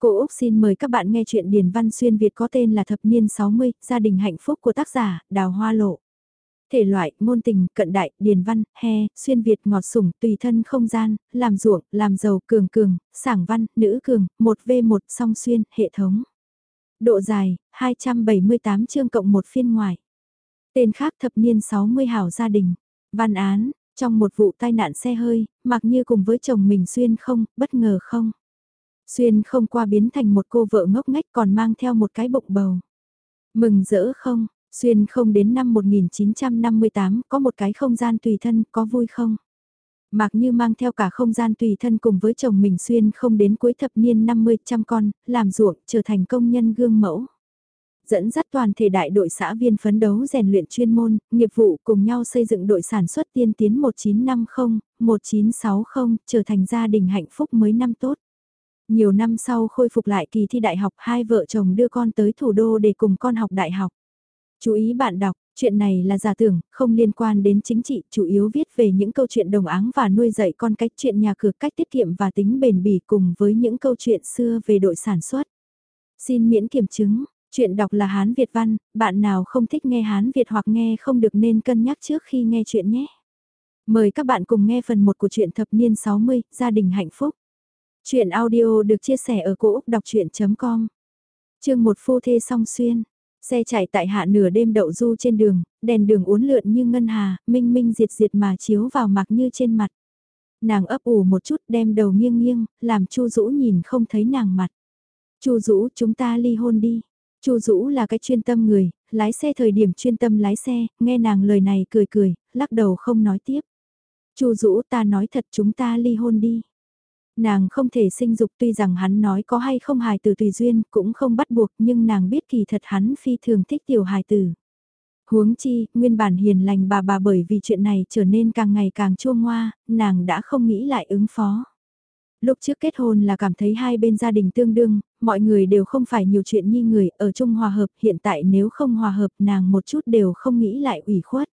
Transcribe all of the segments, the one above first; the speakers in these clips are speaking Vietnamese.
Cô Úc xin mời các bạn nghe chuyện Điền Văn Xuyên Việt có tên là Thập niên 60, gia đình hạnh phúc của tác giả, Đào Hoa Lộ. Thể loại, ngôn tình, cận đại, Điền Văn, he, xuyên Việt ngọt sủng, tùy thân không gian, làm ruộng, làm giàu, cường cường, sảng văn, nữ cường, 1V1, song xuyên, hệ thống. Độ dài, 278 chương cộng một phiên ngoài. Tên khác thập niên 60 hảo gia đình. Văn án, trong một vụ tai nạn xe hơi, mặc như cùng với chồng mình xuyên không, bất ngờ không. Xuyên không qua biến thành một cô vợ ngốc nghếch còn mang theo một cái bụng bầu. Mừng rỡ không, Xuyên không đến năm 1958 có một cái không gian tùy thân có vui không? Mạc Như mang theo cả không gian tùy thân cùng với chồng mình xuyên không đến cuối thập niên 50 trăm con, làm ruộng, trở thành công nhân gương mẫu. Dẫn dắt toàn thể đại đội xã viên phấn đấu rèn luyện chuyên môn, nghiệp vụ cùng nhau xây dựng đội sản xuất tiên tiến 1950, 1960, trở thành gia đình hạnh phúc mới năm tốt. Nhiều năm sau khôi phục lại kỳ thi đại học hai vợ chồng đưa con tới thủ đô để cùng con học đại học. Chú ý bạn đọc, chuyện này là giả tưởng, không liên quan đến chính trị, chủ yếu viết về những câu chuyện đồng áng và nuôi dạy con cách chuyện nhà cửa cách tiết kiệm và tính bền bỉ cùng với những câu chuyện xưa về đội sản xuất. Xin miễn kiểm chứng, chuyện đọc là Hán Việt văn, bạn nào không thích nghe Hán Việt hoặc nghe không được nên cân nhắc trước khi nghe chuyện nhé. Mời các bạn cùng nghe phần 1 của truyện thập niên 60, gia đình hạnh phúc. Chuyện audio được chia sẻ ở cỗ đọc chuyện.com Chương một phu thê song xuyên Xe chạy tại hạ nửa đêm đậu du trên đường, đèn đường uốn lượn như ngân hà, minh minh diệt diệt mà chiếu vào mặt như trên mặt. Nàng ấp ủ một chút đem đầu nghiêng nghiêng, làm Chu Dũ nhìn không thấy nàng mặt. Chu Dũ chúng ta ly hôn đi. Chu Dũ là cái chuyên tâm người, lái xe thời điểm chuyên tâm lái xe, nghe nàng lời này cười cười, lắc đầu không nói tiếp. Chu Dũ ta nói thật chúng ta ly hôn đi. Nàng không thể sinh dục tuy rằng hắn nói có hay không hài tử tùy duyên cũng không bắt buộc nhưng nàng biết kỳ thật hắn phi thường thích tiểu hài tử. Huống chi, nguyên bản hiền lành bà bà bởi vì chuyện này trở nên càng ngày càng chua ngoa, nàng đã không nghĩ lại ứng phó. Lúc trước kết hôn là cảm thấy hai bên gia đình tương đương, mọi người đều không phải nhiều chuyện như người ở chung hòa hợp, hiện tại nếu không hòa hợp nàng một chút đều không nghĩ lại ủy khuất.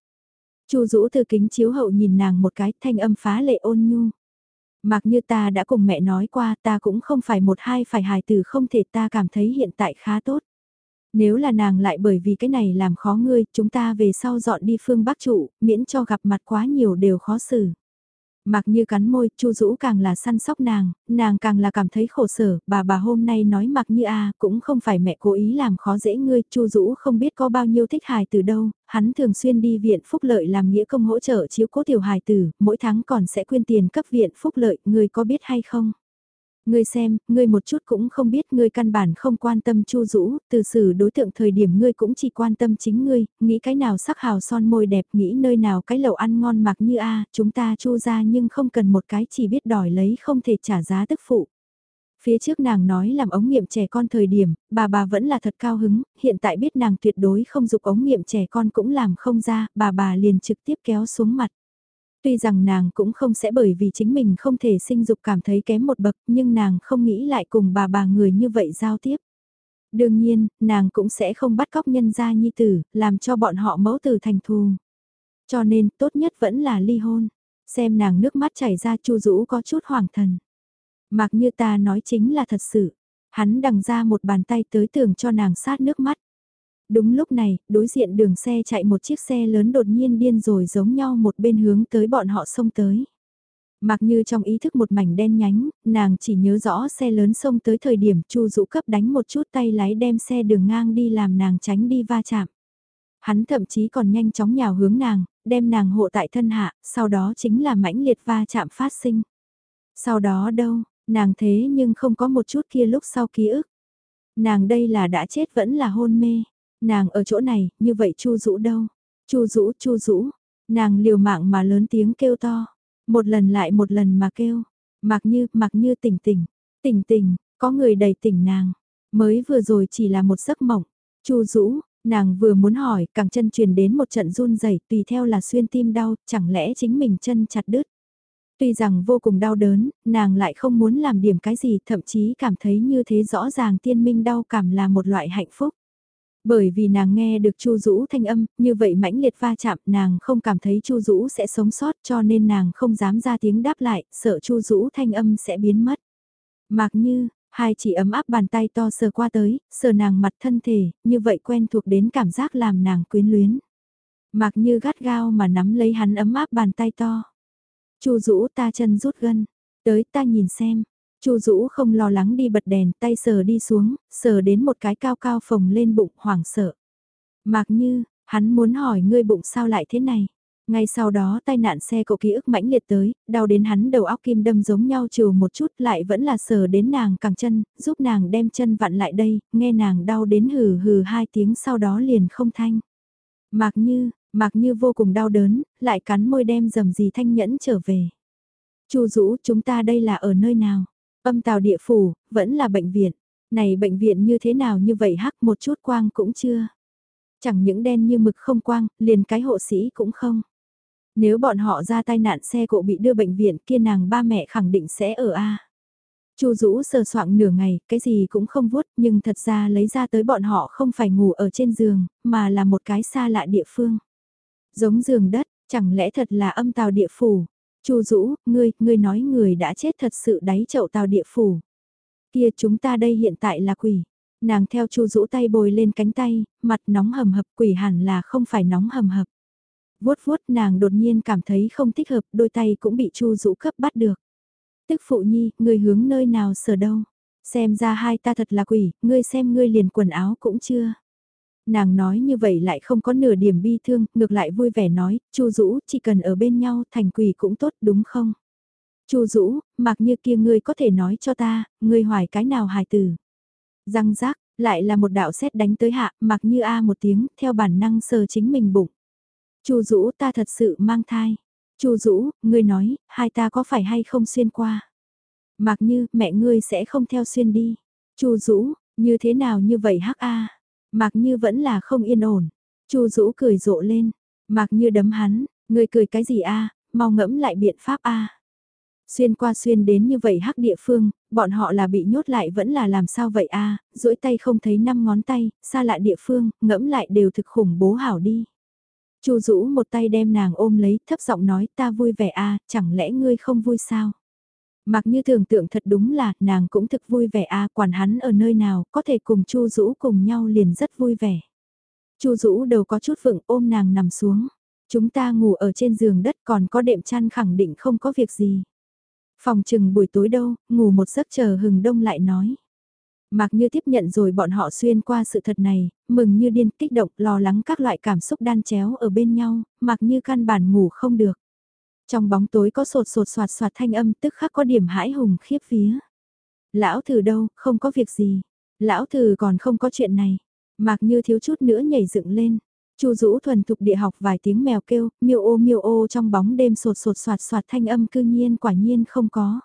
Chu rũ từ kính chiếu hậu nhìn nàng một cái thanh âm phá lệ ôn nhu. Mặc như ta đã cùng mẹ nói qua ta cũng không phải một hai phải hài từ không thể ta cảm thấy hiện tại khá tốt. Nếu là nàng lại bởi vì cái này làm khó ngươi, chúng ta về sau dọn đi phương Bắc trụ, miễn cho gặp mặt quá nhiều đều khó xử. Mặc như cắn môi, Chu Dũ càng là săn sóc nàng, nàng càng là cảm thấy khổ sở, bà bà hôm nay nói mặc như a cũng không phải mẹ cố ý làm khó dễ ngươi, Chu Dũ không biết có bao nhiêu thích hài từ đâu, hắn thường xuyên đi viện phúc lợi làm nghĩa công hỗ trợ chiếu cố tiểu hài tử, mỗi tháng còn sẽ quyên tiền cấp viện phúc lợi, ngươi có biết hay không? Ngươi xem, ngươi một chút cũng không biết ngươi căn bản không quan tâm chu rũ, từ xử đối tượng thời điểm ngươi cũng chỉ quan tâm chính ngươi, nghĩ cái nào sắc hào son môi đẹp, nghĩ nơi nào cái lẩu ăn ngon mặc như a chúng ta chu ra nhưng không cần một cái chỉ biết đòi lấy không thể trả giá tức phụ. Phía trước nàng nói làm ống nghiệm trẻ con thời điểm, bà bà vẫn là thật cao hứng, hiện tại biết nàng tuyệt đối không dục ống nghiệm trẻ con cũng làm không ra, bà bà liền trực tiếp kéo xuống mặt. Tuy rằng nàng cũng không sẽ bởi vì chính mình không thể sinh dục cảm thấy kém một bậc nhưng nàng không nghĩ lại cùng bà bà người như vậy giao tiếp. Đương nhiên, nàng cũng sẽ không bắt cóc nhân gia nhi tử, làm cho bọn họ mẫu tử thành thù. Cho nên, tốt nhất vẫn là ly hôn. Xem nàng nước mắt chảy ra chu rũ có chút hoảng thần. Mặc như ta nói chính là thật sự. Hắn đằng ra một bàn tay tới tưởng cho nàng sát nước mắt. Đúng lúc này, đối diện đường xe chạy một chiếc xe lớn đột nhiên điên rồi giống nhau một bên hướng tới bọn họ xông tới. Mặc như trong ý thức một mảnh đen nhánh, nàng chỉ nhớ rõ xe lớn xông tới thời điểm chu dũ cấp đánh một chút tay lái đem xe đường ngang đi làm nàng tránh đi va chạm. Hắn thậm chí còn nhanh chóng nhào hướng nàng, đem nàng hộ tại thân hạ, sau đó chính là mãnh liệt va chạm phát sinh. Sau đó đâu, nàng thế nhưng không có một chút kia lúc sau ký ức. Nàng đây là đã chết vẫn là hôn mê. Nàng ở chỗ này, như vậy Chu Dũ đâu? Chu Dũ, Chu Dũ. Nàng liều mạng mà lớn tiếng kêu to, một lần lại một lần mà kêu. Mặc Như, Mặc Như tỉnh tỉnh, tỉnh tỉnh, có người đầy tỉnh nàng. Mới vừa rồi chỉ là một giấc mộng. Chu Dũ, nàng vừa muốn hỏi, càng chân truyền đến một trận run rẩy, tùy theo là xuyên tim đau, chẳng lẽ chính mình chân chặt đứt. Tuy rằng vô cùng đau đớn, nàng lại không muốn làm điểm cái gì, thậm chí cảm thấy như thế rõ ràng tiên minh đau cảm là một loại hạnh phúc. Bởi vì nàng nghe được Chu Dũ thanh âm, như vậy mãnh liệt va chạm, nàng không cảm thấy Chu Dũ sẽ sống sót cho nên nàng không dám ra tiếng đáp lại, sợ Chu Dũ thanh âm sẽ biến mất. Mặc như, Hai chỉ ấm áp bàn tay to sờ qua tới, sờ nàng mặt thân thể, như vậy quen thuộc đến cảm giác làm nàng quyến luyến. Mặc như gắt gao mà nắm lấy hắn ấm áp bàn tay to. Chu Dũ ta chân rút gân, tới ta nhìn xem. Chu Dũ không lo lắng đi bật đèn, tay sờ đi xuống, sờ đến một cái cao cao phồng lên bụng hoảng sợ. Mặc như, hắn muốn hỏi ngươi bụng sao lại thế này. Ngay sau đó tai nạn xe cậu ký ức mãnh liệt tới, đau đến hắn đầu óc kim đâm giống nhau trừ một chút lại vẫn là sờ đến nàng càng chân, giúp nàng đem chân vặn lại đây, nghe nàng đau đến hừ hừ hai tiếng sau đó liền không thanh. Mạc như, Mạc như vô cùng đau đớn, lại cắn môi đem dầm gì thanh nhẫn trở về. Chu Dũ, chúng ta đây là ở nơi nào? Âm tào địa phủ, vẫn là bệnh viện. Này bệnh viện như thế nào như vậy hắc một chút quang cũng chưa. Chẳng những đen như mực không quang, liền cái hộ sĩ cũng không. Nếu bọn họ ra tai nạn xe cộ bị đưa bệnh viện kia nàng ba mẹ khẳng định sẽ ở A. Chu Dũ sờ soạng nửa ngày, cái gì cũng không vuốt, nhưng thật ra lấy ra tới bọn họ không phải ngủ ở trên giường, mà là một cái xa lạ địa phương. Giống giường đất, chẳng lẽ thật là âm tàu địa phủ? Chu Dũ, ngươi, ngươi nói người đã chết thật sự đáy chậu tàu địa phủ. Kia chúng ta đây hiện tại là quỷ. Nàng theo Chu Dũ tay bồi lên cánh tay, mặt nóng hầm hập quỷ hẳn là không phải nóng hầm hập vuốt vuốt nàng đột nhiên cảm thấy không thích hợp, đôi tay cũng bị Chu Dũ cấp bắt được. Tức phụ nhi, ngươi hướng nơi nào sở đâu? Xem ra hai ta thật là quỷ, ngươi xem ngươi liền quần áo cũng chưa. Nàng nói như vậy lại không có nửa điểm bi thương, ngược lại vui vẻ nói, Chu Dũ, chỉ cần ở bên nhau thành quỷ cũng tốt đúng không? Chu Dũ, mặc như kia ngươi có thể nói cho ta, ngươi hoài cái nào hài tử? Răng rác, lại là một đạo xét đánh tới hạ, mặc như a một tiếng, theo bản năng sờ chính mình bụng. Chu Dũ ta thật sự mang thai. Chu Dũ, ngươi nói, hai ta có phải hay không xuyên qua? Mặc như, mẹ ngươi sẽ không theo xuyên đi. Chu Dũ, như thế nào như vậy hắc a? Mặc như vẫn là không yên ổn. Chu Dũ cười rộ lên. Mặc như đấm hắn, ngươi cười cái gì a? Mau ngẫm lại biện pháp a. Xuyên qua xuyên đến như vậy hắc địa phương, bọn họ là bị nhốt lại vẫn là làm sao vậy a? duỗi tay không thấy năm ngón tay, xa lạ địa phương, ngẫm lại đều thực khủng bố hảo đi. Chu Dũ một tay đem nàng ôm lấy, thấp giọng nói ta vui vẻ a, chẳng lẽ ngươi không vui sao? Mặc như tưởng tượng thật đúng là, nàng cũng thực vui vẻ à, quản hắn ở nơi nào, có thể cùng Chu Dũ cùng nhau liền rất vui vẻ. Chu Dũ đầu có chút vựng ôm nàng nằm xuống. Chúng ta ngủ ở trên giường đất còn có đệm chăn khẳng định không có việc gì. Phòng trừng buổi tối đâu, ngủ một giấc chờ hừng đông lại nói. Mạc Như tiếp nhận rồi bọn họ xuyên qua sự thật này, mừng như điên kích động lo lắng các loại cảm xúc đan chéo ở bên nhau, Mạc Như căn bản ngủ không được. Trong bóng tối có sột sột soạt soạt thanh âm tức khắc có điểm hãi hùng khiếp vía Lão thử đâu, không có việc gì. Lão thử còn không có chuyện này. Mạc Như thiếu chút nữa nhảy dựng lên. Chu Dũ thuần thục địa học vài tiếng mèo kêu, miêu ô miêu ô trong bóng đêm sột sột soạt soạt thanh âm cư nhiên quả nhiên không có.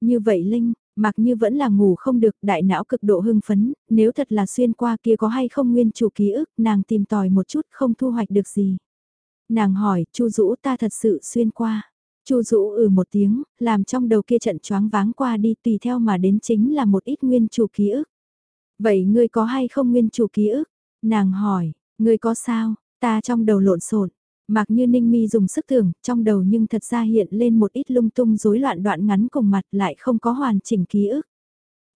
Như vậy Linh, Mặc như vẫn là ngủ không được, đại não cực độ hưng phấn, nếu thật là xuyên qua kia có hay không nguyên chủ ký ức, nàng tìm tòi một chút không thu hoạch được gì. Nàng hỏi, Chu Dũ ta thật sự xuyên qua. Chu Dũ ừ một tiếng, làm trong đầu kia trận choáng váng qua đi tùy theo mà đến chính là một ít nguyên chủ ký ức. Vậy ngươi có hay không nguyên chủ ký ức? Nàng hỏi, ngươi có sao? Ta trong đầu lộn xộn Mặc như ninh mi dùng sức tưởng, trong đầu nhưng thật ra hiện lên một ít lung tung rối loạn đoạn ngắn cùng mặt lại không có hoàn chỉnh ký ức.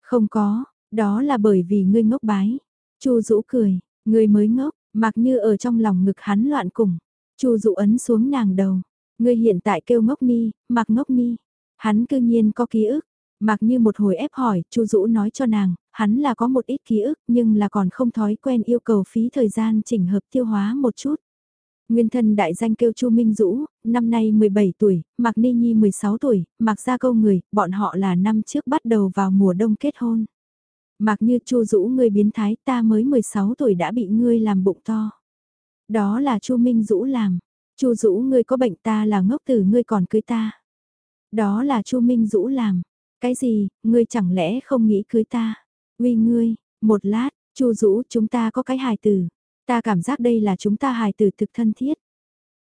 Không có, đó là bởi vì ngươi ngốc bái. Chu dũ cười, ngươi mới ngốc, mặc như ở trong lòng ngực hắn loạn cùng. Chu dụ ấn xuống nàng đầu. Ngươi hiện tại kêu ngốc ni, mặc ngốc ni. Hắn cư nhiên có ký ức. Mặc như một hồi ép hỏi, Chu Dũ nói cho nàng, hắn là có một ít ký ức nhưng là còn không thói quen yêu cầu phí thời gian chỉnh hợp tiêu hóa một chút. Nguyên thân đại danh kêu Chu Minh Dũ, năm nay 17 tuổi, Mạc Ni Nhi 16 tuổi, Mạc Gia Câu người, bọn họ là năm trước bắt đầu vào mùa đông kết hôn. Mạc như Chu Dũ người biến thái ta mới 16 tuổi đã bị ngươi làm bụng to. Đó là Chu Minh Dũ làm. Chu Dũ ngươi có bệnh ta là ngốc tử ngươi còn cưới ta. Đó là Chu Minh Dũ làm. Cái gì, ngươi chẳng lẽ không nghĩ cưới ta? Uy ngươi, một lát, Chu Dũ chúng ta có cái hài tử. Ta cảm giác đây là chúng ta hài tử thực thân thiết.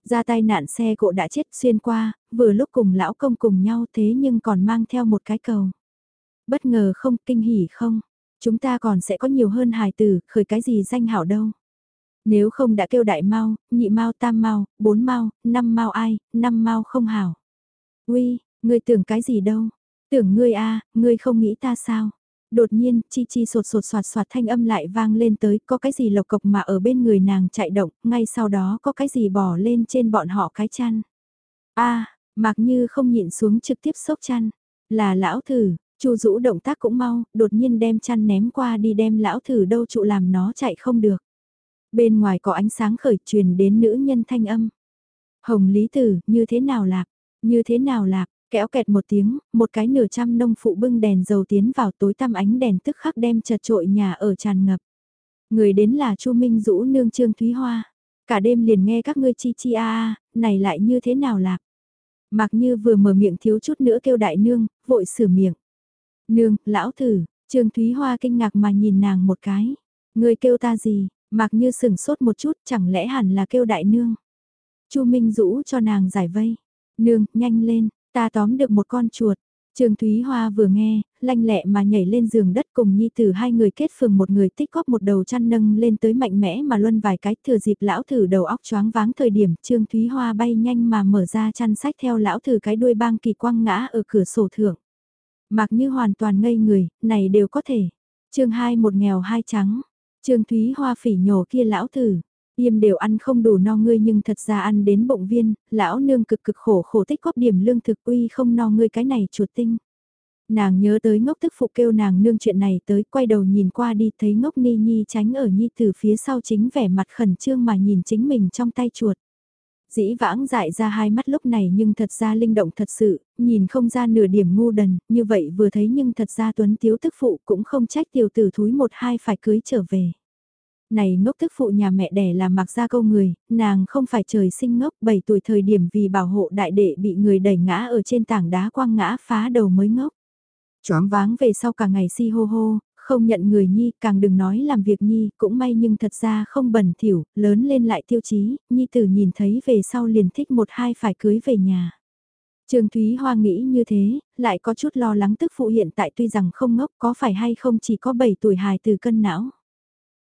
Ra tai nạn xe cộ đã chết xuyên qua, vừa lúc cùng lão công cùng nhau thế nhưng còn mang theo một cái cầu. Bất ngờ không, kinh hỉ không, chúng ta còn sẽ có nhiều hơn hài tử, khởi cái gì danh hảo đâu. Nếu không đã kêu đại mau, nhị mau tam mau, bốn mau, năm mau ai, năm mau không hảo. Uy, ngươi tưởng cái gì đâu? Tưởng ngươi a, ngươi không nghĩ ta sao? Đột nhiên, chi chi sột sột soạt soạt thanh âm lại vang lên tới, có cái gì lộc cộc mà ở bên người nàng chạy động, ngay sau đó có cái gì bỏ lên trên bọn họ cái chăn. a mặc như không nhịn xuống trực tiếp sốc chăn, là lão thử, chu rũ động tác cũng mau, đột nhiên đem chăn ném qua đi đem lão thử đâu trụ làm nó chạy không được. Bên ngoài có ánh sáng khởi truyền đến nữ nhân thanh âm. Hồng Lý Tử, như thế nào lạc? Như thế nào lạc? Kéo kẹt một tiếng, một cái nửa trăm nông phụ bưng đèn dầu tiến vào tối tăm ánh đèn tức khắc đem chật trội nhà ở tràn ngập. Người đến là Chu Minh Dũ nương Trương Thúy Hoa. Cả đêm liền nghe các ngươi chi chi a a, này lại như thế nào lạc? Mặc như vừa mở miệng thiếu chút nữa kêu đại nương, vội sửa miệng. Nương, lão thử, Trương Thúy Hoa kinh ngạc mà nhìn nàng một cái. Người kêu ta gì, mặc như sừng sốt một chút chẳng lẽ hẳn là kêu đại nương. Chu Minh Dũ cho nàng giải vây. Nương, nhanh lên, ta tóm được một con chuột. Trương Thúy Hoa vừa nghe, lanh lẹ mà nhảy lên giường đất cùng nhi tử hai người kết phường một người tích góp một đầu chăn nâng lên tới mạnh mẽ mà luân vài cái thừa dịp lão thử đầu óc choáng váng thời điểm Trương Thúy Hoa bay nhanh mà mở ra chăn sách theo lão thử cái đuôi băng kỳ quang ngã ở cửa sổ thượng. Mặc như hoàn toàn ngây người, này đều có thể. chương hai một nghèo hai trắng. Trương Thúy Hoa phỉ nhổ kia lão thử. Yêm đều ăn không đủ no ngươi nhưng thật ra ăn đến bụng viên, lão nương cực cực khổ khổ tích góp điểm lương thực uy không no ngươi cái này chuột tinh. Nàng nhớ tới ngốc tức phụ kêu nàng nương chuyện này tới quay đầu nhìn qua đi thấy ngốc ni nhi tránh ở nhi từ phía sau chính vẻ mặt khẩn trương mà nhìn chính mình trong tay chuột. Dĩ vãng dại ra hai mắt lúc này nhưng thật ra linh động thật sự, nhìn không ra nửa điểm ngu đần, như vậy vừa thấy nhưng thật ra tuấn tiếu tức phụ cũng không trách tiểu tử thúi một hai phải cưới trở về. Này ngốc tức phụ nhà mẹ đẻ là mặc ra câu người, nàng không phải trời sinh ngốc 7 tuổi thời điểm vì bảo hộ đại đệ bị người đẩy ngã ở trên tảng đá quăng ngã phá đầu mới ngốc. Choáng váng về sau cả ngày si hô hô, không nhận người nhi, càng đừng nói làm việc nhi, cũng may nhưng thật ra không bẩn thỉu, lớn lên lại tiêu chí, nhi tử nhìn thấy về sau liền thích một hai phải cưới về nhà. Trương Thúy Hoa nghĩ như thế, lại có chút lo lắng tức phụ hiện tại tuy rằng không ngốc có phải hay không chỉ có 7 tuổi hài từ cân não.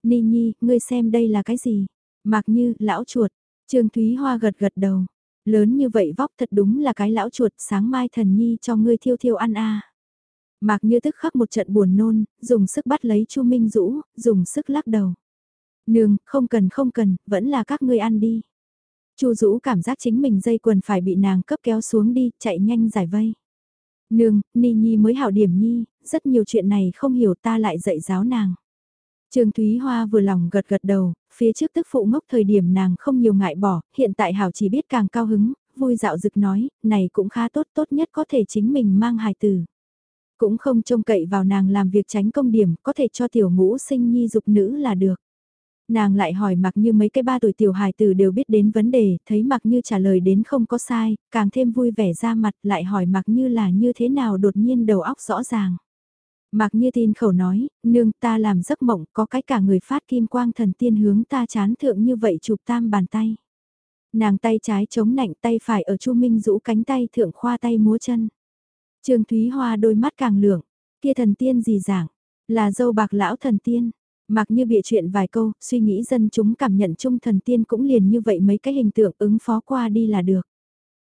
Ni Nhi, ngươi xem đây là cái gì? Mạc Như, lão chuột. Trương Thúy Hoa gật gật đầu. Lớn như vậy vóc thật đúng là cái lão chuột sáng mai thần Nhi cho ngươi thiêu thiêu ăn a. Mạc Như tức khắc một trận buồn nôn, dùng sức bắt lấy Chu Minh Dũ, dùng sức lắc đầu. Nương, không cần không cần, vẫn là các ngươi ăn đi. Chu Dũ cảm giác chính mình dây quần phải bị nàng cấp kéo xuống đi, chạy nhanh giải vây. Nương, Ni Nhi mới hảo điểm Nhi, rất nhiều chuyện này không hiểu ta lại dạy giáo nàng. Trương Thúy Hoa vừa lòng gật gật đầu, phía trước tức phụ ngốc thời điểm nàng không nhiều ngại bỏ, hiện tại Hảo chỉ biết càng cao hứng, vui dạo dực nói, này cũng khá tốt tốt nhất có thể chính mình mang hài tử. Cũng không trông cậy vào nàng làm việc tránh công điểm, có thể cho tiểu ngũ sinh nhi dục nữ là được. Nàng lại hỏi mặc như mấy cái ba tuổi tiểu hài tử đều biết đến vấn đề, thấy mặc như trả lời đến không có sai, càng thêm vui vẻ ra mặt lại hỏi mặc như là như thế nào đột nhiên đầu óc rõ ràng. Mạc Như tin khẩu nói, nương ta làm giấc mộng có cái cả người phát kim quang thần tiên hướng ta chán thượng như vậy chụp tam bàn tay. Nàng tay trái chống nạnh tay phải ở Chu Minh rũ cánh tay thượng khoa tay múa chân. Trương Thúy Hoa đôi mắt càng lượng, kia thần tiên gì dạng, là dâu bạc lão thần tiên. Mặc như bịa chuyện vài câu, suy nghĩ dân chúng cảm nhận chung thần tiên cũng liền như vậy mấy cái hình tượng ứng phó qua đi là được.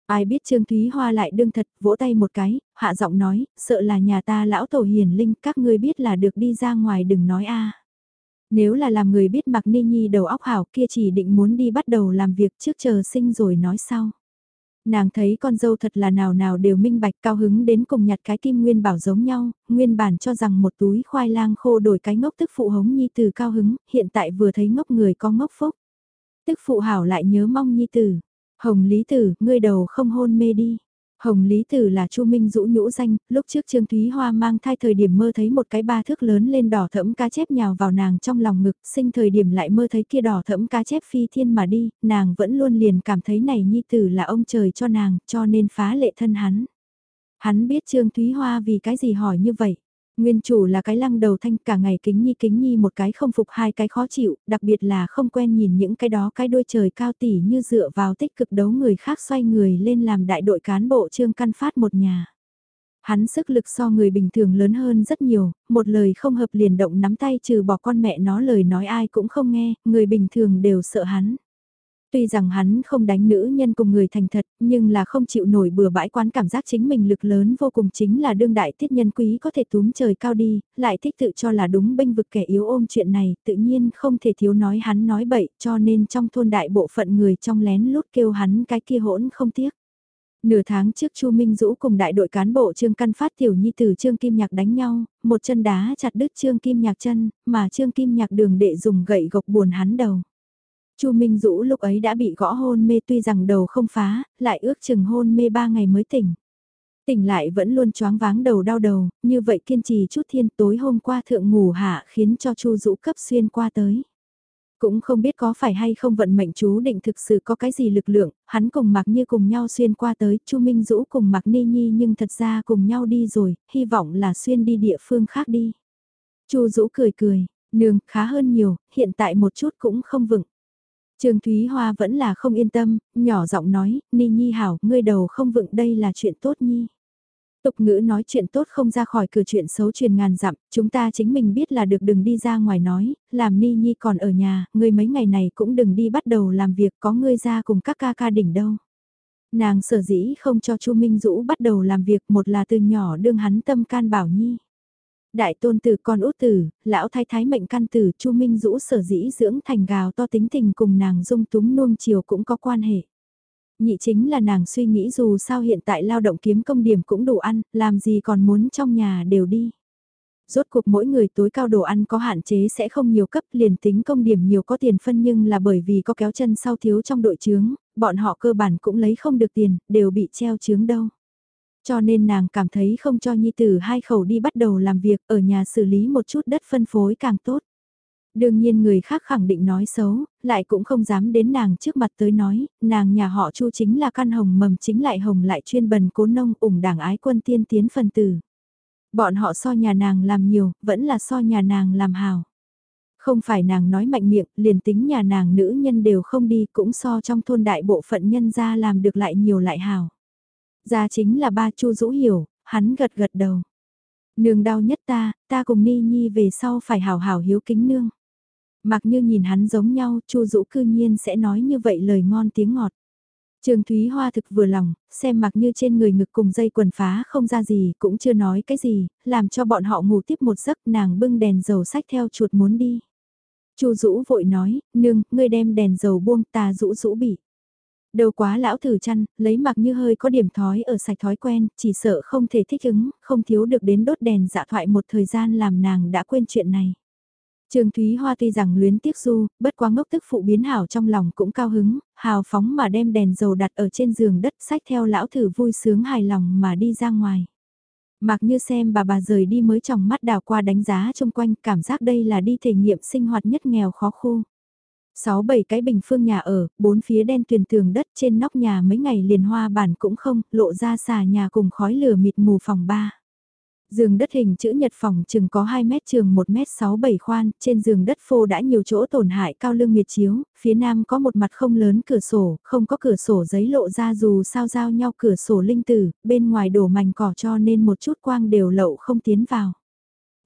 Ai biết Trương Thúy Hoa lại đương thật, vỗ tay một cái, hạ giọng nói, sợ là nhà ta lão tổ hiền linh, các ngươi biết là được đi ra ngoài đừng nói a. Nếu là làm người biết mặc ni nhi đầu óc hảo kia chỉ định muốn đi bắt đầu làm việc trước chờ sinh rồi nói sau. Nàng thấy con dâu thật là nào nào đều minh bạch cao hứng đến cùng nhặt cái kim nguyên bảo giống nhau, nguyên bản cho rằng một túi khoai lang khô đổi cái ngốc tức phụ hống nhi từ cao hứng, hiện tại vừa thấy ngốc người có ngốc phúc. Tức phụ hảo lại nhớ mong nhi tử, Hồng Lý Tử, ngươi đầu không hôn mê đi. Hồng Lý Tử là Chu Minh Dũ nhũ danh, lúc trước Trương Thúy Hoa mang thai thời điểm mơ thấy một cái ba thước lớn lên đỏ thẫm cá chép nhào vào nàng trong lòng ngực, sinh thời điểm lại mơ thấy kia đỏ thẫm cá chép phi thiên mà đi, nàng vẫn luôn liền cảm thấy này nhi tử là ông trời cho nàng, cho nên phá lệ thân hắn. Hắn biết Trương Thúy Hoa vì cái gì hỏi như vậy. Nguyên chủ là cái lăng đầu thanh cả ngày kính nhi kính nhi một cái không phục hai cái khó chịu, đặc biệt là không quen nhìn những cái đó cái đôi trời cao tỉ như dựa vào tích cực đấu người khác xoay người lên làm đại đội cán bộ trương căn phát một nhà. Hắn sức lực so người bình thường lớn hơn rất nhiều, một lời không hợp liền động nắm tay trừ bỏ con mẹ nó lời nói ai cũng không nghe, người bình thường đều sợ hắn. Tuy rằng hắn không đánh nữ nhân cùng người thành thật, nhưng là không chịu nổi bừa bãi quán cảm giác chính mình lực lớn vô cùng chính là đương đại tiết nhân quý có thể túm trời cao đi, lại thích tự cho là đúng bênh vực kẻ yếu ôm chuyện này, tự nhiên không thể thiếu nói hắn nói bậy, cho nên trong thôn đại bộ phận người trong lén lút kêu hắn cái kia hỗn không tiếc. Nửa tháng trước Chu Minh Dũ cùng đại đội cán bộ Trương Căn Phát tiểu nhi tử Trương Kim Nhạc đánh nhau, một chân đá chặt đứt Trương Kim Nhạc chân, mà Trương Kim Nhạc đường đệ dùng gậy gộc buồn hắn đầu. Chu Minh Dũ lúc ấy đã bị gõ hôn mê tuy rằng đầu không phá, lại ước chừng hôn mê ba ngày mới tỉnh. Tỉnh lại vẫn luôn choáng váng đầu đau đầu, như vậy kiên trì chút thiên tối hôm qua thượng ngủ hạ khiến cho Chu Dũ cấp xuyên qua tới. Cũng không biết có phải hay không vận mệnh chú định thực sự có cái gì lực lượng, hắn cùng mặc như cùng nhau xuyên qua tới, Chu Minh Dũ cùng mặc ni nhi nhưng thật ra cùng nhau đi rồi, hy vọng là xuyên đi địa phương khác đi. Chu Dũ cười cười, nương, khá hơn nhiều, hiện tại một chút cũng không vững. Trương Thúy Hoa vẫn là không yên tâm, nhỏ giọng nói, Ni Nhi hảo, ngươi đầu không vững đây là chuyện tốt Nhi. Tục ngữ nói chuyện tốt không ra khỏi cửa chuyện xấu truyền ngàn dặm, chúng ta chính mình biết là được đừng đi ra ngoài nói, làm Ni Nhi còn ở nhà, ngươi mấy ngày này cũng đừng đi bắt đầu làm việc có ngươi ra cùng các ca ca đỉnh đâu. Nàng sở dĩ không cho Chu Minh Dũ bắt đầu làm việc một là từ nhỏ đương hắn tâm can bảo Nhi. Đại tôn tử con út tử, lão thái thái mệnh căn tử Chu Minh Dũ sở dĩ dưỡng thành gào to tính tình cùng nàng dung túng nuông chiều cũng có quan hệ. Nhị chính là nàng suy nghĩ dù sao hiện tại lao động kiếm công điểm cũng đủ ăn, làm gì còn muốn trong nhà đều đi. Rốt cuộc mỗi người tối cao đồ ăn có hạn chế sẽ không nhiều cấp liền tính công điểm nhiều có tiền phân nhưng là bởi vì có kéo chân sau thiếu trong đội chướng, bọn họ cơ bản cũng lấy không được tiền, đều bị treo chướng đâu. Cho nên nàng cảm thấy không cho nhi tử hai khẩu đi bắt đầu làm việc ở nhà xử lý một chút đất phân phối càng tốt. Đương nhiên người khác khẳng định nói xấu, lại cũng không dám đến nàng trước mặt tới nói, nàng nhà họ chu chính là căn hồng mầm chính lại hồng lại chuyên bần cố nông ủng đảng ái quân tiên tiến phần tử. Bọn họ so nhà nàng làm nhiều, vẫn là so nhà nàng làm hào. Không phải nàng nói mạnh miệng, liền tính nhà nàng nữ nhân đều không đi cũng so trong thôn đại bộ phận nhân ra làm được lại nhiều lại hào. Ra chính là ba Chu Dũ hiểu, hắn gật gật đầu. Nương đau nhất ta, ta cùng Ni Nhi về sau phải hào hào hiếu kính nương. Mặc như nhìn hắn giống nhau, Chu Dũ cư nhiên sẽ nói như vậy lời ngon tiếng ngọt. Trường Thúy Hoa thực vừa lòng, xem mặc như trên người ngực cùng dây quần phá không ra gì, cũng chưa nói cái gì, làm cho bọn họ ngủ tiếp một giấc nàng bưng đèn dầu sách theo chuột muốn đi. Chu Dũ vội nói, nương, ngươi đem đèn dầu buông ta Dũ Dũ bị. Đầu quá lão thử chăn, lấy mặc như hơi có điểm thói ở sạch thói quen, chỉ sợ không thể thích ứng, không thiếu được đến đốt đèn dạ thoại một thời gian làm nàng đã quên chuyện này. Trường Thúy Hoa tuy rằng luyến tiếc du, bất quá ngốc tức phụ biến hảo trong lòng cũng cao hứng, hào phóng mà đem đèn dầu đặt ở trên giường đất sách theo lão thử vui sướng hài lòng mà đi ra ngoài. Mặc như xem bà bà rời đi mới trong mắt đào qua đánh giá chung quanh cảm giác đây là đi thể nghiệm sinh hoạt nhất nghèo khó khu. Sáu bảy cái bình phương nhà ở, bốn phía đen tuyền tường đất trên nóc nhà mấy ngày liền hoa bản cũng không, lộ ra xà nhà cùng khói lửa mịt mù phòng ba. Giường đất hình chữ nhật phòng chừng có 2 mét trường 1 mét 6 7 khoan, trên giường đất phô đã nhiều chỗ tổn hại cao lương miệt chiếu, phía nam có một mặt không lớn cửa sổ, không có cửa sổ giấy lộ ra dù sao giao nhau cửa sổ linh tử, bên ngoài đổ mảnh cỏ cho nên một chút quang đều lậu không tiến vào.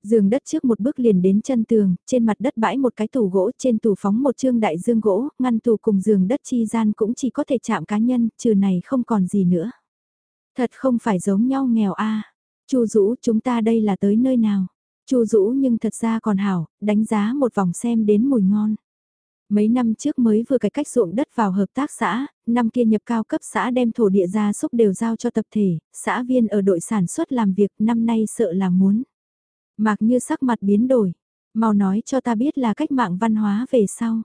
Giường đất trước một bước liền đến chân tường, trên mặt đất bãi một cái tủ gỗ, trên tủ phóng một trương đại dương gỗ, ngăn tủ cùng giường đất chi gian cũng chỉ có thể chạm cá nhân, trừ này không còn gì nữa. Thật không phải giống nhau nghèo a. Chu Dũ, chúng ta đây là tới nơi nào? Chu Dũ nhưng thật ra còn hảo, đánh giá một vòng xem đến mùi ngon. Mấy năm trước mới vừa cải cách ruộng đất vào hợp tác xã, năm kia nhập cao cấp xã đem thổ địa ra xúc đều giao cho tập thể, xã viên ở đội sản xuất làm việc năm nay sợ là muốn. Mạc như sắc mặt biến đổi, mau nói cho ta biết là cách mạng văn hóa về sau.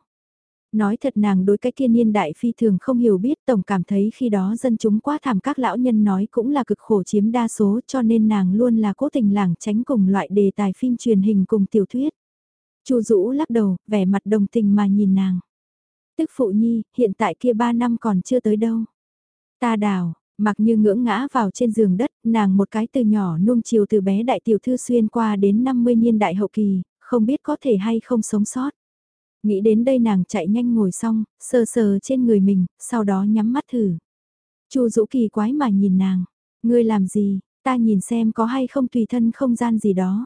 Nói thật nàng đối cái kia niên đại phi thường không hiểu biết tổng cảm thấy khi đó dân chúng quá thảm các lão nhân nói cũng là cực khổ chiếm đa số cho nên nàng luôn là cố tình lảng tránh cùng loại đề tài phim truyền hình cùng tiểu thuyết. Chu Dũ lắc đầu, vẻ mặt đồng tình mà nhìn nàng. Tức phụ nhi, hiện tại kia ba năm còn chưa tới đâu. Ta đào, mặc như ngưỡng ngã vào trên giường đất, nàng một cái từ nhỏ nuông chiều từ bé đại tiểu thư xuyên qua đến 50 niên đại hậu kỳ, không biết có thể hay không sống sót. Nghĩ đến đây nàng chạy nhanh ngồi xong, sờ sờ trên người mình, sau đó nhắm mắt thử. Chu Dũ kỳ quái mà nhìn nàng, ngươi làm gì, ta nhìn xem có hay không tùy thân không gian gì đó.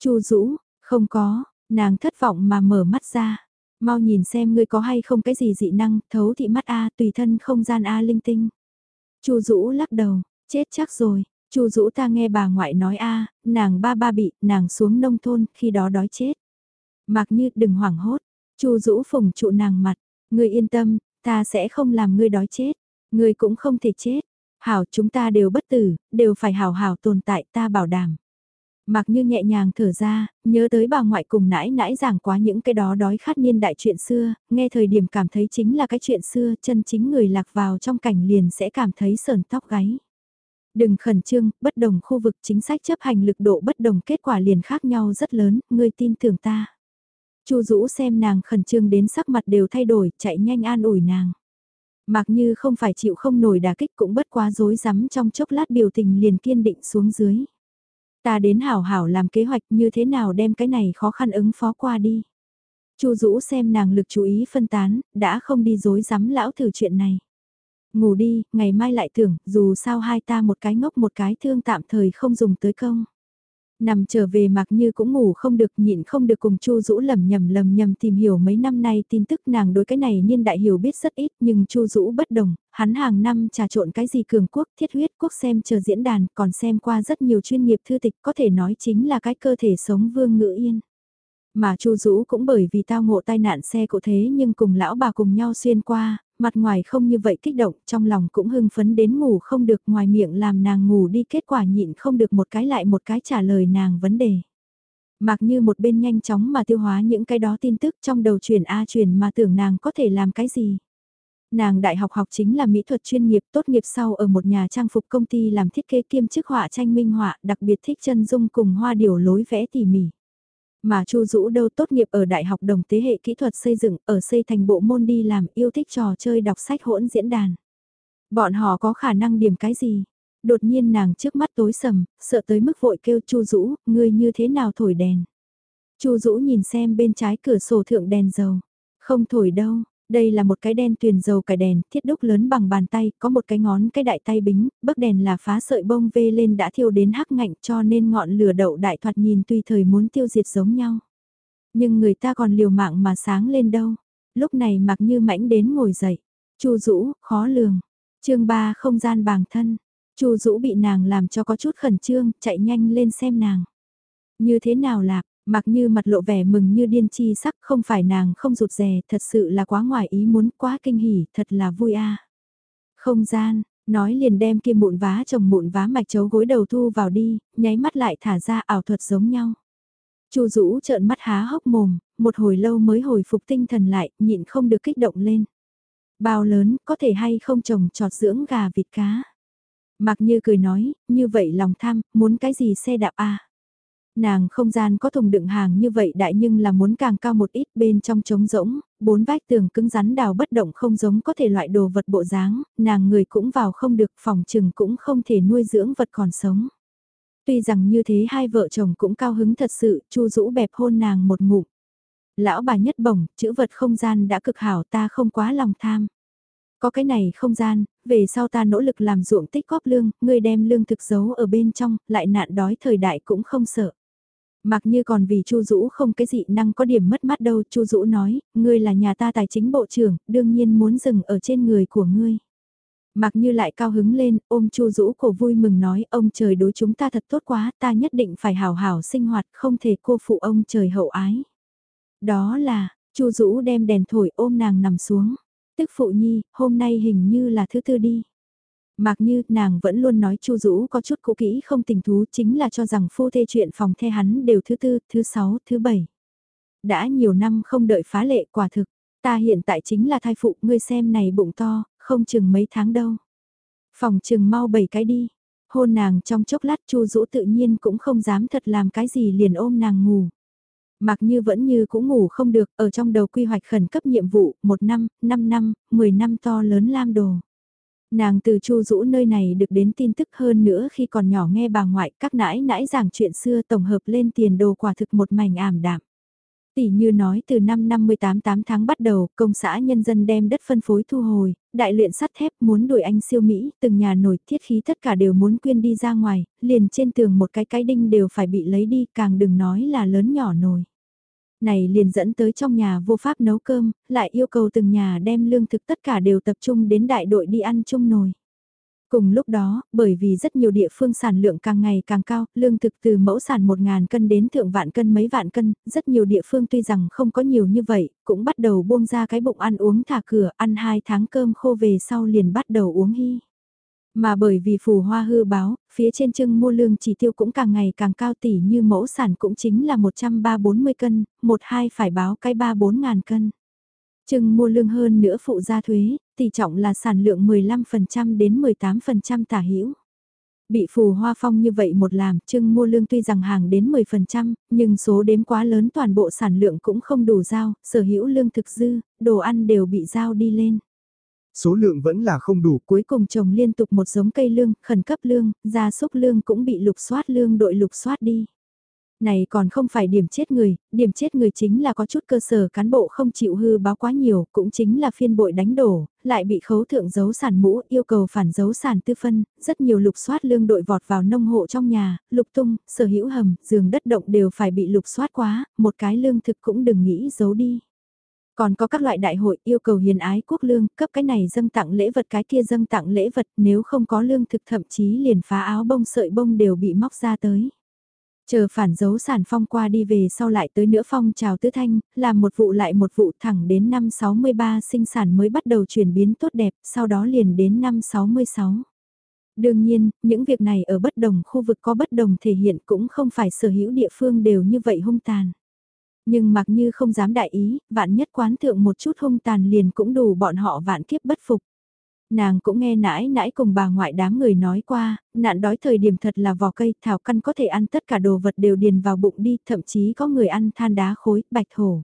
Chu Dũ, không có, nàng thất vọng mà mở mắt ra. Mau nhìn xem ngươi có hay không cái gì dị năng, thấu thị mắt A, tùy thân không gian A linh tinh. Chu Dũ lắc đầu, chết chắc rồi, Chu Dũ ta nghe bà ngoại nói A, nàng ba ba bị, nàng xuống nông thôn, khi đó đói chết. Mặc như đừng hoảng hốt, Chu Dũ phùng trụ nàng mặt, ngươi yên tâm, ta sẽ không làm ngươi đói chết, ngươi cũng không thể chết. Hảo chúng ta đều bất tử, đều phải hảo hảo tồn tại ta bảo đảm. Mặc như nhẹ nhàng thở ra, nhớ tới bà ngoại cùng nãi nãi giảng quá những cái đó đói khát niên đại chuyện xưa, nghe thời điểm cảm thấy chính là cái chuyện xưa, chân chính người lạc vào trong cảnh liền sẽ cảm thấy sờn tóc gáy. Đừng khẩn trương, bất đồng khu vực chính sách chấp hành lực độ bất đồng kết quả liền khác nhau rất lớn, ngươi tin tưởng ta. Chu Dũ xem nàng khẩn trương đến sắc mặt đều thay đổi, chạy nhanh an ủi nàng. Mặc như không phải chịu không nổi đả kích cũng bất quá rối rắm trong chốc lát biểu tình liền kiên định xuống dưới. Ta đến hảo hảo làm kế hoạch như thế nào đem cái này khó khăn ứng phó qua đi. Chu Dũ xem nàng lực chú ý phân tán, đã không đi dối rắm lão thử chuyện này. Ngủ đi, ngày mai lại tưởng, dù sao hai ta một cái ngốc một cái thương tạm thời không dùng tới công. Nằm trở về mặc như cũng ngủ không được nhịn không được cùng Chu Dũ lầm nhầm lầm nhầm tìm hiểu mấy năm nay tin tức nàng đối cái này niên đại hiểu biết rất ít nhưng Chu Dũ bất đồng, hắn hàng năm trà trộn cái gì cường quốc thiết huyết quốc xem chờ diễn đàn còn xem qua rất nhiều chuyên nghiệp thư tịch có thể nói chính là cái cơ thể sống vương ngữ yên. Mà Chu Dũ cũng bởi vì tao ngộ tai nạn xe cụ thế nhưng cùng lão bà cùng nhau xuyên qua, mặt ngoài không như vậy kích động, trong lòng cũng hưng phấn đến ngủ không được ngoài miệng làm nàng ngủ đi kết quả nhịn không được một cái lại một cái trả lời nàng vấn đề. Mặc như một bên nhanh chóng mà tiêu hóa những cái đó tin tức trong đầu truyền A truyền mà tưởng nàng có thể làm cái gì. Nàng đại học học chính là mỹ thuật chuyên nghiệp tốt nghiệp sau ở một nhà trang phục công ty làm thiết kế kiêm chức họa tranh minh họa đặc biệt thích chân dung cùng hoa điểu lối vẽ tỉ mỉ. Mà Chu Dũ đâu tốt nghiệp ở Đại học Đồng Tế hệ Kỹ thuật xây dựng, ở xây thành bộ môn đi làm, yêu thích trò chơi đọc sách hỗn diễn đàn. Bọn họ có khả năng điểm cái gì? Đột nhiên nàng trước mắt tối sầm, sợ tới mức vội kêu Chu Dũ, ngươi như thế nào thổi đèn? Chu Dũ nhìn xem bên trái cửa sổ thượng đèn dầu. Không thổi đâu, đây là một cái đen tuyền dầu cải đèn, thiết đúc lớn bằng bàn tay, có một cái ngón cái đại tay bính, bấc đèn là phá sợi bông vê lên đã thiêu đến hắc ngạnh cho nên ngọn lửa đậu đại thoạt nhìn tùy thời muốn tiêu diệt giống nhau. Nhưng người ta còn liều mạng mà sáng lên đâu. Lúc này mặc như mãnh đến ngồi dậy. Chu rũ, khó lường. chương 3 không gian bàng thân. Chu rũ bị nàng làm cho có chút khẩn trương, chạy nhanh lên xem nàng. Như thế nào lạc, Mặc như mặt lộ vẻ mừng như điên chi sắc không phải nàng không rụt rè, thật sự là quá ngoài ý muốn, quá kinh hỉ, thật là vui a. Không gian, nói liền đem kia mụn vá chồng mụn vá mạch chấu gối đầu thu vào đi, nháy mắt lại thả ra ảo thuật giống nhau. Chu Dũ trợn mắt há hốc mồm, một hồi lâu mới hồi phục tinh thần lại, nhịn không được kích động lên. Bao lớn, có thể hay không trồng trọt dưỡng gà vịt cá. Mặc như cười nói, như vậy lòng tham, muốn cái gì xe đạp a Nàng không gian có thùng đựng hàng như vậy đại nhưng là muốn càng cao một ít bên trong trống rỗng, bốn vách tường cứng rắn đào bất động không giống có thể loại đồ vật bộ dáng, nàng người cũng vào không được phòng trừng cũng không thể nuôi dưỡng vật còn sống. Tuy rằng như thế hai vợ chồng cũng cao hứng thật sự, chu rũ bẹp hôn nàng một ngụm. Lão bà nhất bổng, chữ vật không gian đã cực hảo ta không quá lòng tham. Có cái này không gian, về sau ta nỗ lực làm ruộng tích góp lương, ngươi đem lương thực giấu ở bên trong, lại nạn đói thời đại cũng không sợ. Mặc như còn vì Chu Dũ không cái dị năng có điểm mất mát đâu, Chu Dũ nói, ngươi là nhà ta tài chính bộ trưởng, đương nhiên muốn dừng ở trên người của ngươi. Mặc như lại cao hứng lên, ôm Chu Dũ cổ vui mừng nói, ông trời đối chúng ta thật tốt quá, ta nhất định phải hào hảo sinh hoạt, không thể cô phụ ông trời hậu ái. Đó là, Chu Dũ đem đèn thổi ôm nàng nằm xuống. Tức phụ nhi, hôm nay hình như là thứ tư đi. Mặc như nàng vẫn luôn nói Chu Dũ có chút cũ kỹ không tình thú chính là cho rằng phu thê chuyện phòng thê hắn đều thứ tư, thứ sáu, thứ bảy. Đã nhiều năm không đợi phá lệ quả thực, ta hiện tại chính là thai phụ ngươi xem này bụng to, không chừng mấy tháng đâu. Phòng chừng mau bảy cái đi. Hôn nàng trong chốc lát Chu Dũ tự nhiên cũng không dám thật làm cái gì liền ôm nàng ngủ. Mặc như vẫn như cũng ngủ không được, ở trong đầu quy hoạch khẩn cấp nhiệm vụ, một năm, năm năm, mười năm to lớn lam đồ. Nàng từ Chu Dũ nơi này được đến tin tức hơn nữa khi còn nhỏ nghe bà ngoại các nãi nãi giảng chuyện xưa tổng hợp lên tiền đồ quả thực một mảnh ảm đạm. Tỷ như nói từ năm 58 8 tháng bắt đầu, công xã nhân dân đem đất phân phối thu hồi, đại luyện sắt thép muốn đuổi anh siêu Mỹ, từng nhà nổi thiết khí tất cả đều muốn quyên đi ra ngoài, liền trên tường một cái cái đinh đều phải bị lấy đi, càng đừng nói là lớn nhỏ nổi. Này liền dẫn tới trong nhà vô pháp nấu cơm, lại yêu cầu từng nhà đem lương thực tất cả đều tập trung đến đại đội đi ăn chung nồi. Cùng lúc đó, bởi vì rất nhiều địa phương sản lượng càng ngày càng cao, lương thực từ mẫu sản 1.000 cân đến thượng vạn cân mấy vạn cân, rất nhiều địa phương tuy rằng không có nhiều như vậy, cũng bắt đầu buông ra cái bụng ăn uống thả cửa, ăn 2 tháng cơm khô về sau liền bắt đầu uống hy. Mà bởi vì phù hoa hư báo, phía trên trưng mua lương chỉ tiêu cũng càng ngày càng cao tỷ như mẫu sản cũng chính là 130-40 cân, một hai phải báo cái 3-4 ngàn cân. Trưng mua lương hơn nữa phụ gia thuế, tỷ trọng là sản lượng 15% đến 18% tả hữu Bị phù hoa phong như vậy một làm, trưng mua lương tuy rằng hàng đến 10%, nhưng số đếm quá lớn toàn bộ sản lượng cũng không đủ giao, sở hữu lương thực dư, đồ ăn đều bị giao đi lên. Số lượng vẫn là không đủ. Cuối cùng trồng liên tục một giống cây lương, khẩn cấp lương, gia súc lương cũng bị lục soát lương đội lục soát đi. Này còn không phải điểm chết người, điểm chết người chính là có chút cơ sở cán bộ không chịu hư báo quá nhiều, cũng chính là phiên bội đánh đổ, lại bị khấu thượng dấu sản mũ yêu cầu phản dấu sản tư phân, rất nhiều lục soát lương đội vọt vào nông hộ trong nhà, lục tung, sở hữu hầm, giường đất động đều phải bị lục soát quá, một cái lương thực cũng đừng nghĩ giấu đi. Còn có các loại đại hội yêu cầu hiền ái quốc lương, cấp cái này dâng tặng lễ vật cái kia dâng tặng lễ vật nếu không có lương thực thậm chí liền phá áo bông sợi bông đều bị móc ra tới. Chờ phản dấu sản phong qua đi về sau lại tới nữa phong trào tứ thanh, làm một vụ lại một vụ thẳng đến năm 63 sinh sản mới bắt đầu chuyển biến tốt đẹp, sau đó liền đến năm 66. Đương nhiên, những việc này ở bất đồng khu vực có bất đồng thể hiện cũng không phải sở hữu địa phương đều như vậy hung tàn. Nhưng mặc như không dám đại ý, vạn nhất quán thượng một chút hung tàn liền cũng đủ bọn họ vạn kiếp bất phục. Nàng cũng nghe nãi nãi cùng bà ngoại đám người nói qua, nạn đói thời điểm thật là vỏ cây, thảo căn có thể ăn tất cả đồ vật đều điền vào bụng đi, thậm chí có người ăn than đá khối, bạch thổ.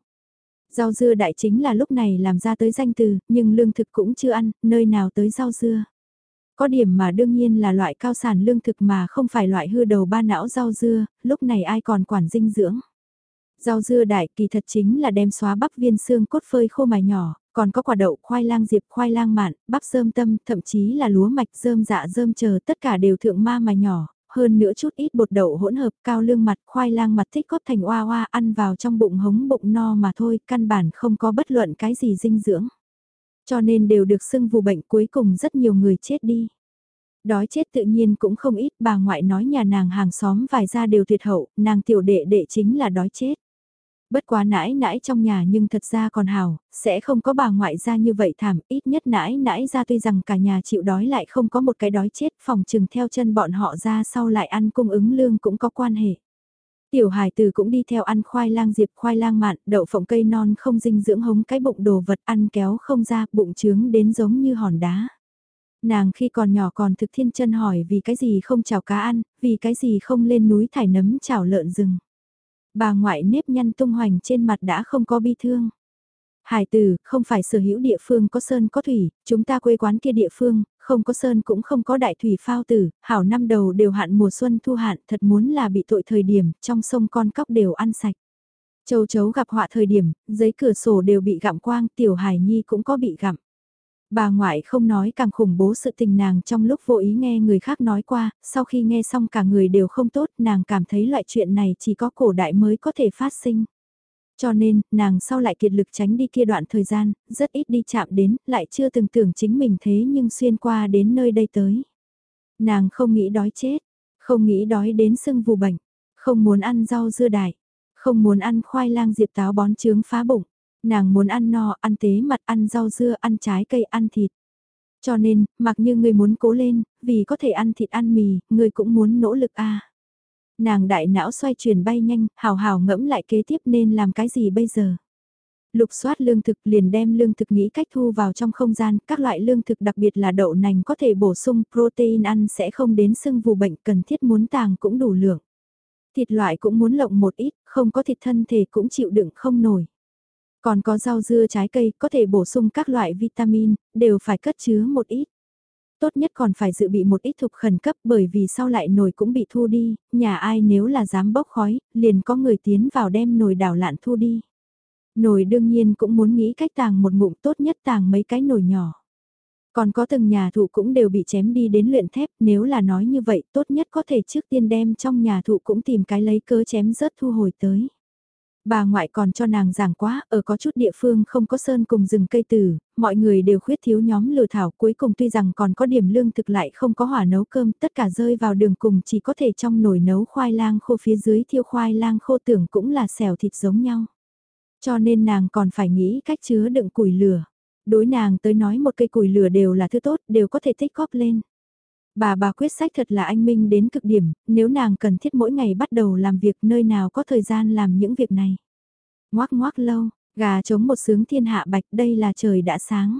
Rau dưa đại chính là lúc này làm ra tới danh từ, nhưng lương thực cũng chưa ăn, nơi nào tới rau dưa. Có điểm mà đương nhiên là loại cao sản lương thực mà không phải loại hư đầu ba não rau dưa, lúc này ai còn quản dinh dưỡng. Rau dưa đại kỳ thật chính là đem xóa bắp viên xương cốt phơi khô mài nhỏ, còn có quả đậu, khoai lang diệp, khoai lang mạn, bắp rơm tâm, thậm chí là lúa mạch, rơm dạ rơm chờ tất cả đều thượng ma mài nhỏ, hơn nữa chút ít bột đậu hỗn hợp, cao lương mặt, khoai lang mặt thích cốt thành oa oa ăn vào trong bụng hống bụng no mà thôi, căn bản không có bất luận cái gì dinh dưỡng. Cho nên đều được xưng vù bệnh cuối cùng rất nhiều người chết đi. Đói chết tự nhiên cũng không ít, bà ngoại nói nhà nàng hàng xóm vài gia đều tuyệt hậu, nàng tiểu đệ đệ chính là đói chết. Bất quá nãi nãi trong nhà nhưng thật ra còn hào, sẽ không có bà ngoại ra như vậy thảm, ít nhất nãi nãi ra tuy rằng cả nhà chịu đói lại không có một cái đói chết phòng trừng theo chân bọn họ ra sau lại ăn cung ứng lương cũng có quan hệ. Tiểu hải từ cũng đi theo ăn khoai lang diệp khoai lang mạn, đậu phộng cây non không dinh dưỡng hống cái bụng đồ vật ăn kéo không ra, bụng trướng đến giống như hòn đá. Nàng khi còn nhỏ còn thực thiên chân hỏi vì cái gì không chào cá ăn, vì cái gì không lên núi thải nấm chảo lợn rừng. Bà ngoại nếp nhăn tung hoành trên mặt đã không có bi thương. Hải tử, không phải sở hữu địa phương có sơn có thủy, chúng ta quê quán kia địa phương, không có sơn cũng không có đại thủy phao tử, hảo năm đầu đều hạn mùa xuân thu hạn, thật muốn là bị tội thời điểm, trong sông con cóc đều ăn sạch. Châu chấu gặp họa thời điểm, giấy cửa sổ đều bị gặm quang, tiểu hải nhi cũng có bị gặm. Bà ngoại không nói càng khủng bố sự tình nàng trong lúc vô ý nghe người khác nói qua, sau khi nghe xong cả người đều không tốt, nàng cảm thấy loại chuyện này chỉ có cổ đại mới có thể phát sinh. Cho nên, nàng sau lại kiệt lực tránh đi kia đoạn thời gian, rất ít đi chạm đến, lại chưa từng tưởng chính mình thế nhưng xuyên qua đến nơi đây tới. Nàng không nghĩ đói chết, không nghĩ đói đến sưng vù bệnh, không muốn ăn rau dưa đại, không muốn ăn khoai lang diệp táo bón trướng phá bụng Nàng muốn ăn no, ăn tế mặt, ăn rau dưa, ăn trái cây, ăn thịt. Cho nên, mặc như người muốn cố lên, vì có thể ăn thịt ăn mì, người cũng muốn nỗ lực a. Nàng đại não xoay chuyển bay nhanh, hào hào ngẫm lại kế tiếp nên làm cái gì bây giờ. Lục soát lương thực liền đem lương thực nghĩ cách thu vào trong không gian, các loại lương thực đặc biệt là đậu nành có thể bổ sung protein ăn sẽ không đến sưng vù bệnh cần thiết muốn tàng cũng đủ lượng. Thịt loại cũng muốn lộng một ít, không có thịt thân thể cũng chịu đựng không nổi. Còn có rau dưa trái cây có thể bổ sung các loại vitamin, đều phải cất chứa một ít. Tốt nhất còn phải dự bị một ít thục khẩn cấp bởi vì sau lại nồi cũng bị thu đi, nhà ai nếu là dám bốc khói, liền có người tiến vào đem nồi đảo lạn thu đi. Nồi đương nhiên cũng muốn nghĩ cách tàng một ngụm tốt nhất tàng mấy cái nồi nhỏ. Còn có từng nhà thụ cũng đều bị chém đi đến luyện thép, nếu là nói như vậy tốt nhất có thể trước tiên đem trong nhà thụ cũng tìm cái lấy cớ chém rớt thu hồi tới. Bà ngoại còn cho nàng giảng quá, ở có chút địa phương không có sơn cùng rừng cây tử, mọi người đều khuyết thiếu nhóm lừa thảo cuối cùng tuy rằng còn có điểm lương thực lại không có hỏa nấu cơm, tất cả rơi vào đường cùng chỉ có thể trong nồi nấu khoai lang khô phía dưới thiêu khoai lang khô tưởng cũng là xèo thịt giống nhau. Cho nên nàng còn phải nghĩ cách chứa đựng củi lửa. Đối nàng tới nói một cây củi lửa đều là thứ tốt, đều có thể tích góp lên. Bà bà quyết sách thật là anh minh đến cực điểm, nếu nàng cần thiết mỗi ngày bắt đầu làm việc nơi nào có thời gian làm những việc này. Ngoác ngoác lâu, gà trống một sướng thiên hạ bạch đây là trời đã sáng.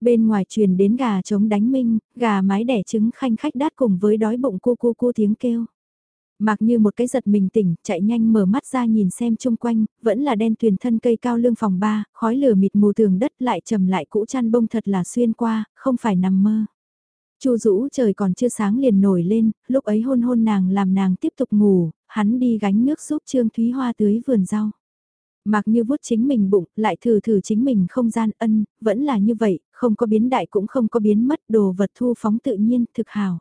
Bên ngoài truyền đến gà trống đánh minh, gà mái đẻ trứng khanh khách đát cùng với đói bụng cu cu cu tiếng kêu. Mặc như một cái giật mình tỉnh, chạy nhanh mở mắt ra nhìn xem chung quanh, vẫn là đen tuyền thân cây cao lương phòng ba, khói lửa mịt mù tường đất lại trầm lại cũ chăn bông thật là xuyên qua, không phải nằm mơ. Chu Dũ trời còn chưa sáng liền nổi lên, lúc ấy hôn hôn nàng làm nàng tiếp tục ngủ, hắn đi gánh nước giúp Trương Thúy Hoa tưới vườn rau. Mặc như vuốt chính mình bụng, lại thử thử chính mình không gian ân, vẫn là như vậy, không có biến đại cũng không có biến mất đồ vật thu phóng tự nhiên, thực hào.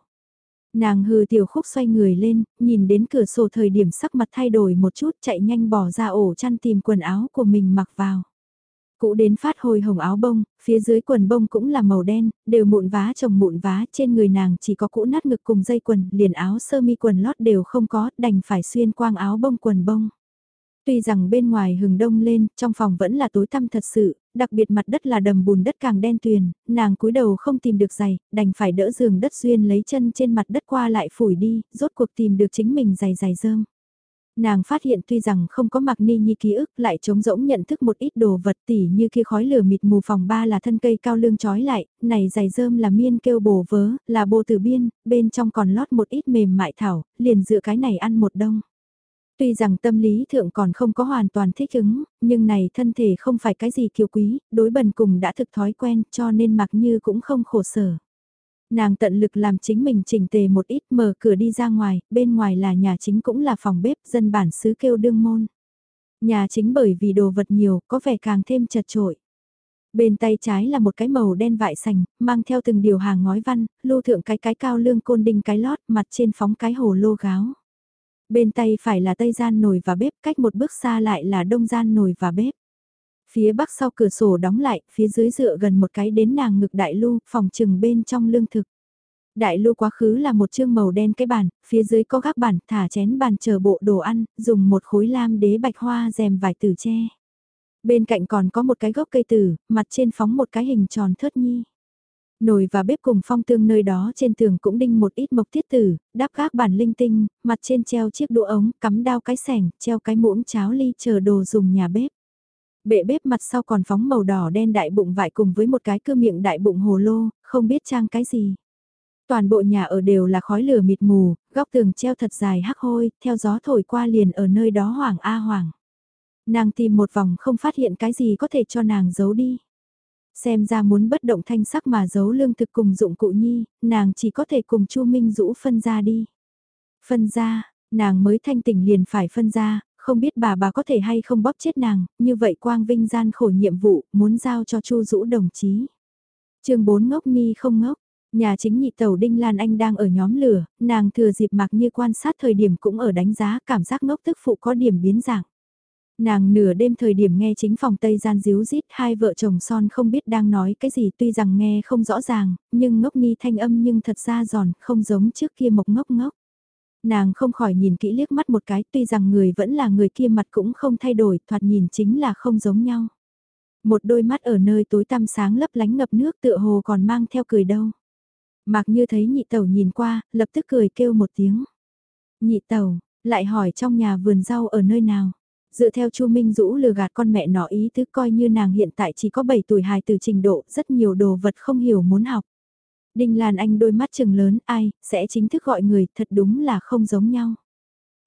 Nàng hừ tiểu khúc xoay người lên, nhìn đến cửa sổ thời điểm sắc mặt thay đổi một chút chạy nhanh bỏ ra ổ chăn tìm quần áo của mình mặc vào. Cũ đến phát hồi hồng áo bông, phía dưới quần bông cũng là màu đen, đều mụn vá chồng mụn vá trên người nàng chỉ có cũ nát ngực cùng dây quần, liền áo sơ mi quần lót đều không có, đành phải xuyên quang áo bông quần bông. Tuy rằng bên ngoài hừng đông lên, trong phòng vẫn là tối tăm thật sự, đặc biệt mặt đất là đầm bùn đất càng đen tuyền, nàng cúi đầu không tìm được giày, đành phải đỡ giường đất duyên lấy chân trên mặt đất qua lại phủi đi, rốt cuộc tìm được chính mình giày giày rơm. Nàng phát hiện tuy rằng không có mặc ni nhi ký ức lại trống rỗng nhận thức một ít đồ vật tỉ như khi khói lửa mịt mù phòng ba là thân cây cao lương trói lại, này dày rơm là miên kêu bồ vớ, là bồ từ biên, bên trong còn lót một ít mềm mại thảo, liền dựa cái này ăn một đông. Tuy rằng tâm lý thượng còn không có hoàn toàn thích ứng, nhưng này thân thể không phải cái gì kiều quý, đối bần cùng đã thực thói quen cho nên mặc như cũng không khổ sở. Nàng tận lực làm chính mình chỉnh tề một ít mở cửa đi ra ngoài, bên ngoài là nhà chính cũng là phòng bếp dân bản xứ kêu đương môn. Nhà chính bởi vì đồ vật nhiều có vẻ càng thêm chật trội. Bên tay trái là một cái màu đen vại sành, mang theo từng điều hàng ngói văn, lưu thượng cái cái cao lương côn đinh cái lót mặt trên phóng cái hồ lô gáo. Bên tay phải là tây gian nồi và bếp, cách một bước xa lại là đông gian nồi và bếp. Phía bắc sau cửa sổ đóng lại, phía dưới dựa gần một cái đến nàng ngực đại lưu, phòng trừng bên trong lương thực. Đại lưu quá khứ là một chương màu đen cái bàn, phía dưới có gác bàn, thả chén bàn chờ bộ đồ ăn, dùng một khối lam đế bạch hoa rèm vải tử tre. Bên cạnh còn có một cái gốc cây tử, mặt trên phóng một cái hình tròn thớt nhi. Nồi và bếp cùng phong tương nơi đó trên tường cũng đinh một ít mộc thiết tử, đáp gác bản linh tinh, mặt trên treo chiếc đũa ống, cắm đao cái sẻng, treo cái muỗng cháo ly chờ đồ dùng nhà bếp. Bệ bếp mặt sau còn phóng màu đỏ đen đại bụng vải cùng với một cái cưa miệng đại bụng hồ lô, không biết trang cái gì. Toàn bộ nhà ở đều là khói lửa mịt mù, góc tường treo thật dài hắc hôi, theo gió thổi qua liền ở nơi đó hoàng a hoàng. Nàng tìm một vòng không phát hiện cái gì có thể cho nàng giấu đi. Xem ra muốn bất động thanh sắc mà giấu lương thực cùng dụng cụ nhi, nàng chỉ có thể cùng Chu Minh Dũ phân ra đi. Phân ra, nàng mới thanh tỉnh liền phải phân ra, không biết bà bà có thể hay không bóp chết nàng, như vậy Quang Vinh gian khổ nhiệm vụ, muốn giao cho Chu Dũ đồng chí. chương 4 ngốc ni không ngốc, nhà chính nhị tàu Đinh Lan Anh đang ở nhóm lửa, nàng thừa dịp mặc như quan sát thời điểm cũng ở đánh giá cảm giác ngốc tức phụ có điểm biến dạng. Nàng nửa đêm thời điểm nghe chính phòng Tây gian díu rít hai vợ chồng son không biết đang nói cái gì tuy rằng nghe không rõ ràng, nhưng ngốc ni thanh âm nhưng thật ra giòn, không giống trước kia mộc ngốc ngốc. Nàng không khỏi nhìn kỹ liếc mắt một cái tuy rằng người vẫn là người kia mặt cũng không thay đổi, thoạt nhìn chính là không giống nhau. Một đôi mắt ở nơi tối tăm sáng lấp lánh ngập nước tựa hồ còn mang theo cười đâu. Mạc như thấy nhị tẩu nhìn qua, lập tức cười kêu một tiếng. Nhị tẩu, lại hỏi trong nhà vườn rau ở nơi nào. Dựa theo Chu Minh Dũ lừa gạt con mẹ nó ý tứ coi như nàng hiện tại chỉ có 7 tuổi hài từ trình độ, rất nhiều đồ vật không hiểu muốn học. Đinh Lan Anh đôi mắt trừng lớn, ai, sẽ chính thức gọi người, thật đúng là không giống nhau.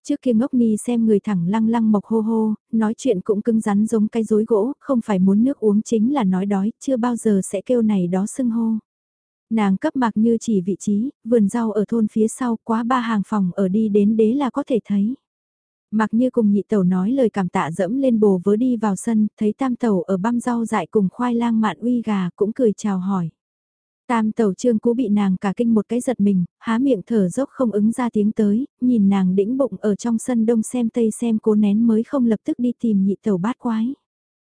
Trước kia ngốc ni xem người thẳng lăng lăng mộc hô hô, nói chuyện cũng cứng rắn giống cái rối gỗ, không phải muốn nước uống chính là nói đói, chưa bao giờ sẽ kêu này đó sưng hô. Nàng cấp mạc như chỉ vị trí, vườn rau ở thôn phía sau quá ba hàng phòng ở đi đến đế là có thể thấy. Mặc như cùng nhị tẩu nói lời cảm tạ dẫm lên bồ vớ đi vào sân, thấy tam tẩu ở băm rau dại cùng khoai lang mạn uy gà cũng cười chào hỏi. Tam tẩu trương cú bị nàng cả kinh một cái giật mình, há miệng thở dốc không ứng ra tiếng tới, nhìn nàng đĩnh bụng ở trong sân đông xem tây xem cố nén mới không lập tức đi tìm nhị tẩu bát quái.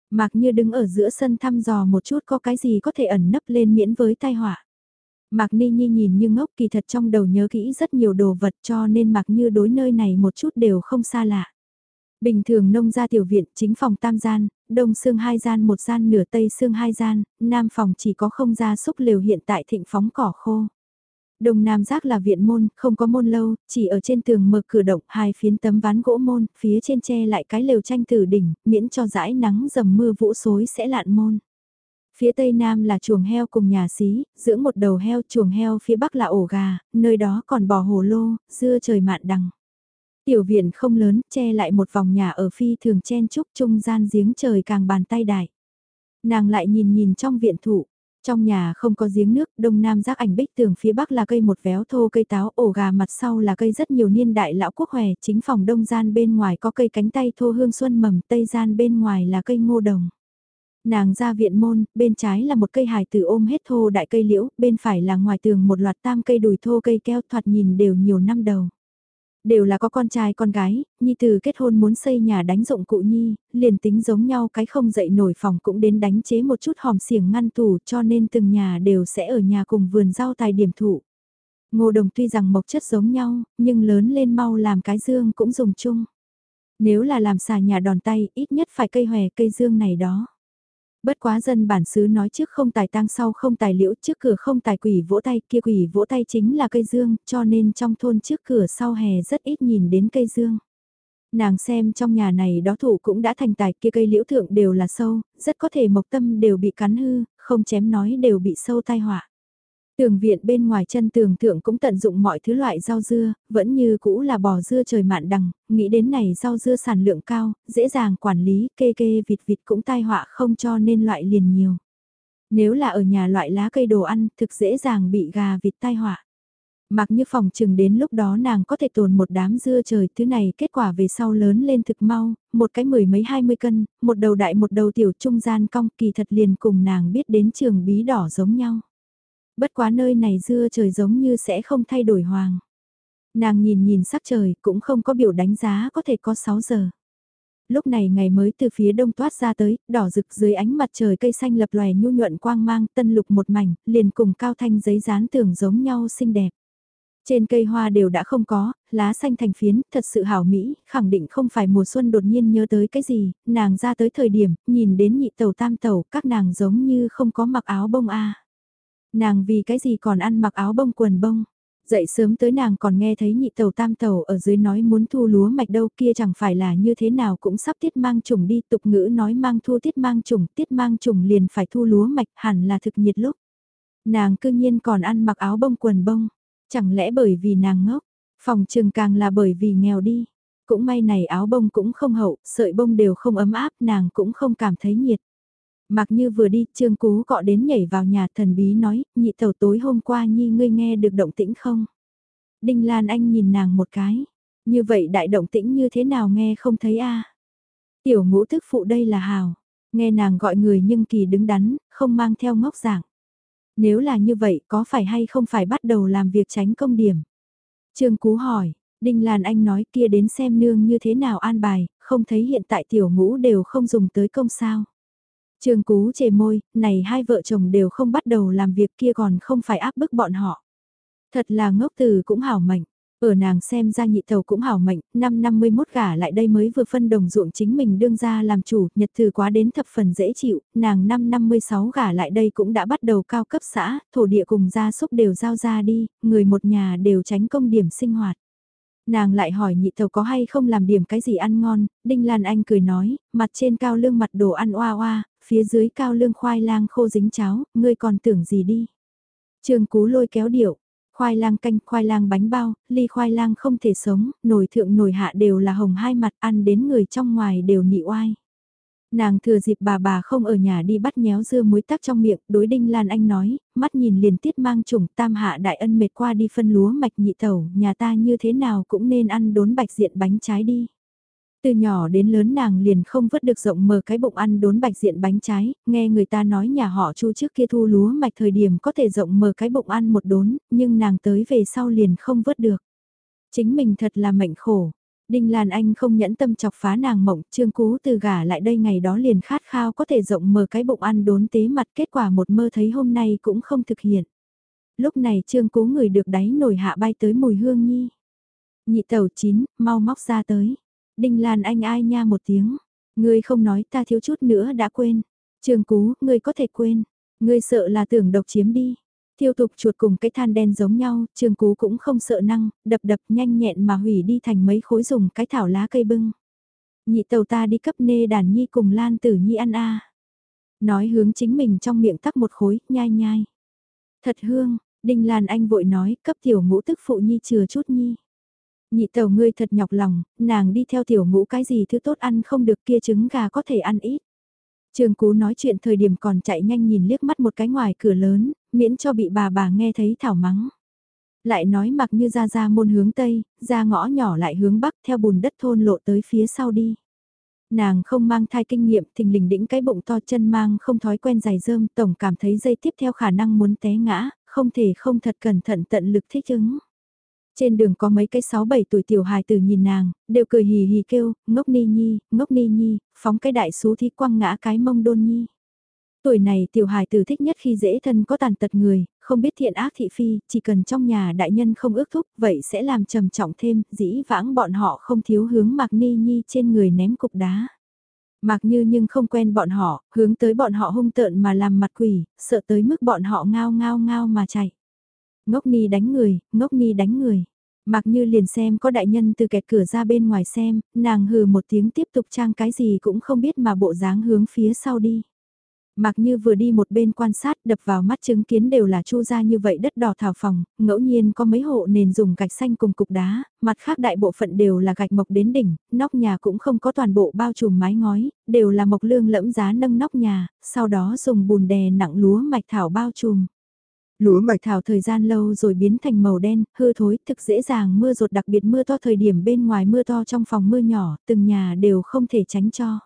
Mạc như đứng ở giữa sân thăm dò một chút có cái gì có thể ẩn nấp lên miễn với tai họa. Mạc Ni Nhi nhìn như ngốc kỳ thật trong đầu nhớ kỹ rất nhiều đồ vật cho nên Mạc Như đối nơi này một chút đều không xa lạ. Bình thường nông gia tiểu viện chính phòng tam gian, đông xương hai gian một gian nửa tây xương hai gian, nam phòng chỉ có không gia xúc liều hiện tại thịnh phóng cỏ khô. Đông Nam Giác là viện môn, không có môn lâu, chỉ ở trên tường mở cửa động hai phiến tấm ván gỗ môn, phía trên che lại cái lều tranh tử đỉnh, miễn cho dãi nắng dầm mưa vũ xối sẽ lạn môn. Phía tây nam là chuồng heo cùng nhà xí, dưỡng một đầu heo chuồng heo phía bắc là ổ gà, nơi đó còn bò hồ lô, dưa trời mạn đằng. Tiểu viện không lớn, che lại một vòng nhà ở phi thường chen trúc trung gian giếng trời càng bàn tay đại. Nàng lại nhìn nhìn trong viện thụ trong nhà không có giếng nước, đông nam giác ảnh bích tường phía bắc là cây một véo thô cây táo, ổ gà mặt sau là cây rất nhiều niên đại lão quốc hòe, chính phòng đông gian bên ngoài có cây cánh tay thô hương xuân mầm, tây gian bên ngoài là cây ngô đồng. Nàng ra viện môn, bên trái là một cây hài tử ôm hết thô đại cây liễu, bên phải là ngoài tường một loạt tam cây đùi thô cây keo thoạt nhìn đều nhiều năm đầu. Đều là có con trai con gái, Nhi từ kết hôn muốn xây nhà đánh dụng cụ Nhi, liền tính giống nhau cái không dậy nổi phòng cũng đến đánh chế một chút hòm xiềng ngăn tủ cho nên từng nhà đều sẽ ở nhà cùng vườn rau tài điểm thụ. Ngô đồng tuy rằng mộc chất giống nhau, nhưng lớn lên mau làm cái dương cũng dùng chung. Nếu là làm xà nhà đòn tay, ít nhất phải cây hòe cây dương này đó. Bất quá dân bản xứ nói trước không tài tang sau không tài liễu trước cửa không tài quỷ vỗ tay kia quỷ vỗ tay chính là cây dương cho nên trong thôn trước cửa sau hè rất ít nhìn đến cây dương. Nàng xem trong nhà này đó thủ cũng đã thành tài kia cây liễu thượng đều là sâu, rất có thể mộc tâm đều bị cắn hư, không chém nói đều bị sâu tai họa. Tường viện bên ngoài chân tường thượng cũng tận dụng mọi thứ loại rau dưa, vẫn như cũ là bò dưa trời mạn đằng, nghĩ đến này rau dưa sản lượng cao, dễ dàng quản lý, kê kê vịt vịt cũng tai họa không cho nên loại liền nhiều. Nếu là ở nhà loại lá cây đồ ăn, thực dễ dàng bị gà vịt tai họa. Mặc như phòng chừng đến lúc đó nàng có thể tồn một đám dưa trời, thứ này kết quả về sau lớn lên thực mau, một cái mười mấy hai mươi cân, một đầu đại một đầu tiểu trung gian cong kỳ thật liền cùng nàng biết đến trường bí đỏ giống nhau. Bất quá nơi này dưa trời giống như sẽ không thay đổi hoàng. Nàng nhìn nhìn sắc trời cũng không có biểu đánh giá có thể có 6 giờ. Lúc này ngày mới từ phía đông toát ra tới, đỏ rực dưới ánh mặt trời cây xanh lập loè nhu nhuận quang mang tân lục một mảnh, liền cùng cao thanh giấy dán tường giống nhau xinh đẹp. Trên cây hoa đều đã không có, lá xanh thành phiến, thật sự hảo mỹ, khẳng định không phải mùa xuân đột nhiên nhớ tới cái gì, nàng ra tới thời điểm, nhìn đến nhị tàu tam tàu, các nàng giống như không có mặc áo bông a Nàng vì cái gì còn ăn mặc áo bông quần bông. Dậy sớm tới nàng còn nghe thấy nhị tàu tam tàu ở dưới nói muốn thu lúa mạch đâu kia chẳng phải là như thế nào cũng sắp tiết mang trùng đi tục ngữ nói mang thu tiết mang trùng tiết mang trùng liền phải thu lúa mạch hẳn là thực nhiệt lúc. Nàng cư nhiên còn ăn mặc áo bông quần bông, chẳng lẽ bởi vì nàng ngốc, phòng trường càng là bởi vì nghèo đi. Cũng may này áo bông cũng không hậu, sợi bông đều không ấm áp nàng cũng không cảm thấy nhiệt. Mặc như vừa đi, Trương Cú cọ đến nhảy vào nhà thần bí nói, nhị thầu tối hôm qua Nhi ngươi nghe được động tĩnh không? Đinh Lan Anh nhìn nàng một cái, như vậy đại động tĩnh như thế nào nghe không thấy a Tiểu ngũ thức phụ đây là hào, nghe nàng gọi người nhưng kỳ đứng đắn, không mang theo ngốc giảng. Nếu là như vậy có phải hay không phải bắt đầu làm việc tránh công điểm? Trương Cú hỏi, Đinh Lan Anh nói kia đến xem nương như thế nào an bài, không thấy hiện tại tiểu ngũ đều không dùng tới công sao. Trương Cú chề môi, này hai vợ chồng đều không bắt đầu làm việc kia còn không phải áp bức bọn họ. Thật là ngốc từ cũng hảo mệnh. Ở nàng xem ra nhị thầu cũng hảo mệnh, năm 51 gả lại đây mới vừa phân đồng ruộng chính mình đương ra làm chủ, nhật từ quá đến thập phần dễ chịu, nàng năm 56 gả lại đây cũng đã bắt đầu cao cấp xã, thổ địa cùng gia súc đều giao ra đi, người một nhà đều tránh công điểm sinh hoạt. Nàng lại hỏi nhị thầu có hay không làm điểm cái gì ăn ngon, Đinh Lan Anh cười nói, mặt trên cao lương mặt đồ ăn oa oa, phía dưới cao lương khoai lang khô dính cháo, ngươi còn tưởng gì đi. trường Cú lôi kéo điệu, khoai lang canh, khoai lang bánh bao, ly khoai lang không thể sống, nồi thượng nồi hạ đều là hồng hai mặt ăn đến người trong ngoài đều nị oai. Nàng thừa dịp bà bà không ở nhà đi bắt nhéo dưa muối tắc trong miệng, đối đinh Lan Anh nói, mắt nhìn liền tiết mang trùng tam hạ đại ân mệt qua đi phân lúa mạch nhị tẩu, nhà ta như thế nào cũng nên ăn đốn bạch diện bánh trái đi. Từ nhỏ đến lớn nàng liền không vứt được rộng mở cái bụng ăn đốn bạch diện bánh trái, nghe người ta nói nhà họ chu trước kia thu lúa mạch thời điểm có thể rộng mở cái bụng ăn một đốn, nhưng nàng tới về sau liền không vứt được. Chính mình thật là mệnh khổ. Đinh Lan Anh không nhẫn tâm chọc phá nàng mộng, Trương Cú từ gả lại đây ngày đó liền khát khao có thể rộng mở cái bụng ăn đốn tế mặt kết quả một mơ thấy hôm nay cũng không thực hiện. Lúc này Trương Cú người được đáy nổi hạ bay tới mùi hương nhi. Nhị tàu chín, mau móc ra tới. Đinh Lan Anh ai nha một tiếng. Ngươi không nói ta thiếu chút nữa đã quên. Trường Cú, ngươi có thể quên. Ngươi sợ là tưởng độc chiếm đi. Tiêu tục chuột cùng cái than đen giống nhau, Trường Cú cũng không sợ năng, đập đập nhanh nhẹn mà hủy đi thành mấy khối dùng cái thảo lá cây bưng. Nhị tàu ta đi cấp nê đàn nhi cùng Lan Tử Nhi ăn a. Nói hướng chính mình trong miệng tắc một khối, nhai nhai. Thật hương, Đinh Lan Anh vội nói, cấp tiểu ngũ tức phụ nhi chừa chút nhi. Nhị tàu ngươi thật nhọc lòng, nàng đi theo tiểu ngũ cái gì thứ tốt ăn không được kia trứng gà có thể ăn ít. Trường Cú nói chuyện thời điểm còn chạy nhanh nhìn liếc mắt một cái ngoài cửa lớn, miễn cho bị bà bà nghe thấy thảo mắng. Lại nói mặc như ra ra môn hướng Tây, ra ngõ nhỏ lại hướng Bắc theo bùn đất thôn lộ tới phía sau đi. Nàng không mang thai kinh nghiệm thình lình đĩnh cái bụng to chân mang không thói quen dài dơm tổng cảm thấy dây tiếp theo khả năng muốn té ngã, không thể không thật cẩn thận tận lực thích ứng. Trên đường có mấy cái 6-7 tuổi tiểu hài tử nhìn nàng, đều cười hì hì kêu, ngốc ni nhi, ngốc ni nhi, phóng cái đại số thi quăng ngã cái mông đôn nhi. Tuổi này tiểu hài tử thích nhất khi dễ thân có tàn tật người, không biết thiện ác thị phi, chỉ cần trong nhà đại nhân không ước thúc, vậy sẽ làm trầm trọng thêm, dĩ vãng bọn họ không thiếu hướng Mạc Ni Nhi trên người ném cục đá. Mạc Như nhưng không quen bọn họ, hướng tới bọn họ hung tợn mà làm mặt quỷ, sợ tới mức bọn họ ngao ngao ngao mà chạy. Ngốc Ni đánh người, Ngốc Ni đánh người. Mặc Như liền xem có đại nhân từ kẹt cửa ra bên ngoài xem, nàng hừ một tiếng tiếp tục trang cái gì cũng không biết mà bộ dáng hướng phía sau đi. Mặc như vừa đi một bên quan sát đập vào mắt chứng kiến đều là chu ra như vậy đất đỏ thảo phòng, ngẫu nhiên có mấy hộ nền dùng gạch xanh cùng cục đá, mặt khác đại bộ phận đều là gạch mộc đến đỉnh, nóc nhà cũng không có toàn bộ bao trùm mái ngói, đều là mộc lương lẫm giá nâng nóc nhà, sau đó dùng bùn đè nặng lúa mạch thảo bao trùm. Lúa mạch thảo thời gian lâu rồi biến thành màu đen, hư thối, thực dễ dàng mưa rột đặc biệt mưa to thời điểm bên ngoài mưa to trong phòng mưa nhỏ, từng nhà đều không thể tránh cho.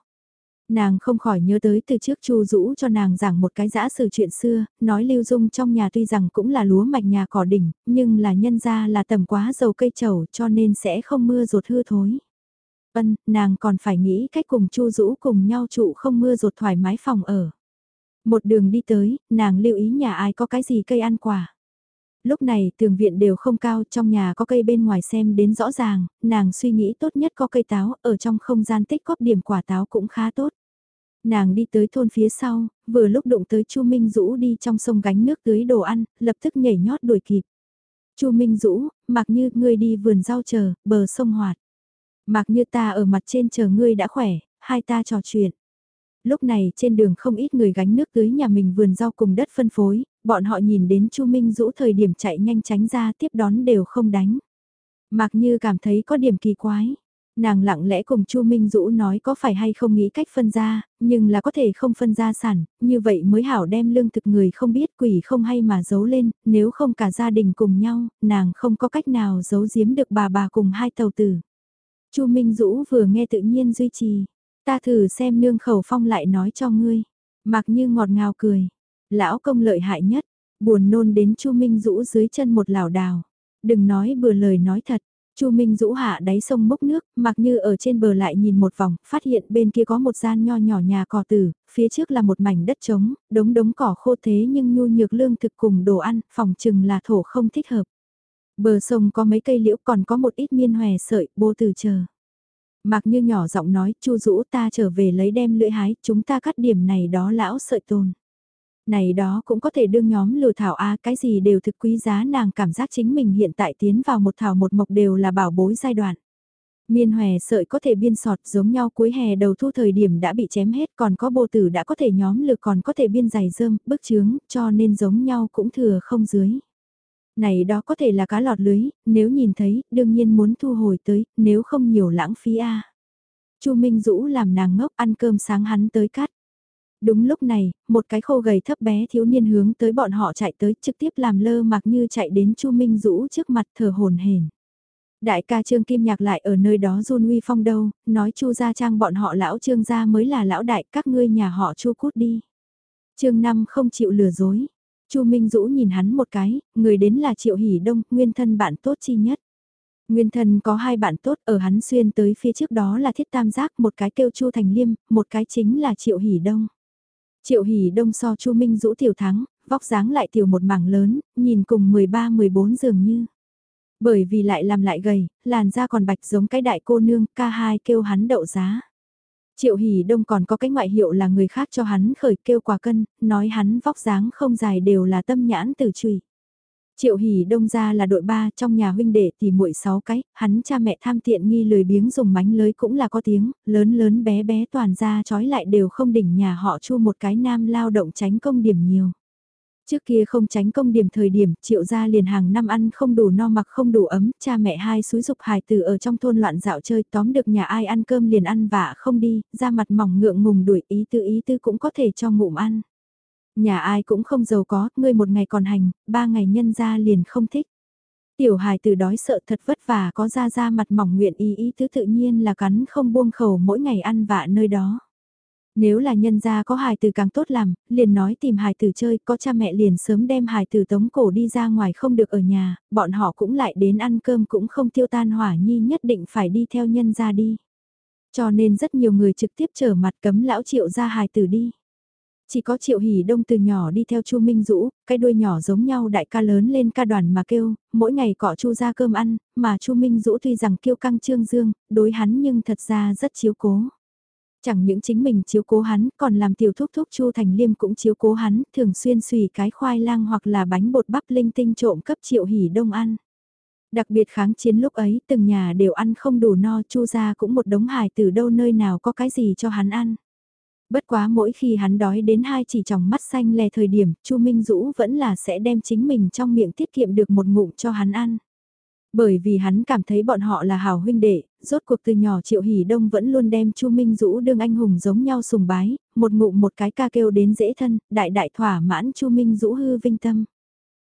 Nàng không khỏi nhớ tới từ trước Chu Dũ cho nàng giảng một cái giã sử chuyện xưa, nói Lưu Dung trong nhà tuy rằng cũng là lúa mạch nhà cỏ đỉnh, nhưng là nhân ra là tầm quá dầu cây trầu cho nên sẽ không mưa rột hư thối. Vân, nàng còn phải nghĩ cách cùng Chu Dũ cùng nhau trụ không mưa rột thoải mái phòng ở. Một đường đi tới, nàng lưu ý nhà ai có cái gì cây ăn quả. Lúc này tường viện đều không cao, trong nhà có cây bên ngoài xem đến rõ ràng, nàng suy nghĩ tốt nhất có cây táo, ở trong không gian tích góp điểm quả táo cũng khá tốt. Nàng đi tới thôn phía sau, vừa lúc đụng tới Chu Minh Dũ đi trong sông gánh nước tưới đồ ăn, lập tức nhảy nhót đuổi kịp. Chu Minh Dũ, mặc như ngươi đi vườn rau chờ, bờ sông hoạt. Mặc như ta ở mặt trên chờ ngươi đã khỏe, hai ta trò chuyện lúc này trên đường không ít người gánh nước tưới nhà mình vườn rau cùng đất phân phối, bọn họ nhìn đến Chu Minh Dũ thời điểm chạy nhanh tránh ra tiếp đón đều không đánh. Mặc như cảm thấy có điểm kỳ quái. Nàng lặng lẽ cùng Chu Minh Dũ nói có phải hay không nghĩ cách phân ra, nhưng là có thể không phân ra sản, như vậy mới hảo đem lương thực người không biết quỷ không hay mà giấu lên, nếu không cả gia đình cùng nhau, nàng không có cách nào giấu giếm được bà bà cùng hai tàu tử. Chu Minh Dũ vừa nghe tự nhiên duy trì, Ta thử xem nương khẩu phong lại nói cho ngươi. Mặc như ngọt ngào cười. Lão công lợi hại nhất. Buồn nôn đến Chu Minh rũ dưới chân một lảo đào. Đừng nói bừa lời nói thật. Chu Minh rũ hạ đáy sông mốc nước, mặc như ở trên bờ lại nhìn một vòng, phát hiện bên kia có một gian nho nhỏ nhà cỏ tử, phía trước là một mảnh đất trống, đống đống cỏ khô thế nhưng nhu nhược lương thực cùng đồ ăn, phòng chừng là thổ không thích hợp. Bờ sông có mấy cây liễu còn có một ít miên hòe sợi, bô từ chờ. Mạc như nhỏ giọng nói, chu rũ ta trở về lấy đem lưỡi hái, chúng ta cắt điểm này đó lão sợi tồn. Này đó cũng có thể đương nhóm lừa thảo A cái gì đều thực quý giá nàng cảm giác chính mình hiện tại tiến vào một thảo một mộc đều là bảo bối giai đoạn. Miên hòe sợi có thể biên sọt giống nhau cuối hè đầu thu thời điểm đã bị chém hết còn có bồ tử đã có thể nhóm lược còn có thể biên dày dơm, bức chướng, cho nên giống nhau cũng thừa không dưới. Này đó có thể là cá lọt lưới, nếu nhìn thấy, đương nhiên muốn thu hồi tới, nếu không nhiều lãng phí a. Chu Minh Dũ làm nàng ngốc ăn cơm sáng hắn tới cắt. Đúng lúc này, một cái khô gầy thấp bé thiếu niên hướng tới bọn họ chạy tới trực tiếp làm lơ mặc như chạy đến Chu Minh Dũ trước mặt thở hồn hển. Đại ca Trương Kim Nhạc lại ở nơi đó run uy phong đâu, nói Chu gia trang bọn họ lão Trương gia mới là lão đại, các ngươi nhà họ Chu cút đi. Trương Năm không chịu lừa dối. Chu Minh Dũ nhìn hắn một cái, người đến là Triệu Hỷ Đông, nguyên thân bạn tốt chi nhất. Nguyên thân có hai bạn tốt ở hắn xuyên tới phía trước đó là Thiết Tam Giác, một cái kêu Chu Thành Liêm, một cái chính là Triệu Hỷ Đông. Triệu Hỷ Đông so Chu Minh Dũ tiểu thắng, vóc dáng lại tiểu một mảng lớn, nhìn cùng 13-14 dường như. Bởi vì lại làm lại gầy, làn da còn bạch giống cái đại cô nương, ca hai kêu hắn đậu giá. Triệu Hỷ Đông còn có cái ngoại hiệu là người khác cho hắn khởi kêu quả cân, nói hắn vóc dáng không dài đều là tâm nhãn tử trùy. Triệu Hỷ Đông ra là đội ba trong nhà huynh đệ thì muội sáu cái, hắn cha mẹ tham tiện nghi lười biếng dùng mánh lưới cũng là có tiếng, lớn lớn bé bé toàn ra trói lại đều không đỉnh nhà họ chu một cái nam lao động tránh công điểm nhiều. Trước kia không tránh công điểm thời điểm, triệu gia liền hàng năm ăn không đủ no mặc không đủ ấm, cha mẹ hai suối dục hài tử ở trong thôn loạn dạo chơi tóm được nhà ai ăn cơm liền ăn vả không đi, ra mặt mỏng ngượng ngùng đuổi ý tư ý tư cũng có thể cho ngụm ăn. Nhà ai cũng không giàu có, ngươi một ngày còn hành, ba ngày nhân ra liền không thích. Tiểu hài tử đói sợ thật vất vả có ra ra mặt mỏng nguyện ý ý tứ tự nhiên là cắn không buông khẩu mỗi ngày ăn vạ nơi đó. Nếu là nhân gia có hài tử càng tốt làm, liền nói tìm hài tử chơi, có cha mẹ liền sớm đem hài tử tống cổ đi ra ngoài không được ở nhà, bọn họ cũng lại đến ăn cơm cũng không tiêu tan hỏa nhi nhất định phải đi theo nhân gia đi. Cho nên rất nhiều người trực tiếp trở mặt cấm lão triệu ra hài tử đi. Chỉ có Triệu Hỷ Đông từ nhỏ đi theo Chu Minh Dũ, cái đuôi nhỏ giống nhau đại ca lớn lên ca đoàn mà kêu, mỗi ngày cọ Chu ra cơm ăn, mà Chu Minh Dũ tuy rằng kêu căng trương dương, đối hắn nhưng thật ra rất chiếu cố. Chẳng những chính mình chiếu cố hắn, còn làm tiểu thúc thúc Chu Thành Liêm cũng chiếu cố hắn, thường xuyên xùy cái khoai lang hoặc là bánh bột bắp linh tinh trộm cấp Triệu hỉ Đông ăn. Đặc biệt kháng chiến lúc ấy, từng nhà đều ăn không đủ no, Chu ra cũng một đống hài từ đâu nơi nào có cái gì cho hắn ăn. Bất quá mỗi khi hắn đói đến hai chỉ tròng mắt xanh lè thời điểm, Chu Minh Dũ vẫn là sẽ đem chính mình trong miệng tiết kiệm được một ngụm cho hắn ăn. Bởi vì hắn cảm thấy bọn họ là hào huynh đệ, rốt cuộc từ nhỏ Triệu Hỷ Đông vẫn luôn đem Chu Minh Dũ đương anh hùng giống nhau sùng bái, một ngụ một cái ca kêu đến dễ thân, đại đại thỏa mãn Chu Minh Dũ hư vinh tâm.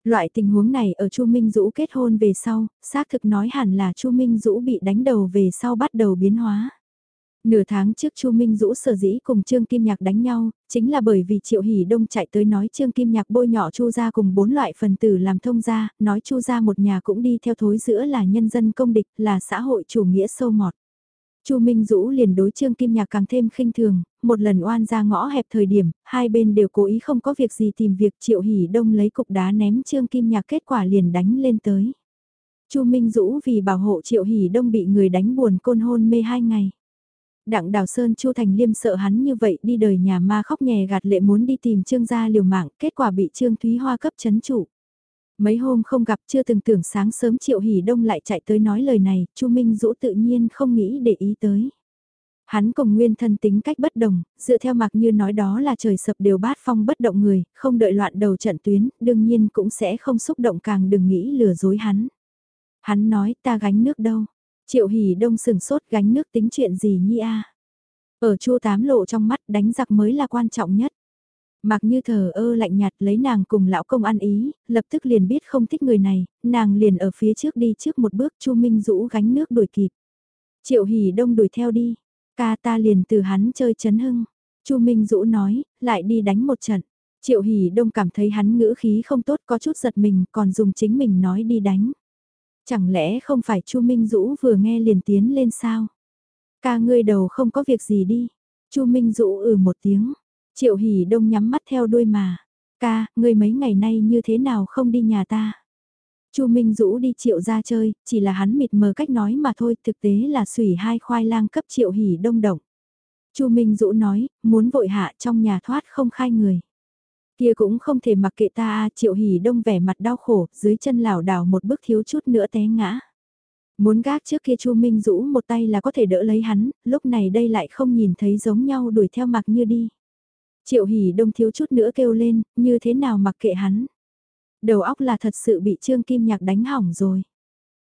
Loại tình huống này ở Chu Minh Dũ kết hôn về sau, xác thực nói hẳn là Chu Minh Dũ bị đánh đầu về sau bắt đầu biến hóa. Nửa tháng trước Chu Minh Dũ sở dĩ cùng Trương Kim Nhạc đánh nhau, chính là bởi vì Triệu Hỷ Đông chạy tới nói Trương Kim Nhạc bôi nhọ Chu gia cùng bốn loại phần tử làm thông gia, nói Chu gia một nhà cũng đi theo thối giữa là nhân dân công địch, là xã hội chủ nghĩa sâu mọt. Chu Minh Dũ liền đối Trương Kim Nhạc càng thêm khinh thường, một lần oan ra ngõ hẹp thời điểm, hai bên đều cố ý không có việc gì tìm việc Triệu Hỷ Đông lấy cục đá ném Trương Kim Nhạc kết quả liền đánh lên tới. Chu Minh Dũ vì bảo hộ Triệu Hỷ Đông bị người đánh buồn côn hôn mê hai ngày. Đặng Đào Sơn Chu Thành Liêm sợ hắn như vậy đi đời nhà ma khóc nhè gạt lệ muốn đi tìm Trương gia liều mạng, kết quả bị Trương Thúy Hoa cấp chấn chủ. Mấy hôm không gặp chưa từng tưởng sáng sớm Triệu Hỷ Đông lại chạy tới nói lời này, Chu Minh Dũ tự nhiên không nghĩ để ý tới. Hắn cùng nguyên thân tính cách bất đồng, dựa theo mặc như nói đó là trời sập đều bát phong bất động người, không đợi loạn đầu trận tuyến, đương nhiên cũng sẽ không xúc động càng đừng nghĩ lừa dối hắn. Hắn nói ta gánh nước đâu, Triệu Hỷ Đông sừng sốt gánh nước tính chuyện gì nhi a? Ở Chu Tám Lộ trong mắt đánh giặc mới là quan trọng nhất. Mặc như thờ ơ lạnh nhạt lấy nàng cùng lão công ăn ý, lập tức liền biết không thích người này, nàng liền ở phía trước đi trước một bước Chu Minh Dũ gánh nước đuổi kịp. Triệu Hỷ Đông đuổi theo đi, ca ta liền từ hắn chơi chấn hưng. Chu Minh Dũ nói, lại đi đánh một trận. Triệu Hỷ Đông cảm thấy hắn ngữ khí không tốt có chút giật mình còn dùng chính mình nói đi đánh. Chẳng lẽ không phải Chu Minh Dũ vừa nghe liền tiến lên sao? Ca ngươi đầu không có việc gì đi. Chu Minh Dũ ừ một tiếng. Triệu Hỷ Đông nhắm mắt theo đuôi mà. Ca, ngươi mấy ngày nay như thế nào không đi nhà ta? Chu Minh Dũ đi Triệu ra chơi, chỉ là hắn mịt mờ cách nói mà thôi, thực tế là sủy hai khoai lang cấp Triệu Hỷ Đông động. Chu Minh Dũ nói, muốn vội hạ trong nhà thoát không khai người. Kia cũng không thể mặc kệ ta triệu hỉ đông vẻ mặt đau khổ, dưới chân lảo đảo một bước thiếu chút nữa té ngã. Muốn gác trước kia Chu Minh Dũ một tay là có thể đỡ lấy hắn, lúc này đây lại không nhìn thấy giống nhau đuổi theo mặc như đi. Triệu hỉ đông thiếu chút nữa kêu lên, như thế nào mặc kệ hắn. Đầu óc là thật sự bị Trương Kim Nhạc đánh hỏng rồi.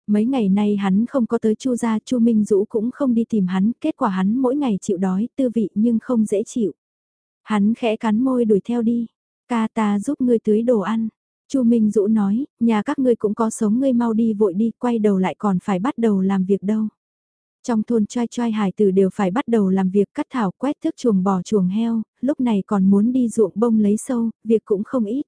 Mấy ngày nay hắn không có tới Chu gia, Chu Minh Dũ cũng không đi tìm hắn, kết quả hắn mỗi ngày chịu đói, tư vị nhưng không dễ chịu. Hắn khẽ cắn môi đuổi theo đi, Ca ta giúp ngươi tưới đồ ăn. Chu Minh Dũ nói, nhà các ngươi cũng có sống ngươi mau đi vội đi, quay đầu lại còn phải bắt đầu làm việc đâu. Trong thôn trai trai hài tử đều phải bắt đầu làm việc cắt thảo quét thước chuồng bò chuồng heo, lúc này còn muốn đi ruộng bông lấy sâu, việc cũng không ít.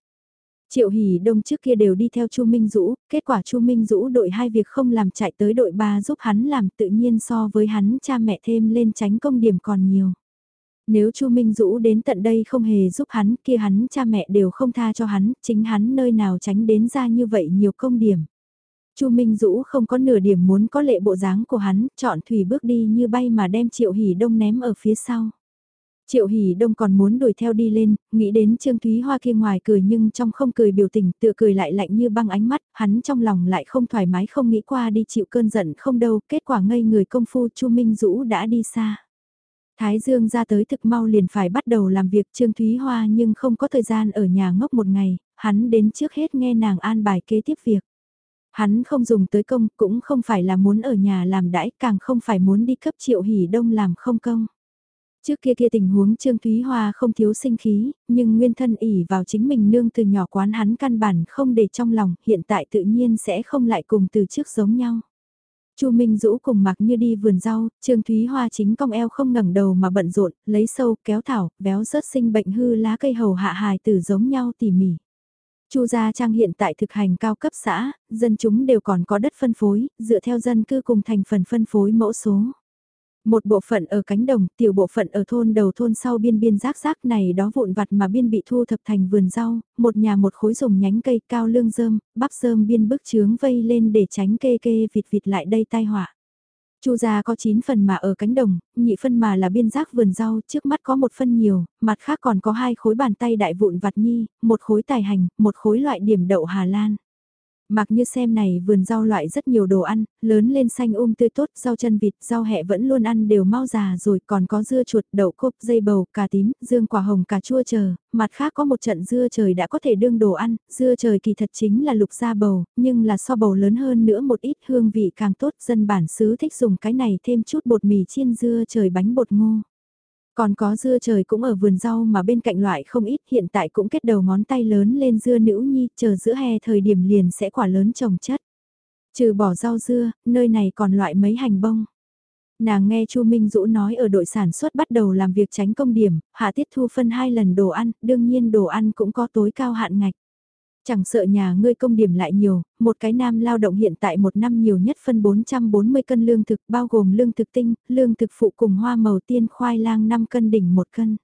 Triệu Hỷ Đông trước kia đều đi theo Chu Minh Dũ, kết quả Chu Minh Dũ đội hai việc không làm chạy tới đội ba giúp hắn làm tự nhiên so với hắn cha mẹ thêm lên tránh công điểm còn nhiều. Nếu Chu Minh Dũ đến tận đây không hề giúp hắn, kia hắn cha mẹ đều không tha cho hắn, chính hắn nơi nào tránh đến ra như vậy nhiều công điểm. Chu Minh Dũ không có nửa điểm muốn có lệ bộ dáng của hắn, chọn thủy bước đi như bay mà đem Triệu Hỷ Đông ném ở phía sau. Triệu Hỷ Đông còn muốn đuổi theo đi lên, nghĩ đến Trương Thúy Hoa kia ngoài cười nhưng trong không cười biểu tình tựa cười lại lạnh như băng ánh mắt, hắn trong lòng lại không thoải mái không nghĩ qua đi chịu cơn giận không đâu, kết quả ngây người công phu Chu Minh Dũ đã đi xa. Thái Dương ra tới thực mau liền phải bắt đầu làm việc Trương Thúy Hoa nhưng không có thời gian ở nhà ngốc một ngày, hắn đến trước hết nghe nàng an bài kế tiếp việc. Hắn không dùng tới công cũng không phải là muốn ở nhà làm đãi càng không phải muốn đi cấp triệu hỉ đông làm không công. Trước kia kia tình huống Trương Thúy Hoa không thiếu sinh khí, nhưng nguyên thân ỉ vào chính mình nương từ nhỏ quán hắn căn bản không để trong lòng, hiện tại tự nhiên sẽ không lại cùng từ trước giống nhau. Chu Minh Dũ cùng mặc như đi vườn rau, Trương Thúy Hoa chính cong eo không ngẩng đầu mà bận rộn, lấy sâu, kéo thảo, véo rớt sinh bệnh hư lá cây hầu hạ hài tử giống nhau tỉ mỉ. Chu Gia Trang hiện tại thực hành cao cấp xã, dân chúng đều còn có đất phân phối, dựa theo dân cư cùng thành phần phân phối mẫu số. Một bộ phận ở cánh đồng, tiểu bộ phận ở thôn đầu thôn sau biên biên rác rác này đó vụn vặt mà biên bị thu thập thành vườn rau, một nhà một khối dùng nhánh cây cao lương dơm bắp dơm biên bức chướng vây lên để tránh kê kê vịt vịt lại đây tai họa. Chu gia có 9 phần mà ở cánh đồng, nhị phân mà là biên giác vườn rau, trước mắt có một phân nhiều, mặt khác còn có hai khối bàn tay đại vụn vặt nhi, một khối tài hành, một khối loại điểm đậu Hà Lan. Mặc như xem này vườn rau loại rất nhiều đồ ăn, lớn lên xanh um tươi tốt, rau chân vịt, rau hẹ vẫn luôn ăn đều mau già rồi, còn có dưa chuột, đậu cốp, dây bầu, cà tím, dương quả hồng, cà chua chờ, mặt khác có một trận dưa trời đã có thể đương đồ ăn, dưa trời kỳ thật chính là lục gia bầu, nhưng là so bầu lớn hơn nữa một ít hương vị càng tốt, dân bản xứ thích dùng cái này thêm chút bột mì chiên dưa trời bánh bột ngô. Còn có dưa trời cũng ở vườn rau mà bên cạnh loại không ít hiện tại cũng kết đầu ngón tay lớn lên dưa nữ nhi chờ giữa hè thời điểm liền sẽ quả lớn trồng chất. Trừ bỏ rau dưa, nơi này còn loại mấy hành bông. Nàng nghe Chu Minh Dũ nói ở đội sản xuất bắt đầu làm việc tránh công điểm, hạ tiết thu phân hai lần đồ ăn, đương nhiên đồ ăn cũng có tối cao hạn ngạch. Chẳng sợ nhà ngươi công điểm lại nhiều, một cái nam lao động hiện tại một năm nhiều nhất phân 440 cân lương thực bao gồm lương thực tinh, lương thực phụ cùng hoa màu tiên khoai lang 5 cân đỉnh một cân.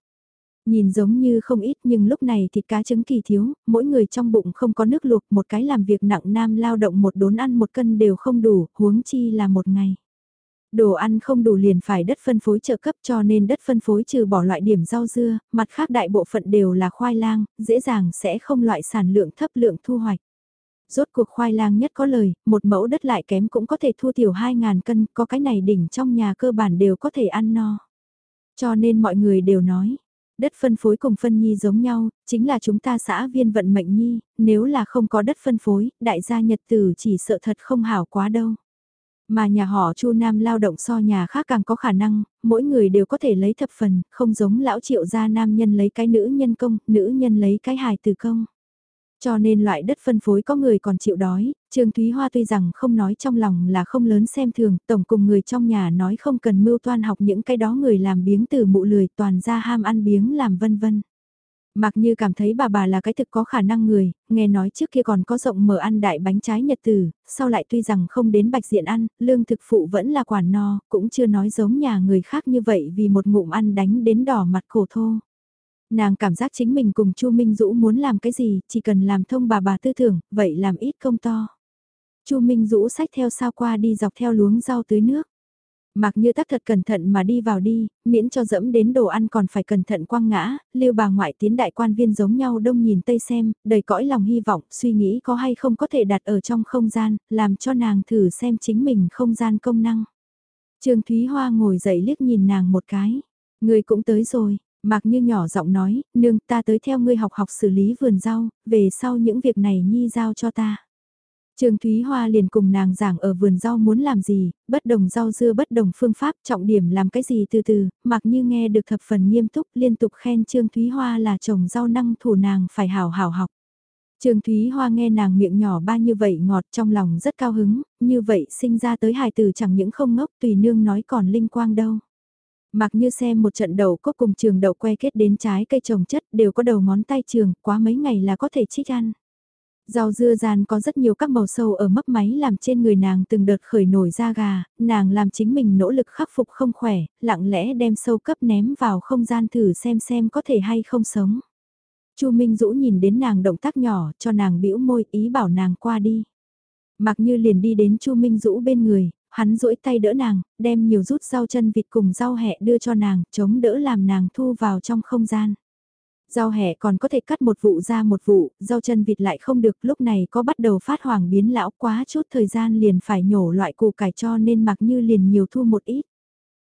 Nhìn giống như không ít nhưng lúc này thịt cá trứng kỳ thiếu, mỗi người trong bụng không có nước luộc một cái làm việc nặng nam lao động một đốn ăn một cân đều không đủ, huống chi là một ngày. Đồ ăn không đủ liền phải đất phân phối trợ cấp cho nên đất phân phối trừ bỏ loại điểm rau dưa, mặt khác đại bộ phận đều là khoai lang, dễ dàng sẽ không loại sản lượng thấp lượng thu hoạch. Rốt cuộc khoai lang nhất có lời, một mẫu đất lại kém cũng có thể thu tiểu 2.000 cân, có cái này đỉnh trong nhà cơ bản đều có thể ăn no. Cho nên mọi người đều nói, đất phân phối cùng phân nhi giống nhau, chính là chúng ta xã viên vận mệnh nhi, nếu là không có đất phân phối, đại gia nhật tử chỉ sợ thật không hảo quá đâu. Mà nhà họ Chu Nam lao động so nhà khác càng có khả năng, mỗi người đều có thể lấy thập phần, không giống lão triệu gia nam nhân lấy cái nữ nhân công, nữ nhân lấy cái hài từ công. Cho nên loại đất phân phối có người còn chịu đói, Trương Thúy Hoa tuy rằng không nói trong lòng là không lớn xem thường, tổng cùng người trong nhà nói không cần mưu toan học những cái đó người làm biếng từ mụ lười toàn ra ham ăn biếng làm vân vân. Mặc như cảm thấy bà bà là cái thực có khả năng người, nghe nói trước kia còn có rộng mở ăn đại bánh trái nhật tử, sau lại tuy rằng không đến bạch diện ăn, lương thực phụ vẫn là quản no, cũng chưa nói giống nhà người khác như vậy vì một ngụm ăn đánh đến đỏ mặt khổ thô. Nàng cảm giác chính mình cùng Chu Minh Dũ muốn làm cái gì, chỉ cần làm thông bà bà tư tưởng, vậy làm ít công to. Chu Minh Dũ sách theo sao qua đi dọc theo luống rau tưới nước. Mặc như tắc thật cẩn thận mà đi vào đi, miễn cho dẫm đến đồ ăn còn phải cẩn thận quăng ngã, lưu bà ngoại tiến đại quan viên giống nhau đông nhìn tây xem, đầy cõi lòng hy vọng, suy nghĩ có hay không có thể đặt ở trong không gian, làm cho nàng thử xem chính mình không gian công năng. Trương Thúy Hoa ngồi dậy liếc nhìn nàng một cái, người cũng tới rồi, mặc như nhỏ giọng nói, nương ta tới theo ngươi học học xử lý vườn rau, về sau những việc này nhi giao cho ta. Trương Thúy Hoa liền cùng nàng giảng ở vườn rau muốn làm gì, bất đồng rau dưa bất đồng phương pháp trọng điểm làm cái gì từ từ, mặc như nghe được thập phần nghiêm túc liên tục khen Trương Thúy Hoa là trồng rau năng thủ nàng phải hảo hảo học. Trương Thúy Hoa nghe nàng miệng nhỏ ba như vậy ngọt trong lòng rất cao hứng, như vậy sinh ra tới hài tử chẳng những không ngốc tùy nương nói còn linh quang đâu. Mặc như xem một trận đầu có cùng trường đậu que kết đến trái cây trồng chất đều có đầu ngón tay trường, quá mấy ngày là có thể trích ăn. Rau dưa gian có rất nhiều các màu sâu ở mấp máy làm trên người nàng từng đợt khởi nổi da gà, nàng làm chính mình nỗ lực khắc phục không khỏe, lặng lẽ đem sâu cấp ném vào không gian thử xem xem có thể hay không sống. Chu Minh Dũ nhìn đến nàng động tác nhỏ cho nàng bĩu môi ý bảo nàng qua đi. Mặc như liền đi đến Chu Minh Dũ bên người, hắn duỗi tay đỡ nàng, đem nhiều rút rau chân vịt cùng rau hẹ đưa cho nàng, chống đỡ làm nàng thu vào trong không gian. Rau hẹ còn có thể cắt một vụ ra một vụ, rau chân vịt lại không được, lúc này có bắt đầu phát hoàng biến lão quá chút thời gian liền phải nhổ loại củ cải cho nên mặc như liền nhiều thu một ít.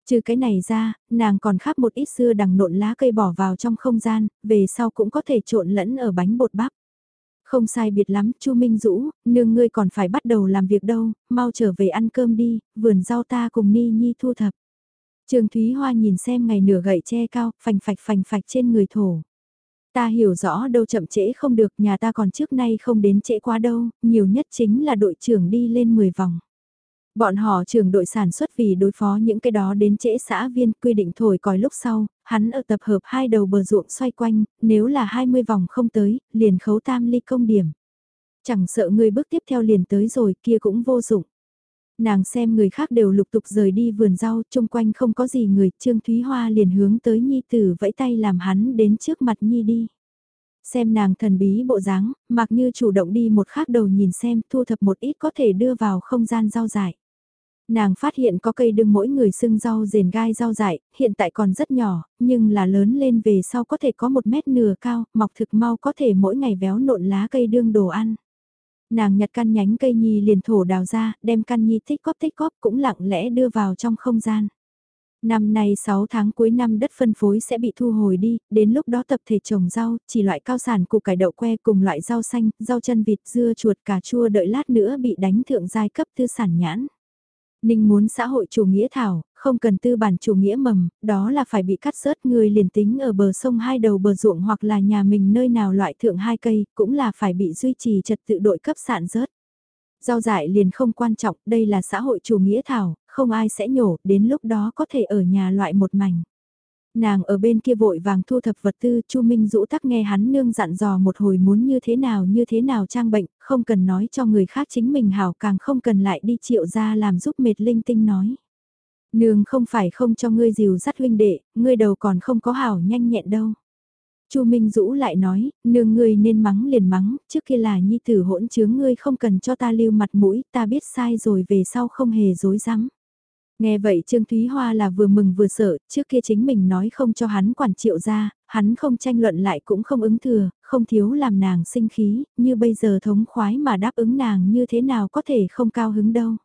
Trừ cái này ra, nàng còn khắp một ít xưa đằng nộn lá cây bỏ vào trong không gian, về sau cũng có thể trộn lẫn ở bánh bột bắp. Không sai biệt lắm, Chu Minh Dũ, nương ngươi còn phải bắt đầu làm việc đâu, mau trở về ăn cơm đi, vườn rau ta cùng Ni Nhi thu thập. Trường Thúy Hoa nhìn xem ngày nửa gậy che cao, phành phạch phành phạch trên người thổ. Ta hiểu rõ đâu chậm trễ không được, nhà ta còn trước nay không đến trễ quá đâu, nhiều nhất chính là đội trưởng đi lên 10 vòng. Bọn họ trưởng đội sản xuất vì đối phó những cái đó đến trễ xã viên quy định thổi còi lúc sau, hắn ở tập hợp hai đầu bờ ruộng xoay quanh, nếu là 20 vòng không tới, liền khấu tam ly công điểm. Chẳng sợ người bước tiếp theo liền tới rồi kia cũng vô dụng. Nàng xem người khác đều lục tục rời đi vườn rau, chung quanh không có gì người, Trương Thúy Hoa liền hướng tới Nhi Tử vẫy tay làm hắn đến trước mặt Nhi đi. Xem nàng thần bí bộ dáng, mặc như chủ động đi một khác đầu nhìn xem thu thập một ít có thể đưa vào không gian rau dại. Nàng phát hiện có cây đương mỗi người xưng rau rền gai rau dại, hiện tại còn rất nhỏ, nhưng là lớn lên về sau có thể có một mét nửa cao, mọc thực mau có thể mỗi ngày véo nộn lá cây đương đồ ăn. Nàng nhặt căn nhánh cây nhi liền thổ đào ra, đem căn nhi tích cóp tích cóp cũng lặng lẽ đưa vào trong không gian. Năm nay 6 tháng cuối năm đất phân phối sẽ bị thu hồi đi, đến lúc đó tập thể trồng rau, chỉ loại cao sản củ cải đậu que cùng loại rau xanh, rau chân vịt, dưa chuột, cà chua đợi lát nữa bị đánh thượng giai cấp tư sản nhãn. Ninh muốn xã hội chủ nghĩa thảo, không cần tư bản chủ nghĩa mầm, đó là phải bị cắt rớt người liền tính ở bờ sông hai đầu bờ ruộng hoặc là nhà mình nơi nào loại thượng hai cây, cũng là phải bị duy trì trật tự đội cấp sạn rớt. Rau dại liền không quan trọng, đây là xã hội chủ nghĩa thảo, không ai sẽ nhổ, đến lúc đó có thể ở nhà loại một mảnh. Nàng ở bên kia vội vàng thu thập vật tư, Chu Minh Dũ tắc nghe hắn nương dặn dò một hồi muốn như thế nào như thế nào trang bệnh, không cần nói cho người khác chính mình hảo càng không cần lại đi triệu ra làm giúp mệt linh tinh nói. Nương không phải không cho ngươi dìu dắt huynh đệ, ngươi đầu còn không có hảo nhanh nhẹn đâu. Chu Minh Dũ lại nói, nương ngươi nên mắng liền mắng, trước kia là nhi tử hỗn chướng ngươi không cần cho ta lưu mặt mũi, ta biết sai rồi về sau không hề dối rắm Nghe vậy Trương Thúy Hoa là vừa mừng vừa sợ, trước kia chính mình nói không cho hắn quản triệu ra, hắn không tranh luận lại cũng không ứng thừa, không thiếu làm nàng sinh khí, như bây giờ thống khoái mà đáp ứng nàng như thế nào có thể không cao hứng đâu.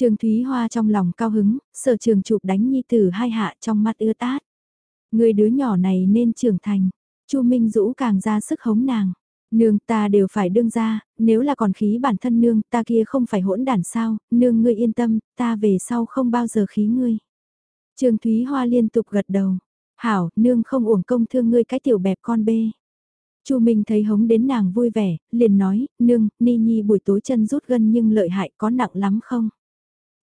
Trương Thúy Hoa trong lòng cao hứng, sở trường chụp đánh nhi tử hai hạ trong mắt ưa tát. Người đứa nhỏ này nên trưởng thành, Chu Minh Dũ càng ra sức hống nàng. Nương ta đều phải đương ra, nếu là còn khí bản thân nương ta kia không phải hỗn đản sao, nương ngươi yên tâm, ta về sau không bao giờ khí ngươi. Trương Thúy Hoa liên tục gật đầu, hảo, nương không uổng công thương ngươi cái tiểu bẹp con bê. Chu Minh thấy hống đến nàng vui vẻ, liền nói, nương, Ni Nhi buổi tối chân rút gân nhưng lợi hại có nặng lắm không?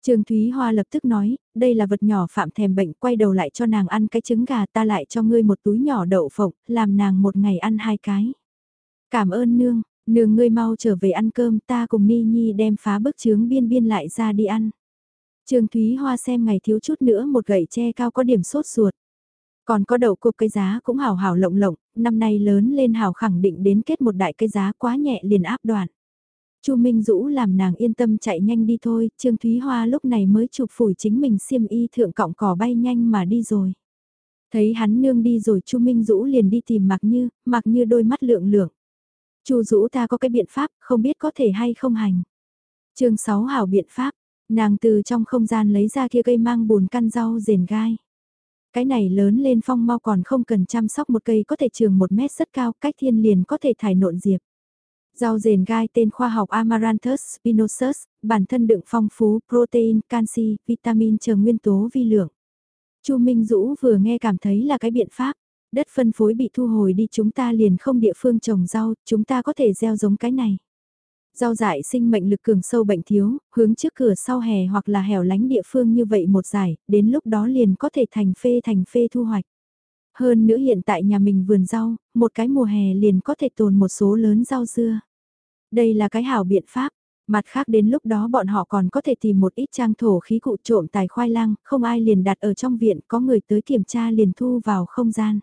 Trương Thúy Hoa lập tức nói, đây là vật nhỏ phạm thèm bệnh, quay đầu lại cho nàng ăn cái trứng gà ta lại cho ngươi một túi nhỏ đậu phộng, làm nàng một ngày ăn hai cái. Cảm ơn nương, nương ngươi mau trở về ăn cơm ta cùng Ni Nhi đem phá bức trướng biên biên lại ra đi ăn. Trương Thúy Hoa xem ngày thiếu chút nữa một gậy tre cao có điểm sốt ruột. Còn có đậu cục cây giá cũng hào hào lộng lộng, năm nay lớn lên hào khẳng định đến kết một đại cây giá quá nhẹ liền áp đoạn. Chu Minh Dũ làm nàng yên tâm chạy nhanh đi thôi, Trương Thúy Hoa lúc này mới chụp phủi chính mình xiêm y thượng cọng cỏ bay nhanh mà đi rồi. Thấy hắn nương đi rồi Chu Minh Dũ liền đi tìm Mạc Như, Mạc Như đôi mắt lượng lượng. Chu Dũ ta có cái biện pháp, không biết có thể hay không hành. chương 6 hảo biện pháp, nàng từ trong không gian lấy ra kia cây mang bùn căn rau rền gai. Cái này lớn lên phong mau còn không cần chăm sóc một cây có thể trường một mét rất cao, cách thiên liền có thể thải nộn diệp. Rau rền gai tên khoa học Amaranthus spinosus, bản thân đựng phong phú protein, canxi, vitamin chờ nguyên tố vi lượng. Chu Minh Dũ vừa nghe cảm thấy là cái biện pháp. Đất phân phối bị thu hồi đi chúng ta liền không địa phương trồng rau, chúng ta có thể gieo giống cái này. Rau dại sinh mệnh lực cường sâu bệnh thiếu, hướng trước cửa sau hè hoặc là hẻo lánh địa phương như vậy một giải, đến lúc đó liền có thể thành phê thành phê thu hoạch. Hơn nữa hiện tại nhà mình vườn rau, một cái mùa hè liền có thể tồn một số lớn rau dưa. Đây là cái hảo biện pháp, mặt khác đến lúc đó bọn họ còn có thể tìm một ít trang thổ khí cụ trộm tài khoai lang, không ai liền đặt ở trong viện, có người tới kiểm tra liền thu vào không gian.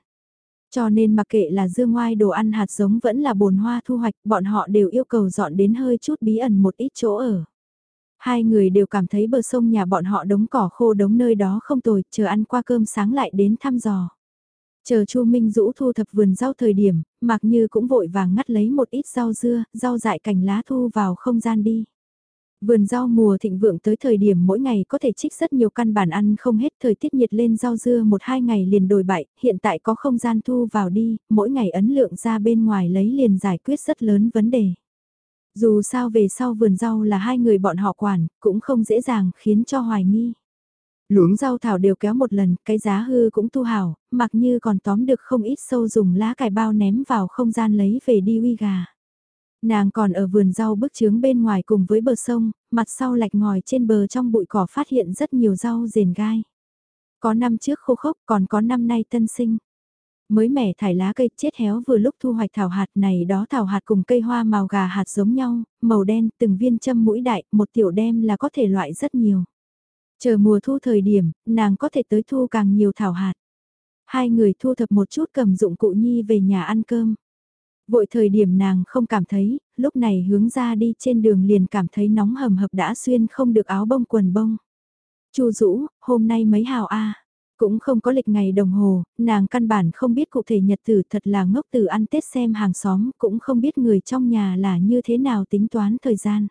Cho nên mặc kệ là dương ngoai đồ ăn hạt giống vẫn là bồn hoa thu hoạch, bọn họ đều yêu cầu dọn đến hơi chút bí ẩn một ít chỗ ở. Hai người đều cảm thấy bờ sông nhà bọn họ đống cỏ khô đống nơi đó không tồi, chờ ăn qua cơm sáng lại đến thăm dò. Chờ Chu Minh Dũ thu thập vườn rau thời điểm, Mạc Như cũng vội vàng ngắt lấy một ít rau dưa, rau dại cành lá thu vào không gian đi. Vườn rau mùa thịnh vượng tới thời điểm mỗi ngày có thể trích rất nhiều căn bản ăn không hết thời tiết nhiệt lên rau dưa một hai ngày liền đổi bại, hiện tại có không gian thu vào đi, mỗi ngày ấn lượng ra bên ngoài lấy liền giải quyết rất lớn vấn đề. Dù sao về sau vườn rau là hai người bọn họ quản, cũng không dễ dàng khiến cho hoài nghi. Luống rau thảo đều kéo một lần, cái giá hư cũng tu hảo, mặc như còn tóm được không ít sâu dùng lá cải bao ném vào không gian lấy về đi uy gà. Nàng còn ở vườn rau bức trướng bên ngoài cùng với bờ sông, mặt sau lạch ngòi trên bờ trong bụi cỏ phát hiện rất nhiều rau rền gai. Có năm trước khô khốc còn có năm nay tân sinh. Mới mẻ thải lá cây chết héo vừa lúc thu hoạch thảo hạt này đó thảo hạt cùng cây hoa màu gà hạt giống nhau, màu đen từng viên châm mũi đại, một tiểu đem là có thể loại rất nhiều. Chờ mùa thu thời điểm, nàng có thể tới thu càng nhiều thảo hạt. Hai người thu thập một chút cầm dụng cụ nhi về nhà ăn cơm. Vội thời điểm nàng không cảm thấy, lúc này hướng ra đi trên đường liền cảm thấy nóng hầm hập đã xuyên không được áo bông quần bông. Chu Dũ, hôm nay mấy hào a? Cũng không có lịch ngày đồng hồ, nàng căn bản không biết cụ thể nhật tử thật là ngốc từ ăn Tết xem hàng xóm, cũng không biết người trong nhà là như thế nào tính toán thời gian.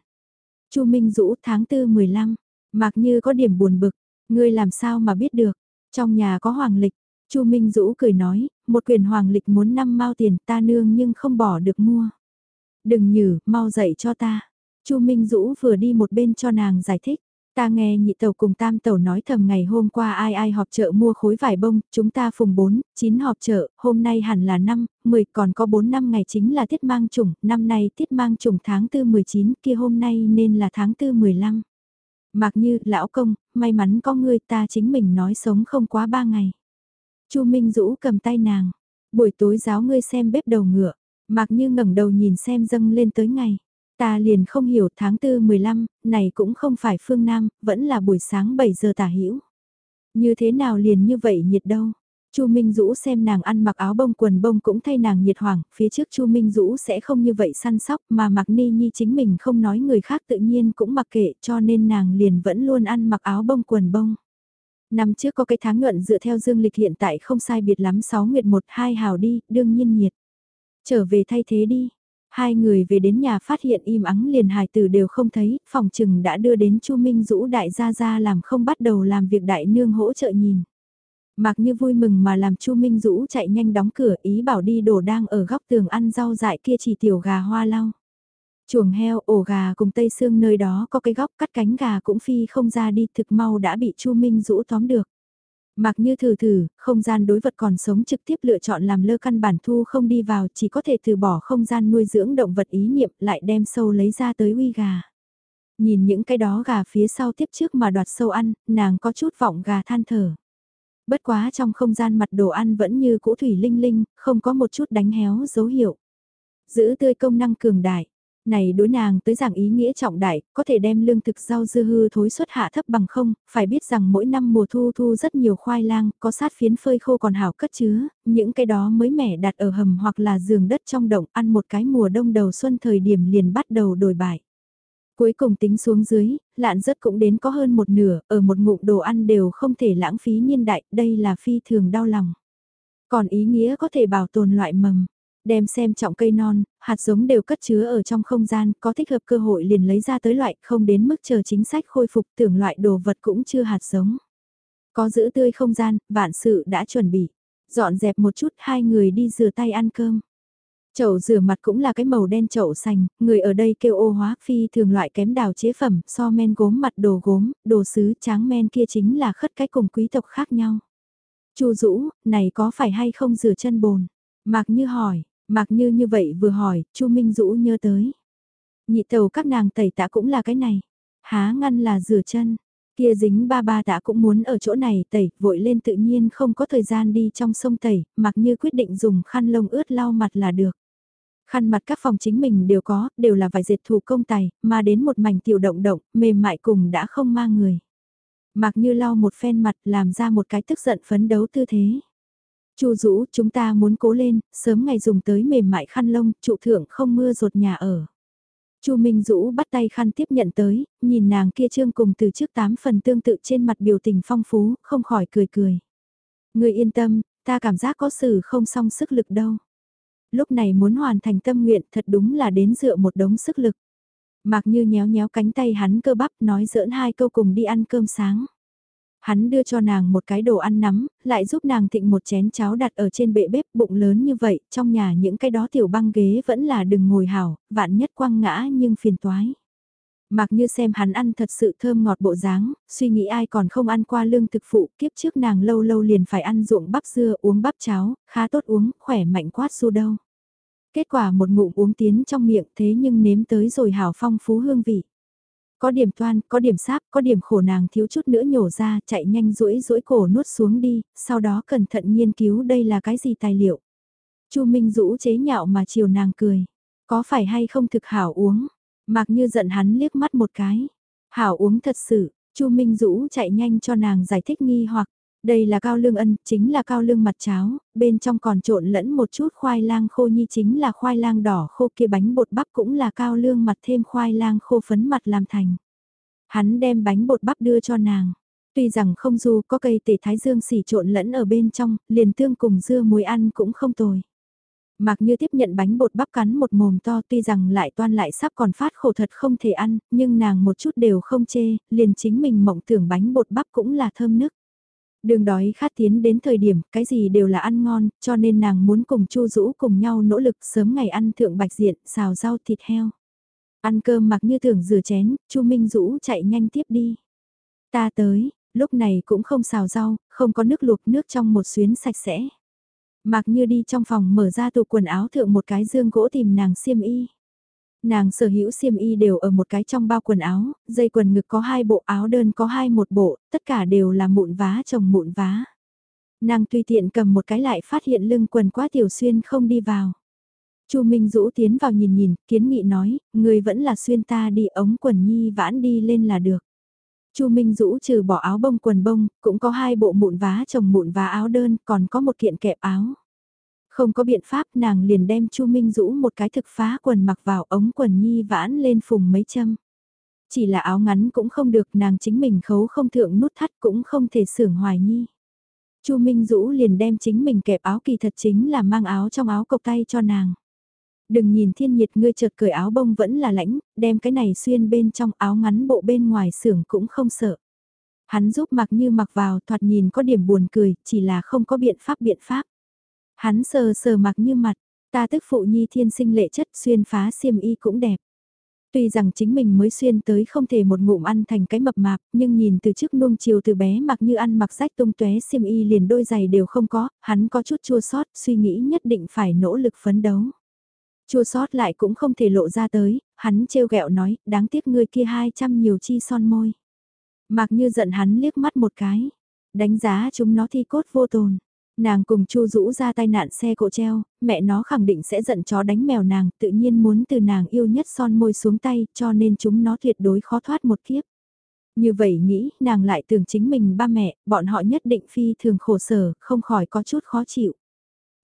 Chu Minh Dũ tháng 4 15, mặc như có điểm buồn bực, ngươi làm sao mà biết được, trong nhà có hoàng lịch, Chu Minh Dũ cười nói, một quyền hoàng lịch muốn năm mao tiền ta nương nhưng không bỏ được mua. Đừng nhử, mau dậy cho ta. Chu Minh Dũ vừa đi một bên cho nàng giải thích. Ta nghe nhị tàu cùng tam tàu nói thầm ngày hôm qua ai ai họp chợ mua khối vải bông, chúng ta phùng 4, 9 họp chợ, hôm nay hẳn là 5, 10 còn có 4 năm ngày chính là tiết mang trùng, năm nay tiết mang trùng tháng 4 19 kia hôm nay nên là tháng 4 15. Mặc như, lão công, may mắn có ngươi ta chính mình nói sống không quá ba ngày. Chu Minh Dũ cầm tay nàng, buổi tối giáo ngươi xem bếp đầu ngựa, mặc như ngẩng đầu nhìn xem dâng lên tới ngày. Ta liền không hiểu tháng 4 15, này cũng không phải phương Nam, vẫn là buổi sáng 7 giờ tả hữu Như thế nào liền như vậy nhiệt đâu. Chu Minh Dũ xem nàng ăn mặc áo bông quần bông cũng thay nàng nhiệt hoàng, phía trước Chu Minh Dũ sẽ không như vậy săn sóc mà mặc ni nhi chính mình không nói người khác tự nhiên cũng mặc kệ cho nên nàng liền vẫn luôn ăn mặc áo bông quần bông. Năm trước có cái tháng nhuận dựa theo dương lịch hiện tại không sai biệt lắm 6 nguyệt 1 2 hào đi, đương nhiên nhiệt. Trở về thay thế đi. Hai người về đến nhà phát hiện im ắng liền hài tử đều không thấy, phòng trừng đã đưa đến Chu Minh Dũ đại gia gia làm không bắt đầu làm việc đại nương hỗ trợ nhìn. Mặc như vui mừng mà làm Chu Minh Dũ chạy nhanh đóng cửa ý bảo đi đổ đang ở góc tường ăn rau dại kia chỉ tiểu gà hoa lau. Chuồng heo, ổ gà cùng tây xương nơi đó có cái góc cắt cánh gà cũng phi không ra đi thực mau đã bị Chu Minh Dũ tóm được. Mặc như thử thử, không gian đối vật còn sống trực tiếp lựa chọn làm lơ căn bản thu không đi vào chỉ có thể từ bỏ không gian nuôi dưỡng động vật ý niệm lại đem sâu lấy ra tới uy gà. Nhìn những cái đó gà phía sau tiếp trước mà đoạt sâu ăn, nàng có chút vọng gà than thở. Bất quá trong không gian mặt đồ ăn vẫn như cũ thủy linh linh, không có một chút đánh héo dấu hiệu. Giữ tươi công năng cường đại, này đối nàng tới giảng ý nghĩa trọng đại, có thể đem lương thực rau dưa hư thối xuất hạ thấp bằng không, phải biết rằng mỗi năm mùa thu thu rất nhiều khoai lang, có sát phiến phơi khô còn hảo cất chứa, những cái đó mới mẻ đặt ở hầm hoặc là giường đất trong động ăn một cái mùa đông đầu xuân thời điểm liền bắt đầu đổi bại. Cuối cùng tính xuống dưới, lạn rất cũng đến có hơn một nửa, ở một ngụm đồ ăn đều không thể lãng phí niên đại, đây là phi thường đau lòng. Còn ý nghĩa có thể bảo tồn loại mầm, đem xem trọng cây non, hạt giống đều cất chứa ở trong không gian, có thích hợp cơ hội liền lấy ra tới loại, không đến mức chờ chính sách khôi phục tưởng loại đồ vật cũng chưa hạt giống. Có giữ tươi không gian, vạn sự đã chuẩn bị. Dọn dẹp một chút hai người đi rửa tay ăn cơm. Chậu rửa mặt cũng là cái màu đen chậu xanh, người ở đây kêu ô hóa phi thường loại kém đào chế phẩm, so men gốm mặt đồ gốm, đồ sứ tráng men kia chính là khất cái cùng quý tộc khác nhau. Chu Dũ, này có phải hay không rửa chân bồn? Mạc Như hỏi, Mạc Như như vậy vừa hỏi, Chu Minh Dũ nhớ tới. Nhị tàu các nàng tẩy tạ cũng là cái này. Há ngăn là rửa chân. Kia dính ba ba tạ cũng muốn ở chỗ này tẩy, vội lên tự nhiên không có thời gian đi trong sông tẩy, Mạc Như quyết định dùng khăn lông ướt lau mặt là được. Khăn mặt các phòng chính mình đều có, đều là vải dệt thủ công tài, mà đến một mảnh tiểu động động, mềm mại cùng đã không mang người. Mạc Như lau một phen mặt làm ra một cái tức giận phấn đấu tư thế. Chu Dũ, chúng ta muốn cố lên, sớm ngày dùng tới mềm mại khăn lông, trụ thượng không mưa rột nhà ở. Chu Minh Dũ bắt tay khăn tiếp nhận tới, nhìn nàng kia trương cùng từ trước tám phần tương tự trên mặt biểu tình phong phú, không khỏi cười cười. Người yên tâm, ta cảm giác có sự không song sức lực đâu. Lúc này muốn hoàn thành tâm nguyện thật đúng là đến dựa một đống sức lực. Mạc như nhéo nhéo cánh tay hắn cơ bắp nói giỡn hai câu cùng đi ăn cơm sáng. Hắn đưa cho nàng một cái đồ ăn nắm, lại giúp nàng thịnh một chén cháo đặt ở trên bệ bếp bụng lớn như vậy, trong nhà những cái đó tiểu băng ghế vẫn là đừng ngồi hảo, vạn nhất quăng ngã nhưng phiền toái. Mặc như xem hắn ăn thật sự thơm ngọt bộ dáng, suy nghĩ ai còn không ăn qua lương thực phụ, kiếp trước nàng lâu lâu liền phải ăn ruộng bắp dưa uống bắp cháo, khá tốt uống, khỏe mạnh quát su đâu. Kết quả một ngụm uống tiến trong miệng thế nhưng nếm tới rồi hảo phong phú hương vị. Có điểm toan, có điểm sáp, có điểm khổ nàng thiếu chút nữa nhổ ra, chạy nhanh rũi rũi cổ nuốt xuống đi, sau đó cẩn thận nghiên cứu đây là cái gì tài liệu. Chu Minh Dũ chế nhạo mà chiều nàng cười. Có phải hay không thực hảo uống? Mặc như giận hắn liếc mắt một cái. Hảo uống thật sự, Chu Minh Dũ chạy nhanh cho nàng giải thích nghi hoặc. Đây là cao lương ân, chính là cao lương mặt cháo, bên trong còn trộn lẫn một chút khoai lang khô nhi chính là khoai lang đỏ khô kia bánh bột bắp cũng là cao lương mặt thêm khoai lang khô phấn mặt làm thành. Hắn đem bánh bột bắp đưa cho nàng. Tuy rằng không dù có cây tể thái dương xỉ trộn lẫn ở bên trong, liền tương cùng dưa muối ăn cũng không tồi. Mặc như tiếp nhận bánh bột bắp cắn một mồm to tuy rằng lại toan lại sắp còn phát khổ thật không thể ăn, nhưng nàng một chút đều không chê, liền chính mình mộng tưởng bánh bột bắp cũng là thơm nức. Đường đói khát tiến đến thời điểm, cái gì đều là ăn ngon, cho nên nàng muốn cùng Chu Dũ cùng nhau nỗ lực sớm ngày ăn thượng bạch diện, xào rau thịt heo. Ăn cơm mặc như tưởng rửa chén, Chu Minh Dũ chạy nhanh tiếp đi. Ta tới, lúc này cũng không xào rau, không có nước luộc nước trong một xuyến sạch sẽ. Mặc như đi trong phòng mở ra tủ quần áo thượng một cái dương gỗ tìm nàng xiêm y. Nàng sở hữu xiêm y đều ở một cái trong bao quần áo, dây quần ngực có hai bộ áo đơn có hai một bộ, tất cả đều là mụn vá chồng mụn vá. Nàng tùy tiện cầm một cái lại phát hiện lưng quần quá tiểu xuyên không đi vào. Chu Minh Dũ tiến vào nhìn nhìn, kiến nghị nói, người vẫn là xuyên ta đi ống quần nhi vãn đi lên là được. Chu Minh Dũ trừ bỏ áo bông quần bông, cũng có hai bộ mụn vá chồng mụn vá áo đơn, còn có một kiện kẹp áo. Không có biện pháp nàng liền đem Chu Minh Dũ một cái thực phá quần mặc vào ống quần nhi vãn lên phùng mấy châm. Chỉ là áo ngắn cũng không được nàng chính mình khấu không thượng nút thắt cũng không thể sưởng hoài nhi. Chu Minh Dũ liền đem chính mình kẹp áo kỳ thật chính là mang áo trong áo cộc tay cho nàng. Đừng nhìn thiên nhiệt ngươi chợt cởi áo bông vẫn là lãnh, đem cái này xuyên bên trong áo ngắn bộ bên ngoài xưởng cũng không sợ. Hắn giúp mặc như mặc vào thoạt nhìn có điểm buồn cười, chỉ là không có biện pháp biện pháp. Hắn sờ sờ mặc như mặt, ta tức phụ nhi thiên sinh lệ chất xuyên phá xiêm y cũng đẹp. Tuy rằng chính mình mới xuyên tới không thể một ngụm ăn thành cái mập mạp, nhưng nhìn từ trước nuông chiều từ bé mặc như ăn mặc rách tung tóe xiêm y liền đôi giày đều không có, hắn có chút chua sót, suy nghĩ nhất định phải nỗ lực phấn đấu. Chua sót lại cũng không thể lộ ra tới, hắn trêu ghẹo nói, đáng tiếc người kia hai trăm nhiều chi son môi. Mặc như giận hắn liếc mắt một cái, đánh giá chúng nó thi cốt vô tồn. Nàng cùng Chu Dũ ra tai nạn xe cộ treo, mẹ nó khẳng định sẽ giận chó đánh mèo nàng, tự nhiên muốn từ nàng yêu nhất son môi xuống tay, cho nên chúng nó tuyệt đối khó thoát một kiếp. Như vậy nghĩ, nàng lại tưởng chính mình ba mẹ, bọn họ nhất định phi thường khổ sở, không khỏi có chút khó chịu.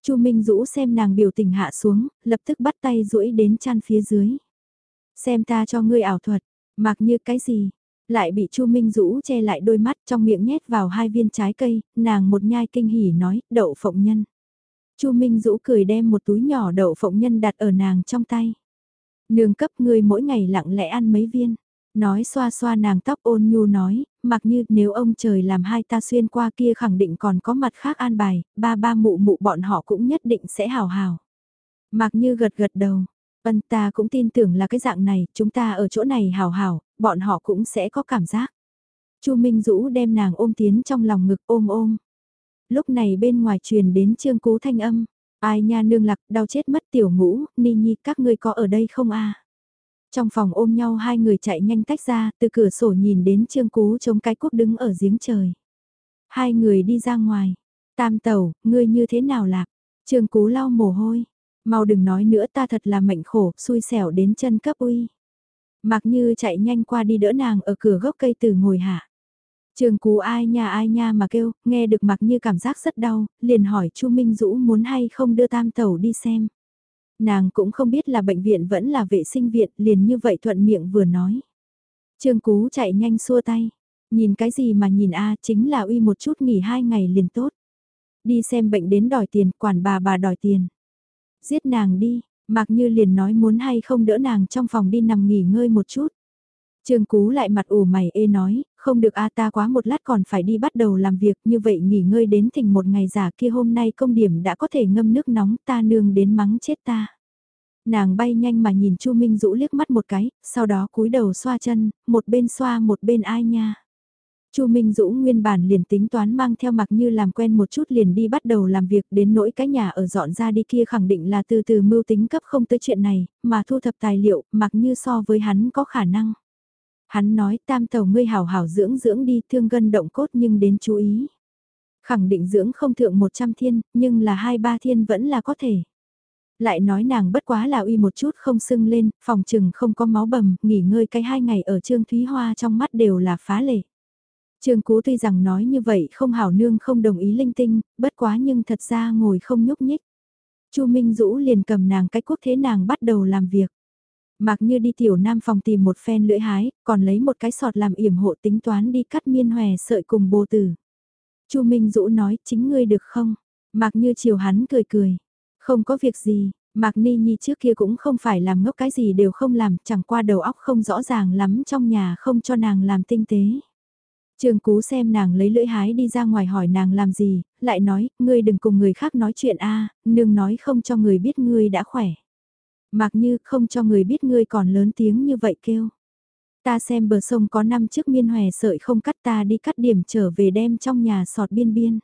Chu Minh Dũ xem nàng biểu tình hạ xuống, lập tức bắt tay duỗi đến chăn phía dưới. Xem ta cho ngươi ảo thuật, mặc như cái gì, lại bị Chu Minh Dũ che lại đôi mắt trong miệng nhét vào hai viên trái cây, nàng một nhai kinh hỉ nói, đậu phộng nhân. Chu Minh Dũ cười đem một túi nhỏ đậu phộng nhân đặt ở nàng trong tay. Nương cấp ngươi mỗi ngày lặng lẽ ăn mấy viên. Nói xoa xoa nàng tóc ôn nhu nói, mặc như nếu ông trời làm hai ta xuyên qua kia khẳng định còn có mặt khác an bài, ba ba mụ mụ bọn họ cũng nhất định sẽ hào hào. Mặc như gật gật đầu, ân ta cũng tin tưởng là cái dạng này, chúng ta ở chỗ này hào hào, bọn họ cũng sẽ có cảm giác. Chu Minh Dũ đem nàng ôm tiến trong lòng ngực ôm ôm. Lúc này bên ngoài truyền đến trương cú thanh âm, ai nha nương lạc, đau chết mất tiểu ngũ, ni nhi các ngươi có ở đây không a Trong phòng ôm nhau hai người chạy nhanh tách ra, từ cửa sổ nhìn đến trương cú chống cái quốc đứng ở giếng trời. Hai người đi ra ngoài, tam tẩu, ngươi như thế nào lạc? Trương cú lau mồ hôi, mau đừng nói nữa ta thật là mệnh khổ, xui xẻo đến chân cấp uy. Mặc như chạy nhanh qua đi đỡ nàng ở cửa gốc cây từ ngồi hạ. Trường cú ai nha ai nha mà kêu, nghe được mặc như cảm giác rất đau, liền hỏi Chu Minh Dũ muốn hay không đưa tam tẩu đi xem. Nàng cũng không biết là bệnh viện vẫn là vệ sinh viện, liền như vậy thuận miệng vừa nói. trường Cú chạy nhanh xua tay, nhìn cái gì mà nhìn a chính là uy một chút nghỉ hai ngày liền tốt. Đi xem bệnh đến đòi tiền, quản bà bà đòi tiền. Giết nàng đi, Mạc Như liền nói muốn hay không đỡ nàng trong phòng đi nằm nghỉ ngơi một chút. Trương Cú lại mặt ủ mày ê nói, không được a ta quá một lát còn phải đi bắt đầu làm việc như vậy nghỉ ngơi đến thỉnh một ngày giả kia hôm nay công điểm đã có thể ngâm nước nóng ta nương đến mắng chết ta. Nàng bay nhanh mà nhìn Chu Minh Dũ liếc mắt một cái, sau đó cúi đầu xoa chân, một bên xoa một bên ai nha. Chu Minh Dũ nguyên bản liền tính toán mang theo mặc như làm quen một chút liền đi bắt đầu làm việc đến nỗi cái nhà ở dọn ra đi kia khẳng định là từ từ mưu tính cấp không tới chuyện này, mà thu thập tài liệu mặc như so với hắn có khả năng. Hắn nói tam tàu ngươi hảo hảo dưỡng dưỡng đi thương gân động cốt nhưng đến chú ý. Khẳng định dưỡng không thượng 100 thiên, nhưng là hai ba thiên vẫn là có thể. Lại nói nàng bất quá là uy một chút không sưng lên, phòng trừng không có máu bầm, nghỉ ngơi cái hai ngày ở Trương Thúy Hoa trong mắt đều là phá lệ. Trương Cú tuy rằng nói như vậy không hảo nương không đồng ý linh tinh, bất quá nhưng thật ra ngồi không nhúc nhích. Chu Minh Dũ liền cầm nàng cái quốc thế nàng bắt đầu làm việc. Mặc như đi tiểu nam phòng tìm một phen lưỡi hái, còn lấy một cái sọt làm yểm hộ tính toán đi cắt miên hòe sợi cùng bồ tử. Chu Minh Dũ nói chính ngươi được không? Mặc như chiều hắn cười cười. Không có việc gì, Mạc Ni Nhi trước kia cũng không phải làm ngốc cái gì đều không làm, chẳng qua đầu óc không rõ ràng lắm trong nhà không cho nàng làm tinh tế. Trường Cú xem nàng lấy lưỡi hái đi ra ngoài hỏi nàng làm gì, lại nói, ngươi đừng cùng người khác nói chuyện a, nương nói không cho người biết ngươi đã khỏe. Mặc như không cho người biết ngươi còn lớn tiếng như vậy kêu. Ta xem bờ sông có năm chiếc miên hòe sợi không cắt ta đi cắt điểm trở về đem trong nhà sọt biên biên.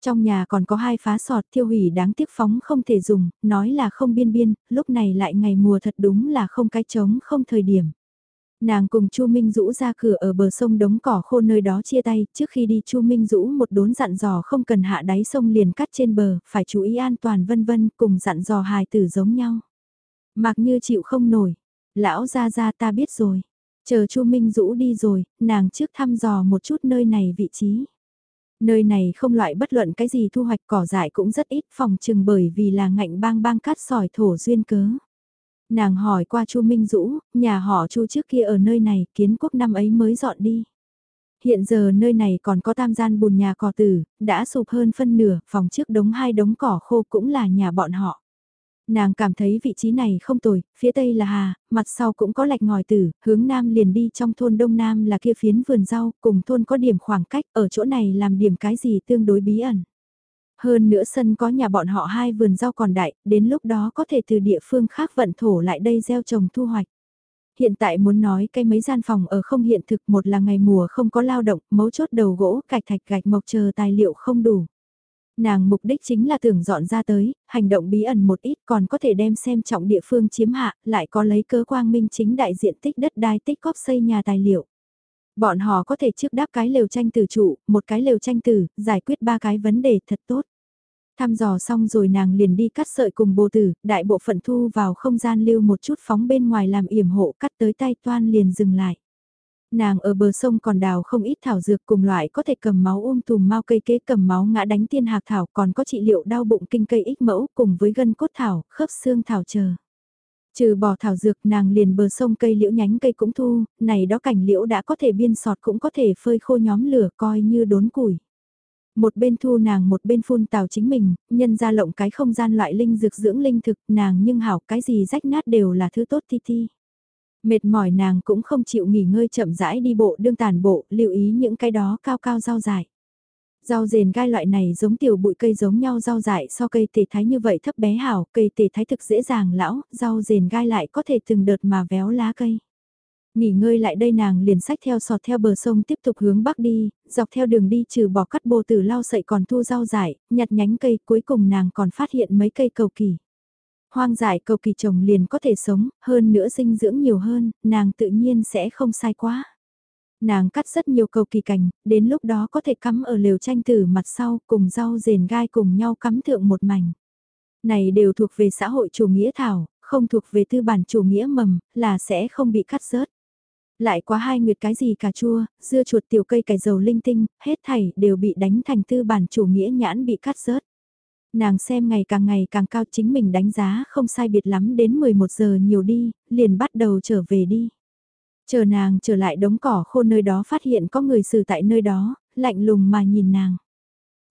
Trong nhà còn có hai phá sọt thiêu hủy đáng tiếc phóng không thể dùng, nói là không biên biên, lúc này lại ngày mùa thật đúng là không cái trống không thời điểm. Nàng cùng Chu Minh Dũ ra cửa ở bờ sông đống cỏ khô nơi đó chia tay, trước khi đi Chu Minh Dũ một đốn dặn dò không cần hạ đáy sông liền cắt trên bờ, phải chú ý an toàn vân vân, cùng dặn dò hài tử giống nhau. Mặc như chịu không nổi, lão ra ra ta biết rồi, chờ Chu Minh Dũ đi rồi, nàng trước thăm dò một chút nơi này vị trí. Nơi này không loại bất luận cái gì thu hoạch cỏ dại cũng rất ít phòng trừng bởi vì là ngạnh bang bang cát sỏi thổ duyên cớ. Nàng hỏi qua Chu Minh Dũ, nhà họ Chu trước kia ở nơi này, kiến quốc năm ấy mới dọn đi. Hiện giờ nơi này còn có tam gian bùn nhà cỏ tử, đã sụp hơn phân nửa, phòng trước đống hai đống cỏ khô cũng là nhà bọn họ. Nàng cảm thấy vị trí này không tồi, phía tây là hà, mặt sau cũng có lạch ngòi tử, hướng nam liền đi trong thôn đông nam là kia phiến vườn rau, cùng thôn có điểm khoảng cách, ở chỗ này làm điểm cái gì tương đối bí ẩn. Hơn nữa sân có nhà bọn họ hai vườn rau còn đại, đến lúc đó có thể từ địa phương khác vận thổ lại đây gieo trồng thu hoạch. Hiện tại muốn nói cây mấy gian phòng ở không hiện thực một là ngày mùa không có lao động, mấu chốt đầu gỗ, cạch thạch gạch mộc chờ tài liệu không đủ. Nàng mục đích chính là tưởng dọn ra tới, hành động bí ẩn một ít còn có thể đem xem trọng địa phương chiếm hạ, lại có lấy cơ quang minh chính đại diện tích đất đai tích góp xây nhà tài liệu. Bọn họ có thể trước đáp cái lều tranh tử trụ, một cái lều tranh tử, giải quyết ba cái vấn đề thật tốt. Thăm dò xong rồi nàng liền đi cắt sợi cùng bồ tử, đại bộ phận thu vào không gian lưu một chút phóng bên ngoài làm yểm hộ cắt tới tay toan liền dừng lại. Nàng ở bờ sông còn đào không ít thảo dược cùng loại có thể cầm máu ôm tùm mau cây kế cầm máu ngã đánh tiên hạc thảo còn có trị liệu đau bụng kinh cây ích mẫu cùng với gân cốt thảo, khớp xương thảo chờ. Trừ bỏ thảo dược nàng liền bờ sông cây liễu nhánh cây cũng thu, này đó cảnh liễu đã có thể biên sọt cũng có thể phơi khô nhóm lửa coi như đốn củi. Một bên thu nàng một bên phun tào chính mình, nhân ra lộng cái không gian loại linh dược dưỡng linh thực nàng nhưng hảo cái gì rách nát đều là thứ tốt thi thi Mệt mỏi nàng cũng không chịu nghỉ ngơi chậm rãi đi bộ đương tàn bộ, lưu ý những cái đó cao cao rau dại. Rau rền gai loại này giống tiểu bụi cây giống nhau rau dại so cây tề thái như vậy thấp bé hảo, cây tề thái thực dễ dàng lão, rau rền gai lại có thể từng đợt mà véo lá cây. Nghỉ ngơi lại đây nàng liền sách theo sọt theo bờ sông tiếp tục hướng bắc đi, dọc theo đường đi trừ bỏ cắt bồ tử lau sậy còn thu rau dại, nhặt nhánh cây cuối cùng nàng còn phát hiện mấy cây cầu kỳ. Hoang dại cầu kỳ trồng liền có thể sống, hơn nữa dinh dưỡng nhiều hơn, nàng tự nhiên sẽ không sai quá. Nàng cắt rất nhiều cầu kỳ cành, đến lúc đó có thể cắm ở lều tranh tử mặt sau cùng rau rền gai cùng nhau cắm thượng một mảnh. Này đều thuộc về xã hội chủ nghĩa thảo, không thuộc về tư bản chủ nghĩa mầm, là sẽ không bị cắt rớt. Lại quá hai nguyệt cái gì cà chua, dưa chuột tiểu cây cải dầu linh tinh, hết thảy đều bị đánh thành tư bản chủ nghĩa nhãn bị cắt rớt. Nàng xem ngày càng ngày càng cao chính mình đánh giá không sai biệt lắm đến 11 giờ nhiều đi, liền bắt đầu trở về đi. Chờ nàng trở lại đống cỏ khô nơi đó phát hiện có người xử tại nơi đó, lạnh lùng mà nhìn nàng.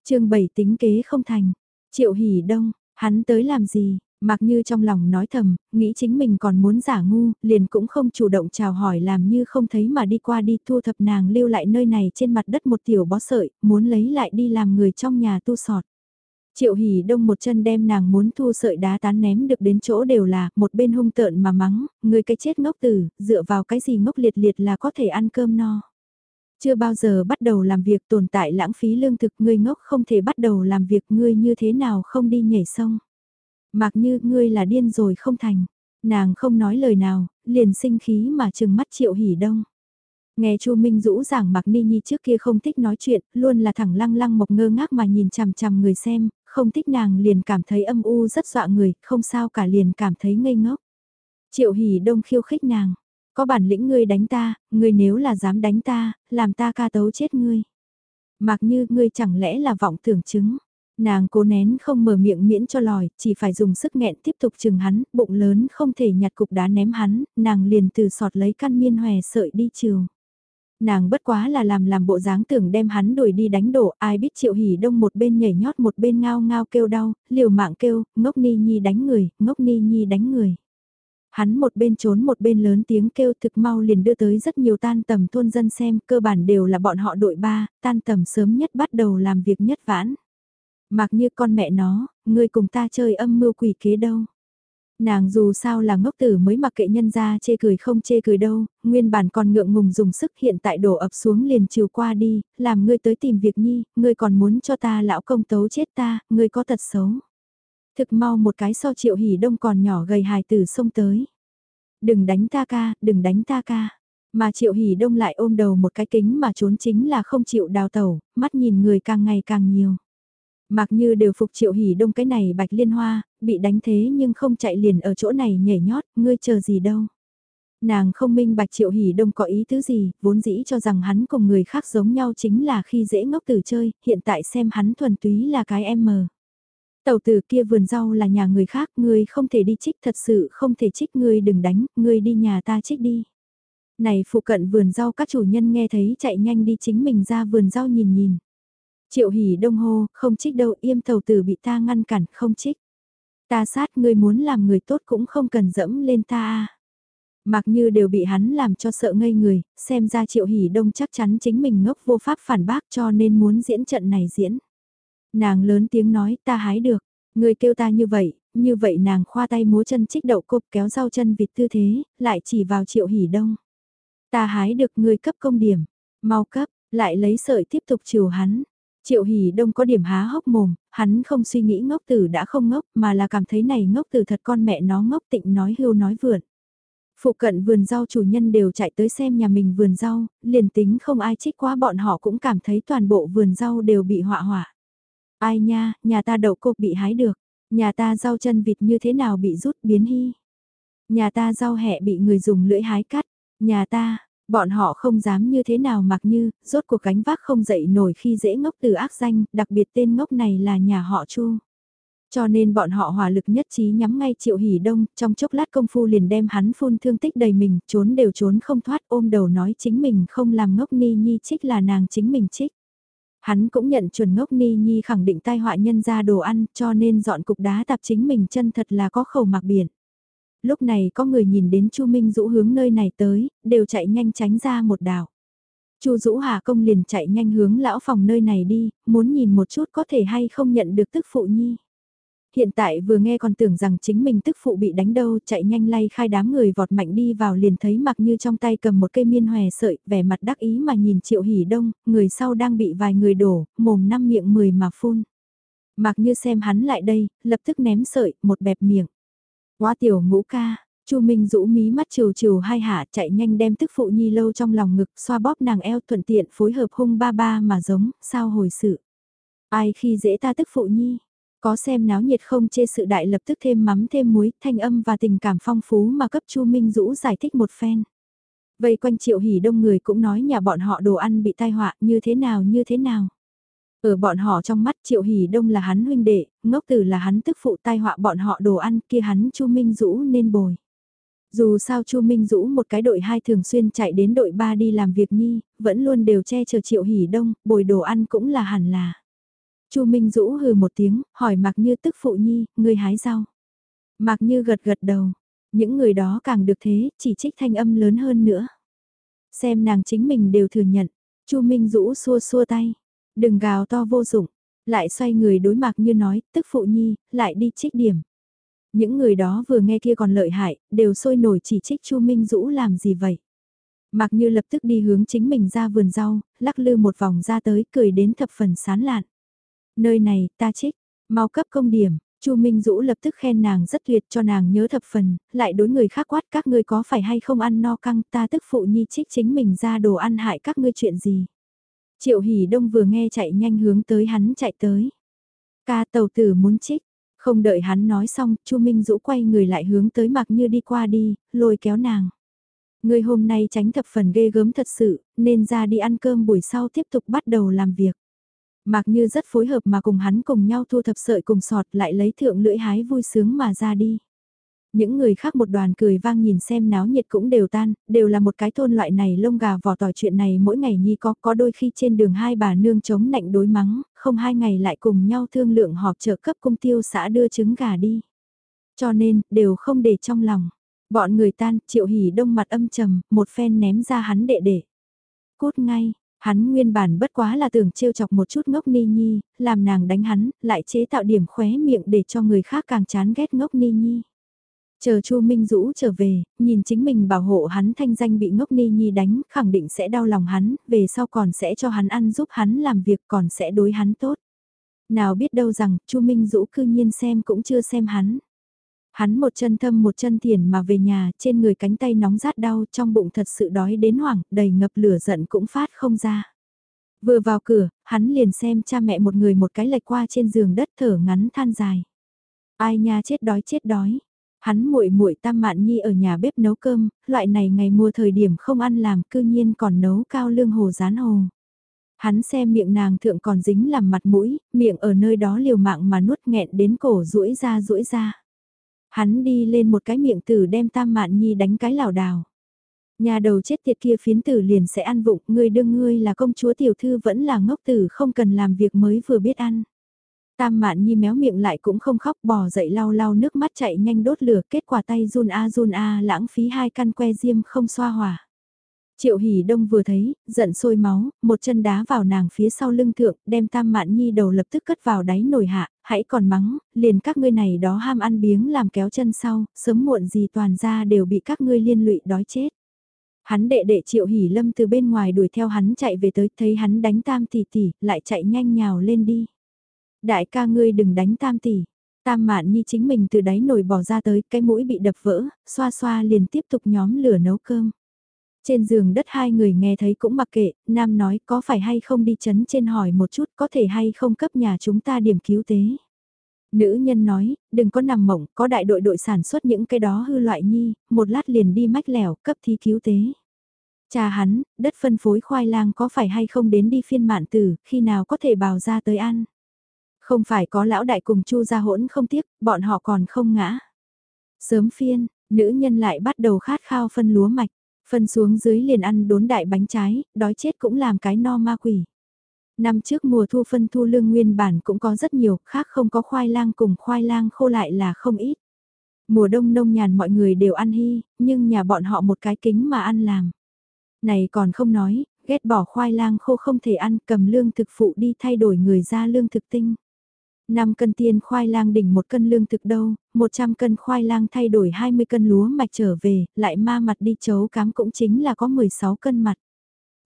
chương 7 tính kế không thành. Triệu hỉ đông, hắn tới làm gì? Mặc như trong lòng nói thầm, nghĩ chính mình còn muốn giả ngu, liền cũng không chủ động chào hỏi làm như không thấy mà đi qua đi thu thập nàng lưu lại nơi này trên mặt đất một tiểu bó sợi, muốn lấy lại đi làm người trong nhà tu sọt. Triệu hỉ đông một chân đem nàng muốn thu sợi đá tán ném được đến chỗ đều là, một bên hung tợn mà mắng, người cái chết ngốc tử, dựa vào cái gì ngốc liệt liệt là có thể ăn cơm no. Chưa bao giờ bắt đầu làm việc tồn tại lãng phí lương thực, ngươi ngốc không thể bắt đầu làm việc ngươi như thế nào không đi nhảy sông. Mặc như ngươi là điên rồi không thành, nàng không nói lời nào, liền sinh khí mà trừng mắt triệu hỉ đông. Nghe Chu Minh Dũ giảng Mạc Ni Nhi trước kia không thích nói chuyện, luôn là thẳng lăng lăng mộc ngơ ngác mà nhìn chằm chằm người xem, không thích nàng liền cảm thấy âm u rất dọa người, không sao cả liền cảm thấy ngây ngốc. Triệu hỉ Đông khiêu khích nàng, có bản lĩnh ngươi đánh ta, ngươi nếu là dám đánh ta, làm ta ca tấu chết ngươi. Mặc như ngươi chẳng lẽ là vọng tưởng chứng. Nàng cố nén không mở miệng miễn cho lòi, chỉ phải dùng sức nghẹn tiếp tục chừng hắn, bụng lớn không thể nhặt cục đá ném hắn, nàng liền từ sọt lấy căn miên hòe sợi đi trường. Nàng bất quá là làm làm bộ dáng tưởng đem hắn đuổi đi đánh đổ, ai biết triệu hỉ đông một bên nhảy nhót một bên ngao ngao kêu đau, liều mạng kêu, ngốc ni nhi đánh người, ngốc ni nhi đánh người. Hắn một bên trốn một bên lớn tiếng kêu thực mau liền đưa tới rất nhiều tan tầm thôn dân xem, cơ bản đều là bọn họ đội ba, tan tầm sớm nhất bắt đầu làm việc nhất vãn. Mặc như con mẹ nó, người cùng ta chơi âm mưu quỷ kế đâu. Nàng dù sao là ngốc tử mới mặc kệ nhân ra chê cười không chê cười đâu, nguyên bản còn ngượng ngùng dùng sức hiện tại đổ ập xuống liền chiều qua đi, làm ngươi tới tìm việc nhi, ngươi còn muốn cho ta lão công tấu chết ta, ngươi có tật xấu. Thực mau một cái so triệu hỉ đông còn nhỏ gầy hài tử xông tới. Đừng đánh ta ca, đừng đánh ta ca. Mà triệu hỉ đông lại ôm đầu một cái kính mà trốn chính là không chịu đào tẩu, mắt nhìn người càng ngày càng nhiều. Mặc như đều phục triệu hỉ đông cái này bạch liên hoa, bị đánh thế nhưng không chạy liền ở chỗ này nhảy nhót, ngươi chờ gì đâu. Nàng không minh bạch triệu hỉ đông có ý tứ gì, vốn dĩ cho rằng hắn cùng người khác giống nhau chính là khi dễ ngốc tử chơi, hiện tại xem hắn thuần túy là cái em mờ. Tàu tử kia vườn rau là nhà người khác, ngươi không thể đi trích thật sự không thể trích ngươi đừng đánh, ngươi đi nhà ta trích đi. Này phụ cận vườn rau các chủ nhân nghe thấy chạy nhanh đi chính mình ra vườn rau nhìn nhìn. Triệu hỉ đông hô, không trích đâu im thầu tử bị ta ngăn cản, không trích. Ta sát ngươi muốn làm người tốt cũng không cần dẫm lên ta Mặc như đều bị hắn làm cho sợ ngây người, xem ra triệu hỉ đông chắc chắn chính mình ngốc vô pháp phản bác cho nên muốn diễn trận này diễn. Nàng lớn tiếng nói ta hái được, người kêu ta như vậy, như vậy nàng khoa tay múa chân trích đậu cục kéo rau chân vịt tư thế, lại chỉ vào triệu hỉ đông. Ta hái được người cấp công điểm, mau cấp, lại lấy sợi tiếp tục chiều hắn. Triệu Hỷ Đông có điểm há hốc mồm, hắn không suy nghĩ ngốc tử đã không ngốc mà là cảm thấy này ngốc tử thật con mẹ nó ngốc tịnh nói hưu nói vượn. Phụ cận vườn rau chủ nhân đều chạy tới xem nhà mình vườn rau, liền tính không ai trích quá bọn họ cũng cảm thấy toàn bộ vườn rau đều bị họa hỏa. Ai nha, nhà ta đậu cột bị hái được, nhà ta rau chân vịt như thế nào bị rút biến hy. Nhà ta rau hẹ bị người dùng lưỡi hái cắt, nhà ta, Bọn họ không dám như thế nào mặc như, rốt cuộc cánh vác không dậy nổi khi dễ ngốc từ ác danh, đặc biệt tên ngốc này là nhà họ Chu. Cho nên bọn họ hòa lực nhất trí nhắm ngay Triệu Hỷ Đông, trong chốc lát công phu liền đem hắn phun thương tích đầy mình, trốn đều trốn không thoát ôm đầu nói chính mình không làm ngốc ni nhi trích là nàng chính mình trích. Hắn cũng nhận chuẩn ngốc ni nhi khẳng định tai họa nhân ra đồ ăn cho nên dọn cục đá tạp chính mình chân thật là có khẩu mặc biển. Lúc này có người nhìn đến Chu Minh Dũ hướng nơi này tới, đều chạy nhanh tránh ra một đảo. Chu Dũ Hà công liền chạy nhanh hướng lão phòng nơi này đi, muốn nhìn một chút có thể hay không nhận được tức phụ nhi. Hiện tại vừa nghe còn tưởng rằng chính mình tức phụ bị đánh đâu, chạy nhanh lay khai đám người vọt mạnh đi vào liền thấy mặc như trong tay cầm một cây miên hòe sợi, vẻ mặt đắc ý mà nhìn triệu hỉ đông, người sau đang bị vài người đổ, mồm năm miệng mười mà phun. Mặc như xem hắn lại đây, lập tức ném sợi, một bẹp miệng. Quá tiểu ngũ ca, Chu Minh rũ mí mắt chiều chiều hai hạ chạy nhanh đem tức phụ nhi lâu trong lòng ngực xoa bóp nàng eo thuận tiện phối hợp hung ba ba mà giống, sao hồi sự. Ai khi dễ ta tức phụ nhi, có xem náo nhiệt không chê sự đại lập tức thêm mắm thêm muối, thanh âm và tình cảm phong phú mà cấp Chu Minh Dũ giải thích một phen. Vây quanh triệu hỉ đông người cũng nói nhà bọn họ đồ ăn bị tai họa như thế nào như thế nào. Ở bọn họ trong mắt triệu hỉ đông là hắn huynh đệ, ngốc tử là hắn tức phụ tai họa bọn họ đồ ăn kia hắn Chu Minh Dũ nên bồi. Dù sao Chu Minh Dũ một cái đội hai thường xuyên chạy đến đội ba đi làm việc nhi, vẫn luôn đều che chở triệu hỉ đông, bồi đồ ăn cũng là hẳn là. Chu Minh Dũ hừ một tiếng, hỏi Mạc Như tức phụ nhi, người hái rau. Mạc Như gật gật đầu, những người đó càng được thế, chỉ trích thanh âm lớn hơn nữa. Xem nàng chính mình đều thừa nhận, Chu Minh Dũ xua xua tay, đừng gào to vô dụng, lại xoay người đối mặt Như nói, tức phụ nhi, lại đi trích điểm. Những người đó vừa nghe kia còn lợi hại, đều sôi nổi chỉ trích Chu Minh Dũ làm gì vậy. Mặc Như lập tức đi hướng chính mình ra vườn rau, lắc lư một vòng ra tới cười đến thập phần sán lạn. Nơi này, ta trích, mau cấp công điểm, Chu Minh Dũ lập tức khen nàng rất tuyệt cho nàng nhớ thập phần, lại đối người khác quát các ngươi có phải hay không ăn no căng ta tức phụ nhi trích chính mình ra đồ ăn hại các ngươi chuyện gì. Triệu Hỷ Đông vừa nghe chạy nhanh hướng tới hắn chạy tới. Ca tàu tử muốn trích, không đợi hắn nói xong, Chu Minh Dũ quay người lại hướng tới mặc như đi qua đi, lôi kéo nàng. Người hôm nay tránh thập phần ghê gớm thật sự, nên ra đi ăn cơm buổi sau tiếp tục bắt đầu làm việc. Mạc Như rất phối hợp mà cùng hắn cùng nhau thu thập sợi cùng sọt lại lấy thượng lưỡi hái vui sướng mà ra đi. Những người khác một đoàn cười vang nhìn xem náo nhiệt cũng đều tan, đều là một cái thôn loại này lông gà vỏ tỏi chuyện này mỗi ngày nhi có, có đôi khi trên đường hai bà nương chống nạnh đối mắng, không hai ngày lại cùng nhau thương lượng họp trợ cấp cung tiêu xã đưa trứng gà đi. Cho nên, đều không để trong lòng. Bọn người tan, triệu hỉ đông mặt âm trầm, một phen ném ra hắn đệ đệ. Cút ngay, Hắn nguyên bản bất quá là tưởng trêu chọc một chút ngốc ni nhi, làm nàng đánh hắn, lại chế tạo điểm khóe miệng để cho người khác càng chán ghét ngốc ni nhi. Chờ Chu Minh Dũ trở về, nhìn chính mình bảo hộ hắn thanh danh bị ngốc ni nhi đánh, khẳng định sẽ đau lòng hắn, về sau còn sẽ cho hắn ăn giúp hắn làm việc còn sẽ đối hắn tốt. Nào biết đâu rằng, Chu Minh Dũ cư nhiên xem cũng chưa xem hắn. Hắn một chân thâm một chân thiền mà về nhà, trên người cánh tay nóng rát đau, trong bụng thật sự đói đến hoảng, đầy ngập lửa giận cũng phát không ra. Vừa vào cửa, hắn liền xem cha mẹ một người một cái lệch qua trên giường đất thở ngắn than dài. Ai nha chết đói chết đói. Hắn muội muội Tam Mạn Nhi ở nhà bếp nấu cơm, loại này ngày mùa thời điểm không ăn làm, cư nhiên còn nấu cao lương hồ rán hồ. Hắn xem miệng nàng thượng còn dính làm mặt mũi, miệng ở nơi đó liều mạng mà nuốt nghẹn đến cổ rũi ra rũi ra. Hắn đi lên một cái miệng tử đem Tam Mạn Nhi đánh cái lảo đảo. Nhà đầu chết tiệt kia phiến tử liền sẽ ăn vụng, ngươi đương ngươi là công chúa tiểu thư vẫn là ngốc tử không cần làm việc mới vừa biết ăn. Tam mạn nhi méo miệng lại cũng không khóc bò dậy lau lau nước mắt chạy nhanh đốt lửa kết quả tay run a run a lãng phí hai căn que diêm không xoa hỏa. Triệu hỉ đông vừa thấy, giận sôi máu, một chân đá vào nàng phía sau lưng thượng, đem tam mạn nhi đầu lập tức cất vào đáy nồi hạ, hãy còn mắng, liền các ngươi này đó ham ăn biếng làm kéo chân sau, sớm muộn gì toàn ra đều bị các ngươi liên lụy đói chết. Hắn đệ đệ triệu hỉ lâm từ bên ngoài đuổi theo hắn chạy về tới, thấy hắn đánh tam tỷ tỷ, lại chạy nhanh nhào lên đi. Đại ca ngươi đừng đánh tam tỷ. Tam mạn nhi chính mình từ đáy nồi bỏ ra tới, cái mũi bị đập vỡ, xoa xoa liền tiếp tục nhóm lửa nấu cơm. Trên giường đất hai người nghe thấy cũng mặc kệ, nam nói có phải hay không đi chấn trên hỏi một chút có thể hay không cấp nhà chúng ta điểm cứu tế. Nữ nhân nói, đừng có nằm mộng, có đại đội đội sản xuất những cái đó hư loại nhi, một lát liền đi mách lẻo cấp thí cứu tế. Cha hắn, đất phân phối khoai lang có phải hay không đến đi phiên mạn tử, khi nào có thể bào ra tới ăn. Không phải có lão đại cùng chu ra hỗn không tiếc, bọn họ còn không ngã. Sớm phiên, nữ nhân lại bắt đầu khát khao phân lúa mạch, phân xuống dưới liền ăn đốn đại bánh trái, đói chết cũng làm cái no ma quỷ. Năm trước mùa thu phân thu lương nguyên bản cũng có rất nhiều, khác không có khoai lang cùng khoai lang khô lại là không ít. Mùa đông nông nhàn mọi người đều ăn hy, nhưng nhà bọn họ một cái kính mà ăn làm. Này còn không nói, ghét bỏ khoai lang khô không thể ăn cầm lương thực phụ đi thay đổi người ra lương thực tinh. 5 cân tiền khoai lang đỉnh một cân lương thực đâu, 100 cân khoai lang thay đổi 20 cân lúa mạch trở về, lại ma mặt đi chấu cám cũng chính là có 16 cân mặt.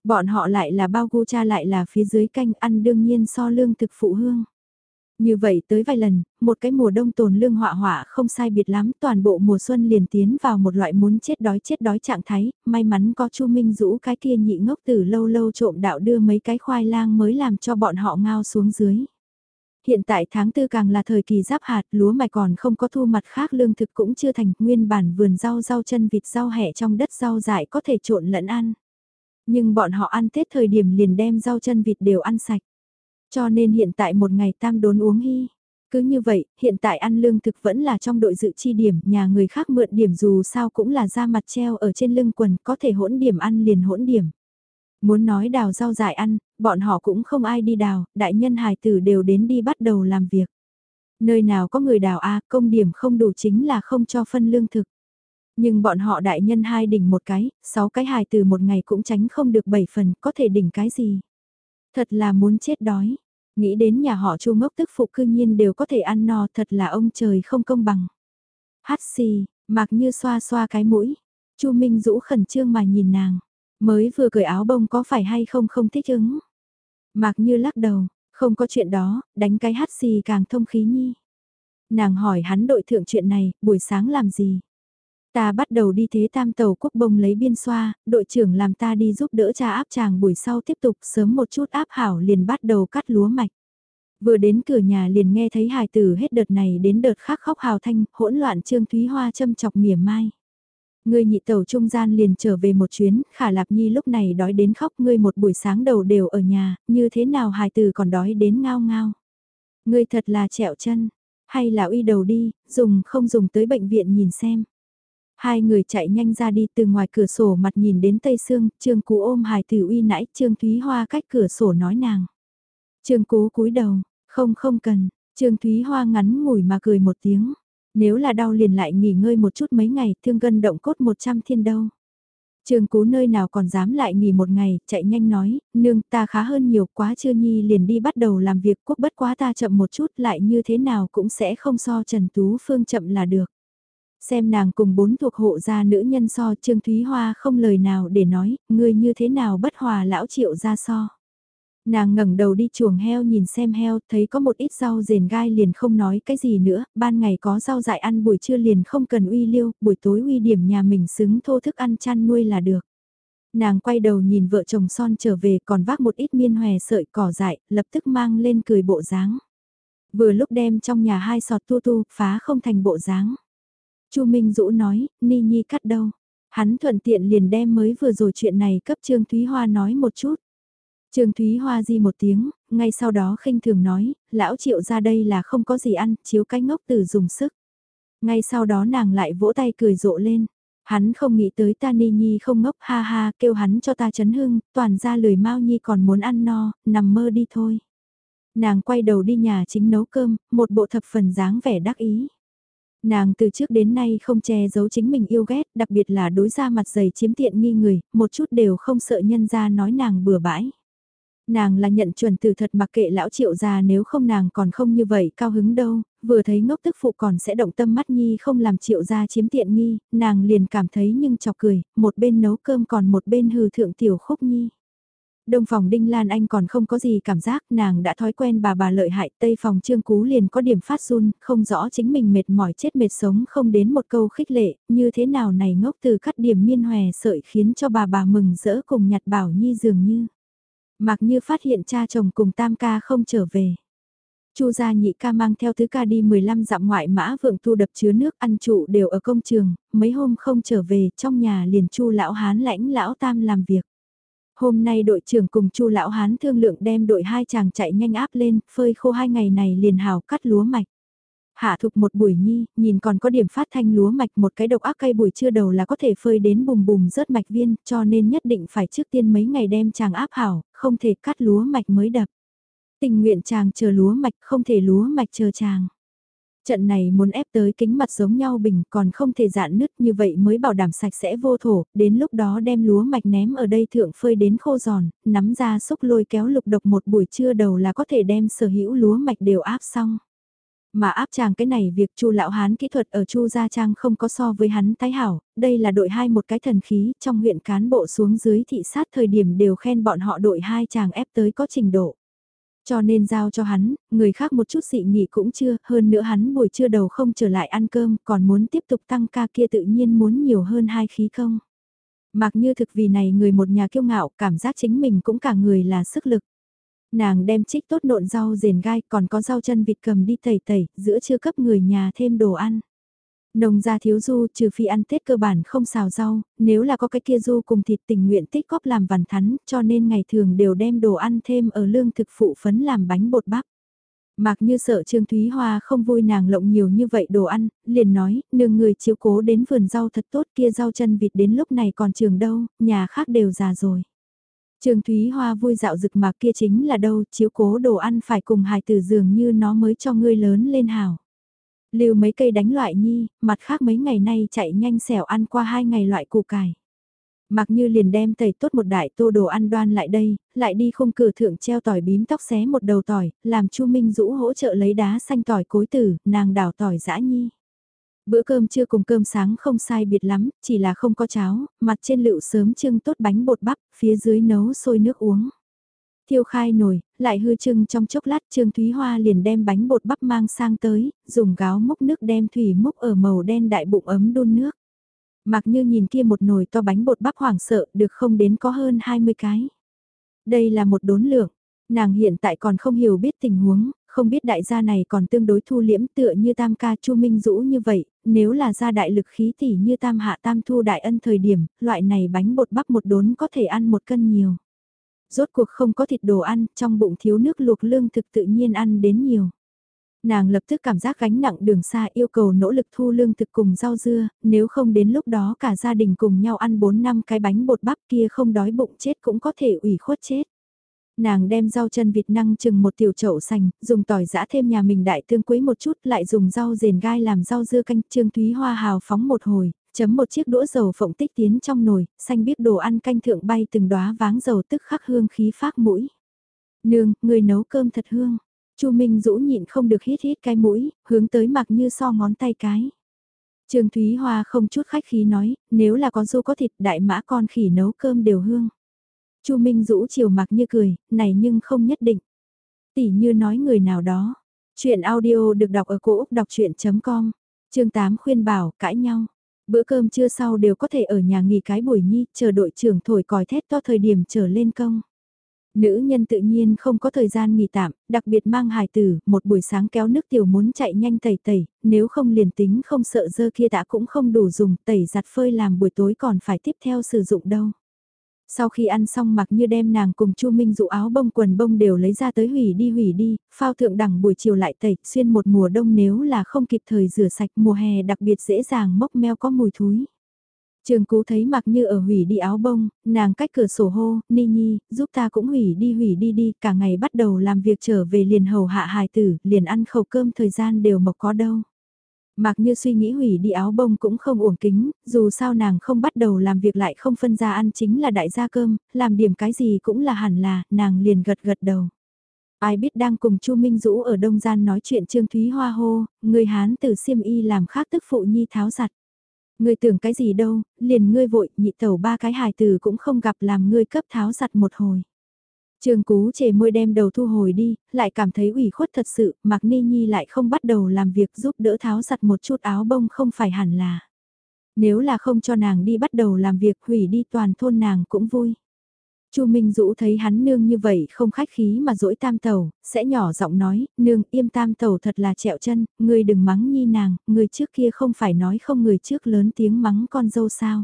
Bọn họ lại là bao gu cha lại là phía dưới canh ăn đương nhiên so lương thực phụ hương. Như vậy tới vài lần, một cái mùa đông tồn lương họa họa không sai biệt lắm, toàn bộ mùa xuân liền tiến vào một loại muốn chết đói chết đói trạng thái, may mắn có Chu Minh Dũ cái kia nhị ngốc từ lâu lâu trộm đạo đưa mấy cái khoai lang mới làm cho bọn họ ngao xuống dưới. Hiện tại tháng tư càng là thời kỳ giáp hạt, lúa mạch còn không có thu mặt khác lương thực cũng chưa thành, nguyên bản vườn rau rau chân vịt rau hẹ trong đất rau dại có thể trộn lẫn ăn. Nhưng bọn họ ăn Tết thời điểm liền đem rau chân vịt đều ăn sạch. Cho nên hiện tại một ngày tam đốn uống hy. Cứ như vậy, hiện tại ăn lương thực vẫn là trong đội dự chi điểm, nhà người khác mượn điểm dù sao cũng là da mặt treo ở trên lưng quần, có thể hỗn điểm ăn liền hỗn điểm. Muốn nói đào rau dại ăn, bọn họ cũng không ai đi đào, đại nhân hài tử đều đến đi bắt đầu làm việc. Nơi nào có người đào A, công điểm không đủ chính là không cho phân lương thực. Nhưng bọn họ đại nhân hai đỉnh một cái, sáu cái hài từ một ngày cũng tránh không được bảy phần, có thể đỉnh cái gì. Thật là muốn chết đói. Nghĩ đến nhà họ chu ngốc tức phụ cư nhiên đều có thể ăn no thật là ông trời không công bằng. Hát xì, mặc như xoa xoa cái mũi. chu Minh Dũ khẩn trương mà nhìn nàng. Mới vừa cởi áo bông có phải hay không không thích ứng. Mạc như lắc đầu, không có chuyện đó, đánh cái hát xì càng thông khí nhi. Nàng hỏi hắn đội thượng chuyện này, buổi sáng làm gì? Ta bắt đầu đi thế tam tàu quốc bông lấy biên xoa, đội trưởng làm ta đi giúp đỡ cha áp chàng buổi sau tiếp tục sớm một chút áp hảo liền bắt đầu cắt lúa mạch. Vừa đến cửa nhà liền nghe thấy hài tử hết đợt này đến đợt khác khóc hào thanh, hỗn loạn Trương Thúy Hoa châm chọc mỉa mai. Ngươi nhị tàu trung gian liền trở về một chuyến, khả lạp nhi lúc này đói đến khóc ngươi một buổi sáng đầu đều ở nhà, như thế nào hài tử còn đói đến ngao ngao. Ngươi thật là trẹo chân, hay là uy đầu đi, dùng không dùng tới bệnh viện nhìn xem. Hai người chạy nhanh ra đi từ ngoài cửa sổ mặt nhìn đến Tây Sương, Trương Cú ôm hài tử uy nãy Trương Thúy Hoa cách cửa sổ nói nàng. Trương Cú cúi đầu, không không cần, Trương Thúy Hoa ngắn ngủi mà cười một tiếng. Nếu là đau liền lại nghỉ ngơi một chút mấy ngày, thương gân động cốt 100 thiên đâu. trường Cú nơi nào còn dám lại nghỉ một ngày, chạy nhanh nói, nương ta khá hơn nhiều quá chưa nhi liền đi bắt đầu làm việc quốc bất quá ta chậm một chút lại như thế nào cũng sẽ không so Trần Tú Phương chậm là được. Xem nàng cùng bốn thuộc hộ gia nữ nhân so Trương Thúy Hoa không lời nào để nói, người như thế nào bất hòa lão triệu ra so. Nàng ngẩng đầu đi chuồng heo nhìn xem heo, thấy có một ít rau rền gai liền không nói cái gì nữa, ban ngày có rau dại ăn buổi trưa liền không cần uy liêu, buổi tối uy điểm nhà mình xứng thô thức ăn chăn nuôi là được. Nàng quay đầu nhìn vợ chồng son trở về còn vác một ít miên hòe sợi cỏ dại, lập tức mang lên cười bộ dáng. Vừa lúc đem trong nhà hai sọt tu tu, phá không thành bộ dáng. Chu Minh Dũ nói, Ni Nhi cắt đâu. Hắn thuận tiện liền đem mới vừa rồi chuyện này cấp Trương Thúy Hoa nói một chút. Trương Thúy Hoa di một tiếng, ngay sau đó khinh thường nói, lão triệu ra đây là không có gì ăn, chiếu cái ngốc tử dùng sức. Ngay sau đó nàng lại vỗ tay cười rộ lên. Hắn không nghĩ tới ta ni nhi không ngốc ha ha kêu hắn cho ta chấn hưng, toàn ra lười mau nhi còn muốn ăn no, nằm mơ đi thôi. Nàng quay đầu đi nhà chính nấu cơm, một bộ thập phần dáng vẻ đắc ý. Nàng từ trước đến nay không che giấu chính mình yêu ghét, đặc biệt là đối ra mặt dày chiếm tiện nghi người, một chút đều không sợ nhân ra nói nàng bừa bãi. Nàng là nhận chuẩn từ thật mặc kệ lão triệu già nếu không nàng còn không như vậy cao hứng đâu, vừa thấy ngốc tức phụ còn sẽ động tâm mắt nhi không làm triệu gia chiếm tiện nghi, nàng liền cảm thấy nhưng chọc cười, một bên nấu cơm còn một bên hừ thượng tiểu khúc nhi. Đông phòng Đinh Lan Anh còn không có gì cảm giác, nàng đã thói quen bà bà lợi hại, tây phòng Trương Cú liền có điểm phát run, không rõ chính mình mệt mỏi chết mệt sống không đến một câu khích lệ, như thế nào này ngốc từ cắt điểm miên hòe sợi khiến cho bà bà mừng rỡ cùng nhặt bảo nhi dường như. Mặc như phát hiện cha chồng cùng tam ca không trở về. Chu gia nhị ca mang theo thứ ca đi 15 dặm ngoại mã vượng thu đập chứa nước ăn trụ đều ở công trường, mấy hôm không trở về trong nhà liền chu lão hán lãnh lão tam làm việc. Hôm nay đội trưởng cùng chu lão hán thương lượng đem đội hai chàng chạy nhanh áp lên, phơi khô hai ngày này liền hào cắt lúa mạch. Hạ thục một buổi nhi, nhìn còn có điểm phát thanh lúa mạch một cái độc ác cây buổi trưa đầu là có thể phơi đến bùm bùm rớt mạch viên, cho nên nhất định phải trước tiên mấy ngày đem chàng áp hảo, không thể cắt lúa mạch mới đập. Tình nguyện chàng chờ lúa mạch, không thể lúa mạch chờ chàng. Trận này muốn ép tới kính mặt giống nhau bình còn không thể dạn nứt như vậy mới bảo đảm sạch sẽ vô thổ, đến lúc đó đem lúa mạch ném ở đây thượng phơi đến khô giòn, nắm ra xúc lôi kéo lục độc một buổi trưa đầu là có thể đem sở hữu lúa mạch đều áp xong. Mà áp chàng cái này việc chu lão hán kỹ thuật ở chu gia trang không có so với hắn tái hảo, đây là đội hai một cái thần khí, trong huyện cán bộ xuống dưới thị sát thời điểm đều khen bọn họ đội hai chàng ép tới có trình độ. Cho nên giao cho hắn, người khác một chút dị nghị cũng chưa, hơn nữa hắn buổi trưa đầu không trở lại ăn cơm, còn muốn tiếp tục tăng ca kia tự nhiên muốn nhiều hơn hai khí công. Mặc như thực vì này người một nhà kiêu ngạo, cảm giác chính mình cũng cả người là sức lực. Nàng đem trích tốt nộn rau rền gai còn có rau chân vịt cầm đi tẩy tẩy, giữa chưa cấp người nhà thêm đồ ăn. Nông gia thiếu du trừ phi ăn Tết cơ bản không xào rau, nếu là có cái kia du cùng thịt tình nguyện tích góp làm vằn thắn, cho nên ngày thường đều đem đồ ăn thêm ở lương thực phụ phấn làm bánh bột bắp. Mặc như sợ Trương Thúy Hoa không vui nàng lộng nhiều như vậy đồ ăn, liền nói, nương người chiếu cố đến vườn rau thật tốt kia rau chân vịt đến lúc này còn trường đâu, nhà khác đều già rồi. Trương Thúy Hoa vui dạo rực mà kia chính là đâu, chiếu cố đồ ăn phải cùng hài tử dường như nó mới cho ngươi lớn lên hảo Lưu mấy cây đánh loại nhi, mặt khác mấy ngày nay chạy nhanh xẻo ăn qua hai ngày loại củ cải. Mặc như liền đem tẩy tốt một đại tô đồ ăn đoan lại đây, lại đi khung cửa thượng treo tỏi bím tóc xé một đầu tỏi, làm Chu Minh Dũ hỗ trợ lấy đá xanh tỏi cối tử, nàng đào tỏi dã nhi. Bữa cơm trưa cùng cơm sáng không sai biệt lắm, chỉ là không có cháo, mặt trên lựu sớm trưng tốt bánh bột bắp, phía dưới nấu sôi nước uống. Thiêu khai nồi, lại hư trưng trong chốc lát Trương Thúy Hoa liền đem bánh bột bắp mang sang tới, dùng gáo múc nước đem thủy múc ở màu đen đại bụng ấm đun nước. Mặc như nhìn kia một nồi to bánh bột bắp hoảng sợ được không đến có hơn 20 cái. Đây là một đốn lượng, nàng hiện tại còn không hiểu biết tình huống, không biết đại gia này còn tương đối thu liễm tựa như tam ca chu minh dũ như vậy, nếu là gia đại lực khí tỷ như tam hạ tam thu đại ân thời điểm, loại này bánh bột bắp một đốn có thể ăn một cân nhiều. Rốt cuộc không có thịt đồ ăn, trong bụng thiếu nước luộc lương thực tự nhiên ăn đến nhiều. Nàng lập tức cảm giác gánh nặng đường xa yêu cầu nỗ lực thu lương thực cùng rau dưa, nếu không đến lúc đó cả gia đình cùng nhau ăn 4 năm cái bánh bột bắp kia không đói bụng chết cũng có thể ủy khuất chết. Nàng đem rau chân vịt năng chừng một tiểu chậu sành, dùng tỏi giã thêm nhà mình đại tương quấy một chút lại dùng rau rền gai làm rau dưa canh trương thúy hoa hào phóng một hồi, chấm một chiếc đũa dầu phộng tích tiến trong nồi, xanh biết đồ ăn canh thượng bay từng đóa váng dầu tức khắc hương khí phát mũi. Nương, người nấu cơm thật hương. Chu Minh Dũ nhịn không được hít hít cái mũi, hướng tới mặc như so ngón tay cái. Trương Thúy Hoa không chút khách khí nói, nếu là con du có thịt đại mã con khỉ nấu cơm đều hương. Chu Minh Dũ chiều mặc như cười, này nhưng không nhất định. Tỷ như nói người nào đó. Chuyện audio được đọc ở cổ Úc đọc chuyện.com, chương 8 khuyên bảo, cãi nhau. Bữa cơm trưa sau đều có thể ở nhà nghỉ cái buổi nhi, chờ đội trưởng thổi còi thét to thời điểm trở lên công. Nữ nhân tự nhiên không có thời gian nghỉ tạm, đặc biệt mang hài tử, một buổi sáng kéo nước tiểu muốn chạy nhanh tẩy tẩy, nếu không liền tính không sợ dơ kia đã cũng không đủ dùng, tẩy giặt phơi làm buổi tối còn phải tiếp theo sử dụng đâu. Sau khi ăn xong mặc như đem nàng cùng Chu Minh dụ áo bông quần bông đều lấy ra tới hủy đi hủy đi, phao thượng đẳng buổi chiều lại tẩy, xuyên một mùa đông nếu là không kịp thời rửa sạch mùa hè đặc biệt dễ dàng mốc meo có mùi thúi. Trường cú thấy mặc như ở hủy đi áo bông, nàng cách cửa sổ hô, Ni Nhi, giúp ta cũng hủy đi hủy đi đi, cả ngày bắt đầu làm việc trở về liền hầu hạ hài tử, liền ăn khẩu cơm thời gian đều mộc có đâu. Mặc như suy nghĩ hủy đi áo bông cũng không uổng kính, dù sao nàng không bắt đầu làm việc lại không phân ra ăn chính là đại gia cơm, làm điểm cái gì cũng là hẳn là, nàng liền gật gật đầu. Ai biết đang cùng Chu Minh Dũ ở Đông Gian nói chuyện Trương Thúy Hoa hô, người Hán từ siêm y làm khác tức phụ nhi tháo giặt. người tưởng cái gì đâu, liền ngươi vội, nhị tẩu ba cái hài từ cũng không gặp làm ngươi cấp tháo giặt một hồi. Trường cú chề môi đem đầu thu hồi đi, lại cảm thấy ủy khuất thật sự, Mạc Ni Nhi lại không bắt đầu làm việc giúp đỡ tháo giặt một chút áo bông không phải hẳn là. Nếu là không cho nàng đi bắt đầu làm việc hủy đi toàn thôn nàng cũng vui. Chu Minh Dũ thấy hắn nương như vậy không khách khí mà dỗi tam tàu, sẽ nhỏ giọng nói, nương im tam tàu thật là trẹo chân, người đừng mắng nhi nàng, người trước kia không phải nói không người trước lớn tiếng mắng con dâu sao.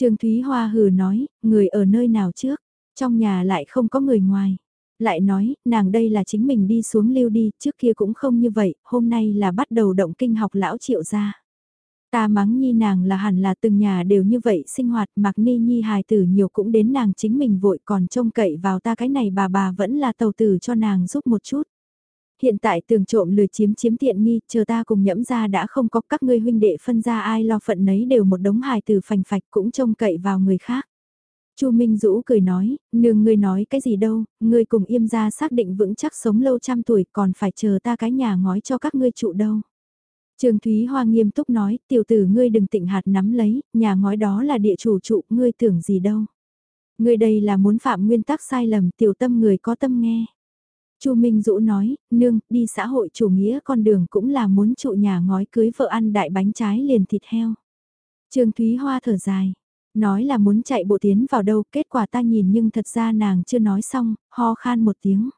Trương Thúy Hoa hừ nói, người ở nơi nào trước, trong nhà lại không có người ngoài. Lại nói, nàng đây là chính mình đi xuống lưu đi, trước kia cũng không như vậy, hôm nay là bắt đầu động kinh học lão triệu ra. Ta mắng nhi nàng là hẳn là từng nhà đều như vậy sinh hoạt mặc ni nhi hài tử nhiều cũng đến nàng chính mình vội còn trông cậy vào ta cái này bà bà vẫn là tàu tử cho nàng giúp một chút. Hiện tại tường trộm lười chiếm chiếm tiện nghi, chờ ta cùng nhẫm ra đã không có các ngươi huynh đệ phân ra ai lo phận nấy đều một đống hài tử phành phạch cũng trông cậy vào người khác. Chu Minh Dũ cười nói, nương ngươi nói cái gì đâu, ngươi cùng yêm gia xác định vững chắc sống lâu trăm tuổi còn phải chờ ta cái nhà ngói cho các ngươi trụ đâu. Trường Thúy Hoa nghiêm túc nói, tiểu tử ngươi đừng tịnh hạt nắm lấy, nhà ngói đó là địa chủ trụ, ngươi tưởng gì đâu. Ngươi đây là muốn phạm nguyên tắc sai lầm, tiểu tâm người có tâm nghe. Chu Minh Dũ nói, nương, đi xã hội chủ nghĩa con đường cũng là muốn trụ nhà ngói cưới vợ ăn đại bánh trái liền thịt heo. Trường Thúy Hoa thở dài, nói là muốn chạy bộ tiến vào đâu, kết quả ta nhìn nhưng thật ra nàng chưa nói xong, ho khan một tiếng.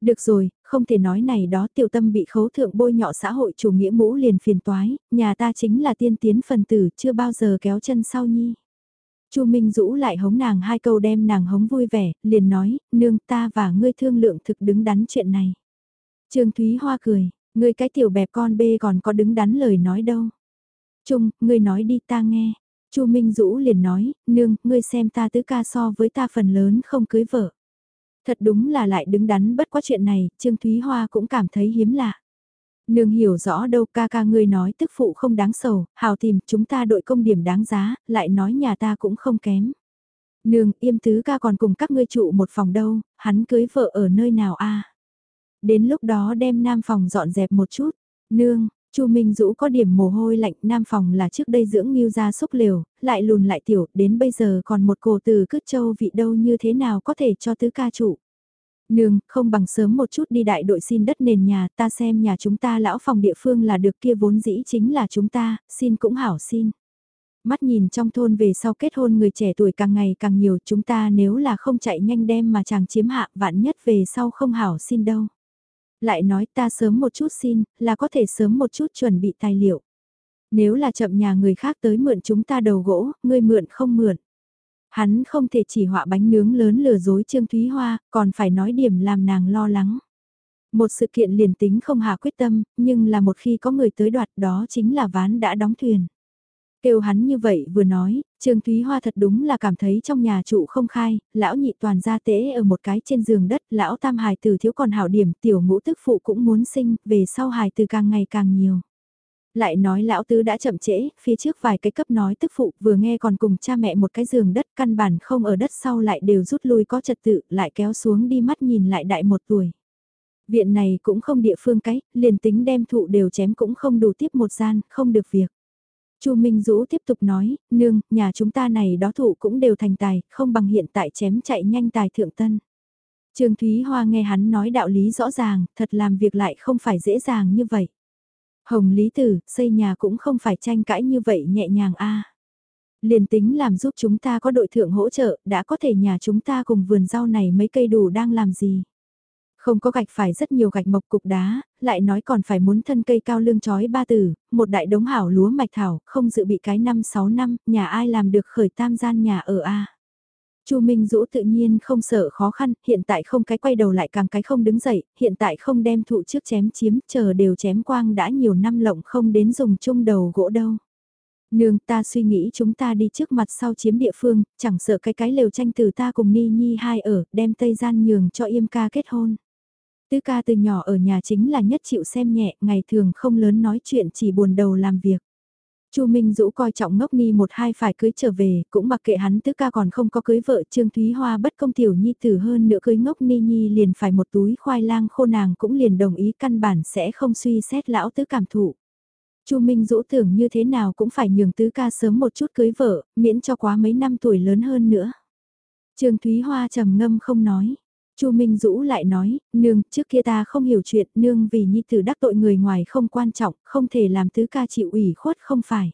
Được rồi, không thể nói này đó tiểu tâm bị khấu thượng bôi nhọ xã hội chủ nghĩa mũ liền phiền toái, nhà ta chính là tiên tiến phần tử chưa bao giờ kéo chân sau nhi. Chu Minh Dũ lại hống nàng hai câu đem nàng hống vui vẻ, liền nói, nương ta và ngươi thương lượng thực đứng đắn chuyện này. Trương Thúy Hoa cười, ngươi cái tiểu bẹp con bê còn có đứng đắn lời nói đâu. Trung, ngươi nói đi ta nghe. Chu Minh Dũ liền nói, nương, ngươi xem ta tứ ca so với ta phần lớn không cưới vợ. Thật đúng là lại đứng đắn bất quá chuyện này, Trương Thúy Hoa cũng cảm thấy hiếm lạ. Nương hiểu rõ đâu ca ca ngươi nói tức phụ không đáng sầu, hào tìm chúng ta đội công điểm đáng giá, lại nói nhà ta cũng không kém. Nương, yêm tứ ca còn cùng các ngươi trụ một phòng đâu, hắn cưới vợ ở nơi nào a Đến lúc đó đem nam phòng dọn dẹp một chút. Nương, Chu Minh Dũ có điểm mồ hôi lạnh, nam phòng là trước đây dưỡng nghiêu ra xúc liều, lại lùn lại tiểu, đến bây giờ còn một cổ từ cứt châu vị đâu như thế nào có thể cho tứ ca trụ. Nương, không bằng sớm một chút đi đại đội xin đất nền nhà, ta xem nhà chúng ta lão phòng địa phương là được kia vốn dĩ chính là chúng ta, xin cũng hảo xin. Mắt nhìn trong thôn về sau kết hôn người trẻ tuổi càng ngày càng nhiều chúng ta nếu là không chạy nhanh đem mà chàng chiếm hạ vạn nhất về sau không hảo xin đâu. Lại nói ta sớm một chút xin, là có thể sớm một chút chuẩn bị tài liệu. Nếu là chậm nhà người khác tới mượn chúng ta đầu gỗ, ngươi mượn không mượn. Hắn không thể chỉ họa bánh nướng lớn lừa dối Trương Thúy Hoa, còn phải nói điểm làm nàng lo lắng. Một sự kiện liền tính không hạ quyết tâm, nhưng là một khi có người tới đoạt đó chính là ván đã đóng thuyền. Kêu hắn như vậy vừa nói, Trương Thúy Hoa thật đúng là cảm thấy trong nhà trụ không khai, lão nhị toàn ra tễ ở một cái trên giường đất, lão tam hài từ thiếu còn hảo điểm, tiểu ngũ tức phụ cũng muốn sinh, về sau hài từ càng ngày càng nhiều. Lại nói lão tứ đã chậm trễ, phía trước vài cái cấp nói tức phụ vừa nghe còn cùng cha mẹ một cái giường đất căn bản không ở đất sau lại đều rút lui có trật tự, lại kéo xuống đi mắt nhìn lại đại một tuổi. Viện này cũng không địa phương cái, liền tính đem thụ đều chém cũng không đủ tiếp một gian, không được việc. Chu Minh Dũ tiếp tục nói, nương, nhà chúng ta này đó thụ cũng đều thành tài, không bằng hiện tại chém chạy nhanh tài thượng tân. Trương Thúy Hoa nghe hắn nói đạo lý rõ ràng, thật làm việc lại không phải dễ dàng như vậy. Hồng Lý Tử, xây nhà cũng không phải tranh cãi như vậy nhẹ nhàng a. Liền tính làm giúp chúng ta có đội thượng hỗ trợ, đã có thể nhà chúng ta cùng vườn rau này mấy cây đủ đang làm gì. Không có gạch phải rất nhiều gạch mộc cục đá, lại nói còn phải muốn thân cây cao lương chói ba tử, một đại đống hảo lúa mạch thảo, không dự bị cái năm sáu năm, nhà ai làm được khởi tam gian nhà ở a. Chu Minh Dũ tự nhiên không sợ khó khăn, hiện tại không cái quay đầu lại càng cái không đứng dậy, hiện tại không đem thụ trước chém chiếm, chờ đều chém quang đã nhiều năm lộng không đến dùng chung đầu gỗ đâu. Nương ta suy nghĩ chúng ta đi trước mặt sau chiếm địa phương, chẳng sợ cái cái lều tranh từ ta cùng Ni Nhi hai ở, đem Tây Gian nhường cho Yêm ca kết hôn. Tứ ca từ nhỏ ở nhà chính là nhất chịu xem nhẹ, ngày thường không lớn nói chuyện chỉ buồn đầu làm việc. Chu Minh Dũ coi trọng ngốc ni một hai phải cưới trở về, cũng mặc kệ hắn tứ ca còn không có cưới vợ Trương Thúy Hoa bất công tiểu nhi tử hơn nữa cưới ngốc ni nhi liền phải một túi khoai lang khô nàng cũng liền đồng ý căn bản sẽ không suy xét lão tứ cảm thụ. Chu Minh Dũ tưởng như thế nào cũng phải nhường tứ ca sớm một chút cưới vợ, miễn cho quá mấy năm tuổi lớn hơn nữa. Trương Thúy Hoa trầm ngâm không nói. Chu Minh Dũ lại nói, nương, trước kia ta không hiểu chuyện, nương vì nhi tử đắc tội người ngoài không quan trọng, không thể làm tứ ca chịu ủy khuất không phải.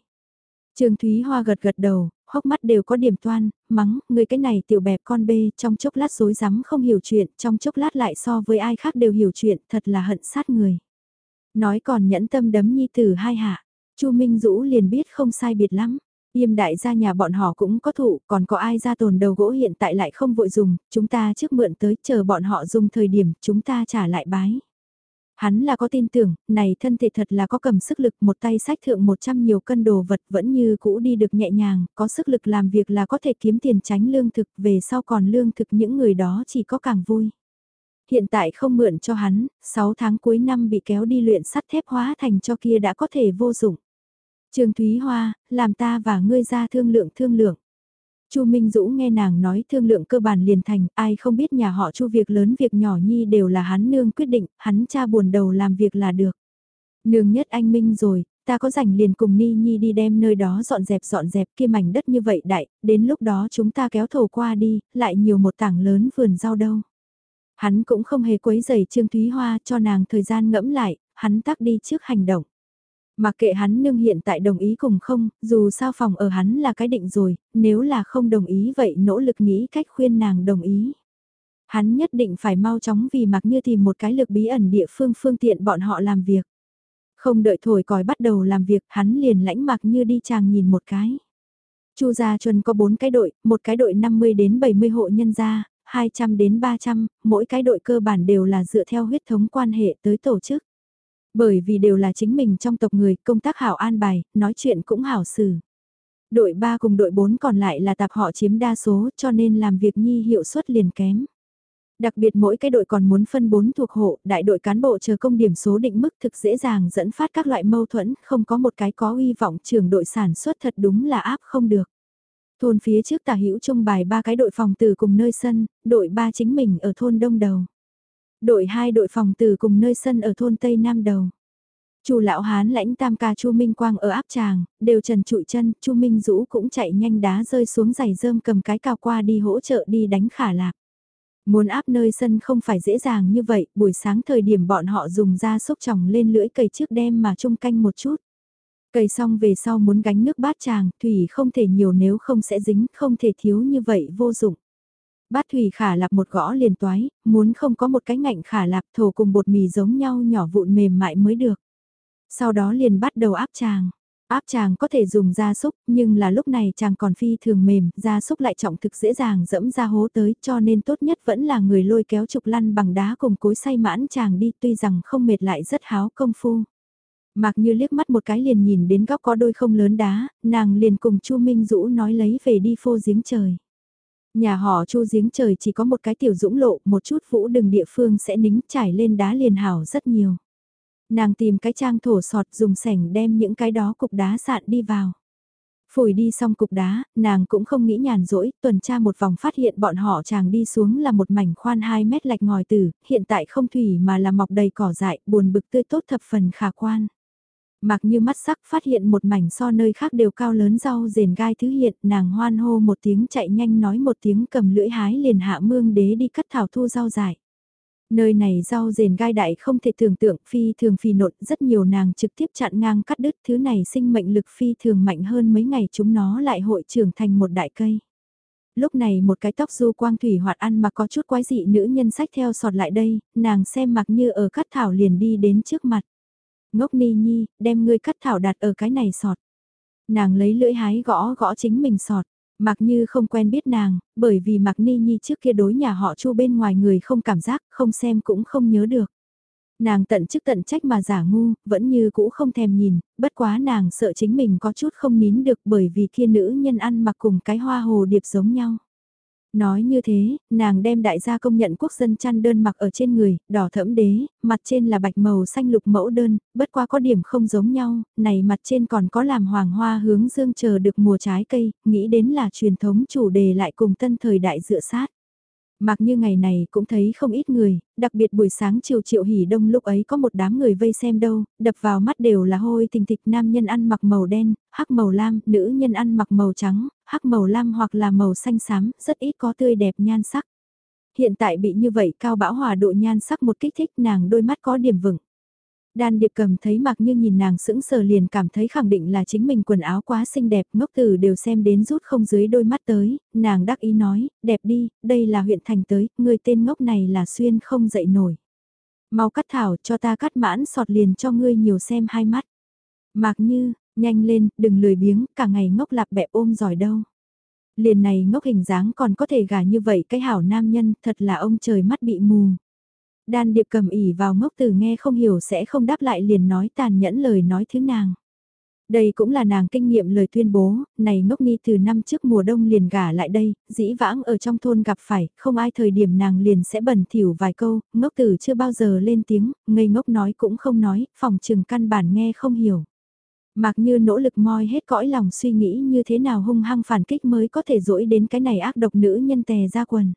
Trương Thúy Hoa gật gật đầu, hốc mắt đều có điểm toan, mắng, người cái này tiểu bẹp con bê, trong chốc lát rối rắm không hiểu chuyện, trong chốc lát lại so với ai khác đều hiểu chuyện, thật là hận sát người. Nói còn nhẫn tâm đấm nhi tử hai hạ, Chu Minh Dũ liền biết không sai biệt lắm. Yêm đại gia nhà bọn họ cũng có thụ, còn có ai ra tồn đầu gỗ hiện tại lại không vội dùng, chúng ta trước mượn tới chờ bọn họ dùng thời điểm, chúng ta trả lại bái. Hắn là có tin tưởng, này thân thể thật là có cầm sức lực một tay sách thượng 100 nhiều cân đồ vật vẫn như cũ đi được nhẹ nhàng, có sức lực làm việc là có thể kiếm tiền tránh lương thực về sau còn lương thực những người đó chỉ có càng vui. Hiện tại không mượn cho hắn, 6 tháng cuối năm bị kéo đi luyện sắt thép hóa thành cho kia đã có thể vô dụng. Trương Thúy Hoa, làm ta và ngươi ra thương lượng thương lượng. Chu Minh Dũ nghe nàng nói thương lượng cơ bản liền thành, ai không biết nhà họ Chu việc lớn việc nhỏ nhi đều là hắn nương quyết định, hắn cha buồn đầu làm việc là được. Nương nhất anh Minh rồi, ta có rảnh liền cùng Ni Nhi đi đem nơi đó dọn dẹp dọn dẹp kia mảnh đất như vậy đại, đến lúc đó chúng ta kéo thổ qua đi, lại nhiều một tảng lớn vườn rau đâu. Hắn cũng không hề quấy giày Trương Thúy Hoa cho nàng thời gian ngẫm lại, hắn tắc đi trước hành động. Mặc kệ hắn nương hiện tại đồng ý cùng không, dù sao phòng ở hắn là cái định rồi, nếu là không đồng ý vậy nỗ lực nghĩ cách khuyên nàng đồng ý. Hắn nhất định phải mau chóng vì mặc như tìm một cái lực bí ẩn địa phương phương tiện bọn họ làm việc. Không đợi thổi còi bắt đầu làm việc, hắn liền lãnh mặc như đi chàng nhìn một cái. Chu Gia Chuân có 4 cái đội, một cái đội 50 đến 70 hộ nhân gia, 200 đến 300, mỗi cái đội cơ bản đều là dựa theo huyết thống quan hệ tới tổ chức. Bởi vì đều là chính mình trong tộc người, công tác hảo an bài, nói chuyện cũng hảo xử. Đội 3 cùng đội 4 còn lại là tạp họ chiếm đa số cho nên làm việc nhi hiệu suất liền kém. Đặc biệt mỗi cái đội còn muốn phân 4 thuộc hộ, đại đội cán bộ chờ công điểm số định mức thực dễ dàng dẫn phát các loại mâu thuẫn, không có một cái có uy vọng trưởng đội sản xuất thật đúng là áp không được. Thôn phía trước tả hữu trung bài ba cái đội phòng từ cùng nơi sân, đội 3 chính mình ở thôn đông đầu. Đội hai đội phòng từ cùng nơi sân ở thôn Tây Nam đầu. Chu lão hán lãnh tam ca Chu Minh Quang ở áp tràng, đều trần trụi chân, Chu Minh Dũ cũng chạy nhanh đá rơi xuống giày rơm cầm cái cao qua đi hỗ trợ đi đánh khả lạc. Muốn áp nơi sân không phải dễ dàng như vậy, buổi sáng thời điểm bọn họ dùng da xúc tròng lên lưỡi cây trước đem mà trung canh một chút. Cầy xong về sau muốn gánh nước bát tràng, thủy không thể nhiều nếu không sẽ dính, không thể thiếu như vậy vô dụng. Bát thủy khả lạp một gõ liền toái, muốn không có một cái ngạnh khả lạp thổ cùng bột mì giống nhau nhỏ vụn mềm mại mới được. Sau đó liền bắt đầu áp chàng, Áp chàng có thể dùng da súc, nhưng là lúc này chàng còn phi thường mềm, da súc lại trọng thực dễ dàng dẫm ra hố tới, cho nên tốt nhất vẫn là người lôi kéo trục lăn bằng đá cùng cối say mãn chàng đi, tuy rằng không mệt lại rất háo công phu. Mặc như liếc mắt một cái liền nhìn đến góc có đôi không lớn đá, nàng liền cùng Chu Minh Dũ nói lấy về đi phô giếng trời. Nhà họ Chu giếng trời chỉ có một cái tiểu dũng lộ, một chút vũ đường địa phương sẽ nính trải lên đá liền hảo rất nhiều. Nàng tìm cái trang thổ sọt dùng sẻng đem những cái đó cục đá sạn đi vào. Phủi đi xong cục đá, nàng cũng không nghĩ nhàn rỗi, tuần tra một vòng phát hiện bọn họ chàng đi xuống là một mảnh khoan 2 mét lạch ngòi tử, hiện tại không thủy mà là mọc đầy cỏ dại, buồn bực tươi tốt thập phần khả quan. Mặc như mắt sắc phát hiện một mảnh so nơi khác đều cao lớn rau rền gai thứ hiện, nàng hoan hô một tiếng chạy nhanh nói một tiếng cầm lưỡi hái liền hạ mương đế đi cắt thảo thu rau dại. Nơi này rau rền gai đại không thể tưởng tượng phi thường phi nộn rất nhiều nàng trực tiếp chặn ngang cắt đứt thứ này sinh mệnh lực phi thường mạnh hơn mấy ngày chúng nó lại hội trưởng thành một đại cây. Lúc này một cái tóc du quang thủy hoạt ăn mà có chút quái dị nữ nhân sách theo sọt lại đây, nàng xem mặc như ở cắt thảo liền đi đến trước mặt. Ngốc ni nhi, đem ngươi cắt thảo đặt ở cái này sọt. Nàng lấy lưỡi hái gõ gõ chính mình sọt. Mặc như không quen biết nàng, bởi vì mặc Ni Nhi trước kia đối nhà họ chu bên ngoài người không cảm giác, không xem cũng không nhớ được. Nàng tận chức tận trách mà giả ngu, vẫn như cũ không thèm nhìn, bất quá nàng sợ chính mình có chút không nín được bởi vì kia nữ nhân ăn mặc cùng cái hoa hồ điệp giống nhau. Nói như thế, nàng đem đại gia công nhận quốc dân chăn đơn mặc ở trên người, đỏ thẫm đế, mặt trên là bạch màu xanh lục mẫu đơn, bất qua có điểm không giống nhau, này mặt trên còn có làm hoàng hoa hướng dương chờ được mùa trái cây, nghĩ đến là truyền thống chủ đề lại cùng tân thời đại dựa sát. Mặc như ngày này cũng thấy không ít người, đặc biệt buổi sáng chiều triệu hỉ đông lúc ấy có một đám người vây xem đâu, đập vào mắt đều là hôi tình thịch nam nhân ăn mặc màu đen, hắc màu lam, nữ nhân ăn mặc màu trắng, hắc màu lam hoặc là màu xanh xám, rất ít có tươi đẹp nhan sắc. Hiện tại bị như vậy cao bão hòa độ nhan sắc một kích thích nàng đôi mắt có điểm vững. Đan điệp cầm thấy mặc như nhìn nàng sững sờ liền cảm thấy khẳng định là chính mình quần áo quá xinh đẹp, ngốc tử đều xem đến rút không dưới đôi mắt tới, nàng đắc ý nói, đẹp đi, đây là huyện thành tới, người tên ngốc này là xuyên không dậy nổi. Mau cắt thảo cho ta cắt mãn sọt liền cho ngươi nhiều xem hai mắt. Mạc như, nhanh lên, đừng lười biếng, cả ngày ngốc lạp bẹp ôm giỏi đâu. Liền này ngốc hình dáng còn có thể gả như vậy cái hảo nam nhân, thật là ông trời mắt bị mù. Đan điệp cầm ỉ vào ngốc tử nghe không hiểu sẽ không đáp lại liền nói tàn nhẫn lời nói thứ nàng. Đây cũng là nàng kinh nghiệm lời tuyên bố, này ngốc ni từ năm trước mùa đông liền gả lại đây, dĩ vãng ở trong thôn gặp phải, không ai thời điểm nàng liền sẽ bẩn thỉu vài câu, ngốc tử chưa bao giờ lên tiếng, ngây ngốc nói cũng không nói, phòng trừng căn bản nghe không hiểu. Mặc như nỗ lực moi hết cõi lòng suy nghĩ như thế nào hung hăng phản kích mới có thể dỗi đến cái này ác độc nữ nhân tè ra quần.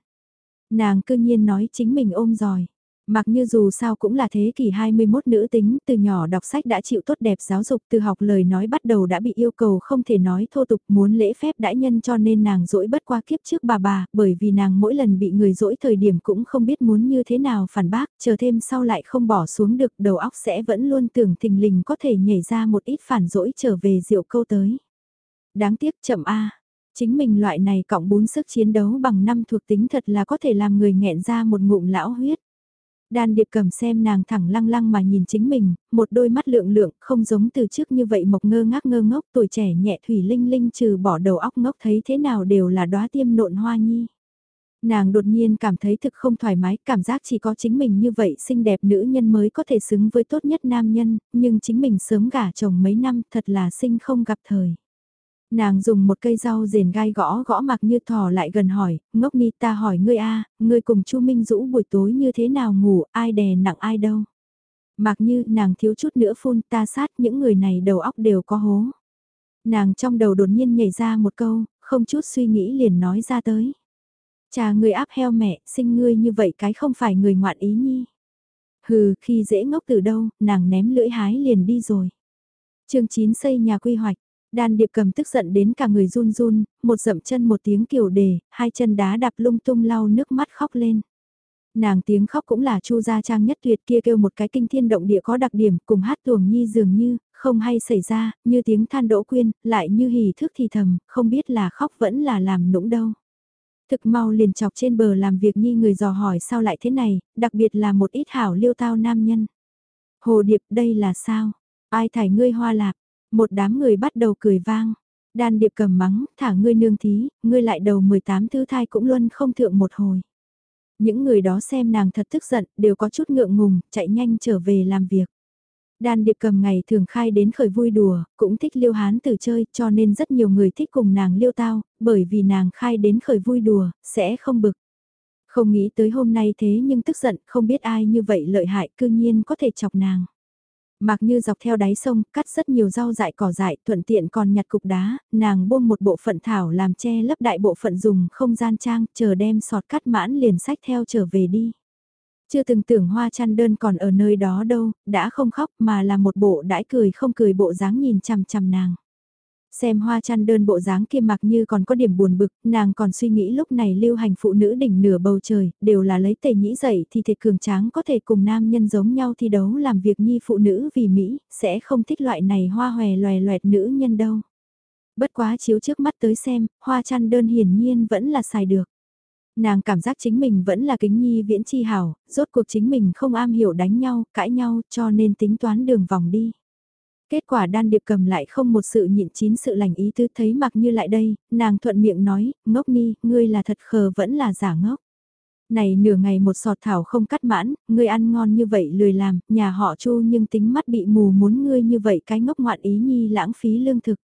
Nàng cương nhiên nói chính mình ôm giỏi. Mặc như dù sao cũng là thế kỷ 21 nữ tính, từ nhỏ đọc sách đã chịu tốt đẹp giáo dục, từ học lời nói bắt đầu đã bị yêu cầu không thể nói thô tục muốn lễ phép đãi nhân cho nên nàng dỗi bất qua kiếp trước bà bà, bởi vì nàng mỗi lần bị người dỗi thời điểm cũng không biết muốn như thế nào phản bác, chờ thêm sau lại không bỏ xuống được, đầu óc sẽ vẫn luôn tưởng thình lình có thể nhảy ra một ít phản dỗi trở về rượu câu tới. Đáng tiếc chậm A. Chính mình loại này cộng bốn sức chiến đấu bằng năm thuộc tính thật là có thể làm người nghẹn ra một ngụm lão huyết. Đan điệp cầm xem nàng thẳng lăng lăng mà nhìn chính mình, một đôi mắt lượng lượng, không giống từ trước như vậy mộc ngơ ngác ngơ ngốc, tuổi trẻ nhẹ thủy linh linh trừ bỏ đầu óc ngốc thấy thế nào đều là đóa tiêm nộn hoa nhi. Nàng đột nhiên cảm thấy thực không thoải mái, cảm giác chỉ có chính mình như vậy xinh đẹp nữ nhân mới có thể xứng với tốt nhất nam nhân, nhưng chính mình sớm gả chồng mấy năm thật là sinh không gặp thời. Nàng dùng một cây rau rền gai gõ gõ mặc như thỏ lại gần hỏi, ngốc ni ta hỏi ngươi a ngươi cùng chu Minh Dũ buổi tối như thế nào ngủ, ai đè nặng ai đâu. Mặc như nàng thiếu chút nữa phun ta sát những người này đầu óc đều có hố. Nàng trong đầu đột nhiên nhảy ra một câu, không chút suy nghĩ liền nói ra tới. Chà người áp heo mẹ, sinh ngươi như vậy cái không phải người ngoạn ý nhi. Hừ, khi dễ ngốc từ đâu, nàng ném lưỡi hái liền đi rồi. chương 9 xây nhà quy hoạch, Đan điệp cầm tức giận đến cả người run run, một dậm chân một tiếng kiểu đề, hai chân đá đạp lung tung lau nước mắt khóc lên. Nàng tiếng khóc cũng là chu gia trang nhất tuyệt kia kêu một cái kinh thiên động địa có đặc điểm cùng hát tuồng nhi dường như, không hay xảy ra, như tiếng than đỗ quyên, lại như hỉ thước thì thầm, không biết là khóc vẫn là làm nũng đâu. Thực mau liền chọc trên bờ làm việc nhi người dò hỏi sao lại thế này, đặc biệt là một ít hảo liêu tao nam nhân. Hồ điệp đây là sao? Ai thải ngươi hoa lạp? Một đám người bắt đầu cười vang. Đan điệp cầm mắng, thả ngươi nương thí, ngươi lại đầu 18 thứ thai cũng luôn không thượng một hồi. Những người đó xem nàng thật tức giận, đều có chút ngượng ngùng, chạy nhanh trở về làm việc. Đan điệp cầm ngày thường khai đến khởi vui đùa, cũng thích liêu hán tử chơi, cho nên rất nhiều người thích cùng nàng liêu tao, bởi vì nàng khai đến khởi vui đùa, sẽ không bực. Không nghĩ tới hôm nay thế nhưng tức giận, không biết ai như vậy lợi hại cư nhiên có thể chọc nàng. Mặc như dọc theo đáy sông, cắt rất nhiều rau dại cỏ dại, thuận tiện còn nhặt cục đá, nàng buông một bộ phận thảo làm che lấp đại bộ phận dùng không gian trang, chờ đem sọt cắt mãn liền sách theo trở về đi. Chưa từng tưởng hoa chăn đơn còn ở nơi đó đâu, đã không khóc mà là một bộ đãi cười không cười bộ dáng nhìn chằm chằm nàng. Xem hoa chăn đơn bộ dáng kia mặc như còn có điểm buồn bực, nàng còn suy nghĩ lúc này lưu hành phụ nữ đỉnh nửa bầu trời, đều là lấy tề nhĩ dậy thì thể cường tráng có thể cùng nam nhân giống nhau thi đấu làm việc nhi phụ nữ vì Mỹ, sẽ không thích loại này hoa hòe loè loẹt nữ nhân đâu. Bất quá chiếu trước mắt tới xem, hoa chăn đơn hiển nhiên vẫn là xài được. Nàng cảm giác chính mình vẫn là kính nhi viễn chi hảo, rốt cuộc chính mình không am hiểu đánh nhau, cãi nhau cho nên tính toán đường vòng đi. Kết quả đan điệp cầm lại không một sự nhịn chín sự lành ý tứ thấy mặc như lại đây, nàng thuận miệng nói, ngốc ni, ngươi là thật khờ vẫn là giả ngốc. Này nửa ngày một sọt thảo không cắt mãn, ngươi ăn ngon như vậy lười làm, nhà họ chu nhưng tính mắt bị mù muốn ngươi như vậy cái ngốc ngoạn ý nhi lãng phí lương thực.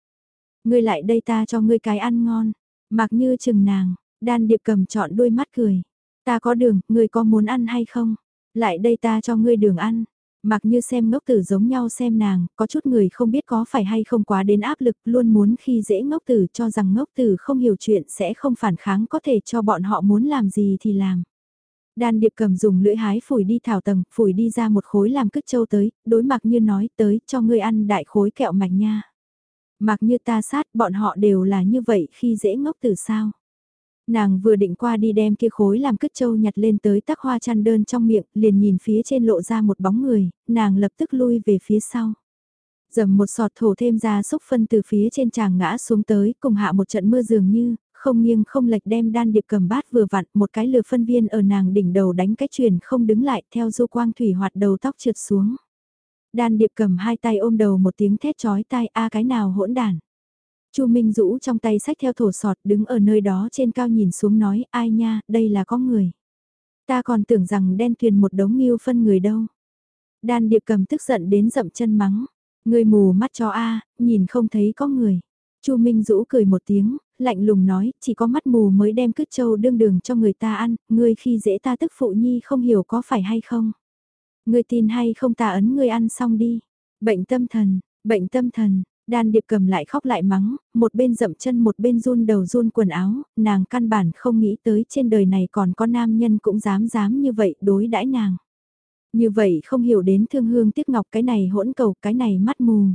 Ngươi lại đây ta cho ngươi cái ăn ngon, mặc như chừng nàng, đan điệp cầm chọn đôi mắt cười. Ta có đường, ngươi có muốn ăn hay không? Lại đây ta cho ngươi đường ăn. Mặc như xem ngốc tử giống nhau xem nàng, có chút người không biết có phải hay không quá đến áp lực luôn muốn khi dễ ngốc tử cho rằng ngốc tử không hiểu chuyện sẽ không phản kháng có thể cho bọn họ muốn làm gì thì làm. Đan điệp cầm dùng lưỡi hái phủi đi thảo tầng, phủi đi ra một khối làm cứt châu tới, đối mặt như nói tới cho ngươi ăn đại khối kẹo mạch nha. Mặc như ta sát bọn họ đều là như vậy khi dễ ngốc tử sao. Nàng vừa định qua đi đem kia khối làm cứt châu nhặt lên tới tắc hoa chăn đơn trong miệng, liền nhìn phía trên lộ ra một bóng người, nàng lập tức lui về phía sau. Dầm một sọt thổ thêm ra xúc phân từ phía trên chàng ngã xuống tới, cùng hạ một trận mưa dường như, không nghiêng không lệch đem đan điệp cầm bát vừa vặn, một cái lừa phân viên ở nàng đỉnh đầu đánh cái truyền không đứng lại theo du quang thủy hoạt đầu tóc trượt xuống. Đan điệp cầm hai tay ôm đầu một tiếng thét chói tai a cái nào hỗn đản Chu Minh Dũ trong tay sách theo thổ sọt đứng ở nơi đó trên cao nhìn xuống nói ai nha, đây là có người. Ta còn tưởng rằng đen thuyền một đống nghiêu phân người đâu. Đan điệp cầm tức giận đến dậm chân mắng. Người mù mắt cho a nhìn không thấy có người. Chu Minh Dũ cười một tiếng, lạnh lùng nói, chỉ có mắt mù mới đem cứt châu đương đường cho người ta ăn, ngươi khi dễ ta tức phụ nhi không hiểu có phải hay không. Ngươi tin hay không ta ấn ngươi ăn xong đi. Bệnh tâm thần, bệnh tâm thần, Đan điệp cầm lại khóc lại mắng, một bên dậm chân một bên run đầu run quần áo, nàng căn bản không nghĩ tới trên đời này còn có nam nhân cũng dám dám như vậy đối đãi nàng. Như vậy không hiểu đến thương hương tiếc ngọc cái này hỗn cầu cái này mắt mù.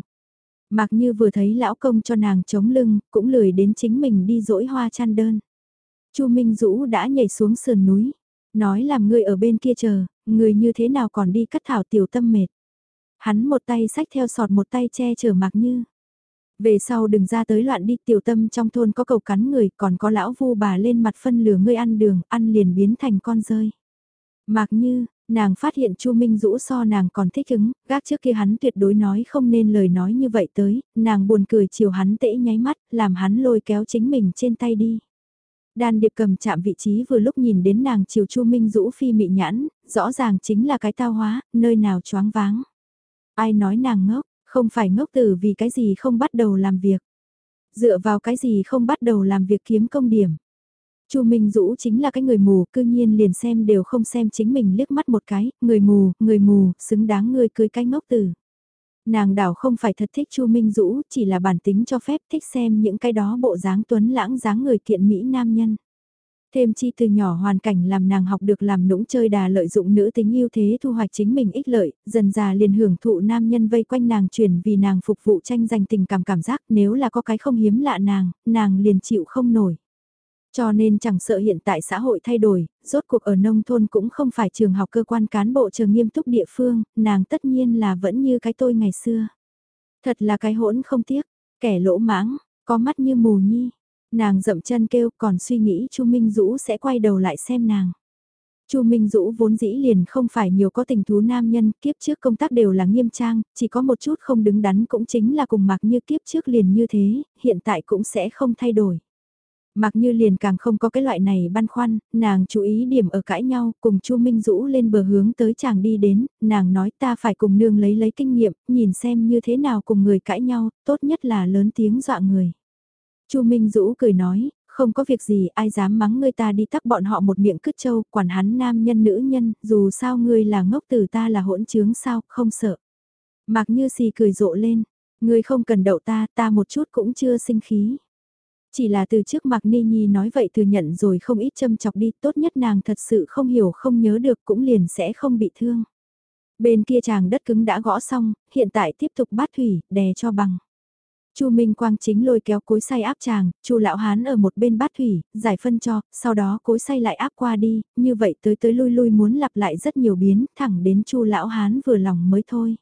Mặc như vừa thấy lão công cho nàng chống lưng, cũng lười đến chính mình đi dỗi hoa chăn đơn. Chu Minh Dũ đã nhảy xuống sườn núi, nói làm người ở bên kia chờ, người như thế nào còn đi cắt thảo tiểu tâm mệt. Hắn một tay sách theo sọt một tay che chở mặc như. Về sau đừng ra tới loạn đi tiểu tâm trong thôn có cầu cắn người còn có lão vu bà lên mặt phân lửa ngươi ăn đường, ăn liền biến thành con rơi. Mặc như, nàng phát hiện Chu Minh Dũ so nàng còn thích ứng, gác trước kia hắn tuyệt đối nói không nên lời nói như vậy tới, nàng buồn cười chiều hắn tễ nháy mắt, làm hắn lôi kéo chính mình trên tay đi. Đan điệp cầm chạm vị trí vừa lúc nhìn đến nàng chiều Chu Minh Dũ phi mị nhãn, rõ ràng chính là cái tao hóa, nơi nào choáng váng. Ai nói nàng ngốc, không phải ngốc tử vì cái gì không bắt đầu làm việc. Dựa vào cái gì không bắt đầu làm việc kiếm công điểm. Chu Minh Dũ chính là cái người mù, cư nhiên liền xem đều không xem chính mình liếc mắt một cái, người mù, người mù, xứng đáng người cưới cái ngốc tử. Nàng đảo không phải thật thích Chu Minh Dũ, chỉ là bản tính cho phép thích xem những cái đó bộ dáng tuấn lãng dáng người kiện Mỹ nam nhân. Thêm chi từ nhỏ hoàn cảnh làm nàng học được làm nũng chơi đà lợi dụng nữ tính yêu thế thu hoạch chính mình ích lợi, dần già liền hưởng thụ nam nhân vây quanh nàng chuyển vì nàng phục vụ tranh giành tình cảm cảm giác nếu là có cái không hiếm lạ nàng, nàng liền chịu không nổi. Cho nên chẳng sợ hiện tại xã hội thay đổi, rốt cuộc ở nông thôn cũng không phải trường học cơ quan cán bộ chờ nghiêm túc địa phương, nàng tất nhiên là vẫn như cái tôi ngày xưa. Thật là cái hỗn không tiếc, kẻ lỗ mãng, có mắt như mù nhi. Nàng dậm chân kêu còn suy nghĩ Chu Minh Dũ sẽ quay đầu lại xem nàng. Chu Minh Dũ vốn dĩ liền không phải nhiều có tình thú nam nhân, kiếp trước công tác đều là nghiêm trang, chỉ có một chút không đứng đắn cũng chính là cùng mặc như kiếp trước liền như thế, hiện tại cũng sẽ không thay đổi. Mặc như liền càng không có cái loại này băn khoăn, nàng chú ý điểm ở cãi nhau, cùng Chu Minh Dũ lên bờ hướng tới chàng đi đến, nàng nói ta phải cùng nương lấy lấy kinh nghiệm, nhìn xem như thế nào cùng người cãi nhau, tốt nhất là lớn tiếng dọa người. Chu Minh Dũ cười nói, không có việc gì ai dám mắng ngươi ta đi tắc bọn họ một miệng cứt trâu, quản hắn nam nhân nữ nhân, dù sao ngươi là ngốc tử ta là hỗn trướng sao, không sợ. mạc như Sì cười rộ lên, ngươi không cần đậu ta, ta một chút cũng chưa sinh khí. Chỉ là từ trước Mạc Ni Nhi nói vậy thừa nhận rồi không ít châm chọc đi, tốt nhất nàng thật sự không hiểu không nhớ được cũng liền sẽ không bị thương. Bên kia chàng đất cứng đã gõ xong, hiện tại tiếp tục bát thủy, đè cho bằng. Chu Minh Quang chính lôi kéo cối xay áp chàng, Chu lão hán ở một bên bát thủy, giải phân cho, sau đó cối xay lại áp qua đi, như vậy tới tới lui lui muốn lặp lại rất nhiều biến, thẳng đến Chu lão hán vừa lòng mới thôi.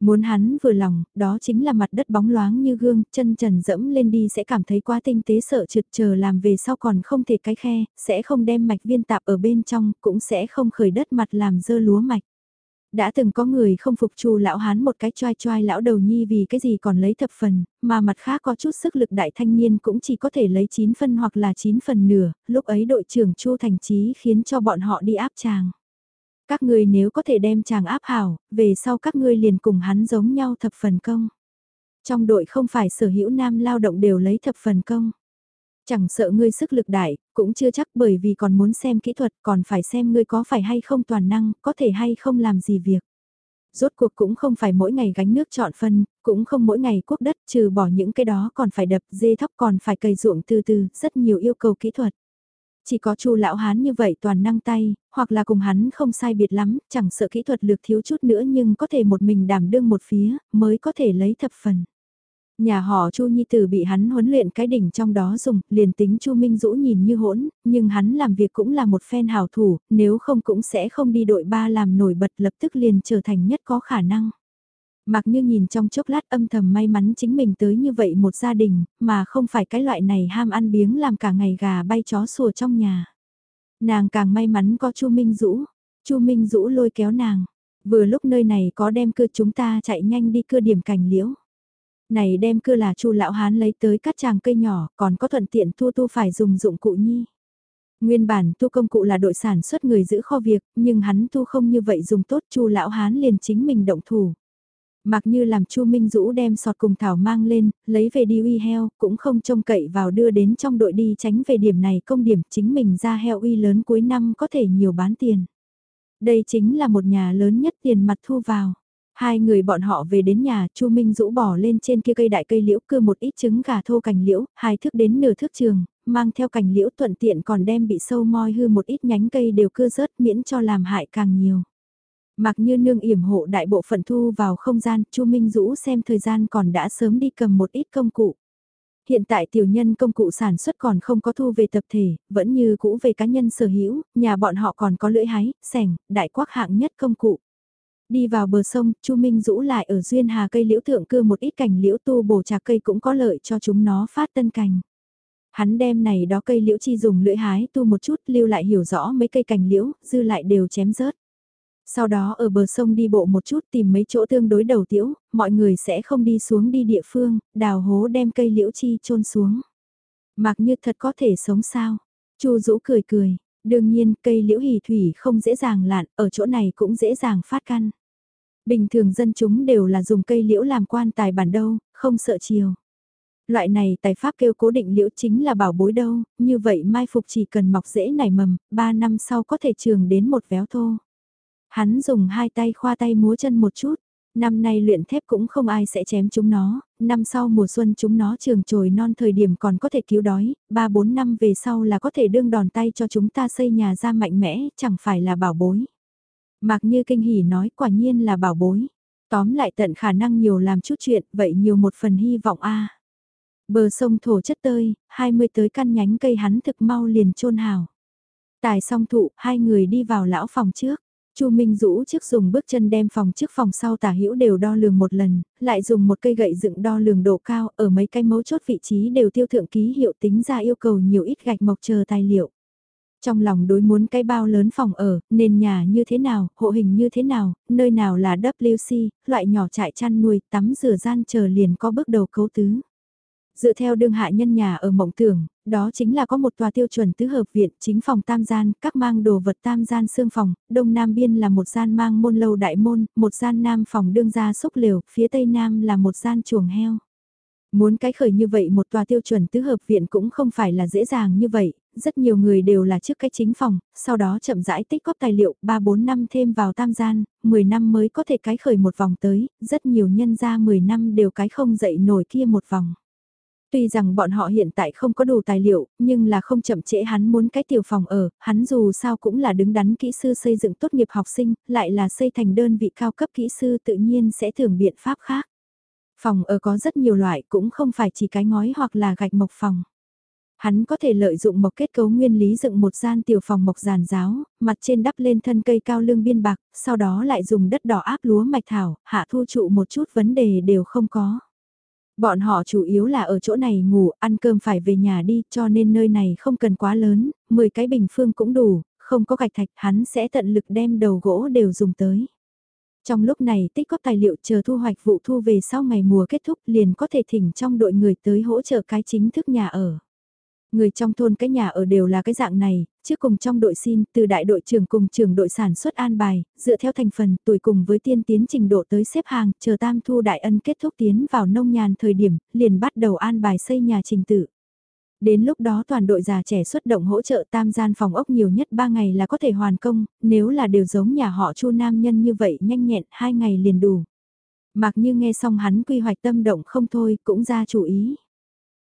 Muốn hắn vừa lòng, đó chính là mặt đất bóng loáng như gương, chân trần dẫm lên đi sẽ cảm thấy quá tinh tế sợ trượt chờ làm về sau còn không thể cái khe, sẽ không đem mạch viên tạp ở bên trong, cũng sẽ không khởi đất mặt làm dơ lúa mạch. Đã từng có người không phục chu lão hán một cái choai choai lão đầu nhi vì cái gì còn lấy thập phần, mà mặt khác có chút sức lực đại thanh niên cũng chỉ có thể lấy 9 phân hoặc là 9 phần nửa, lúc ấy đội trưởng chu thành trí khiến cho bọn họ đi áp chàng Các ngươi nếu có thể đem chàng áp hảo, về sau các ngươi liền cùng hắn giống nhau thập phần công. Trong đội không phải sở hữu nam lao động đều lấy thập phần công. Chẳng sợ ngươi sức lực đại, cũng chưa chắc bởi vì còn muốn xem kỹ thuật còn phải xem ngươi có phải hay không toàn năng, có thể hay không làm gì việc. Rốt cuộc cũng không phải mỗi ngày gánh nước chọn phân, cũng không mỗi ngày quốc đất trừ bỏ những cái đó còn phải đập dê thóc còn phải cày ruộng từ từ, rất nhiều yêu cầu kỹ thuật. Chỉ có chu lão hán như vậy toàn năng tay, hoặc là cùng hắn không sai biệt lắm, chẳng sợ kỹ thuật lược thiếu chút nữa nhưng có thể một mình đảm đương một phía, mới có thể lấy thập phần. Nhà họ Chu Nhi Tử bị hắn huấn luyện cái đỉnh trong đó dùng, liền tính Chu Minh Dũ nhìn như hỗn, nhưng hắn làm việc cũng là một phen hảo thủ, nếu không cũng sẽ không đi đội ba làm nổi bật lập tức liền trở thành nhất có khả năng. Mặc như nhìn trong chốc lát âm thầm may mắn chính mình tới như vậy một gia đình, mà không phải cái loại này ham ăn biếng làm cả ngày gà bay chó sủa trong nhà. Nàng càng may mắn có Chu Minh Dũ, Chu Minh Dũ lôi kéo nàng, vừa lúc nơi này có đem cưa chúng ta chạy nhanh đi cưa điểm cành liễu. Này đem cưa là Chu lão hán lấy tới cắt tràng cây nhỏ, còn có thuận tiện thu tu phải dùng dụng cụ nhi. Nguyên bản tu công cụ là đội sản xuất người giữ kho việc, nhưng hắn tu không như vậy dùng tốt Chu lão hán liền chính mình động thủ. Mặc như làm Chu Minh Dũ đem sọt cùng Thảo mang lên, lấy về đi uy heo, cũng không trông cậy vào đưa đến trong đội đi tránh về điểm này công điểm chính mình ra heo uy lớn cuối năm có thể nhiều bán tiền. Đây chính là một nhà lớn nhất tiền mặt thu vào. Hai người bọn họ về đến nhà, Chu Minh Dũ bỏ lên trên kia cây đại cây liễu cưa một ít trứng gà thô cành liễu, hai thước đến nửa thước trường, mang theo cành liễu thuận tiện còn đem bị sâu moi hư một ít nhánh cây đều cưa rớt miễn cho làm hại càng nhiều. Mặc như nương yểm hộ đại bộ phận thu vào không gian, Chu Minh Dũ xem thời gian còn đã sớm đi cầm một ít công cụ. Hiện tại tiểu nhân công cụ sản xuất còn không có thu về tập thể, vẫn như cũ về cá nhân sở hữu, nhà bọn họ còn có lưỡi hái, sẻng, đại quắc hạng nhất công cụ. Đi vào bờ sông, Chu Minh rũ lại ở duyên hà cây liễu thượng cưa một ít cành liễu tu bổ trà cây cũng có lợi cho chúng nó phát tân cành. Hắn đem này đó cây liễu chi dùng lưỡi hái tu một chút lưu lại hiểu rõ mấy cây cành liễu, dư lại đều chém rớt. Sau đó ở bờ sông đi bộ một chút tìm mấy chỗ tương đối đầu tiễu, mọi người sẽ không đi xuống đi địa phương, đào hố đem cây liễu chi trôn xuống. Mặc như thật có thể sống sao? Chu rũ cười cười, đương nhiên cây liễu hỷ thủy không dễ dàng lạn, ở chỗ này cũng dễ dàng phát căn. Bình thường dân chúng đều là dùng cây liễu làm quan tài bản đâu, không sợ chiều. Loại này tài pháp kêu cố định liễu chính là bảo bối đâu, như vậy mai phục chỉ cần mọc rễ nảy mầm, 3 năm sau có thể trường đến một véo thô. Hắn dùng hai tay khoa tay múa chân một chút. Năm nay luyện thép cũng không ai sẽ chém chúng nó, năm sau mùa xuân chúng nó trường trồi non thời điểm còn có thể cứu đói, 3-4 năm về sau là có thể đương đòn tay cho chúng ta xây nhà ra mạnh mẽ, chẳng phải là bảo bối. Mạc Như kinh hỉ nói quả nhiên là bảo bối. Tóm lại tận khả năng nhiều làm chút chuyện, vậy nhiều một phần hy vọng a. Bờ sông thổ chất tơi, 20 tới căn nhánh cây hắn thực mau liền chôn hào. Tài song thụ, hai người đi vào lão phòng trước. Chu Minh Dũ trước dùng bước chân đem phòng trước phòng sau tả hữu đều đo lường một lần, lại dùng một cây gậy dựng đo lường độ cao, ở mấy cái mấu chốt vị trí đều tiêu thượng ký hiệu tính ra yêu cầu nhiều ít gạch mộc chờ tài liệu. Trong lòng đối muốn cái bao lớn phòng ở, nền nhà như thế nào, hộ hình như thế nào, nơi nào là WC, loại nhỏ trại chăn nuôi, tắm rửa gian chờ liền có bước đầu cấu tứ. Dựa theo đương hạ nhân nhà ở mộng tưởng, đó chính là có một tòa tiêu chuẩn tứ hợp viện, chính phòng tam gian, các mang đồ vật tam gian xương phòng, đông nam biên là một gian mang môn lâu đại môn, một gian nam phòng đương gia xúc liều, phía tây nam là một gian chuồng heo. Muốn cái khởi như vậy một tòa tiêu chuẩn tứ hợp viện cũng không phải là dễ dàng như vậy, rất nhiều người đều là trước cái chính phòng, sau đó chậm rãi tích góp tài liệu, 3-4 năm thêm vào tam gian, 10 năm mới có thể cái khởi một vòng tới, rất nhiều nhân gia 10 năm đều cái không dậy nổi kia một vòng. Tuy rằng bọn họ hiện tại không có đủ tài liệu, nhưng là không chậm trễ hắn muốn cái tiểu phòng ở, hắn dù sao cũng là đứng đắn kỹ sư xây dựng tốt nghiệp học sinh, lại là xây thành đơn vị cao cấp kỹ sư tự nhiên sẽ thưởng biện pháp khác. Phòng ở có rất nhiều loại cũng không phải chỉ cái ngói hoặc là gạch mộc phòng. Hắn có thể lợi dụng một kết cấu nguyên lý dựng một gian tiểu phòng mộc giàn giáo, mặt trên đắp lên thân cây cao lương biên bạc, sau đó lại dùng đất đỏ áp lúa mạch thảo, hạ thu trụ một chút vấn đề đều không có. Bọn họ chủ yếu là ở chỗ này ngủ, ăn cơm phải về nhà đi, cho nên nơi này không cần quá lớn, 10 cái bình phương cũng đủ, không có gạch thạch hắn sẽ tận lực đem đầu gỗ đều dùng tới. Trong lúc này tích góp tài liệu chờ thu hoạch vụ thu về sau ngày mùa kết thúc liền có thể thỉnh trong đội người tới hỗ trợ cái chính thức nhà ở. Người trong thôn cái nhà ở đều là cái dạng này, trước cùng trong đội xin, từ đại đội trưởng cùng trưởng đội sản xuất an bài, dựa theo thành phần, tuổi cùng với tiên tiến trình độ tới xếp hàng, chờ tam thu đại ân kết thúc tiến vào nông nhàn thời điểm, liền bắt đầu an bài xây nhà trình tự. Đến lúc đó toàn đội già trẻ xuất động hỗ trợ tam gian phòng ốc nhiều nhất 3 ngày là có thể hoàn công, nếu là đều giống nhà họ chu nam nhân như vậy nhanh nhẹn 2 ngày liền đủ. Mặc như nghe xong hắn quy hoạch tâm động không thôi cũng ra chủ ý.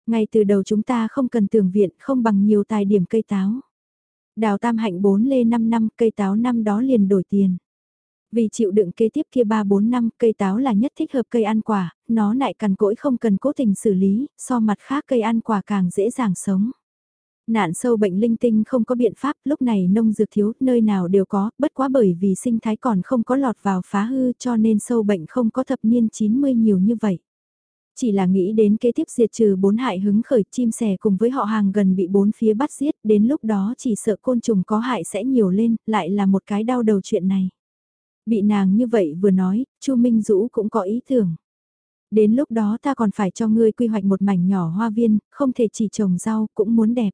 Ngay từ đầu chúng ta không cần tường viện không bằng nhiều tài điểm cây táo. Đào tam hạnh 4 lê 5 năm cây táo năm đó liền đổi tiền. Vì chịu đựng kế tiếp kia 3-4 năm cây táo là nhất thích hợp cây ăn quả, nó lại cằn cỗi không cần cố tình xử lý, so mặt khác cây ăn quả càng dễ dàng sống. Nạn sâu bệnh linh tinh không có biện pháp, lúc này nông dược thiếu, nơi nào đều có, bất quá bởi vì sinh thái còn không có lọt vào phá hư cho nên sâu bệnh không có thập niên 90 nhiều như vậy. Chỉ là nghĩ đến kế tiếp diệt trừ bốn hại hứng khởi chim sẻ cùng với họ hàng gần bị bốn phía bắt giết, đến lúc đó chỉ sợ côn trùng có hại sẽ nhiều lên, lại là một cái đau đầu chuyện này. Bị nàng như vậy vừa nói, Chu Minh Dũ cũng có ý tưởng. Đến lúc đó ta còn phải cho ngươi quy hoạch một mảnh nhỏ hoa viên, không thể chỉ trồng rau, cũng muốn đẹp.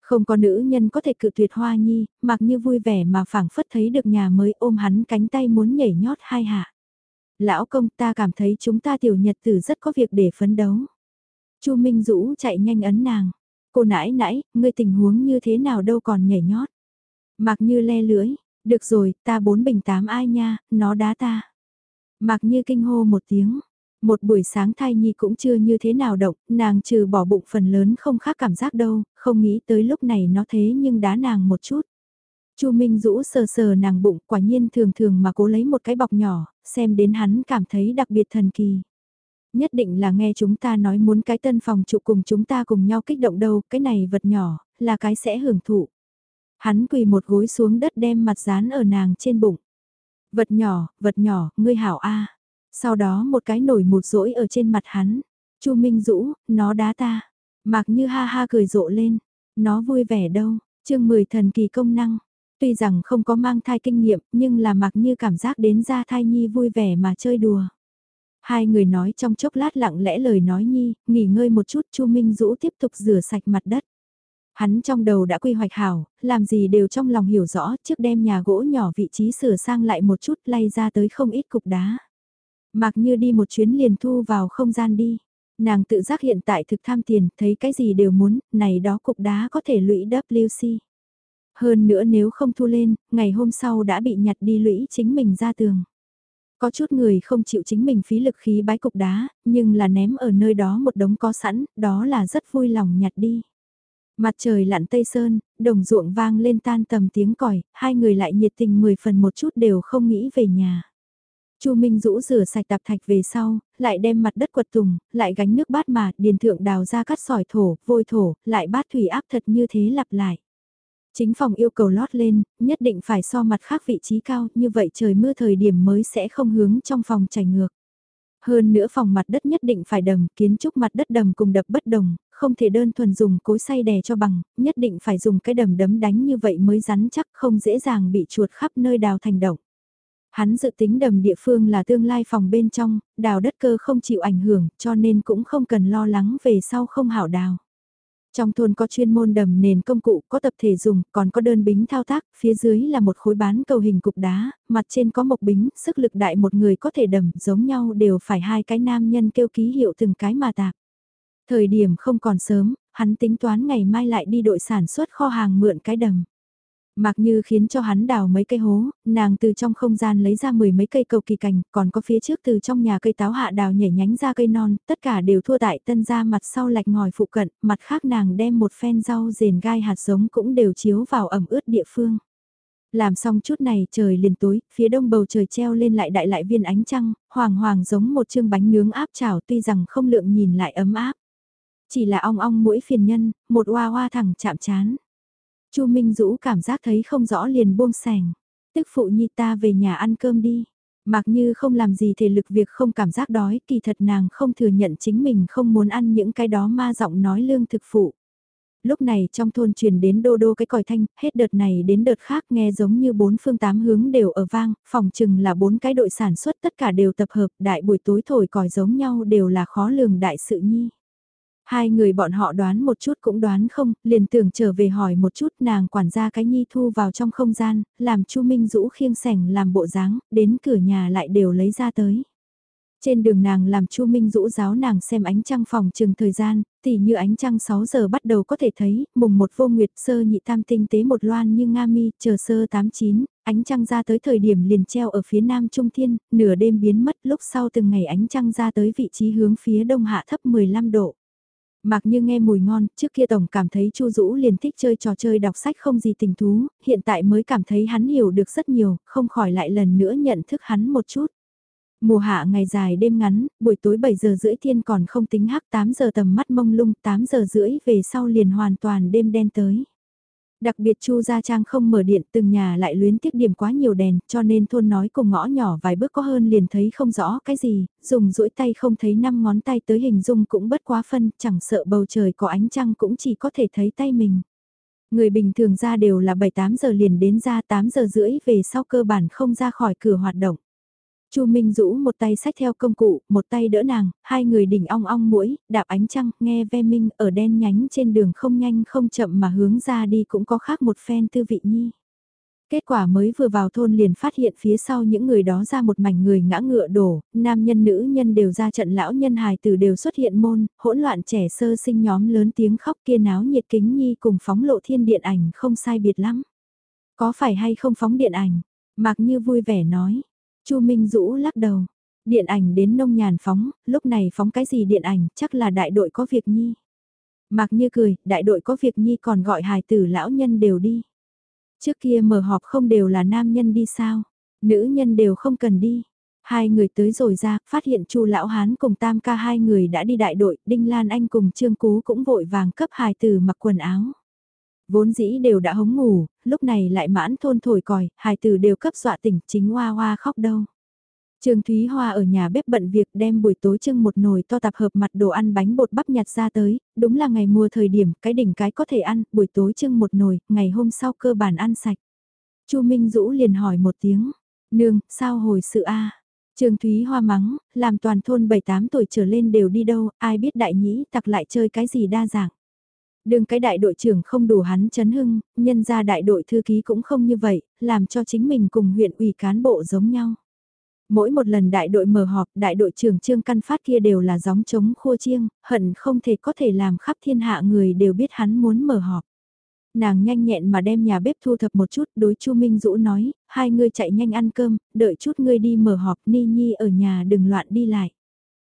Không có nữ nhân có thể cự tuyệt hoa nhi, mặc như vui vẻ mà phảng phất thấy được nhà mới ôm hắn cánh tay muốn nhảy nhót hai hạ. Lão công ta cảm thấy chúng ta tiểu nhật tử rất có việc để phấn đấu. Chu Minh Dũ chạy nhanh ấn nàng. Cô nãi nãi, ngươi tình huống như thế nào đâu còn nhảy nhót. Mặc như le lưỡi, được rồi, ta bốn bình tám ai nha, nó đá ta. Mạc Như kinh hô một tiếng. Một buổi sáng thai nhi cũng chưa như thế nào động, nàng trừ bỏ bụng phần lớn không khác cảm giác đâu, không nghĩ tới lúc này nó thế nhưng đá nàng một chút. Chu Minh rũ sờ sờ nàng bụng quả nhiên thường thường mà cố lấy một cái bọc nhỏ, xem đến hắn cảm thấy đặc biệt thần kỳ. Nhất định là nghe chúng ta nói muốn cái tân phòng trụ cùng chúng ta cùng nhau kích động đâu, cái này vật nhỏ, là cái sẽ hưởng thụ. Hắn quỳ một gối xuống đất đem mặt dán ở nàng trên bụng. Vật nhỏ, vật nhỏ, ngươi hảo A. Sau đó một cái nổi một rỗi ở trên mặt hắn. Chu Minh Dũ, nó đá ta. Mạc như ha ha cười rộ lên. Nó vui vẻ đâu, chương 10 thần kỳ công năng. Tuy rằng không có mang thai kinh nghiệm nhưng là Mạc như cảm giác đến ra thai nhi vui vẻ mà chơi đùa. Hai người nói trong chốc lát lặng lẽ lời nói nhi, nghỉ ngơi một chút Chu Minh Dũ tiếp tục rửa sạch mặt đất. Hắn trong đầu đã quy hoạch hảo, làm gì đều trong lòng hiểu rõ trước đem nhà gỗ nhỏ vị trí sửa sang lại một chút lay ra tới không ít cục đá. Mặc như đi một chuyến liền thu vào không gian đi. Nàng tự giác hiện tại thực tham tiền, thấy cái gì đều muốn, này đó cục đá có thể lũy WC. Hơn nữa nếu không thu lên, ngày hôm sau đã bị nhặt đi lũy chính mình ra tường. Có chút người không chịu chính mình phí lực khí bái cục đá, nhưng là ném ở nơi đó một đống có sẵn, đó là rất vui lòng nhặt đi. Mặt trời lặn tây sơn, đồng ruộng vang lên tan tầm tiếng còi, hai người lại nhiệt tình mười phần một chút đều không nghĩ về nhà. Chu Minh rũ rửa sạch tạp thạch về sau, lại đem mặt đất quật tùng, lại gánh nước bát mà, điền thượng đào ra cắt sỏi thổ, vôi thổ, lại bát thủy áp thật như thế lặp lại. Chính phòng yêu cầu lót lên, nhất định phải so mặt khác vị trí cao, như vậy trời mưa thời điểm mới sẽ không hướng trong phòng chảy ngược. Hơn nữa phòng mặt đất nhất định phải đầm, kiến trúc mặt đất đầm cùng đập bất đồng, không thể đơn thuần dùng cối xay đè cho bằng, nhất định phải dùng cái đầm đấm đánh như vậy mới rắn chắc không dễ dàng bị chuột khắp nơi đào thành động. Hắn dự tính đầm địa phương là tương lai phòng bên trong, đào đất cơ không chịu ảnh hưởng cho nên cũng không cần lo lắng về sau không hảo đào. Trong thôn có chuyên môn đầm nền công cụ có tập thể dùng, còn có đơn bính thao tác, phía dưới là một khối bán cầu hình cục đá, mặt trên có mộc bính, sức lực đại một người có thể đầm, giống nhau đều phải hai cái nam nhân kêu ký hiệu từng cái mà tạp. Thời điểm không còn sớm, hắn tính toán ngày mai lại đi đội sản xuất kho hàng mượn cái đầm. Mặc Như khiến cho hắn đào mấy cây hố, nàng từ trong không gian lấy ra mười mấy cây cầu kỳ cành, còn có phía trước từ trong nhà cây táo hạ đào nhảy nhánh ra cây non, tất cả đều thua tại tân ra mặt sau lạch ngòi phụ cận, mặt khác nàng đem một phen rau rền gai hạt giống cũng đều chiếu vào ẩm ướt địa phương. Làm xong chút này trời liền tối, phía đông bầu trời treo lên lại đại lại viên ánh trăng, hoàng hoàng giống một chương bánh nướng áp chảo tuy rằng không lượng nhìn lại ấm áp. Chỉ là ong ong mũi phiền nhân, một hoa hoa thẳng chạm chán. Chu Minh Dũ cảm giác thấy không rõ liền buông sẻng. Tức phụ nhi ta về nhà ăn cơm đi. Mặc như không làm gì thể lực việc không cảm giác đói, kỳ thật nàng không thừa nhận chính mình không muốn ăn những cái đó ma giọng nói lương thực phụ. Lúc này trong thôn truyền đến đô đô cái còi thanh, hết đợt này đến đợt khác nghe giống như bốn phương tám hướng đều ở vang, phòng chừng là bốn cái đội sản xuất tất cả đều tập hợp, đại buổi tối thổi còi giống nhau đều là khó lường đại sự nhi. Hai người bọn họ đoán một chút cũng đoán không, liền tưởng trở về hỏi một chút nàng quản gia cái nhi thu vào trong không gian, làm Chu Minh Dũ khiêng sẻng làm bộ dáng, đến cửa nhà lại đều lấy ra tới. Trên đường nàng làm Chu Minh Dũ giáo nàng xem ánh trăng phòng chừng thời gian, tỉ như ánh trăng 6 giờ bắt đầu có thể thấy, mùng một vô nguyệt sơ nhị tam tinh tế một loan như Nga mi, chờ sơ 89, ánh trăng ra tới thời điểm liền treo ở phía nam trung thiên, nửa đêm biến mất lúc sau từng ngày ánh trăng ra tới vị trí hướng phía đông hạ thấp 15 độ. Mặc như nghe mùi ngon, trước kia Tổng cảm thấy Chu Dũ liền thích chơi trò chơi đọc sách không gì tình thú, hiện tại mới cảm thấy hắn hiểu được rất nhiều, không khỏi lại lần nữa nhận thức hắn một chút. Mùa hạ ngày dài đêm ngắn, buổi tối 7 giờ rưỡi thiên còn không tính hắc 8 giờ tầm mắt mông lung, 8 giờ rưỡi về sau liền hoàn toàn đêm đen tới. Đặc biệt Chu Gia Trang không mở điện từng nhà lại luyến tiếc điểm quá nhiều đèn cho nên thôn nói cùng ngõ nhỏ vài bước có hơn liền thấy không rõ cái gì, dùng duỗi tay không thấy năm ngón tay tới hình dung cũng bất quá phân, chẳng sợ bầu trời có ánh trăng cũng chỉ có thể thấy tay mình. Người bình thường ra đều là 7-8 giờ liền đến ra 8 giờ rưỡi về sau cơ bản không ra khỏi cửa hoạt động. Chu Minh Dũ một tay sách theo công cụ, một tay đỡ nàng, hai người đỉnh ong ong mũi, đạp ánh trăng, nghe ve minh ở đen nhánh trên đường không nhanh không chậm mà hướng ra đi cũng có khác một phen tư vị nhi. Kết quả mới vừa vào thôn liền phát hiện phía sau những người đó ra một mảnh người ngã ngựa đổ, nam nhân nữ nhân đều ra trận lão nhân hài tử đều xuất hiện môn, hỗn loạn trẻ sơ sinh nhóm lớn tiếng khóc kia náo nhiệt kính nhi cùng phóng lộ thiên điện ảnh không sai biệt lắm. Có phải hay không phóng điện ảnh? Mạc Như vui vẻ nói, Chu Minh Dũ lắc đầu. Điện ảnh đến nông nhàn phóng, lúc này phóng cái gì điện ảnh, chắc là đại đội có việc nhi. Mạc như cười, đại đội có việc nhi còn gọi hài tử lão nhân đều đi. Trước kia mở họp không đều là nam nhân đi sao, nữ nhân đều không cần đi. Hai người tới rồi ra, phát hiện Chu lão hán cùng Tam ca hai người đã đi đại đội, Đinh Lan Anh cùng Trương Cú cũng vội vàng cấp hài tử mặc quần áo. Vốn dĩ đều đã hống ngủ, lúc này lại mãn thôn thổi còi, hài tử đều cấp dọa tỉnh, chính hoa hoa khóc đâu. Trương Thúy Hoa ở nhà bếp bận việc đem buổi tối trưng một nồi to tạp hợp mặt đồ ăn bánh bột bắp nhặt ra tới, đúng là ngày mùa thời điểm, cái đỉnh cái có thể ăn, buổi tối trưng một nồi, ngày hôm sau cơ bản ăn sạch. Chu Minh Dũ liền hỏi một tiếng, nương, sao hồi sự a Trương Thúy Hoa mắng, làm toàn thôn 7-8 tuổi trở lên đều đi đâu, ai biết đại nhĩ tặc lại chơi cái gì đa dạng. Đường cái đại đội trưởng không đủ hắn chấn hưng, nhân ra đại đội thư ký cũng không như vậy, làm cho chính mình cùng huyện ủy cán bộ giống nhau. Mỗi một lần đại đội mở họp, đại đội trưởng Trương Căn Phát kia đều là gióng chống khua chiêng, hận không thể có thể làm khắp thiên hạ người đều biết hắn muốn mở họp. Nàng nhanh nhẹn mà đem nhà bếp thu thập một chút, đối Chu Minh Dũ nói, hai người chạy nhanh ăn cơm, đợi chút ngươi đi mở họp, Ni Nhi ở nhà đừng loạn đi lại.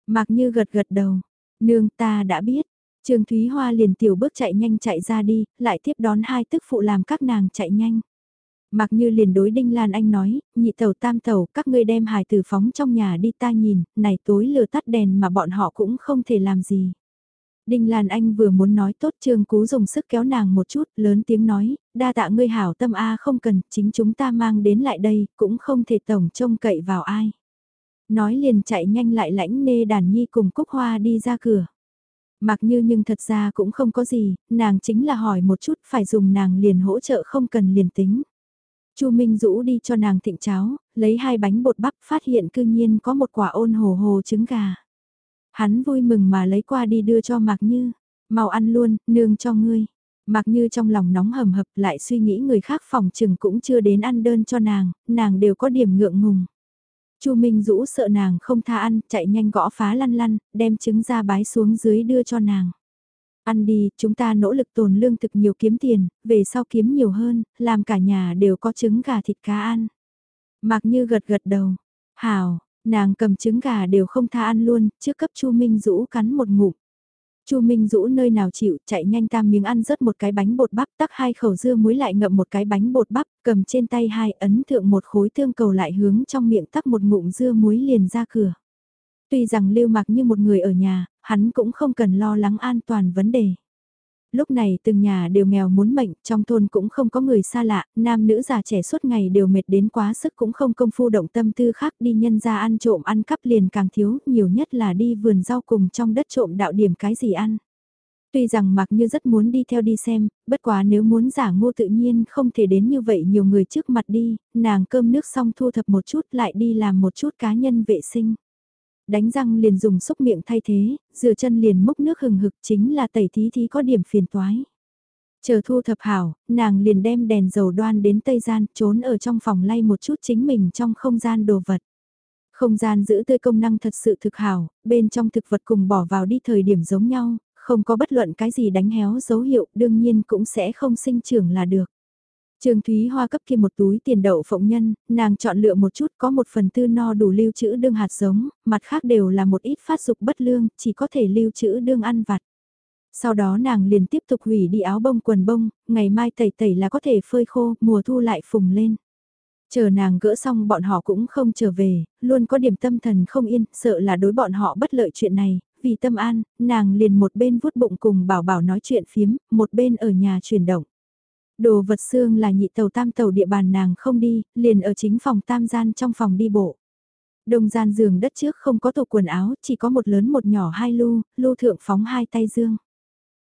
Mạc Như gật gật đầu, nương ta đã biết, Trương Thúy Hoa liền tiểu bước chạy nhanh chạy ra đi, lại tiếp đón hai tức phụ làm các nàng chạy nhanh. Mặc như liền đối Đinh Lan Anh nói, nhị tàu tam tàu, các ngươi đem hài tử phóng trong nhà đi ta nhìn, này tối lừa tắt đèn mà bọn họ cũng không thể làm gì. Đinh Lan Anh vừa muốn nói tốt Trương Cú dùng sức kéo nàng một chút, lớn tiếng nói, đa tạ ngươi hảo tâm A không cần, chính chúng ta mang đến lại đây, cũng không thể tổng trông cậy vào ai. Nói liền chạy nhanh lại lãnh nê đàn nhi cùng Cúc Hoa đi ra cửa. Mặc như nhưng thật ra cũng không có gì, nàng chính là hỏi một chút phải dùng nàng liền hỗ trợ không cần liền tính. Chu Minh Dũ đi cho nàng thịnh cháo, lấy hai bánh bột bắp phát hiện cư nhiên có một quả ôn hồ hồ trứng gà. Hắn vui mừng mà lấy qua đi đưa cho Mạc Như, mau ăn luôn, nương cho ngươi. Mạc Như trong lòng nóng hầm hập lại suy nghĩ người khác phòng chừng cũng chưa đến ăn đơn cho nàng, nàng đều có điểm ngượng ngùng. Chu Minh Dũ sợ nàng không tha ăn, chạy nhanh gõ phá lăn lăn, đem trứng ra bái xuống dưới đưa cho nàng. Ăn đi, chúng ta nỗ lực tồn lương thực nhiều kiếm tiền, về sau kiếm nhiều hơn, làm cả nhà đều có trứng gà thịt cá ăn. Mạc Như gật gật đầu. Hảo, nàng cầm trứng gà đều không tha ăn luôn, trước cấp Chu Minh Dũ cắn một ngụm. Chu Minh Dũ nơi nào chịu, chạy nhanh tam miếng ăn rớt một cái bánh bột bắp, tắc hai khẩu dưa muối lại ngậm một cái bánh bột bắp, cầm trên tay hai ấn thượng một khối tương cầu lại hướng trong miệng tắc một ngụm dưa muối liền ra cửa. Tuy rằng lưu mặc như một người ở nhà, hắn cũng không cần lo lắng an toàn vấn đề. Lúc này từng nhà đều nghèo muốn mệnh, trong thôn cũng không có người xa lạ, nam nữ già trẻ suốt ngày đều mệt đến quá sức cũng không công phu động tâm tư khác đi nhân ra ăn trộm ăn cắp liền càng thiếu, nhiều nhất là đi vườn rau cùng trong đất trộm đạo điểm cái gì ăn. Tuy rằng mặc như rất muốn đi theo đi xem, bất quá nếu muốn giả ngô tự nhiên không thể đến như vậy nhiều người trước mặt đi, nàng cơm nước xong thu thập một chút lại đi làm một chút cá nhân vệ sinh. Đánh răng liền dùng xúc miệng thay thế, rửa chân liền múc nước hừng hực chính là tẩy thí thí có điểm phiền toái. Chờ thu thập hảo, nàng liền đem đèn dầu đoan đến tây gian, trốn ở trong phòng lay một chút chính mình trong không gian đồ vật. Không gian giữ tươi công năng thật sự thực hảo, bên trong thực vật cùng bỏ vào đi thời điểm giống nhau, không có bất luận cái gì đánh héo dấu hiệu, đương nhiên cũng sẽ không sinh trưởng là được. Trương Thúy Hoa cấp kia một túi tiền đậu phộng nhân, nàng chọn lựa một chút có một phần tư no đủ lưu trữ đương hạt giống, mặt khác đều là một ít phát dục bất lương, chỉ có thể lưu trữ đương ăn vặt. Sau đó nàng liền tiếp tục hủy đi áo bông quần bông, ngày mai tẩy tẩy là có thể phơi khô, mùa thu lại phùng lên. Chờ nàng gỡ xong bọn họ cũng không trở về, luôn có điểm tâm thần không yên, sợ là đối bọn họ bất lợi chuyện này, vì tâm an, nàng liền một bên vuốt bụng cùng bảo bảo nói chuyện phiếm, một bên ở nhà chuyển động. Đồ vật xương là nhị tàu tam tàu địa bàn nàng không đi, liền ở chính phòng tam gian trong phòng đi bộ. Đông gian giường đất trước không có tủ quần áo, chỉ có một lớn một nhỏ hai lu, lu thượng phóng hai tay dương.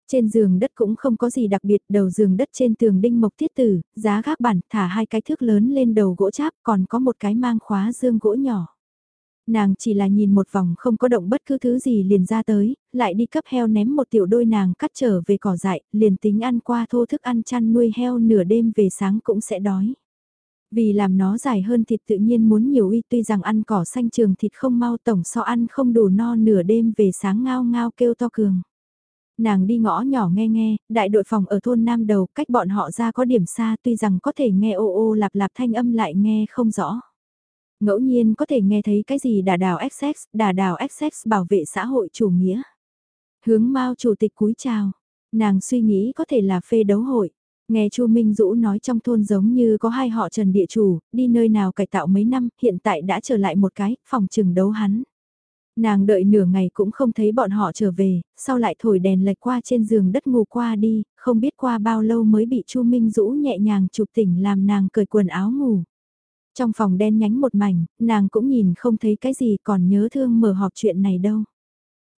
Trên giường đất cũng không có gì đặc biệt, đầu giường đất trên tường đinh mộc thiết tử, giá gác bản, thả hai cái thước lớn lên đầu gỗ cháp, còn có một cái mang khóa dương gỗ nhỏ. Nàng chỉ là nhìn một vòng không có động bất cứ thứ gì liền ra tới, lại đi cấp heo ném một tiểu đôi nàng cắt trở về cỏ dại, liền tính ăn qua thô thức ăn chăn nuôi heo nửa đêm về sáng cũng sẽ đói. Vì làm nó dài hơn thịt tự nhiên muốn nhiều uy tuy rằng ăn cỏ xanh trường thịt không mau tổng so ăn không đủ no nửa đêm về sáng ngao ngao kêu to cường. Nàng đi ngõ nhỏ nghe nghe, đại đội phòng ở thôn Nam Đầu cách bọn họ ra có điểm xa tuy rằng có thể nghe ô ô lạp lạp thanh âm lại nghe không rõ. Ngẫu nhiên có thể nghe thấy cái gì đà đào XX, đà đào XX bảo vệ xã hội chủ nghĩa. Hướng Mao chủ tịch cúi chào, nàng suy nghĩ có thể là phê đấu hội. Nghe Chu Minh Dũ nói trong thôn giống như có hai họ Trần địa chủ, đi nơi nào cải tạo mấy năm, hiện tại đã trở lại một cái, phòng trừng đấu hắn. Nàng đợi nửa ngày cũng không thấy bọn họ trở về, sau lại thổi đèn lệch qua trên giường đất ngủ qua đi, không biết qua bao lâu mới bị Chu Minh Dũ nhẹ nhàng chụp tỉnh làm nàng cởi quần áo ngủ. Trong phòng đen nhánh một mảnh, nàng cũng nhìn không thấy cái gì còn nhớ thương mở họp chuyện này đâu.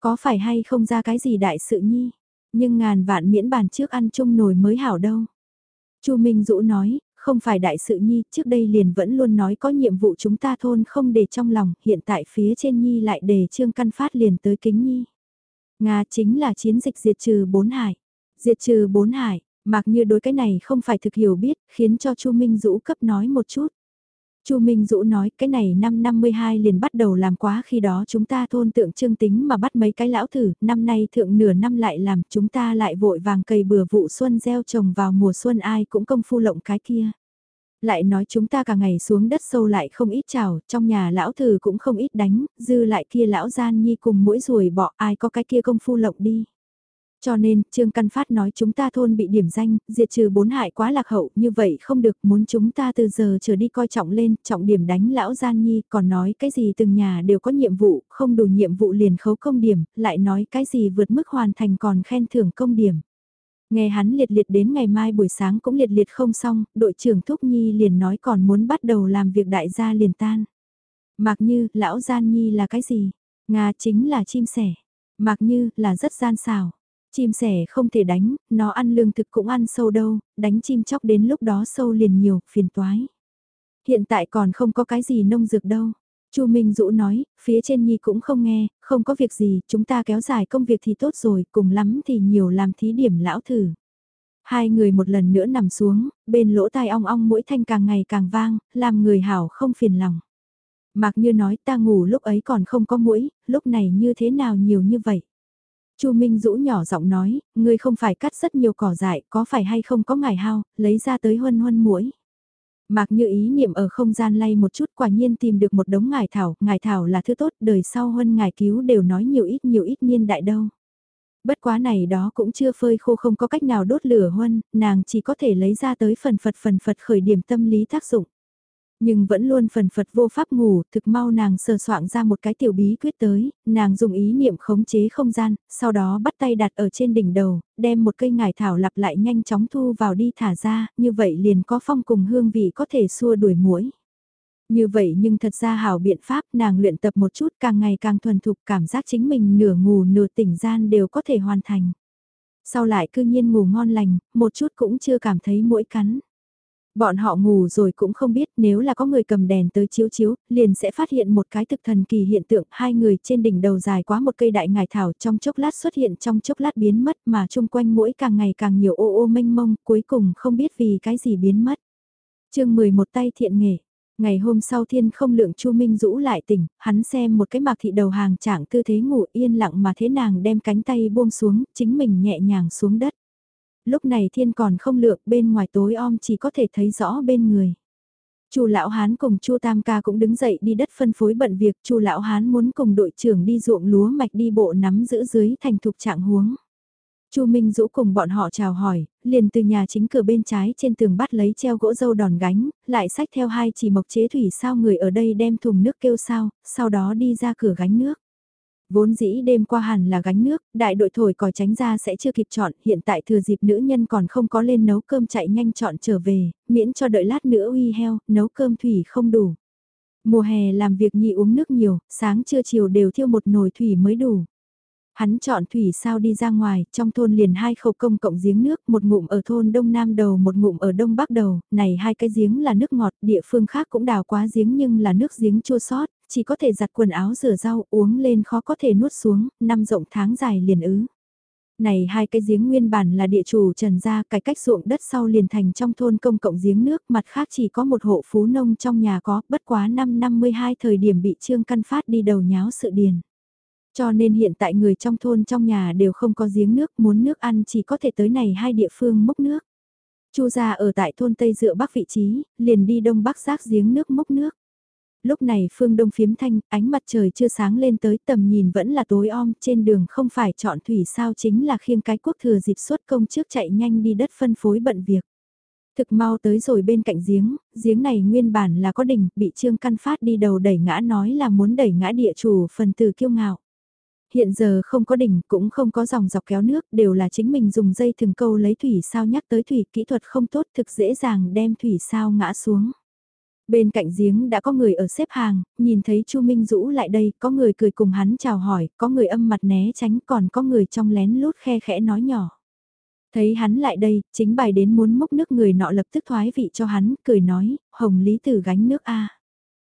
Có phải hay không ra cái gì đại sự nhi, nhưng ngàn vạn miễn bàn trước ăn chung nồi mới hảo đâu. Chu Minh Dũ nói, không phải đại sự nhi, trước đây liền vẫn luôn nói có nhiệm vụ chúng ta thôn không để trong lòng, hiện tại phía trên nhi lại đề trương căn phát liền tới kính nhi. Nga chính là chiến dịch diệt trừ bốn hải. Diệt trừ bốn hải, mặc như đối cái này không phải thực hiểu biết, khiến cho Chu Minh Dũ cấp nói một chút. Chu Minh Dũ nói cái này năm 52 liền bắt đầu làm quá khi đó chúng ta thôn tượng trương tính mà bắt mấy cái lão thử, năm nay thượng nửa năm lại làm chúng ta lại vội vàng cày bừa vụ xuân gieo trồng vào mùa xuân ai cũng công phu lộng cái kia. Lại nói chúng ta cả ngày xuống đất sâu lại không ít chảo, trong nhà lão thử cũng không ít đánh, dư lại kia lão gian nhi cùng mỗi ruồi bỏ ai có cái kia công phu lộng đi. Cho nên, Trương Căn Phát nói chúng ta thôn bị điểm danh, diệt trừ bốn hại quá lạc hậu, như vậy không được, muốn chúng ta từ giờ trở đi coi trọng lên, trọng điểm đánh lão gian nhi, còn nói cái gì từng nhà đều có nhiệm vụ, không đủ nhiệm vụ liền khấu công điểm, lại nói cái gì vượt mức hoàn thành còn khen thưởng công điểm. Nghe hắn liệt liệt đến ngày mai buổi sáng cũng liệt liệt không xong, đội trưởng Thúc Nhi liền nói còn muốn bắt đầu làm việc đại gia liền tan. Mặc như, lão gian nhi là cái gì? Nga chính là chim sẻ. Mặc như, là rất gian xào. Chim sẻ không thể đánh, nó ăn lương thực cũng ăn sâu đâu, đánh chim chóc đến lúc đó sâu liền nhiều, phiền toái. Hiện tại còn không có cái gì nông dược đâu. Chu Minh Dũ nói, phía trên Nhi cũng không nghe, không có việc gì, chúng ta kéo dài công việc thì tốt rồi, cùng lắm thì nhiều làm thí điểm lão thử. Hai người một lần nữa nằm xuống, bên lỗ tai ong ong mũi thanh càng ngày càng vang, làm người hảo không phiền lòng. Mạc như nói ta ngủ lúc ấy còn không có mũi, lúc này như thế nào nhiều như vậy. Chu Minh Dũ nhỏ giọng nói, ngươi không phải cắt rất nhiều cỏ dại, có phải hay không có ngải hao, lấy ra tới huân huân muỗi. Mạc như ý niệm ở không gian lay một chút quả nhiên tìm được một đống ngải thảo, ngải thảo là thứ tốt, đời sau huân ngải cứu đều nói nhiều ít nhiều ít niên đại đâu. Bất quá này đó cũng chưa phơi khô không có cách nào đốt lửa huân, nàng chỉ có thể lấy ra tới phần phật phần phật khởi điểm tâm lý tác dụng. Nhưng vẫn luôn phần phật vô pháp ngủ, thực mau nàng sờ soạn ra một cái tiểu bí quyết tới, nàng dùng ý niệm khống chế không gian, sau đó bắt tay đặt ở trên đỉnh đầu, đem một cây ngải thảo lặp lại nhanh chóng thu vào đi thả ra, như vậy liền có phong cùng hương vị có thể xua đuổi muỗi. Như vậy nhưng thật ra hảo biện pháp nàng luyện tập một chút càng ngày càng thuần thục cảm giác chính mình nửa ngủ nửa tỉnh gian đều có thể hoàn thành. Sau lại cư nhiên ngủ ngon lành, một chút cũng chưa cảm thấy mũi cắn. Bọn họ ngủ rồi cũng không biết nếu là có người cầm đèn tới chiếu chiếu, liền sẽ phát hiện một cái thực thần kỳ hiện tượng hai người trên đỉnh đầu dài quá một cây đại ngải thảo trong chốc lát xuất hiện trong chốc lát biến mất mà chung quanh mỗi càng ngày càng nhiều ô ô mênh mông cuối cùng không biết vì cái gì biến mất. chương 11 tay thiện nghề. Ngày hôm sau thiên không lượng Chu Minh rũ lại tỉnh, hắn xem một cái mạc thị đầu hàng trạng tư thế ngủ yên lặng mà thế nàng đem cánh tay buông xuống, chính mình nhẹ nhàng xuống đất lúc này thiên còn không lượng bên ngoài tối om chỉ có thể thấy rõ bên người. Chu lão hán cùng Chu Tam ca cũng đứng dậy đi đất phân phối bận việc, Chu lão hán muốn cùng đội trưởng đi ruộng lúa mạch đi bộ nắm giữ dưới thành thục trạng huống. Chu Minh Dũ cùng bọn họ chào hỏi, liền từ nhà chính cửa bên trái trên tường bắt lấy treo gỗ dâu đòn gánh, lại xách theo hai chỉ mộc chế thủy sao người ở đây đem thùng nước kêu sao, sau đó đi ra cửa gánh nước. Vốn dĩ đêm qua hẳn là gánh nước, đại đội thổi còi tránh ra sẽ chưa kịp chọn, hiện tại thừa dịp nữ nhân còn không có lên nấu cơm chạy nhanh chọn trở về, miễn cho đợi lát nữa uy heo, nấu cơm thủy không đủ. Mùa hè làm việc nhị uống nước nhiều, sáng trưa chiều đều thiêu một nồi thủy mới đủ. Hắn chọn thủy sao đi ra ngoài, trong thôn liền hai khẩu công cộng giếng nước, một ngụm ở thôn Đông Nam đầu một ngụm ở Đông Bắc đầu, này hai cái giếng là nước ngọt, địa phương khác cũng đào quá giếng nhưng là nước giếng chua sót, chỉ có thể giặt quần áo rửa rau uống lên khó có thể nuốt xuống, năm rộng tháng dài liền ứ. Này hai cái giếng nguyên bản là địa chủ trần gia cải cách ruộng đất sau liền thành trong thôn công cộng giếng nước mặt khác chỉ có một hộ phú nông trong nhà có bất quá năm 52 thời điểm bị trương căn phát đi đầu nháo sự điền. Cho nên hiện tại người trong thôn trong nhà đều không có giếng nước muốn nước ăn chỉ có thể tới này hai địa phương mốc nước. Chu gia ở tại thôn Tây dựa bắc vị trí, liền đi đông bắc rác giếng nước mốc nước. Lúc này phương đông phiếm thanh, ánh mặt trời chưa sáng lên tới tầm nhìn vẫn là tối om, trên đường không phải chọn thủy sao chính là khiêng cái quốc thừa dịp xuất công trước chạy nhanh đi đất phân phối bận việc. Thực mau tới rồi bên cạnh giếng, giếng này nguyên bản là có đỉnh, bị Trương Căn Phát đi đầu đẩy ngã nói là muốn đẩy ngã địa chủ phần từ kiêu ngạo. Hiện giờ không có đỉnh, cũng không có dòng dọc kéo nước, đều là chính mình dùng dây thừng câu lấy thủy sao nhắc tới thủy kỹ thuật không tốt thực dễ dàng đem thủy sao ngã xuống. Bên cạnh giếng đã có người ở xếp hàng, nhìn thấy Chu Minh Dũ lại đây, có người cười cùng hắn chào hỏi, có người âm mặt né tránh, còn có người trong lén lút khe khẽ nói nhỏ. Thấy hắn lại đây, chính bài đến muốn mốc nước người nọ lập tức thoái vị cho hắn, cười nói, hồng lý tử gánh nước a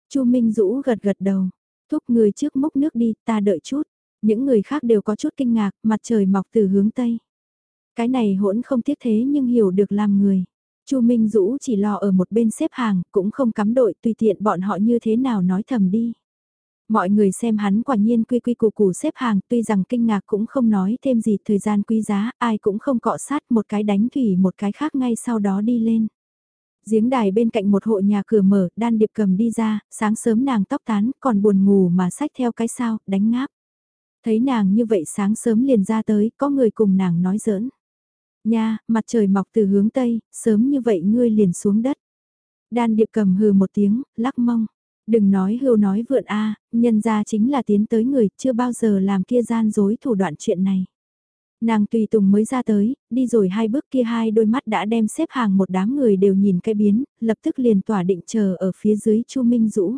Chu Minh Dũ gật gật đầu, thúc người trước mốc nước đi, ta đợi chút. Những người khác đều có chút kinh ngạc, mặt trời mọc từ hướng Tây. Cái này hỗn không tiếc thế nhưng hiểu được làm người. Chu Minh Dũ chỉ lo ở một bên xếp hàng, cũng không cắm đội tùy tiện bọn họ như thế nào nói thầm đi. Mọi người xem hắn quả nhiên quy quy củ củ xếp hàng, tuy rằng kinh ngạc cũng không nói thêm gì thời gian quý giá, ai cũng không cọ sát một cái đánh thủy một cái khác ngay sau đó đi lên. Giếng đài bên cạnh một hộ nhà cửa mở, đan điệp cầm đi ra, sáng sớm nàng tóc tán, còn buồn ngủ mà sách theo cái sao, đánh ngáp. Thấy nàng như vậy sáng sớm liền ra tới, có người cùng nàng nói giỡn. Nha, mặt trời mọc từ hướng Tây, sớm như vậy ngươi liền xuống đất. Đan điệp cầm hừ một tiếng, lắc mông. Đừng nói hưu nói vượn a nhân ra chính là tiến tới người, chưa bao giờ làm kia gian dối thủ đoạn chuyện này. Nàng tùy tùng mới ra tới, đi rồi hai bước kia hai đôi mắt đã đem xếp hàng một đám người đều nhìn cái biến, lập tức liền tỏa định chờ ở phía dưới Chu Minh Dũ.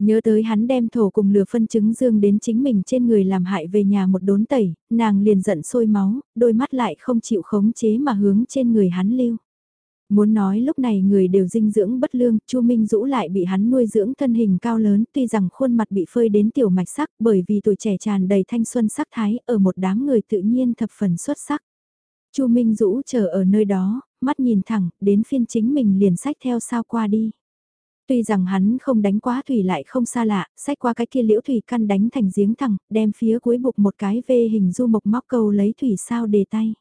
Nhớ tới hắn đem thổ cùng lửa phân chứng dương đến chính mình trên người làm hại về nhà một đốn tẩy, nàng liền giận sôi máu, đôi mắt lại không chịu khống chế mà hướng trên người hắn lưu. Muốn nói lúc này người đều dinh dưỡng bất lương, Chu Minh Dũ lại bị hắn nuôi dưỡng thân hình cao lớn, tuy rằng khuôn mặt bị phơi đến tiểu mạch sắc bởi vì tuổi trẻ tràn đầy thanh xuân sắc thái, ở một đám người tự nhiên thập phần xuất sắc. Chu Minh Dũ chờ ở nơi đó, mắt nhìn thẳng, đến phiên chính mình liền sách theo sao qua đi. Tuy rằng hắn không đánh quá thủy lại không xa lạ, sách qua cái kia liễu thủy căn đánh thành giếng thẳng, đem phía cuối buộc một cái vê hình du mộc móc câu lấy thủy sao đề tay.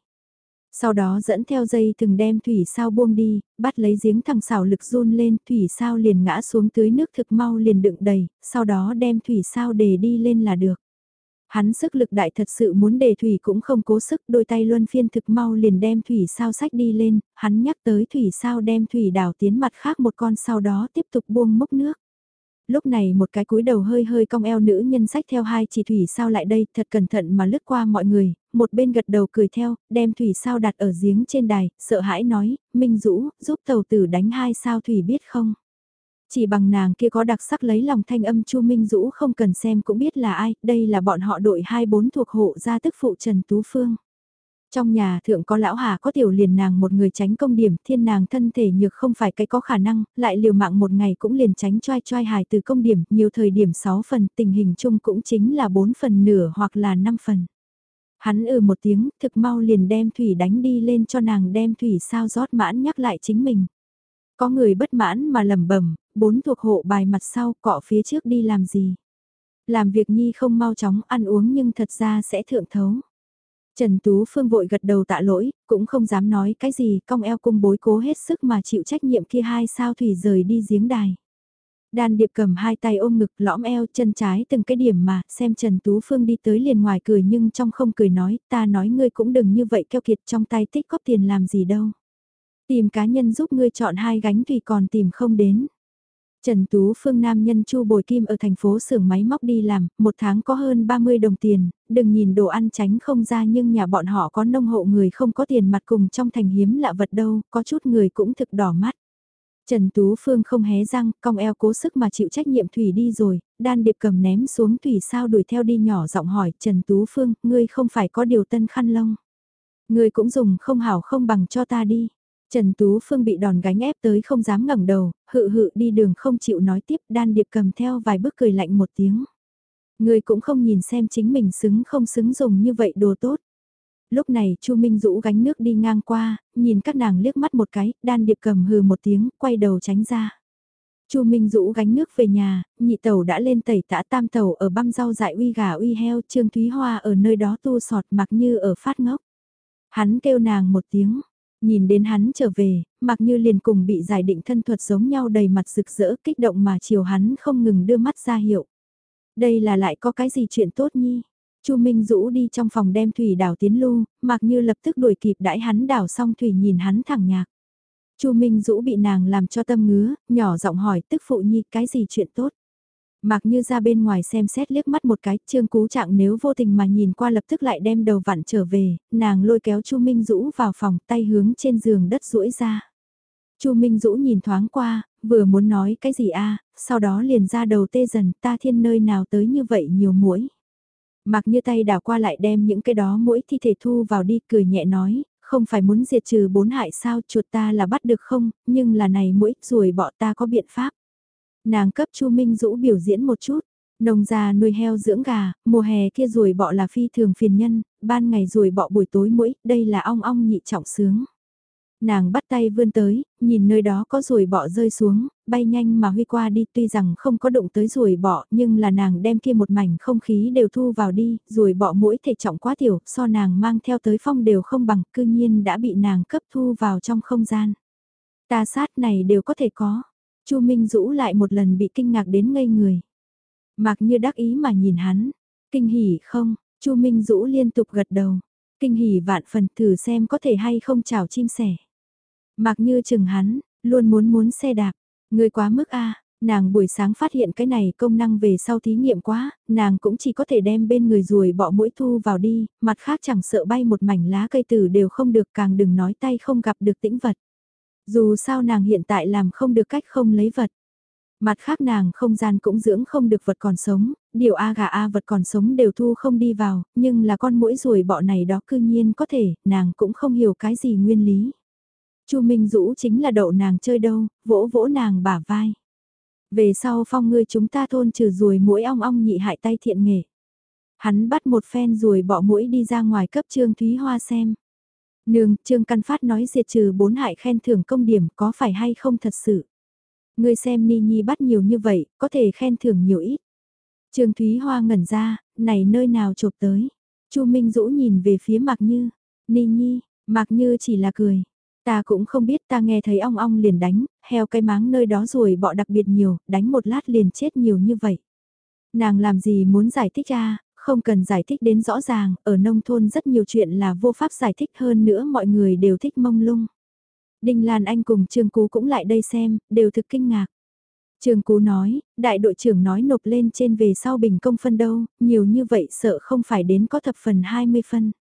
Sau đó dẫn theo dây từng đem thủy sao buông đi, bắt lấy giếng thẳng xảo lực run lên, thủy sao liền ngã xuống tưới nước thực mau liền đựng đầy, sau đó đem thủy sao đề đi lên là được. Hắn sức lực đại thật sự muốn đề thủy cũng không cố sức, đôi tay luân phiên thực mau liền đem thủy sao sách đi lên, hắn nhắc tới thủy sao đem thủy đảo tiến mặt khác một con sau đó tiếp tục buông mốc nước. Lúc này một cái cúi đầu hơi hơi cong eo nữ nhân sách theo hai chỉ thủy sao lại đây thật cẩn thận mà lướt qua mọi người, một bên gật đầu cười theo, đem thủy sao đặt ở giếng trên đài, sợ hãi nói, Minh Dũ, giúp tàu tử đánh hai sao thủy biết không? Chỉ bằng nàng kia có đặc sắc lấy lòng thanh âm Chu Minh Dũ không cần xem cũng biết là ai, đây là bọn họ đội 24 thuộc hộ gia tức phụ Trần Tú Phương. Trong nhà thượng có lão hà có tiểu liền nàng một người tránh công điểm, thiên nàng thân thể nhược không phải cái có khả năng, lại liều mạng một ngày cũng liền tránh choai choai hài từ công điểm, nhiều thời điểm 6 phần, tình hình chung cũng chính là 4 phần nửa hoặc là 5 phần. Hắn ừ một tiếng, thực mau liền đem thủy đánh đi lên cho nàng đem thủy sao rót mãn nhắc lại chính mình. Có người bất mãn mà lẩm bẩm, bốn thuộc hộ bài mặt sau cọ phía trước đi làm gì. Làm việc nhi không mau chóng ăn uống nhưng thật ra sẽ thượng thấu. Trần Tú Phương vội gật đầu tạ lỗi, cũng không dám nói cái gì, cong eo cung bối cố hết sức mà chịu trách nhiệm kia hai sao thủy rời đi giếng đài. Đan điệp cầm hai tay ôm ngực lõm eo chân trái từng cái điểm mà xem Trần Tú Phương đi tới liền ngoài cười nhưng trong không cười nói ta nói ngươi cũng đừng như vậy keo kiệt trong tay tích góp tiền làm gì đâu. Tìm cá nhân giúp ngươi chọn hai gánh thì còn tìm không đến. Trần Tú Phương nam nhân Chu Bồi Kim ở thành phố xưởng máy móc đi làm, một tháng có hơn 30 đồng tiền, đừng nhìn đồ ăn tránh không ra nhưng nhà bọn họ có nông hộ người không có tiền mặt cùng trong thành hiếm lạ vật đâu, có chút người cũng thực đỏ mắt. Trần Tú Phương không hé răng, cong eo cố sức mà chịu trách nhiệm Thủy đi rồi, đan điệp cầm ném xuống Thủy sao đuổi theo đi nhỏ giọng hỏi Trần Tú Phương, ngươi không phải có điều tân khăn lông. Ngươi cũng dùng không hảo không bằng cho ta đi. Trần Tú Phương bị đòn gánh ép tới không dám ngẩng đầu, hự hự đi đường không chịu nói tiếp đan điệp cầm theo vài bước cười lạnh một tiếng. Người cũng không nhìn xem chính mình xứng không xứng dùng như vậy đồ tốt. Lúc này Chu Minh Dũ gánh nước đi ngang qua, nhìn các nàng liếc mắt một cái, đan điệp cầm hừ một tiếng, quay đầu tránh ra. Chu Minh Dũ gánh nước về nhà, nhị tàu đã lên tẩy tã tam tàu ở băm rau dại uy gà uy heo, Trương Thúy Hoa ở nơi đó tu sọt mặc như ở phát ngốc. Hắn kêu nàng một tiếng, Nhìn đến hắn trở về, mặc như liền cùng bị giải định thân thuật giống nhau đầy mặt rực rỡ kích động mà chiều hắn không ngừng đưa mắt ra hiệu. Đây là lại có cái gì chuyện tốt nhi? Chu Minh Dũ đi trong phòng đem thủy đảo tiến lưu, mặc như lập tức đuổi kịp đãi hắn đảo xong thủy nhìn hắn thẳng nhạc. Chu Minh Dũ bị nàng làm cho tâm ngứa, nhỏ giọng hỏi tức phụ nhi cái gì chuyện tốt. Mặc như ra bên ngoài xem xét liếc mắt một cái, trương cú trạng nếu vô tình mà nhìn qua lập tức lại đem đầu vặn trở về, nàng lôi kéo Chu Minh Dũ vào phòng tay hướng trên giường đất rũi ra. Chu Minh Dũ nhìn thoáng qua, vừa muốn nói cái gì a, sau đó liền ra đầu tê dần, ta thiên nơi nào tới như vậy nhiều muỗi. Mặc như tay đảo qua lại đem những cái đó mũi thi thể thu vào đi cười nhẹ nói, không phải muốn diệt trừ bốn hại sao chuột ta là bắt được không, nhưng là này mũi ruồi bọ ta có biện pháp. Nàng cấp Chu Minh Dũ biểu diễn một chút, nông gia nuôi heo dưỡng gà, mùa hè kia ruồi bọ là phi thường phiền nhân, ban ngày ruồi bọ buổi tối mũi, đây là ong ong nhị trọng sướng. Nàng bắt tay vươn tới, nhìn nơi đó có ruồi bọ rơi xuống, bay nhanh mà huy qua đi tuy rằng không có đụng tới ruồi bọ nhưng là nàng đem kia một mảnh không khí đều thu vào đi, ruồi bọ mũi thể trọng quá tiểu, so nàng mang theo tới phong đều không bằng, cư nhiên đã bị nàng cấp thu vào trong không gian. Ta sát này đều có thể có. Chu Minh Dũ lại một lần bị kinh ngạc đến ngây người. Mặc như đắc ý mà nhìn hắn, kinh hỉ không, Chu Minh Dũ liên tục gật đầu, kinh hỉ vạn phần thử xem có thể hay không chào chim sẻ. Mặc như chừng hắn, luôn muốn muốn xe đạp, người quá mức a nàng buổi sáng phát hiện cái này công năng về sau thí nghiệm quá, nàng cũng chỉ có thể đem bên người ruồi bọ mũi thu vào đi, mặt khác chẳng sợ bay một mảnh lá cây tử đều không được càng đừng nói tay không gặp được tĩnh vật. Dù sao nàng hiện tại làm không được cách không lấy vật. Mặt khác nàng không gian cũng dưỡng không được vật còn sống, điều A gà A vật còn sống đều thu không đi vào, nhưng là con mũi ruồi bọ này đó cư nhiên có thể, nàng cũng không hiểu cái gì nguyên lý. Chu Minh Dũ chính là đậu nàng chơi đâu, vỗ vỗ nàng bả vai. Về sau phong ngươi chúng ta thôn trừ ruồi mũi ong ong nhị hại tay thiện nghề. Hắn bắt một phen ruồi bỏ mũi đi ra ngoài cấp Trương Thúy Hoa xem. Nương, Trương Căn Phát nói diệt trừ bốn hại khen thưởng công điểm có phải hay không thật sự. Ngươi xem Ni Nhi bắt nhiều như vậy, có thể khen thưởng nhiều ít. Trương Thúy Hoa ngẩn ra, này nơi nào chụp tới. Chu Minh Dũ nhìn về phía Mạc Như. Ni Nhi, Mạc Như chỉ là cười. Ta cũng không biết ta nghe thấy ong ong liền đánh, heo cái máng nơi đó rồi bọ đặc biệt nhiều, đánh một lát liền chết nhiều như vậy. Nàng làm gì muốn giải thích ra, không cần giải thích đến rõ ràng, ở nông thôn rất nhiều chuyện là vô pháp giải thích hơn nữa mọi người đều thích mông lung. Đinh Lan Anh cùng Trương Cú cũng lại đây xem, đều thực kinh ngạc. Trương Cú nói, đại đội trưởng nói nộp lên trên về sau bình công phân đâu, nhiều như vậy sợ không phải đến có thập phần 20 phân.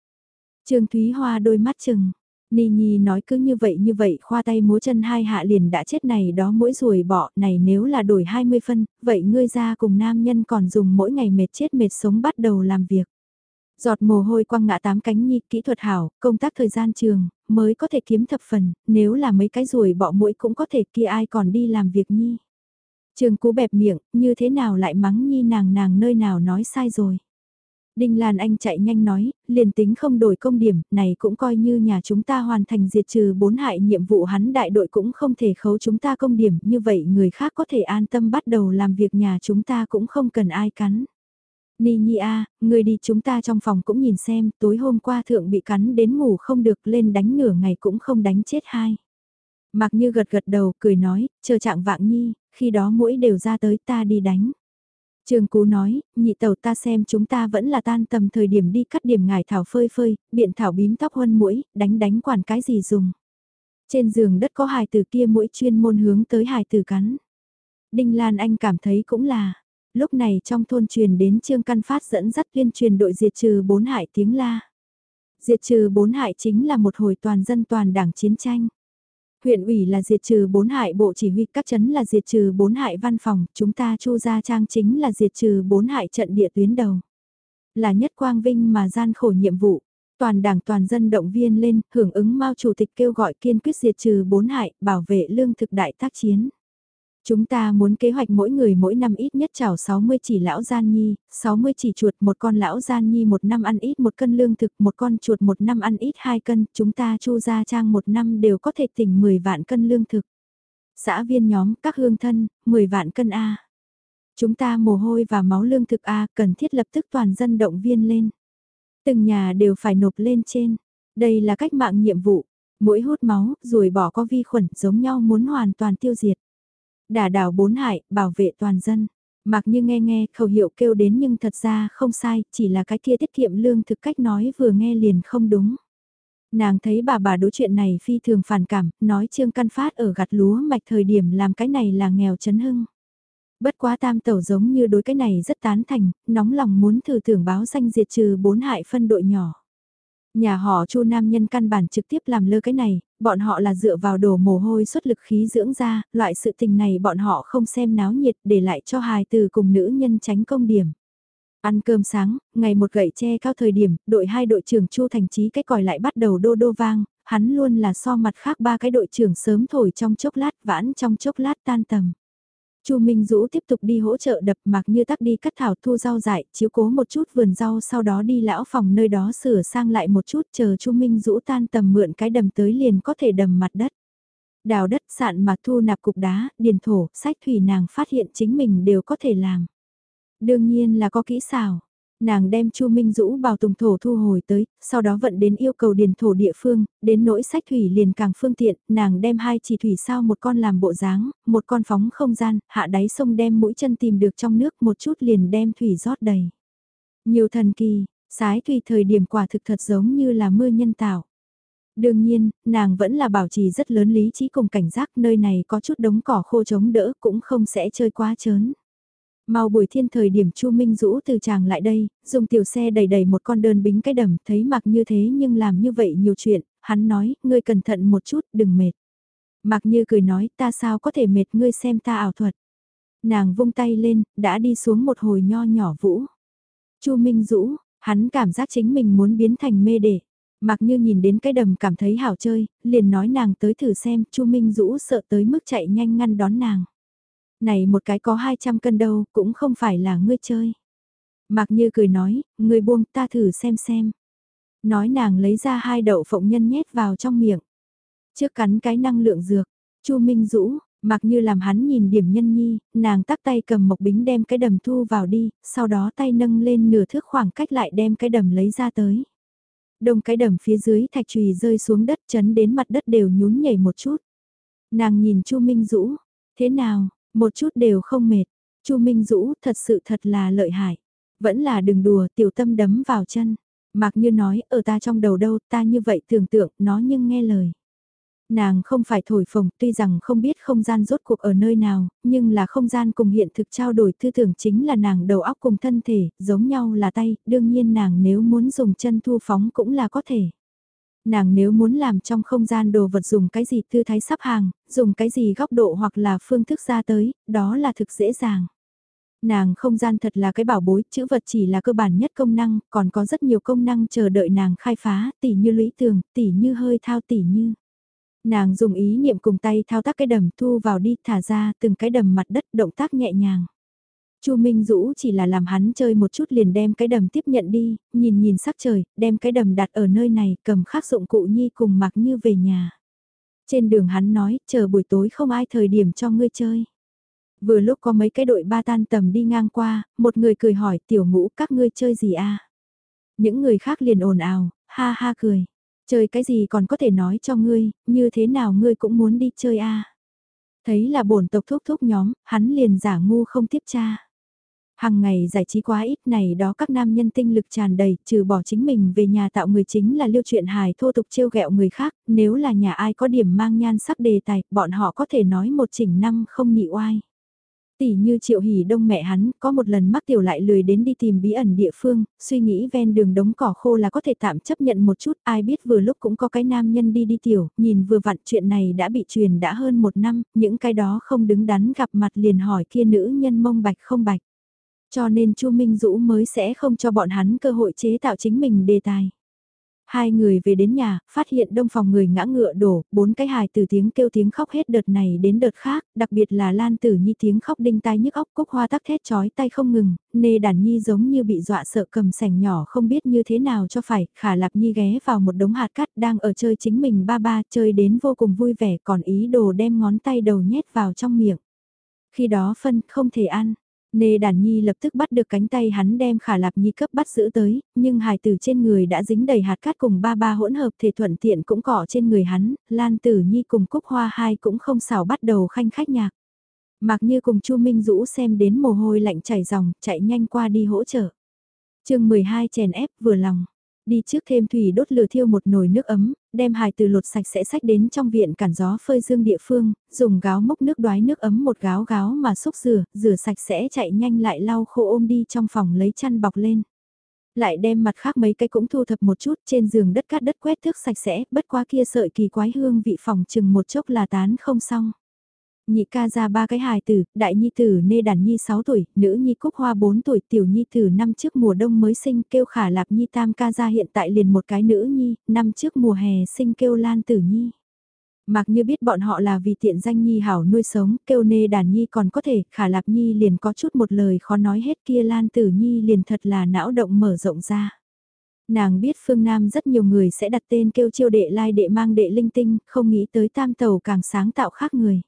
Trương Thúy Hoa đôi mắt chừng, Ni Nhi nói cứ như vậy như vậy khoa tay múa chân hai hạ liền đã chết này đó mỗi ruồi bỏ này nếu là đổi 20 phân, vậy ngươi ra cùng nam nhân còn dùng mỗi ngày mệt chết mệt sống bắt đầu làm việc. Giọt mồ hôi quăng ngã tám cánh nhi, kỹ thuật hảo, công tác thời gian trường, mới có thể kiếm thập phần, nếu là mấy cái ruồi bọ mũi cũng có thể kia ai còn đi làm việc nhi. Trường cú bẹp miệng, như thế nào lại mắng nhi nàng nàng nơi nào nói sai rồi. Đinh Lan Anh chạy nhanh nói, liền tính không đổi công điểm, này cũng coi như nhà chúng ta hoàn thành diệt trừ bốn hại nhiệm vụ hắn đại đội cũng không thể khấu chúng ta công điểm, như vậy người khác có thể an tâm bắt đầu làm việc nhà chúng ta cũng không cần ai cắn. Ni Nhi A, người đi chúng ta trong phòng cũng nhìn xem, tối hôm qua thượng bị cắn đến ngủ không được lên đánh nửa ngày cũng không đánh chết hai. Mặc như gật gật đầu, cười nói, chờ trạng vạng nhi, khi đó mũi đều ra tới ta đi đánh. Trương Cú nói, nhị tàu ta xem chúng ta vẫn là tan tầm thời điểm đi cắt điểm ngải thảo phơi phơi, biện thảo bím tóc huân mũi, đánh đánh quản cái gì dùng. Trên giường đất có hài tử kia mũi chuyên môn hướng tới hài tử cắn. Đinh Lan Anh cảm thấy cũng là, lúc này trong thôn truyền đến Trương Căn Phát dẫn dắt tuyên truyền đội diệt trừ bốn hại tiếng la. Diệt trừ bốn hại chính là một hồi toàn dân toàn đảng chiến tranh. Huyện ủy là diệt trừ bốn hại bộ chỉ huy các chấn là diệt trừ bốn hại văn phòng, chúng ta chu gia trang chính là diệt trừ bốn hại trận địa tuyến đầu. Là nhất quang vinh mà gian khổ nhiệm vụ. Toàn đảng toàn dân động viên lên, hưởng ứng Mao Chủ tịch kêu gọi kiên quyết diệt trừ bốn hại, bảo vệ lương thực đại tác chiến. Chúng ta muốn kế hoạch mỗi người mỗi năm ít nhất chảo 60 chỉ lão gian nhi, 60 chỉ chuột một con lão gian nhi một năm ăn ít một cân lương thực, một con chuột một năm ăn ít hai cân, chúng ta chu ra trang một năm đều có thể tỉnh 10 vạn cân lương thực. Xã viên nhóm, các hương thân, 10 vạn cân A. Chúng ta mồ hôi và máu lương thực A cần thiết lập tức toàn dân động viên lên. Từng nhà đều phải nộp lên trên. Đây là cách mạng nhiệm vụ. Mũi hút máu, rồi bỏ có vi khuẩn giống nhau muốn hoàn toàn tiêu diệt. Đả đảo bốn hại, bảo vệ toàn dân. Mặc như nghe nghe khẩu hiệu kêu đến nhưng thật ra không sai, chỉ là cái kia tiết kiệm lương thực cách nói vừa nghe liền không đúng. Nàng thấy bà bà đối chuyện này phi thường phản cảm, nói Trương Căn Phát ở gặt lúa mạch thời điểm làm cái này là nghèo chấn hưng. Bất quá tam tẩu giống như đối cái này rất tán thành, nóng lòng muốn thử thưởng báo danh diệt trừ bốn hại phân đội nhỏ. Nhà họ Chu nam nhân căn bản trực tiếp làm lơ cái này, bọn họ là dựa vào đổ mồ hôi xuất lực khí dưỡng ra, loại sự tình này bọn họ không xem náo nhiệt để lại cho hài từ cùng nữ nhân tránh công điểm. Ăn cơm sáng, ngày một gậy che cao thời điểm, đội hai đội trưởng Chu Thành Chí cái còi lại bắt đầu đô đô vang, hắn luôn là so mặt khác ba cái đội trưởng sớm thổi trong chốc lát vãn trong chốc lát tan tầm. Chu Minh Dũ tiếp tục đi hỗ trợ đập mạc như tắc đi cắt thảo thu rau dại, chiếu cố một chút vườn rau sau đó đi lão phòng nơi đó sửa sang lại một chút chờ Chu Minh Dũ tan tầm mượn cái đầm tới liền có thể đầm mặt đất. Đào đất sạn mà thu nạp cục đá, điền thổ, sách thủy nàng phát hiện chính mình đều có thể làm. Đương nhiên là có kỹ xảo. Nàng đem Chu Minh Dũ vào tùng thổ thu hồi tới, sau đó vận đến yêu cầu điền thổ địa phương, đến nỗi sách thủy liền càng phương tiện, nàng đem hai chỉ thủy sao một con làm bộ dáng, một con phóng không gian, hạ đáy sông đem mũi chân tìm được trong nước một chút liền đem thủy rót đầy. Nhiều thần kỳ, sái thủy thời điểm quả thực thật giống như là mưa nhân tạo. Đương nhiên, nàng vẫn là bảo trì rất lớn lý trí cùng cảnh giác nơi này có chút đống cỏ khô chống đỡ cũng không sẽ chơi quá chớn. Mau buổi thiên thời điểm Chu Minh Dũ từ chàng lại đây, dùng tiểu xe đầy đầy một con đơn bính cái đầm, thấy mặc như thế nhưng làm như vậy nhiều chuyện, hắn nói, ngươi cẩn thận một chút, đừng mệt. Mặc như cười nói, ta sao có thể mệt ngươi xem ta ảo thuật. Nàng vung tay lên, đã đi xuống một hồi nho nhỏ vũ. Chu Minh Dũ, hắn cảm giác chính mình muốn biến thành mê để. Mặc như nhìn đến cái đầm cảm thấy hảo chơi, liền nói nàng tới thử xem, Chu Minh Dũ sợ tới mức chạy nhanh ngăn đón nàng. Này một cái có 200 cân đâu, cũng không phải là ngươi chơi. Mạc Như cười nói, ngươi buông ta thử xem xem. Nói nàng lấy ra hai đậu phộng nhân nhét vào trong miệng. Trước cắn cái năng lượng dược, Chu Minh Dũ, Mặc như làm hắn nhìn điểm nhân nhi, nàng tắt tay cầm mộc bính đem cái đầm thu vào đi, sau đó tay nâng lên nửa thước khoảng cách lại đem cái đầm lấy ra tới. Đông cái đầm phía dưới thạch trùy rơi xuống đất chấn đến mặt đất đều nhún nhảy một chút. Nàng nhìn Chu Minh Dũ, thế nào, một chút đều không mệt. Chu Minh Dũ thật sự thật là lợi hại. Vẫn là đừng đùa tiểu tâm đấm vào chân. Mặc như nói ở ta trong đầu đâu ta như vậy tưởng tượng nó nhưng nghe lời. Nàng không phải thổi phồng tuy rằng không biết không gian rốt cuộc ở nơi nào, nhưng là không gian cùng hiện thực trao đổi tư tưởng chính là nàng đầu óc cùng thân thể, giống nhau là tay, đương nhiên nàng nếu muốn dùng chân thu phóng cũng là có thể nàng nếu muốn làm trong không gian đồ vật dùng cái gì tư thái sắp hàng, dùng cái gì góc độ hoặc là phương thức ra tới, đó là thực dễ dàng. Nàng không gian thật là cái bảo bối, chữ vật chỉ là cơ bản nhất công năng, còn có rất nhiều công năng chờ đợi nàng khai phá, tỉ như lũy tường, tỉ như hơi thao tỉ như. Nàng dùng ý niệm cùng tay thao tác cái đầm thu vào đi thả ra từng cái đầm mặt đất động tác nhẹ nhàng. Chu Minh Dũ chỉ là làm hắn chơi một chút liền đem cái đầm tiếp nhận đi, nhìn nhìn sắc trời, đem cái đầm đặt ở nơi này, cầm khắc dụng cụ nhi cùng mặc như về nhà. Trên đường hắn nói, chờ buổi tối không ai thời điểm cho ngươi chơi. Vừa lúc có mấy cái đội ba tan tầm đi ngang qua, một người cười hỏi tiểu ngũ các ngươi chơi gì a? Những người khác liền ồn ào, ha ha cười. Chơi cái gì còn có thể nói cho ngươi, như thế nào ngươi cũng muốn đi chơi a? Thấy là bổn tộc thúc thúc nhóm, hắn liền giả ngu không tiếp tra. Hằng ngày giải trí quá ít này đó các nam nhân tinh lực tràn đầy, trừ bỏ chính mình về nhà tạo người chính là liêu chuyện hài thô tục trêu ghẹo người khác, nếu là nhà ai có điểm mang nhan sắc đề tài, bọn họ có thể nói một chỉnh năm không nhị oai. Tỷ như triệu hỉ đông mẹ hắn, có một lần mắc tiểu lại lười đến đi tìm bí ẩn địa phương, suy nghĩ ven đường đống cỏ khô là có thể tạm chấp nhận một chút, ai biết vừa lúc cũng có cái nam nhân đi đi tiểu, nhìn vừa vặn chuyện này đã bị truyền đã hơn một năm, những cái đó không đứng đắn gặp mặt liền hỏi kia nữ nhân mông bạch không bạch. Cho nên Chu Minh Dũ mới sẽ không cho bọn hắn cơ hội chế tạo chính mình đề tài. Hai người về đến nhà, phát hiện đông phòng người ngã ngựa đổ, bốn cái hài từ tiếng kêu tiếng khóc hết đợt này đến đợt khác, đặc biệt là Lan Tử Nhi tiếng khóc đinh tai nhức óc cúc hoa tắc thét chói tay không ngừng, nê đàn Nhi giống như bị dọa sợ cầm sảnh nhỏ không biết như thế nào cho phải, khả lạp Nhi ghé vào một đống hạt cát đang ở chơi chính mình ba ba, chơi đến vô cùng vui vẻ còn ý đồ đem ngón tay đầu nhét vào trong miệng. Khi đó phân không thể ăn, Nê Đàn Nhi lập tức bắt được cánh tay hắn đem khả lạp nhi cấp bắt giữ tới, nhưng hài tử trên người đã dính đầy hạt cát cùng ba ba hỗn hợp thể thuận tiện cũng cỏ trên người hắn, Lan Tử Nhi cùng Cúc Hoa hai cũng không xảo bắt đầu khanh khách nhạc. Mặc như cùng Chu Minh Dũ xem đến mồ hôi lạnh chảy ròng, chạy nhanh qua đi hỗ trợ. chương 12 chèn ép vừa lòng đi trước thêm thủy đốt lửa thiêu một nồi nước ấm, đem hài từ lột sạch sẽ sách đến trong viện cản gió phơi dương địa phương, dùng gáo mốc nước đoái nước ấm một gáo gáo mà xúc rửa, rửa sạch sẽ chạy nhanh lại lau khô ôm đi trong phòng lấy chăn bọc lên. Lại đem mặt khác mấy cái cũng thu thập một chút trên giường đất cát đất quét thước sạch sẽ, bất quá kia sợi kỳ quái hương vị phòng chừng một chốc là tán không xong nhị ca ra ba cái hài tử, đại nhi tử nê đàn nhi 6 tuổi, nữ nhi cúc hoa 4 tuổi, tiểu nhi tử năm trước mùa đông mới sinh kêu khả lạp nhi tam ca ra hiện tại liền một cái nữ nhi, năm trước mùa hè sinh kêu lan tử nhi. Mặc như biết bọn họ là vì tiện danh nhi hảo nuôi sống, kêu nê đàn nhi còn có thể, khả lạp nhi liền có chút một lời khó nói hết kia lan tử nhi liền thật là não động mở rộng ra. Nàng biết phương Nam rất nhiều người sẽ đặt tên kêu chiêu đệ lai đệ mang đệ linh tinh, không nghĩ tới tam tàu càng sáng tạo khác người.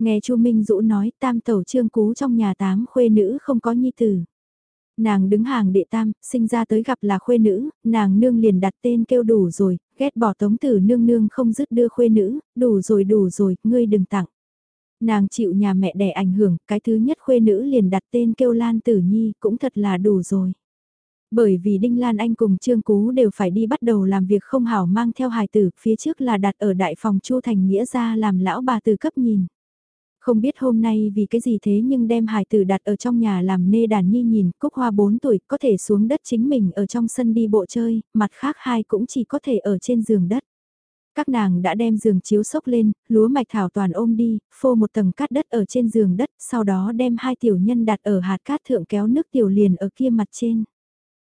Nghe Chu Minh Dũ nói tam tẩu trương cú trong nhà tám khuê nữ không có nhi tử. Nàng đứng hàng đệ tam, sinh ra tới gặp là khuê nữ, nàng nương liền đặt tên kêu đủ rồi, ghét bỏ tống tử nương nương không dứt đưa khuê nữ, đủ rồi đủ rồi, ngươi đừng tặng. Nàng chịu nhà mẹ đẻ ảnh hưởng, cái thứ nhất khuê nữ liền đặt tên kêu Lan Tử Nhi, cũng thật là đủ rồi. Bởi vì Đinh Lan Anh cùng Trương Cú đều phải đi bắt đầu làm việc không hảo mang theo hài tử, phía trước là đặt ở đại phòng Chu Thành Nghĩa ra làm lão bà từ cấp nhìn. Không biết hôm nay vì cái gì thế nhưng đem hài tử đặt ở trong nhà làm nê đàn nhi nhìn, Cúc Hoa 4 tuổi có thể xuống đất chính mình ở trong sân đi bộ chơi, mặt khác hai cũng chỉ có thể ở trên giường đất. Các nàng đã đem giường chiếu sốc lên, lúa mạch thảo toàn ôm đi, phô một tầng cát đất ở trên giường đất, sau đó đem hai tiểu nhân đặt ở hạt cát thượng kéo nước tiểu liền ở kia mặt trên.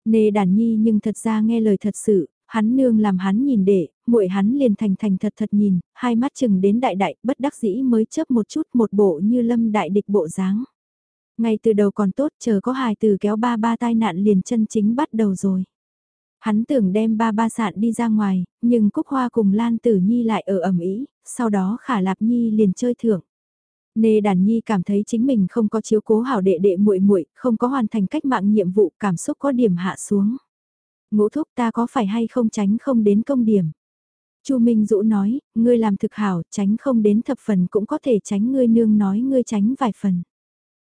Nê đàn nhi nhưng thật ra nghe lời thật sự, hắn nương làm hắn nhìn để, muội hắn liền thành thành thật thật nhìn, hai mắt chừng đến đại đại, bất đắc dĩ mới chớp một chút một bộ như lâm đại địch bộ dáng. Ngay từ đầu còn tốt, chờ có hài từ kéo ba ba tai nạn liền chân chính bắt đầu rồi. Hắn tưởng đem ba ba sạn đi ra ngoài, nhưng Cúc Hoa cùng Lan Tử Nhi lại ở ẩm ý, sau đó Khả Lạp Nhi liền chơi thưởng. Nê Đàn Nhi cảm thấy chính mình không có chiếu cố hảo đệ đệ muội muội, không có hoàn thành cách mạng nhiệm vụ, cảm xúc có điểm hạ xuống. Ngũ thúc ta có phải hay không tránh không đến công điểm. Chu Minh Dũ nói, ngươi làm thực hảo, tránh không đến thập phần cũng có thể tránh ngươi nương nói ngươi tránh vài phần.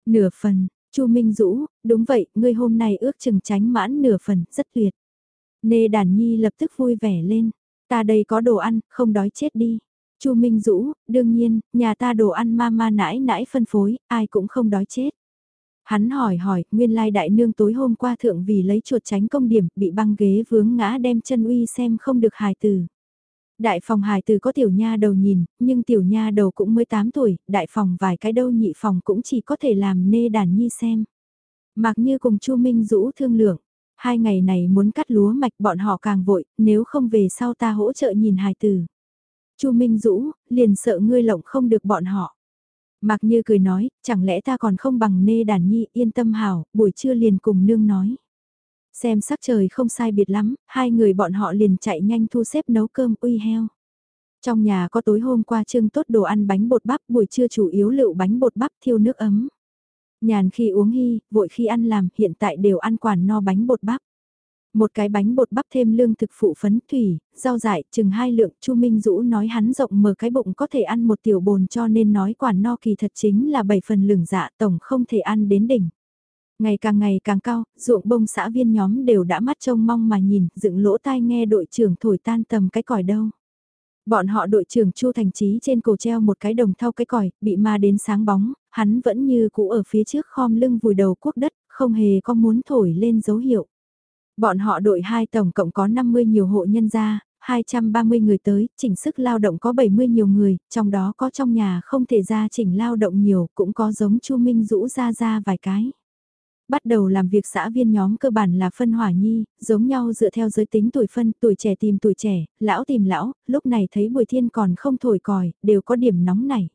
Nửa phần, Chu Minh Dũ, đúng vậy, ngươi hôm nay ước chừng tránh mãn nửa phần, rất tuyệt. Nê Đàn Nhi lập tức vui vẻ lên, ta đây có đồ ăn, không đói chết đi. Chu Minh Dũ, đương nhiên, nhà ta đồ ăn ma ma nãi nãi phân phối, ai cũng không đói chết. Hắn hỏi hỏi, nguyên lai đại nương tối hôm qua thượng vì lấy chuột tránh công điểm, bị băng ghế vướng ngã đem chân uy xem không được hài từ. Đại phòng hài từ có tiểu nha đầu nhìn, nhưng tiểu nha đầu cũng mới 8 tuổi, đại phòng vài cái đâu nhị phòng cũng chỉ có thể làm nê đàn nhi xem. Mặc như cùng chu Minh Dũ thương lượng, hai ngày này muốn cắt lúa mạch bọn họ càng vội, nếu không về sau ta hỗ trợ nhìn hài từ. chu Minh Dũ, liền sợ ngươi lộng không được bọn họ. Mạc Như cười nói, chẳng lẽ ta còn không bằng nê đàn nhi, yên tâm hảo, buổi trưa liền cùng nương nói. Xem sắc trời không sai biệt lắm, hai người bọn họ liền chạy nhanh thu xếp nấu cơm uy heo. Trong nhà có tối hôm qua trưng tốt đồ ăn bánh bột bắp, buổi trưa chủ yếu lựu bánh bột bắp thiêu nước ấm. Nhàn khi uống hy, vội khi ăn làm, hiện tại đều ăn quản no bánh bột bắp. Một cái bánh bột bắp thêm lương thực phụ phấn thủy, rau dại, chừng hai lượng, Chu Minh Dũ nói hắn rộng mở cái bụng có thể ăn một tiểu bồn cho nên nói quản no kỳ thật chính là bảy phần lửng dạ tổng không thể ăn đến đỉnh. Ngày càng ngày càng cao, ruộng bông xã viên nhóm đều đã mắt trông mong mà nhìn, dựng lỗ tai nghe đội trưởng thổi tan tầm cái còi đâu. Bọn họ đội trưởng Chu Thành Chí trên cổ treo một cái đồng thau cái còi, bị ma đến sáng bóng, hắn vẫn như cũ ở phía trước khom lưng vùi đầu quốc đất, không hề có muốn thổi lên dấu hiệu. Bọn họ đội 2 tổng cộng có 50 nhiều hộ nhân gia, 230 người tới, chỉnh sức lao động có 70 nhiều người, trong đó có trong nhà không thể ra chỉnh lao động nhiều, cũng có giống Chu Minh rũ ra ra vài cái. Bắt đầu làm việc xã viên nhóm cơ bản là phân hỏa nhi, giống nhau dựa theo giới tính tuổi phân, tuổi trẻ tìm tuổi trẻ, lão tìm lão, lúc này thấy Bùi Thiên còn không thổi còi, đều có điểm nóng này.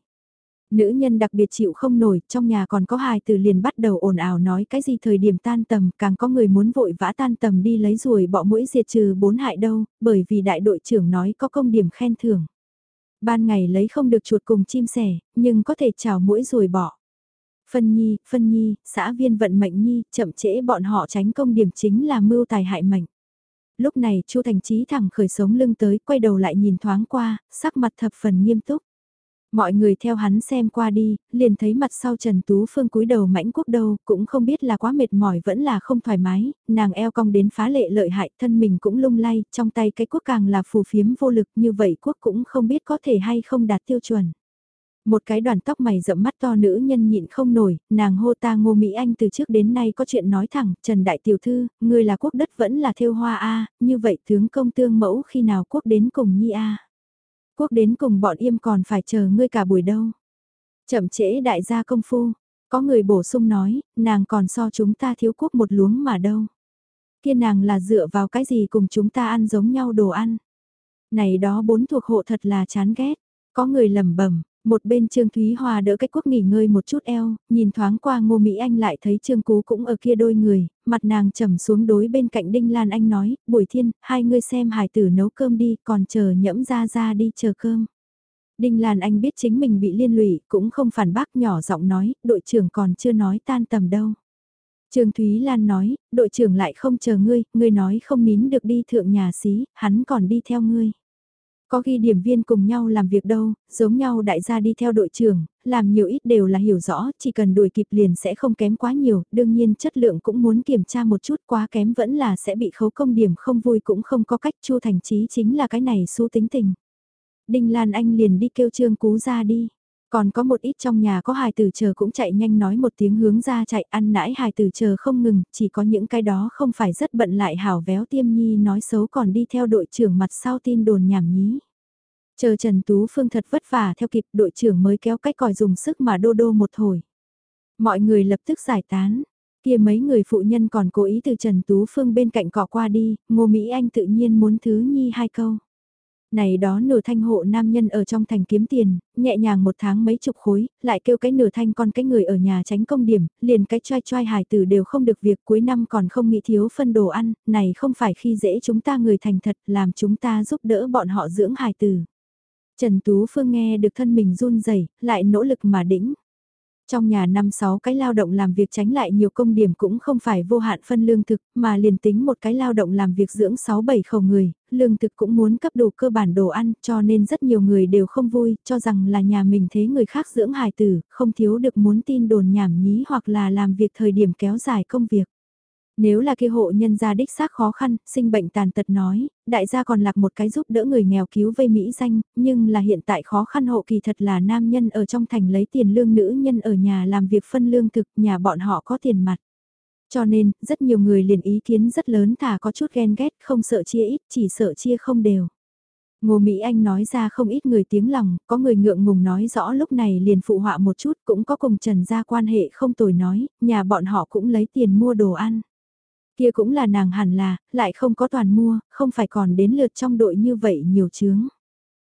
Nữ nhân đặc biệt chịu không nổi, trong nhà còn có hài từ liền bắt đầu ồn ào nói cái gì thời điểm tan tầm, càng có người muốn vội vã tan tầm đi lấy ruồi bọ mũi diệt trừ bốn hại đâu, bởi vì đại đội trưởng nói có công điểm khen thưởng. Ban ngày lấy không được chuột cùng chim sẻ, nhưng có thể chào mũi ruồi bọ. Phân nhi, phân nhi, xã viên vận mệnh nhi, chậm trễ bọn họ tránh công điểm chính là mưu tài hại mệnh. Lúc này Chu Thành Chí thẳng khởi sống lưng tới, quay đầu lại nhìn thoáng qua, sắc mặt thập phần nghiêm túc. Mọi người theo hắn xem qua đi, liền thấy mặt sau Trần Tú Phương cúi đầu mãnh quốc đâu, cũng không biết là quá mệt mỏi vẫn là không thoải mái, nàng eo cong đến phá lệ lợi hại, thân mình cũng lung lay, trong tay cái quốc càng là phù phiếm vô lực như vậy quốc cũng không biết có thể hay không đạt tiêu chuẩn. Một cái đoàn tóc mày rậm mắt to nữ nhân nhịn không nổi, nàng hô ta ngô Mỹ Anh từ trước đến nay có chuyện nói thẳng, Trần Đại Tiểu Thư, ngươi là quốc đất vẫn là theo hoa A, như vậy tướng công tương mẫu khi nào quốc đến cùng nhi A. Quốc đến cùng bọn im còn phải chờ ngươi cả buổi đâu. Chậm trễ đại gia công phu, có người bổ sung nói, nàng còn so chúng ta thiếu quốc một luống mà đâu. Kia nàng là dựa vào cái gì cùng chúng ta ăn giống nhau đồ ăn. Này đó bốn thuộc hộ thật là chán ghét, có người lầm bẩm một bên Trương Thúy hòa đỡ cách quốc nghỉ ngơi một chút eo, nhìn thoáng qua Ngô Mỹ Anh lại thấy Trương Cú cũng ở kia đôi người, mặt nàng trầm xuống đối bên cạnh Đinh Lan Anh nói, buổi thiên, hai người xem hải tử nấu cơm đi, còn chờ nhẫm ra ra đi chờ cơm. Đinh Lan Anh biết chính mình bị liên lụy, cũng không phản bác nhỏ giọng nói, đội trưởng còn chưa nói tan tầm đâu. Trương Thúy Lan nói, đội trưởng lại không chờ ngươi, ngươi nói không nín được đi thượng nhà xí, hắn còn đi theo ngươi. Có ghi điểm viên cùng nhau làm việc đâu, giống nhau đại gia đi theo đội trưởng, làm nhiều ít đều là hiểu rõ, chỉ cần đuổi kịp liền sẽ không kém quá nhiều, đương nhiên chất lượng cũng muốn kiểm tra một chút quá kém vẫn là sẽ bị khấu công điểm không vui cũng không có cách chu thành trí chính là cái này xu tính tình. Đinh Lan Anh liền đi kêu Trương Cú ra đi. Còn có một ít trong nhà có hài tử chờ cũng chạy nhanh nói một tiếng hướng ra chạy ăn nãi hài tử chờ không ngừng, chỉ có những cái đó không phải rất bận lại hảo véo tiêm nhi nói xấu còn đi theo đội trưởng mặt sau tin đồn nhảm nhí. Chờ Trần Tú Phương thật vất vả theo kịp đội trưởng mới kéo cách còi dùng sức mà đô đô một hồi. Mọi người lập tức giải tán, kia mấy người phụ nhân còn cố ý từ Trần Tú Phương bên cạnh cọ qua đi, Ngô Mỹ Anh tự nhiên muốn thứ nhi hai câu này đó nửa thanh hộ nam nhân ở trong thành kiếm tiền, nhẹ nhàng một tháng mấy chục khối, lại kêu cái nửa thanh con cái người ở nhà tránh công điểm, liền cái choai choai hài tử đều không được việc cuối năm còn không nghĩ thiếu phân đồ ăn, này không phải khi dễ chúng ta người thành thật làm chúng ta giúp đỡ bọn họ dưỡng hài tử. Trần Tú Phương nghe được thân mình run rẩy lại nỗ lực mà đĩnh. Trong nhà năm sáu cái lao động làm việc tránh lại nhiều công điểm cũng không phải vô hạn phân lương thực, mà liền tính một cái lao động làm việc dưỡng 6-7 khẩu người, lương thực cũng muốn cấp đủ cơ bản đồ ăn, cho nên rất nhiều người đều không vui, cho rằng là nhà mình thế người khác dưỡng hài tử, không thiếu được muốn tin đồn nhảm nhí hoặc là làm việc thời điểm kéo dài công việc. Nếu là kia hộ nhân gia đích xác khó khăn, sinh bệnh tàn tật nói, đại gia còn lạc một cái giúp đỡ người nghèo cứu vây Mỹ danh, nhưng là hiện tại khó khăn hộ kỳ thật là nam nhân ở trong thành lấy tiền lương nữ nhân ở nhà làm việc phân lương thực, nhà bọn họ có tiền mặt. Cho nên, rất nhiều người liền ý kiến rất lớn thả có chút ghen ghét, không sợ chia ít, chỉ sợ chia không đều. Ngô Mỹ Anh nói ra không ít người tiếng lòng, có người ngượng ngùng nói rõ lúc này liền phụ họa một chút, cũng có cùng Trần gia quan hệ không tồi nói, nhà bọn họ cũng lấy tiền mua đồ ăn. Kia cũng là nàng hẳn là, lại không có toàn mua, không phải còn đến lượt trong đội như vậy nhiều chướng.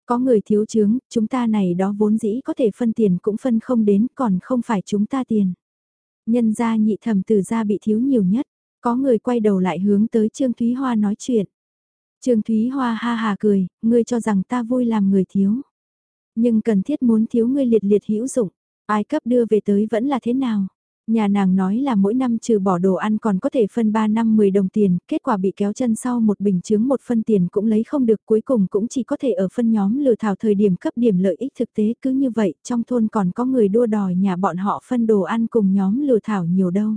Có người thiếu chướng, chúng ta này đó vốn dĩ có thể phân tiền cũng phân không đến, còn không phải chúng ta tiền. Nhân gia nhị thẩm từ gia bị thiếu nhiều nhất, có người quay đầu lại hướng tới Trương Thúy Hoa nói chuyện. Trương Thúy Hoa ha hà cười, ngươi cho rằng ta vui làm người thiếu. Nhưng cần thiết muốn thiếu ngươi liệt liệt hữu dụng, ai cấp đưa về tới vẫn là thế nào. Nhà nàng nói là mỗi năm trừ bỏ đồ ăn còn có thể phân 3 năm 10 đồng tiền, kết quả bị kéo chân sau một bình chướng một phân tiền cũng lấy không được cuối cùng cũng chỉ có thể ở phân nhóm lừa thảo thời điểm cấp điểm lợi ích thực tế cứ như vậy trong thôn còn có người đua đòi nhà bọn họ phân đồ ăn cùng nhóm lừa thảo nhiều đâu.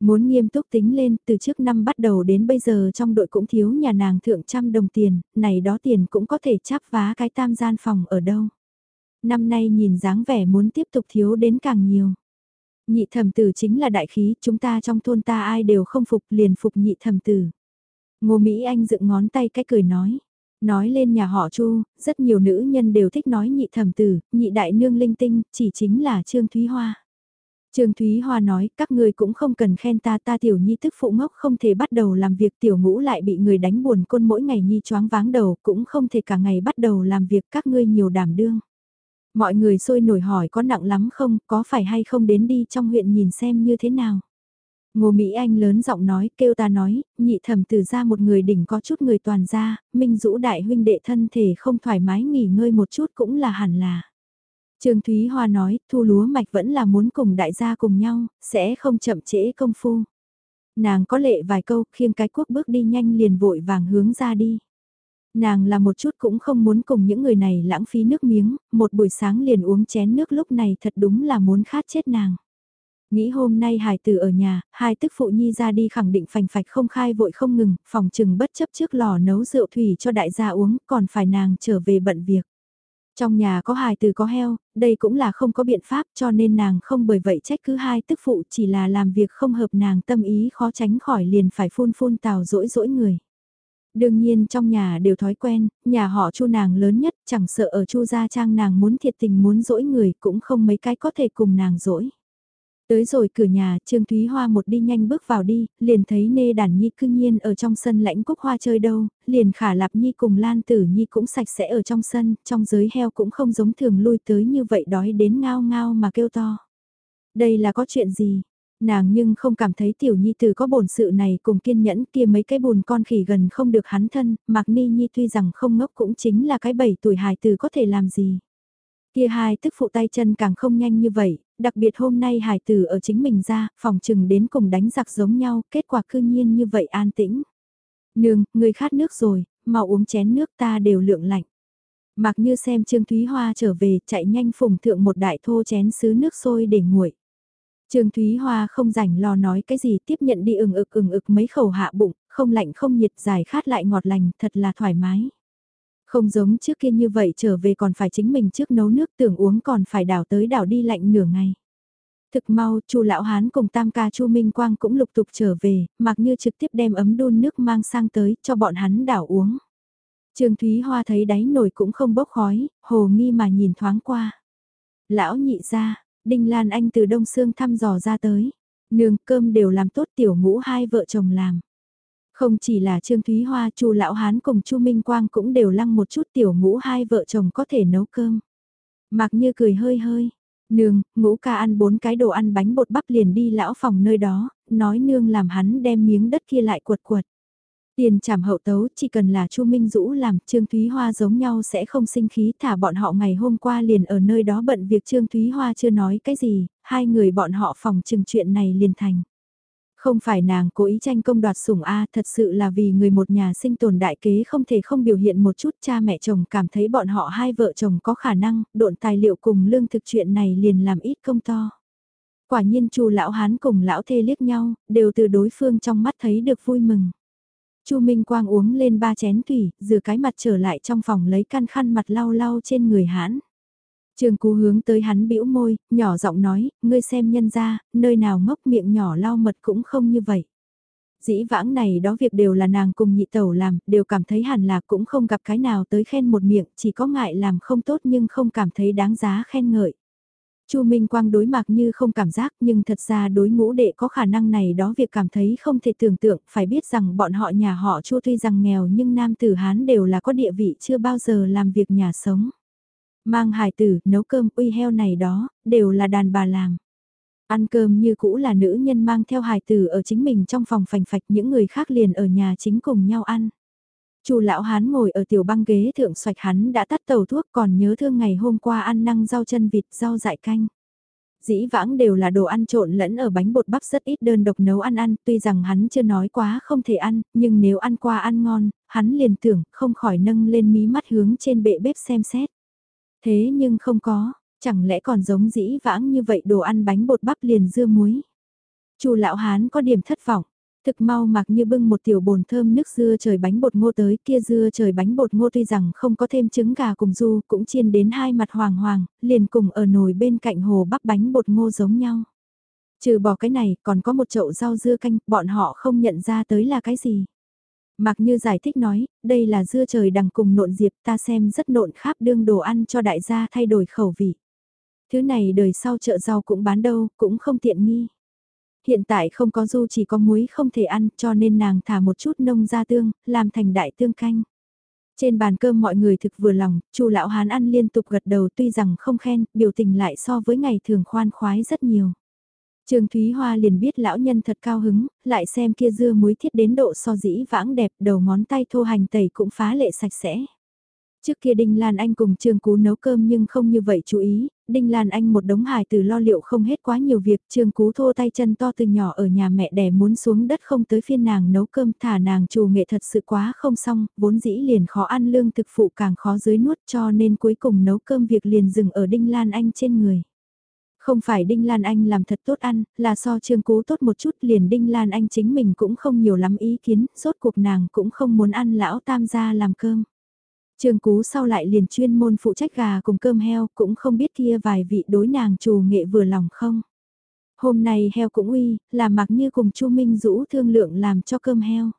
Muốn nghiêm túc tính lên, từ trước năm bắt đầu đến bây giờ trong đội cũng thiếu nhà nàng thượng trăm đồng tiền, này đó tiền cũng có thể chắp vá cái tam gian phòng ở đâu. Năm nay nhìn dáng vẻ muốn tiếp tục thiếu đến càng nhiều. Nhị thẩm tử chính là đại khí, chúng ta trong thôn ta ai đều không phục liền phục nhị thẩm tử. Ngô Mỹ Anh dựng ngón tay cái cười nói. Nói lên nhà họ Chu, rất nhiều nữ nhân đều thích nói nhị thẩm tử, nhị đại nương linh tinh, chỉ chính là Trương Thúy Hoa. Trương Thúy Hoa nói, các người cũng không cần khen ta ta tiểu nhi tức phụ ngốc không thể bắt đầu làm việc tiểu ngũ lại bị người đánh buồn côn mỗi ngày nhi choáng váng đầu cũng không thể cả ngày bắt đầu làm việc các ngươi nhiều đảm đương. Mọi người sôi nổi hỏi có nặng lắm không, có phải hay không đến đi trong huyện nhìn xem như thế nào. Ngô Mỹ Anh lớn giọng nói, kêu ta nói, nhị thẩm từ ra một người đỉnh có chút người toàn ra, minh dũ đại huynh đệ thân thể không thoải mái nghỉ ngơi một chút cũng là hẳn là. Trương Thúy Hoa nói, thu lúa mạch vẫn là muốn cùng đại gia cùng nhau, sẽ không chậm trễ công phu. Nàng có lệ vài câu, khiêng cái quốc bước đi nhanh liền vội vàng hướng ra đi. Nàng là một chút cũng không muốn cùng những người này lãng phí nước miếng, một buổi sáng liền uống chén nước lúc này thật đúng là muốn khát chết nàng. Nghĩ hôm nay hải tử ở nhà, hai tức phụ nhi ra đi khẳng định phành phạch không khai vội không ngừng, phòng trừng bất chấp trước lò nấu rượu thủy cho đại gia uống, còn phải nàng trở về bận việc. Trong nhà có hài tử có heo, đây cũng là không có biện pháp cho nên nàng không bởi vậy trách cứ hai tức phụ chỉ là làm việc không hợp nàng tâm ý khó tránh khỏi liền phải phun phun tào dỗi dỗi người. Đương nhiên trong nhà đều thói quen, nhà họ chu nàng lớn nhất chẳng sợ ở chu gia trang nàng muốn thiệt tình muốn dỗi người cũng không mấy cái có thể cùng nàng dỗi. Tới rồi cửa nhà, Trương Thúy Hoa một đi nhanh bước vào đi, liền thấy Nê Đàn Nhi cư nhiên ở trong sân lãnh cúc hoa chơi đâu, liền khả lạp Nhi cùng Lan Tử Nhi cũng sạch sẽ ở trong sân, trong giới heo cũng không giống thường lui tới như vậy đói đến ngao ngao mà kêu to. Đây là có chuyện gì? Nàng nhưng không cảm thấy tiểu nhi từ có bổn sự này cùng kiên nhẫn kia mấy cái bùn con khỉ gần không được hắn thân, Mạc Ni Nhi tuy rằng không ngốc cũng chính là cái bảy tuổi hài từ có thể làm gì. Kia hai tức phụ tay chân càng không nhanh như vậy, đặc biệt hôm nay hải tử ở chính mình ra, phòng trừng đến cùng đánh giặc giống nhau, kết quả cư nhiên như vậy an tĩnh. Nương, người khát nước rồi, mau uống chén nước ta đều lượng lạnh. Mặc như xem Trương Thúy Hoa trở về, chạy nhanh phùng thượng một đại thô chén sứ nước sôi để nguội. Trương Thúy Hoa không rảnh lo nói cái gì tiếp nhận đi ừng ực ừng ực mấy khẩu hạ bụng, không lạnh không nhiệt dài khát lại ngọt lành, thật là thoải mái. Không giống trước kia như vậy trở về còn phải chính mình trước nấu nước tưởng uống còn phải đảo tới đảo đi lạnh nửa ngày. Thực mau, chu lão hán cùng tam ca chu Minh Quang cũng lục tục trở về, mặc như trực tiếp đem ấm đun nước mang sang tới cho bọn hắn đảo uống. Trương Thúy Hoa thấy đáy nồi cũng không bốc khói, hồ nghi mà nhìn thoáng qua. Lão nhị ra, Đinh Lan Anh từ Đông Sương thăm dò ra tới. Nương cơm đều làm tốt tiểu ngũ hai vợ chồng làm. Không chỉ là Trương Thúy Hoa, Chu Lão Hán cùng Chu Minh Quang cũng đều lăng một chút tiểu ngũ hai vợ chồng có thể nấu cơm. Mặc như cười hơi hơi, nương, ngũ ca ăn bốn cái đồ ăn bánh bột bắp liền đi lão phòng nơi đó, nói nương làm hắn đem miếng đất kia lại quật quật. Tiền trảm hậu tấu chỉ cần là Chu Minh Dũ làm Trương Thúy Hoa giống nhau sẽ không sinh khí thả bọn họ ngày hôm qua liền ở nơi đó bận việc Trương Thúy Hoa chưa nói cái gì, hai người bọn họ phòng trừng chuyện này liền thành. Không phải nàng cố ý tranh công đoạt sủng A thật sự là vì người một nhà sinh tồn đại kế không thể không biểu hiện một chút cha mẹ chồng cảm thấy bọn họ hai vợ chồng có khả năng, độn tài liệu cùng lương thực chuyện này liền làm ít công to. Quả nhiên chu lão hán cùng lão thê liếc nhau, đều từ đối phương trong mắt thấy được vui mừng chu Minh Quang uống lên ba chén thủy, rửa cái mặt trở lại trong phòng lấy căn khăn mặt lau lau trên người hãn. Trường Cú hướng tới hắn bĩu môi, nhỏ giọng nói, ngươi xem nhân ra, nơi nào ngốc miệng nhỏ lau mật cũng không như vậy. Dĩ vãng này đó việc đều là nàng cùng nhị tẩu làm, đều cảm thấy hẳn là cũng không gặp cái nào tới khen một miệng, chỉ có ngại làm không tốt nhưng không cảm thấy đáng giá khen ngợi. Chu Minh Quang đối mặt như không cảm giác nhưng thật ra đối ngũ đệ có khả năng này đó việc cảm thấy không thể tưởng tượng, phải biết rằng bọn họ nhà họ Chu tuy rằng nghèo nhưng nam tử Hán đều là có địa vị chưa bao giờ làm việc nhà sống. Mang hài tử, nấu cơm, uy heo này đó, đều là đàn bà làm. Ăn cơm như cũ là nữ nhân mang theo hài tử ở chính mình trong phòng phành phạch những người khác liền ở nhà chính cùng nhau ăn. Chu lão hán ngồi ở tiểu băng ghế thượng xoạch hắn đã tắt tàu thuốc còn nhớ thương ngày hôm qua ăn năng rau chân vịt rau dại canh. Dĩ vãng đều là đồ ăn trộn lẫn ở bánh bột bắp rất ít đơn độc nấu ăn ăn, tuy rằng hắn chưa nói quá không thể ăn, nhưng nếu ăn qua ăn ngon, hắn liền tưởng không khỏi nâng lên mí mắt hướng trên bệ bếp xem xét. Thế nhưng không có, chẳng lẽ còn giống dĩ vãng như vậy đồ ăn bánh bột bắp liền dưa muối. Chu lão hán có điểm thất vọng, thực mau mặc như bưng một tiểu bồn thơm nước dưa trời bánh bột ngô tới kia dưa trời bánh bột ngô tuy rằng không có thêm trứng gà cùng du cũng chiên đến hai mặt hoàng hoàng, liền cùng ở nồi bên cạnh hồ bắp bánh bột ngô giống nhau. Trừ bỏ cái này còn có một chậu rau dưa canh bọn họ không nhận ra tới là cái gì. Mặc như giải thích nói, đây là dưa trời đằng cùng nộn diệp ta xem rất nộn khắp đương đồ ăn cho đại gia thay đổi khẩu vị. Thứ này đời sau chợ rau cũng bán đâu, cũng không tiện nghi. Hiện tại không có du chỉ có muối không thể ăn cho nên nàng thả một chút nông ra tương, làm thành đại tương canh. Trên bàn cơm mọi người thực vừa lòng, chu lão hán ăn liên tục gật đầu tuy rằng không khen, biểu tình lại so với ngày thường khoan khoái rất nhiều. Trương Thúy Hoa liền biết lão nhân thật cao hứng, lại xem kia dưa muối thiết đến độ so dĩ vãng đẹp, đầu ngón tay thô hành tẩy cũng phá lệ sạch sẽ. Trước kia Đinh Lan Anh cùng Trương Cú nấu cơm nhưng không như vậy chú ý, Đinh Lan Anh một đống hài từ lo liệu không hết quá nhiều việc, Trương Cú thô tay chân to từ nhỏ ở nhà mẹ đẻ muốn xuống đất không tới phiên nàng nấu cơm thả nàng chủ nghệ thật sự quá không xong, vốn dĩ liền khó ăn lương thực phụ càng khó dưới nuốt cho nên cuối cùng nấu cơm việc liền dừng ở Đinh Lan Anh trên người. Không phải Đinh Lan Anh làm thật tốt ăn, là so Trương Cú tốt một chút liền Đinh Lan Anh chính mình cũng không nhiều lắm ý kiến, rốt cuộc nàng cũng không muốn ăn lão tam gia làm cơm. Trương Cú sau lại liền chuyên môn phụ trách gà cùng cơm heo, cũng không biết kia vài vị đối nàng chủ nghệ vừa lòng không. Hôm nay heo cũng uy, là mặc như cùng Chu Minh Dũ thương lượng làm cho cơm heo.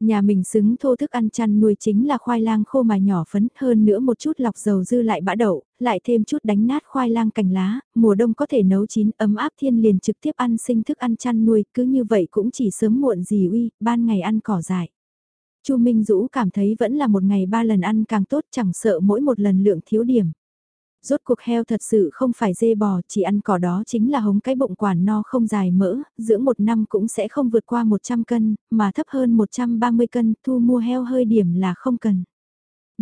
Nhà mình xứng thô thức ăn chăn nuôi chính là khoai lang khô mà nhỏ phấn hơn nữa một chút lọc dầu dư lại bã đậu, lại thêm chút đánh nát khoai lang cành lá, mùa đông có thể nấu chín ấm áp thiên liền trực tiếp ăn sinh thức ăn chăn nuôi, cứ như vậy cũng chỉ sớm muộn gì uy, ban ngày ăn cỏ dại. Chu Minh Dũ cảm thấy vẫn là một ngày ba lần ăn càng tốt chẳng sợ mỗi một lần lượng thiếu điểm. Rốt cuộc heo thật sự không phải dê bò, chỉ ăn cỏ đó chính là hống cái bụng quản no không dài mỡ, dưỡng một năm cũng sẽ không vượt qua 100 cân, mà thấp hơn 130 cân, thu mua heo hơi điểm là không cần.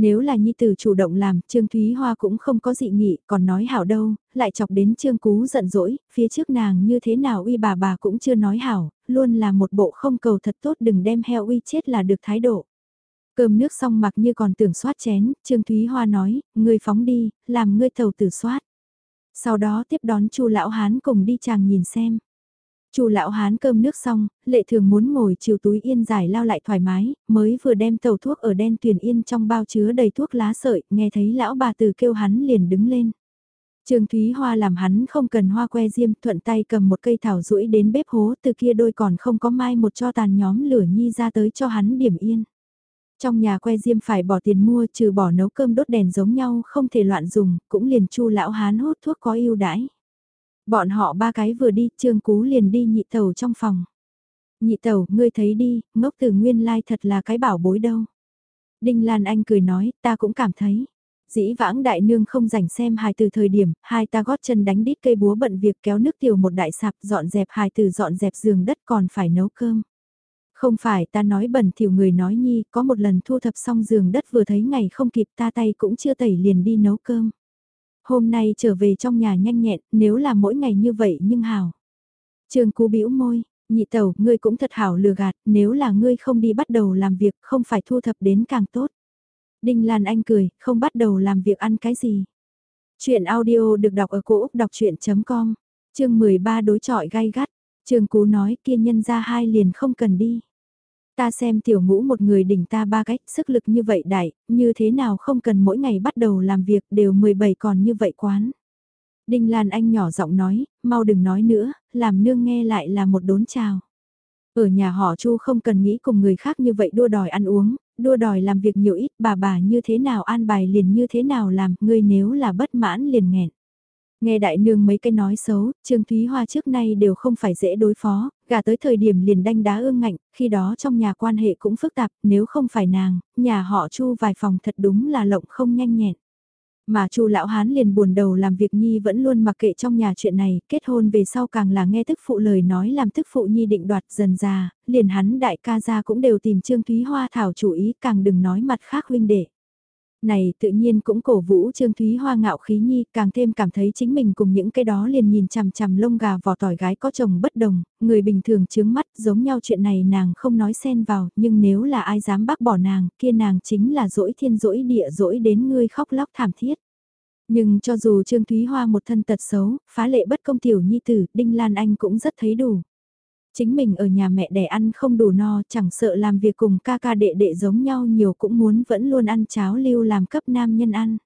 Nếu là nhi tử chủ động làm, Trương Thúy Hoa cũng không có dị nghị, còn nói hảo đâu, lại chọc đến Trương Cú giận dỗi, phía trước nàng như thế nào uy bà bà cũng chưa nói hảo, luôn là một bộ không cầu thật tốt đừng đem heo uy chết là được thái độ. Cơm nước xong mặc như còn tưởng soát chén, Trương Thúy Hoa nói, ngươi phóng đi, làm ngươi tàu tử soát. Sau đó tiếp đón chu lão hán cùng đi chàng nhìn xem. Chu lão hán cơm nước xong, lệ thường muốn ngồi chiều túi yên giải lao lại thoải mái, mới vừa đem tàu thuốc ở đen tuyển yên trong bao chứa đầy thuốc lá sợi, nghe thấy lão bà từ kêu hắn liền đứng lên. Trương Thúy Hoa làm hắn không cần hoa que diêm, thuận tay cầm một cây thảo rũi đến bếp hố, từ kia đôi còn không có mai một cho tàn nhóm lửa nhi ra tới cho hắn điểm yên. Trong nhà que diêm phải bỏ tiền mua trừ bỏ nấu cơm đốt đèn giống nhau không thể loạn dùng, cũng liền chu lão hán hút thuốc có ưu đãi. Bọn họ ba cái vừa đi, trương cú liền đi nhị tàu trong phòng. Nhị tàu, ngươi thấy đi, ngốc từ nguyên lai thật là cái bảo bối đâu. Đinh Lan Anh cười nói, ta cũng cảm thấy. Dĩ vãng đại nương không rảnh xem hài từ thời điểm, hai ta gót chân đánh đít cây búa bận việc kéo nước tiểu một đại sạp dọn dẹp hài từ dọn dẹp giường đất còn phải nấu cơm. Không phải ta nói bẩn thiểu người nói nhi, có một lần thu thập xong giường đất vừa thấy ngày không kịp ta tay cũng chưa tẩy liền đi nấu cơm. Hôm nay trở về trong nhà nhanh nhẹn, nếu là mỗi ngày như vậy nhưng hảo Trường cú bĩu môi, nhị tẩu, ngươi cũng thật hảo lừa gạt, nếu là ngươi không đi bắt đầu làm việc, không phải thu thập đến càng tốt. Đinh Lan Anh cười, không bắt đầu làm việc ăn cái gì. Chuyện audio được đọc ở cổ Úc đọc chuyện.com, chương 13 đối trọi gai gắt. Trường Cú nói kia nhân ra hai liền không cần đi. Ta xem tiểu ngũ một người đỉnh ta ba cách, sức lực như vậy đại, như thế nào không cần mỗi ngày bắt đầu làm việc đều 17 còn như vậy quán. Đinh Lan Anh nhỏ giọng nói, mau đừng nói nữa, làm nương nghe lại là một đốn chào. Ở nhà họ Chu không cần nghĩ cùng người khác như vậy đua đòi ăn uống, đua đòi làm việc nhiều ít, bà bà như thế nào an bài liền như thế nào làm, ngươi nếu là bất mãn liền nghẹn. Nghe đại nương mấy cái nói xấu, Trương Thúy Hoa trước nay đều không phải dễ đối phó, gả tới thời điểm liền đanh đá ương ngạnh, khi đó trong nhà quan hệ cũng phức tạp, nếu không phải nàng, nhà họ Chu vài phòng thật đúng là lộng không nhanh nhẹn. Mà Chu lão hán liền buồn đầu làm việc nhi vẫn luôn mặc kệ trong nhà chuyện này, kết hôn về sau càng là nghe tức phụ lời nói làm tức phụ nhi định đoạt dần già, liền hắn đại ca gia cũng đều tìm Trương Thúy Hoa thảo chủ ý, càng đừng nói mặt khác huynh đệ. Này tự nhiên cũng cổ vũ Trương Thúy Hoa ngạo khí nhi, càng thêm cảm thấy chính mình cùng những cái đó liền nhìn chằm chằm lông gà vỏ tỏi gái có chồng bất đồng, người bình thường chướng mắt giống nhau chuyện này nàng không nói xen vào, nhưng nếu là ai dám bác bỏ nàng, kia nàng chính là dỗi thiên dỗi địa dỗi đến ngươi khóc lóc thảm thiết. Nhưng cho dù Trương Thúy Hoa một thân tật xấu, phá lệ bất công tiểu nhi tử, Đinh Lan Anh cũng rất thấy đủ chính mình ở nhà mẹ đẻ ăn không đủ no, chẳng sợ làm việc cùng ca ca đệ đệ giống nhau nhiều cũng muốn vẫn luôn ăn cháo lưu làm cấp nam nhân ăn.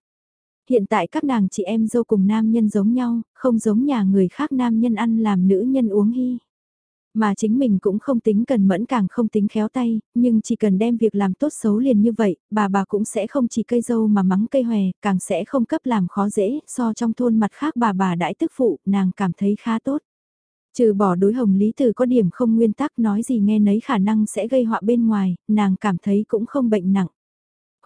Hiện tại các nàng chị em dâu cùng nam nhân giống nhau, không giống nhà người khác nam nhân ăn làm nữ nhân uống hy. Mà chính mình cũng không tính cần mẫn càng không tính khéo tay, nhưng chỉ cần đem việc làm tốt xấu liền như vậy, bà bà cũng sẽ không chỉ cây dâu mà mắng cây hòe, càng sẽ không cấp làm khó dễ, so trong thôn mặt khác bà bà đãi tức phụ, nàng cảm thấy khá tốt. Trừ bỏ đối hồng lý từ có điểm không nguyên tắc nói gì nghe nấy khả năng sẽ gây họa bên ngoài, nàng cảm thấy cũng không bệnh nặng.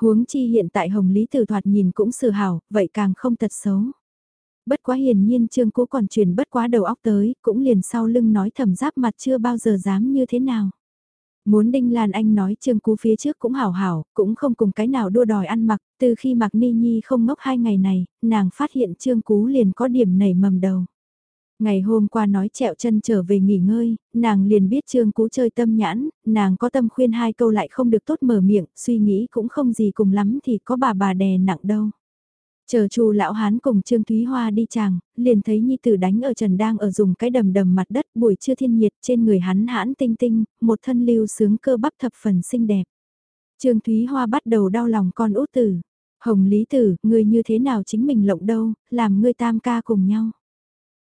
Huống chi hiện tại hồng lý từ thoạt nhìn cũng sự hảo, vậy càng không tật xấu. Bất quá hiển nhiên trương cố còn truyền bất quá đầu óc tới, cũng liền sau lưng nói thầm giáp mặt chưa bao giờ dám như thế nào. Muốn Đinh Lan Anh nói Trương Cú phía trước cũng hảo hảo, cũng không cùng cái nào đua đòi ăn mặc, từ khi mặc Ni Nhi không ngốc hai ngày này, nàng phát hiện Trương Cú liền có điểm nảy mầm đầu. Ngày hôm qua nói trẹo chân trở về nghỉ ngơi, nàng liền biết Trương Cú chơi tâm nhãn, nàng có tâm khuyên hai câu lại không được tốt mở miệng, suy nghĩ cũng không gì cùng lắm thì có bà bà đè nặng đâu. Chờ chu lão hán cùng Trương Thúy Hoa đi chàng, liền thấy Nhi Tử đánh ở trần đang ở dùng cái đầm đầm mặt đất buổi trưa thiên nhiệt trên người hắn hãn tinh tinh, một thân lưu sướng cơ bắp thập phần xinh đẹp. Trương Thúy Hoa bắt đầu đau lòng con út tử. Hồng Lý Tử, ngươi như thế nào chính mình lộng đâu, làm ngươi tam ca cùng nhau.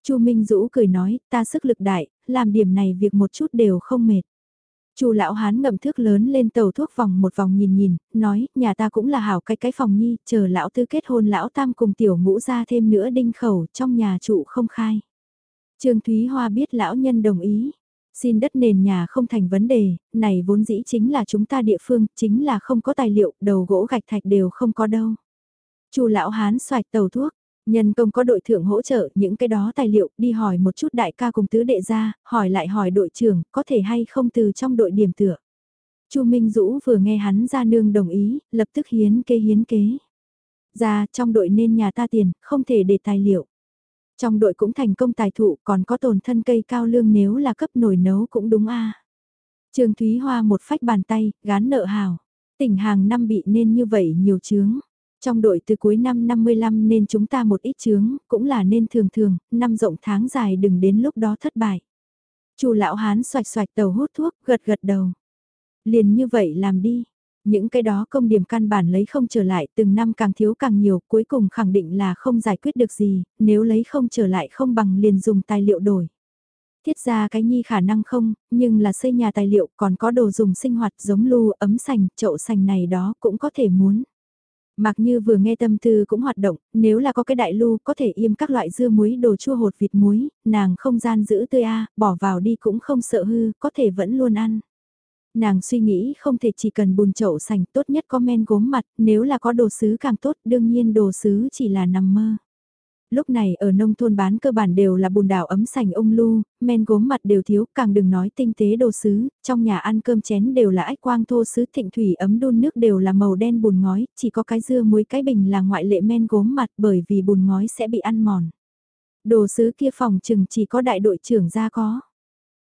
Chu Minh Dũ cười nói, ta sức lực đại, làm điểm này việc một chút đều không mệt. Chu lão hán ngậm thước lớn lên tàu thuốc vòng một vòng nhìn nhìn, nói, nhà ta cũng là hảo cái cái phòng nhi, chờ lão tư kết hôn lão tam cùng tiểu ngũ ra thêm nữa đinh khẩu trong nhà trụ không khai. Trương Thúy Hoa biết lão nhân đồng ý, xin đất nền nhà không thành vấn đề, này vốn dĩ chính là chúng ta địa phương, chính là không có tài liệu, đầu gỗ gạch thạch đều không có đâu. Chu lão hán xoạch tàu thuốc, Nhân công có đội thượng hỗ trợ những cái đó tài liệu, đi hỏi một chút đại ca cùng tứ đệ ra, hỏi lại hỏi đội trưởng, có thể hay không từ trong đội điểm tựa. Chu Minh Dũ vừa nghe hắn ra nương đồng ý, lập tức hiến kế hiến kế. Ra, trong đội nên nhà ta tiền, không thể để tài liệu. Trong đội cũng thành công tài thụ, còn có tồn thân cây cao lương nếu là cấp nổi nấu cũng đúng a. Trương Thúy Hoa một phách bàn tay, gán nợ hào. Tỉnh hàng năm bị nên như vậy nhiều chướng. Trong đội từ cuối năm 55 nên chúng ta một ít chướng, cũng là nên thường thường, năm rộng tháng dài đừng đến lúc đó thất bại. Chu lão hán xoạch xoạch tàu hút thuốc, gật gật đầu. Liền như vậy làm đi. Những cái đó công điểm căn bản lấy không trở lại từng năm càng thiếu càng nhiều cuối cùng khẳng định là không giải quyết được gì, nếu lấy không trở lại không bằng liền dùng tài liệu đổi. Thiết ra cái nhi khả năng không, nhưng là xây nhà tài liệu còn có đồ dùng sinh hoạt giống lu, ấm sành, chậu sành này đó cũng có thể muốn. Mặc như vừa nghe tâm tư cũng hoạt động, nếu là có cái đại lưu có thể im các loại dưa muối đồ chua hột vịt muối, nàng không gian giữ tươi a bỏ vào đi cũng không sợ hư, có thể vẫn luôn ăn. Nàng suy nghĩ không thể chỉ cần bùn chậu sành tốt nhất có men gốm mặt, nếu là có đồ sứ càng tốt, đương nhiên đồ sứ chỉ là nằm mơ. Lúc này ở nông thôn bán cơ bản đều là bùn đảo ấm sành ông lu, men gốm mặt đều thiếu, càng đừng nói tinh tế đồ sứ, trong nhà ăn cơm chén đều là ách quang thô sứ thịnh thủy ấm đun nước đều là màu đen bùn ngói, chỉ có cái dưa muối cái bình là ngoại lệ men gốm mặt bởi vì bùn ngói sẽ bị ăn mòn. Đồ sứ kia phòng chừng chỉ có đại đội trưởng ra có.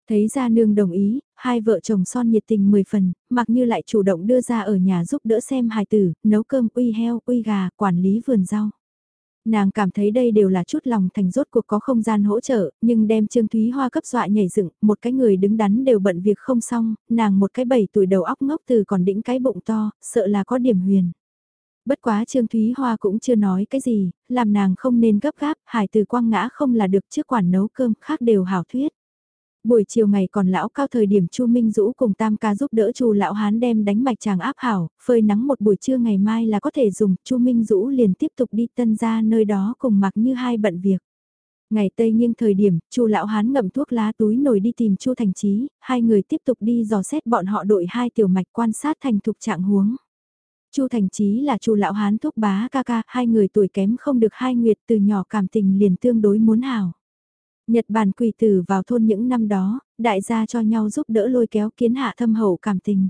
Thấy ra nương đồng ý, hai vợ chồng son nhiệt tình 10 phần, mặc như lại chủ động đưa ra ở nhà giúp đỡ xem hài tử, nấu cơm uy heo, uy gà, quản lý vườn rau. Nàng cảm thấy đây đều là chút lòng thành rốt cuộc có không gian hỗ trợ, nhưng đem Trương Thúy Hoa cấp dọa nhảy dựng, một cái người đứng đắn đều bận việc không xong, nàng một cái bảy tuổi đầu óc ngốc từ còn đĩnh cái bụng to, sợ là có điểm huyền. Bất quá Trương Thúy Hoa cũng chưa nói cái gì, làm nàng không nên gấp gáp, hải từ quang ngã không là được trước quản nấu cơm, khác đều hảo thuyết. Buổi chiều ngày còn lão cao thời điểm Chu Minh Dũ cùng Tam ca giúp đỡ Chu lão hán đem đánh mạch chàng áp hảo, phơi nắng một buổi trưa ngày mai là có thể dùng, Chu Minh Dũ liền tiếp tục đi tân ra nơi đó cùng mặc như hai bận việc. Ngày Tây nghiêng thời điểm, Chu lão hán ngậm thuốc lá túi nổi đi tìm Chu Thành Chí, hai người tiếp tục đi dò xét bọn họ đội hai tiểu mạch quan sát thành thục trạng huống. Chu Thành Chí là Chu lão hán thúc bá ca ca, hai người tuổi kém không được hai nguyệt từ nhỏ cảm tình liền tương đối muốn hảo. Nhật Bản quỳ tử vào thôn những năm đó, đại gia cho nhau giúp đỡ lôi kéo kiến hạ thâm hậu cảm tình.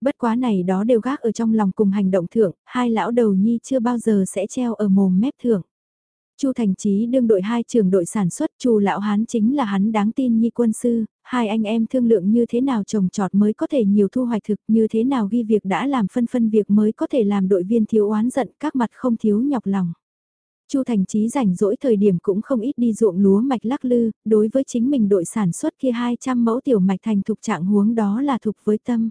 Bất quá này đó đều gác ở trong lòng cùng hành động thượng, hai lão đầu nhi chưa bao giờ sẽ treo ở mồm mép thượng. Chu Thành Chí đương đội hai trường đội sản xuất, Chu lão hán chính là hắn đáng tin nhi quân sư, hai anh em thương lượng như thế nào trồng trọt mới có thể nhiều thu hoạch thực, như thế nào ghi việc đã làm phân phân việc mới có thể làm đội viên thiếu oán giận, các mặt không thiếu nhọc lòng. Chu Thành Chí rảnh rỗi thời điểm cũng không ít đi ruộng lúa mạch lắc lư, đối với chính mình đội sản xuất kia 200 mẫu tiểu mạch thành thục trạng huống đó là thục với tâm.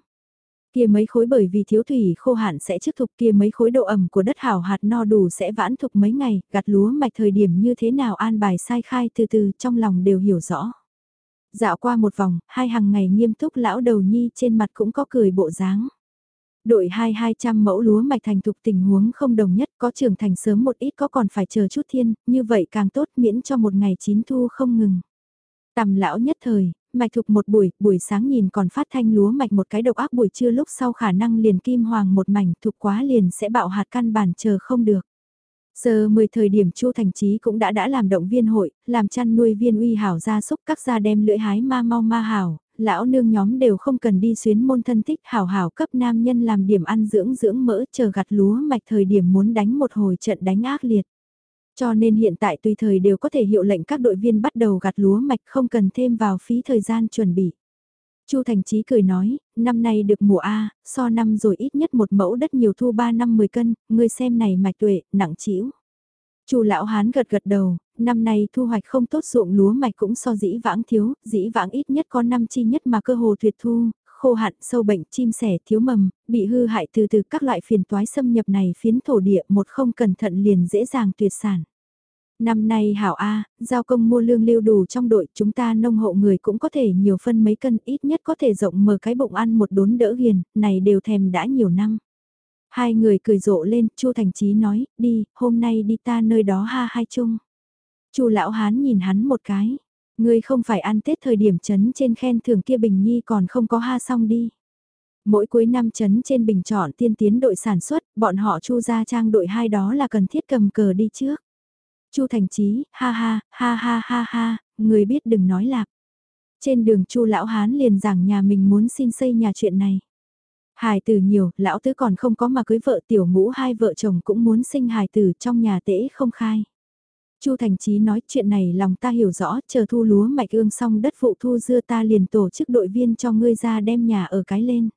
Kia mấy khối bởi vì thiếu thủy khô hạn sẽ trước thục kia mấy khối độ ẩm của đất hảo hạt no đủ sẽ vãn thục mấy ngày, gặt lúa mạch thời điểm như thế nào an bài sai khai từ từ trong lòng đều hiểu rõ. Dạo qua một vòng, hai hàng ngày nghiêm túc lão đầu nhi trên mặt cũng có cười bộ dáng. Đội 2-200 mẫu lúa mạch thành thục tình huống không đồng nhất có trưởng thành sớm một ít có còn phải chờ chút thiên, như vậy càng tốt miễn cho một ngày chín thu không ngừng. Tầm lão nhất thời, mạch thục một buổi, buổi sáng nhìn còn phát thanh lúa mạch một cái độc ác buổi trưa lúc sau khả năng liền kim hoàng một mảnh thục quá liền sẽ bạo hạt căn bản chờ không được. Giờ 10 thời điểm Chu Thành Chí cũng đã đã làm động viên hội, làm chăn nuôi viên uy hảo gia súc các gia đem lưỡi hái ma mau ma hảo, lão nương nhóm đều không cần đi xuyến môn thân thích hảo hảo cấp nam nhân làm điểm ăn dưỡng dưỡng mỡ chờ gặt lúa mạch thời điểm muốn đánh một hồi trận đánh ác liệt. Cho nên hiện tại tùy thời đều có thể hiệu lệnh các đội viên bắt đầu gặt lúa mạch không cần thêm vào phí thời gian chuẩn bị. Chu Thành Chí cười nói, năm nay được mùa A, so năm rồi ít nhất một mẫu đất nhiều thu 3 năm 10 cân, ngươi xem này mạch tuệ, nặng chịu. Chu lão hán gật gật đầu, năm nay thu hoạch không tốt ruộng lúa mạch cũng so dĩ vãng thiếu, dĩ vãng ít nhất có năm chi nhất mà cơ hồ tuyệt thu, khô hạn, sâu bệnh, chim sẻ, thiếu mầm, bị hư hại từ từ các loại phiền toái xâm nhập này phiến thổ địa một không cẩn thận liền dễ dàng tuyệt sản. Năm nay hảo A, giao công mua lương lưu đủ trong đội chúng ta nông hộ người cũng có thể nhiều phân mấy cân ít nhất có thể rộng mở cái bụng ăn một đốn đỡ hiền, này đều thèm đã nhiều năm. Hai người cười rộ lên, Chu Thành Chí nói, đi, hôm nay đi ta nơi đó ha hai chung. Chu lão hán nhìn hắn một cái, ngươi không phải ăn Tết thời điểm chấn trên khen thưởng kia Bình Nhi còn không có ha xong đi. Mỗi cuối năm chấn trên bình chọn tiên tiến đội sản xuất, bọn họ Chu gia trang đội hai đó là cần thiết cầm cờ đi trước. Chu Thành Chí, ha ha, ha ha ha ha, người biết đừng nói lạc. Trên đường Chu lão hán liền giảng nhà mình muốn xin xây nhà chuyện này. Hài tử nhiều, lão tứ còn không có mà cưới vợ tiểu ngũ hai vợ chồng cũng muốn sinh hài tử trong nhà tễ không khai. Chu Thành Chí nói chuyện này lòng ta hiểu rõ, chờ thu lúa mạch ương xong đất vụ thu dưa ta liền tổ chức đội viên cho ngươi ra đem nhà ở cái lên.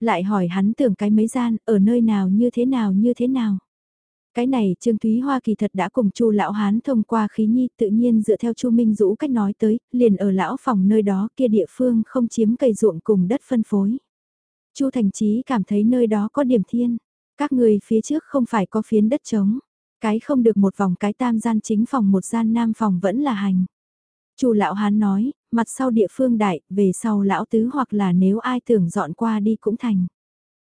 Lại hỏi hắn tưởng cái mấy gian, ở nơi nào như thế nào như thế nào. Cái này Trương Thúy Hoa kỳ thật đã cùng Chu lão hán thông qua khí nhi tự nhiên dựa theo Chu Minh Dũ cách nói tới, liền ở lão phòng nơi đó kia địa phương không chiếm cây ruộng cùng đất phân phối. Chu Thành Chí cảm thấy nơi đó có điểm thiên, các người phía trước không phải có phiến đất trống, cái không được một vòng cái tam gian chính phòng một gian nam phòng vẫn là hành. Chu lão hán nói, mặt sau địa phương đại, về sau lão tứ hoặc là nếu ai tưởng dọn qua đi cũng thành.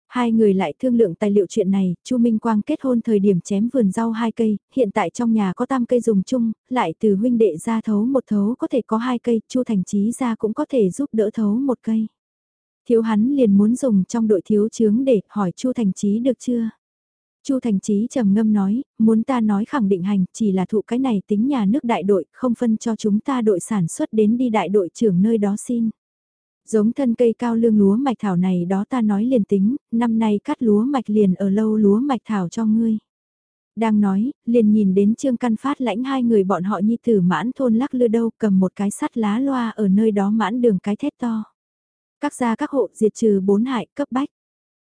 Hai người lại thương lượng tài liệu chuyện này, Chu Minh Quang kết hôn thời điểm chém vườn rau hai cây, hiện tại trong nhà có tam cây dùng chung, lại từ huynh đệ ra thấu một thấu có thể có hai cây, Chu Thành Chí ra cũng có thể giúp đỡ thấu một cây. Thiếu hắn liền muốn dùng trong đội thiếu chướng để hỏi Chu Thành Chí được chưa? Chu Thành Chí trầm ngâm nói, muốn ta nói khẳng định hành, chỉ là thụ cái này tính nhà nước đại đội, không phân cho chúng ta đội sản xuất đến đi đại đội trưởng nơi đó xin. Giống thân cây cao lương lúa mạch thảo này đó ta nói liền tính, năm nay cắt lúa mạch liền ở lâu lúa mạch thảo cho ngươi. Đang nói, liền nhìn đến Trương Căn Phát lãnh hai người bọn họ nhi tử mãn thôn lắc lư đâu cầm một cái sắt lá loa ở nơi đó mãn đường cái thét to. Các gia các hộ diệt trừ bốn hại cấp bách.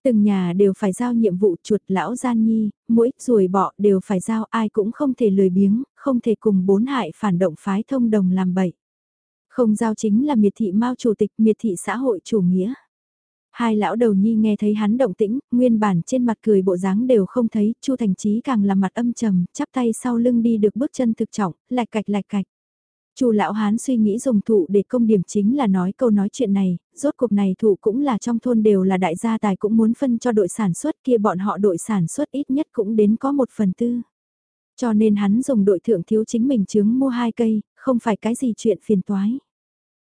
Từng nhà đều phải giao nhiệm vụ chuột lão gian nhi, mũi, ruồi bọ đều phải giao ai cũng không thể lười biếng, không thể cùng bốn hại phản động phái thông đồng làm bậy. Không giao chính là miệt thị mao chủ tịch miệt thị xã hội chủ nghĩa. Hai lão đầu nhi nghe thấy hắn động tĩnh, nguyên bản trên mặt cười bộ dáng đều không thấy, Chu Thành Chí càng là mặt âm trầm, chắp tay sau lưng đi được bước chân thực trọng, lạch cạch lạch cạch. Chu lão hán suy nghĩ dùng thụ để công điểm chính là nói câu nói chuyện này, rốt cuộc này thụ cũng là trong thôn đều là đại gia tài cũng muốn phân cho đội sản xuất kia bọn họ đội sản xuất ít nhất cũng đến có một phần tư. Cho nên hắn dùng đội thượng thiếu chính mình chứng mua hai cây, không phải cái gì chuyện phiền toái.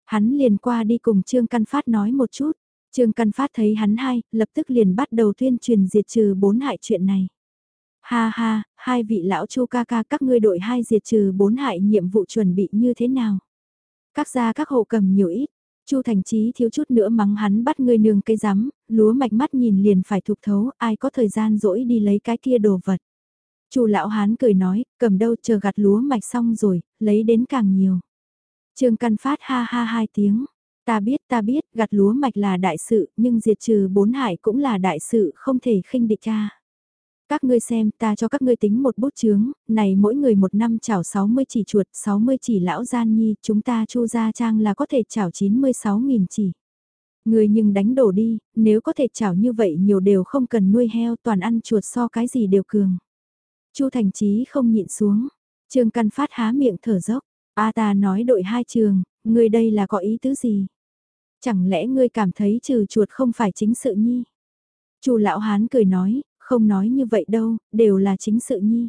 Hắn liền qua đi cùng Trương Căn Phát nói một chút, Trương Căn Phát thấy hắn hai, lập tức liền bắt đầu tuyên truyền diệt trừ bốn hại chuyện này. Ha ha, hai vị lão chu ca ca các ngươi đội hai diệt trừ bốn hại nhiệm vụ chuẩn bị như thế nào? Các gia các hộ cầm nhiều ít, Chu Thành Chí thiếu chút nữa mắng hắn bắt ngươi nương cây rắm, lúa mạch mắt nhìn liền phải thục thấu, ai có thời gian rỗi đi lấy cái kia đồ vật. Chu lão hán cười nói, cầm đâu chờ gặt lúa mạch xong rồi, lấy đến càng nhiều. Trương Căn Phát ha ha hai tiếng, ta biết ta biết, gặt lúa mạch là đại sự, nhưng diệt trừ bốn hại cũng là đại sự, không thể khinh địch cha. Các ngươi xem, ta cho các ngươi tính một bút chướng, này mỗi người một năm chảo 60 chỉ chuột, 60 chỉ lão gian nhi, chúng ta chu gia trang là có thể chảo 96.000 chỉ. Người nhưng đánh đổ đi, nếu có thể chảo như vậy nhiều đều không cần nuôi heo toàn ăn chuột so cái gì đều cường. chu Thành Chí không nhịn xuống, Trương Căn Phát há miệng thở dốc, A ta nói đội hai trường, người đây là có ý tứ gì? Chẳng lẽ ngươi cảm thấy trừ chuột không phải chính sự nhi? Chu lão hán cười nói, không nói như vậy đâu, đều là chính sự nhi.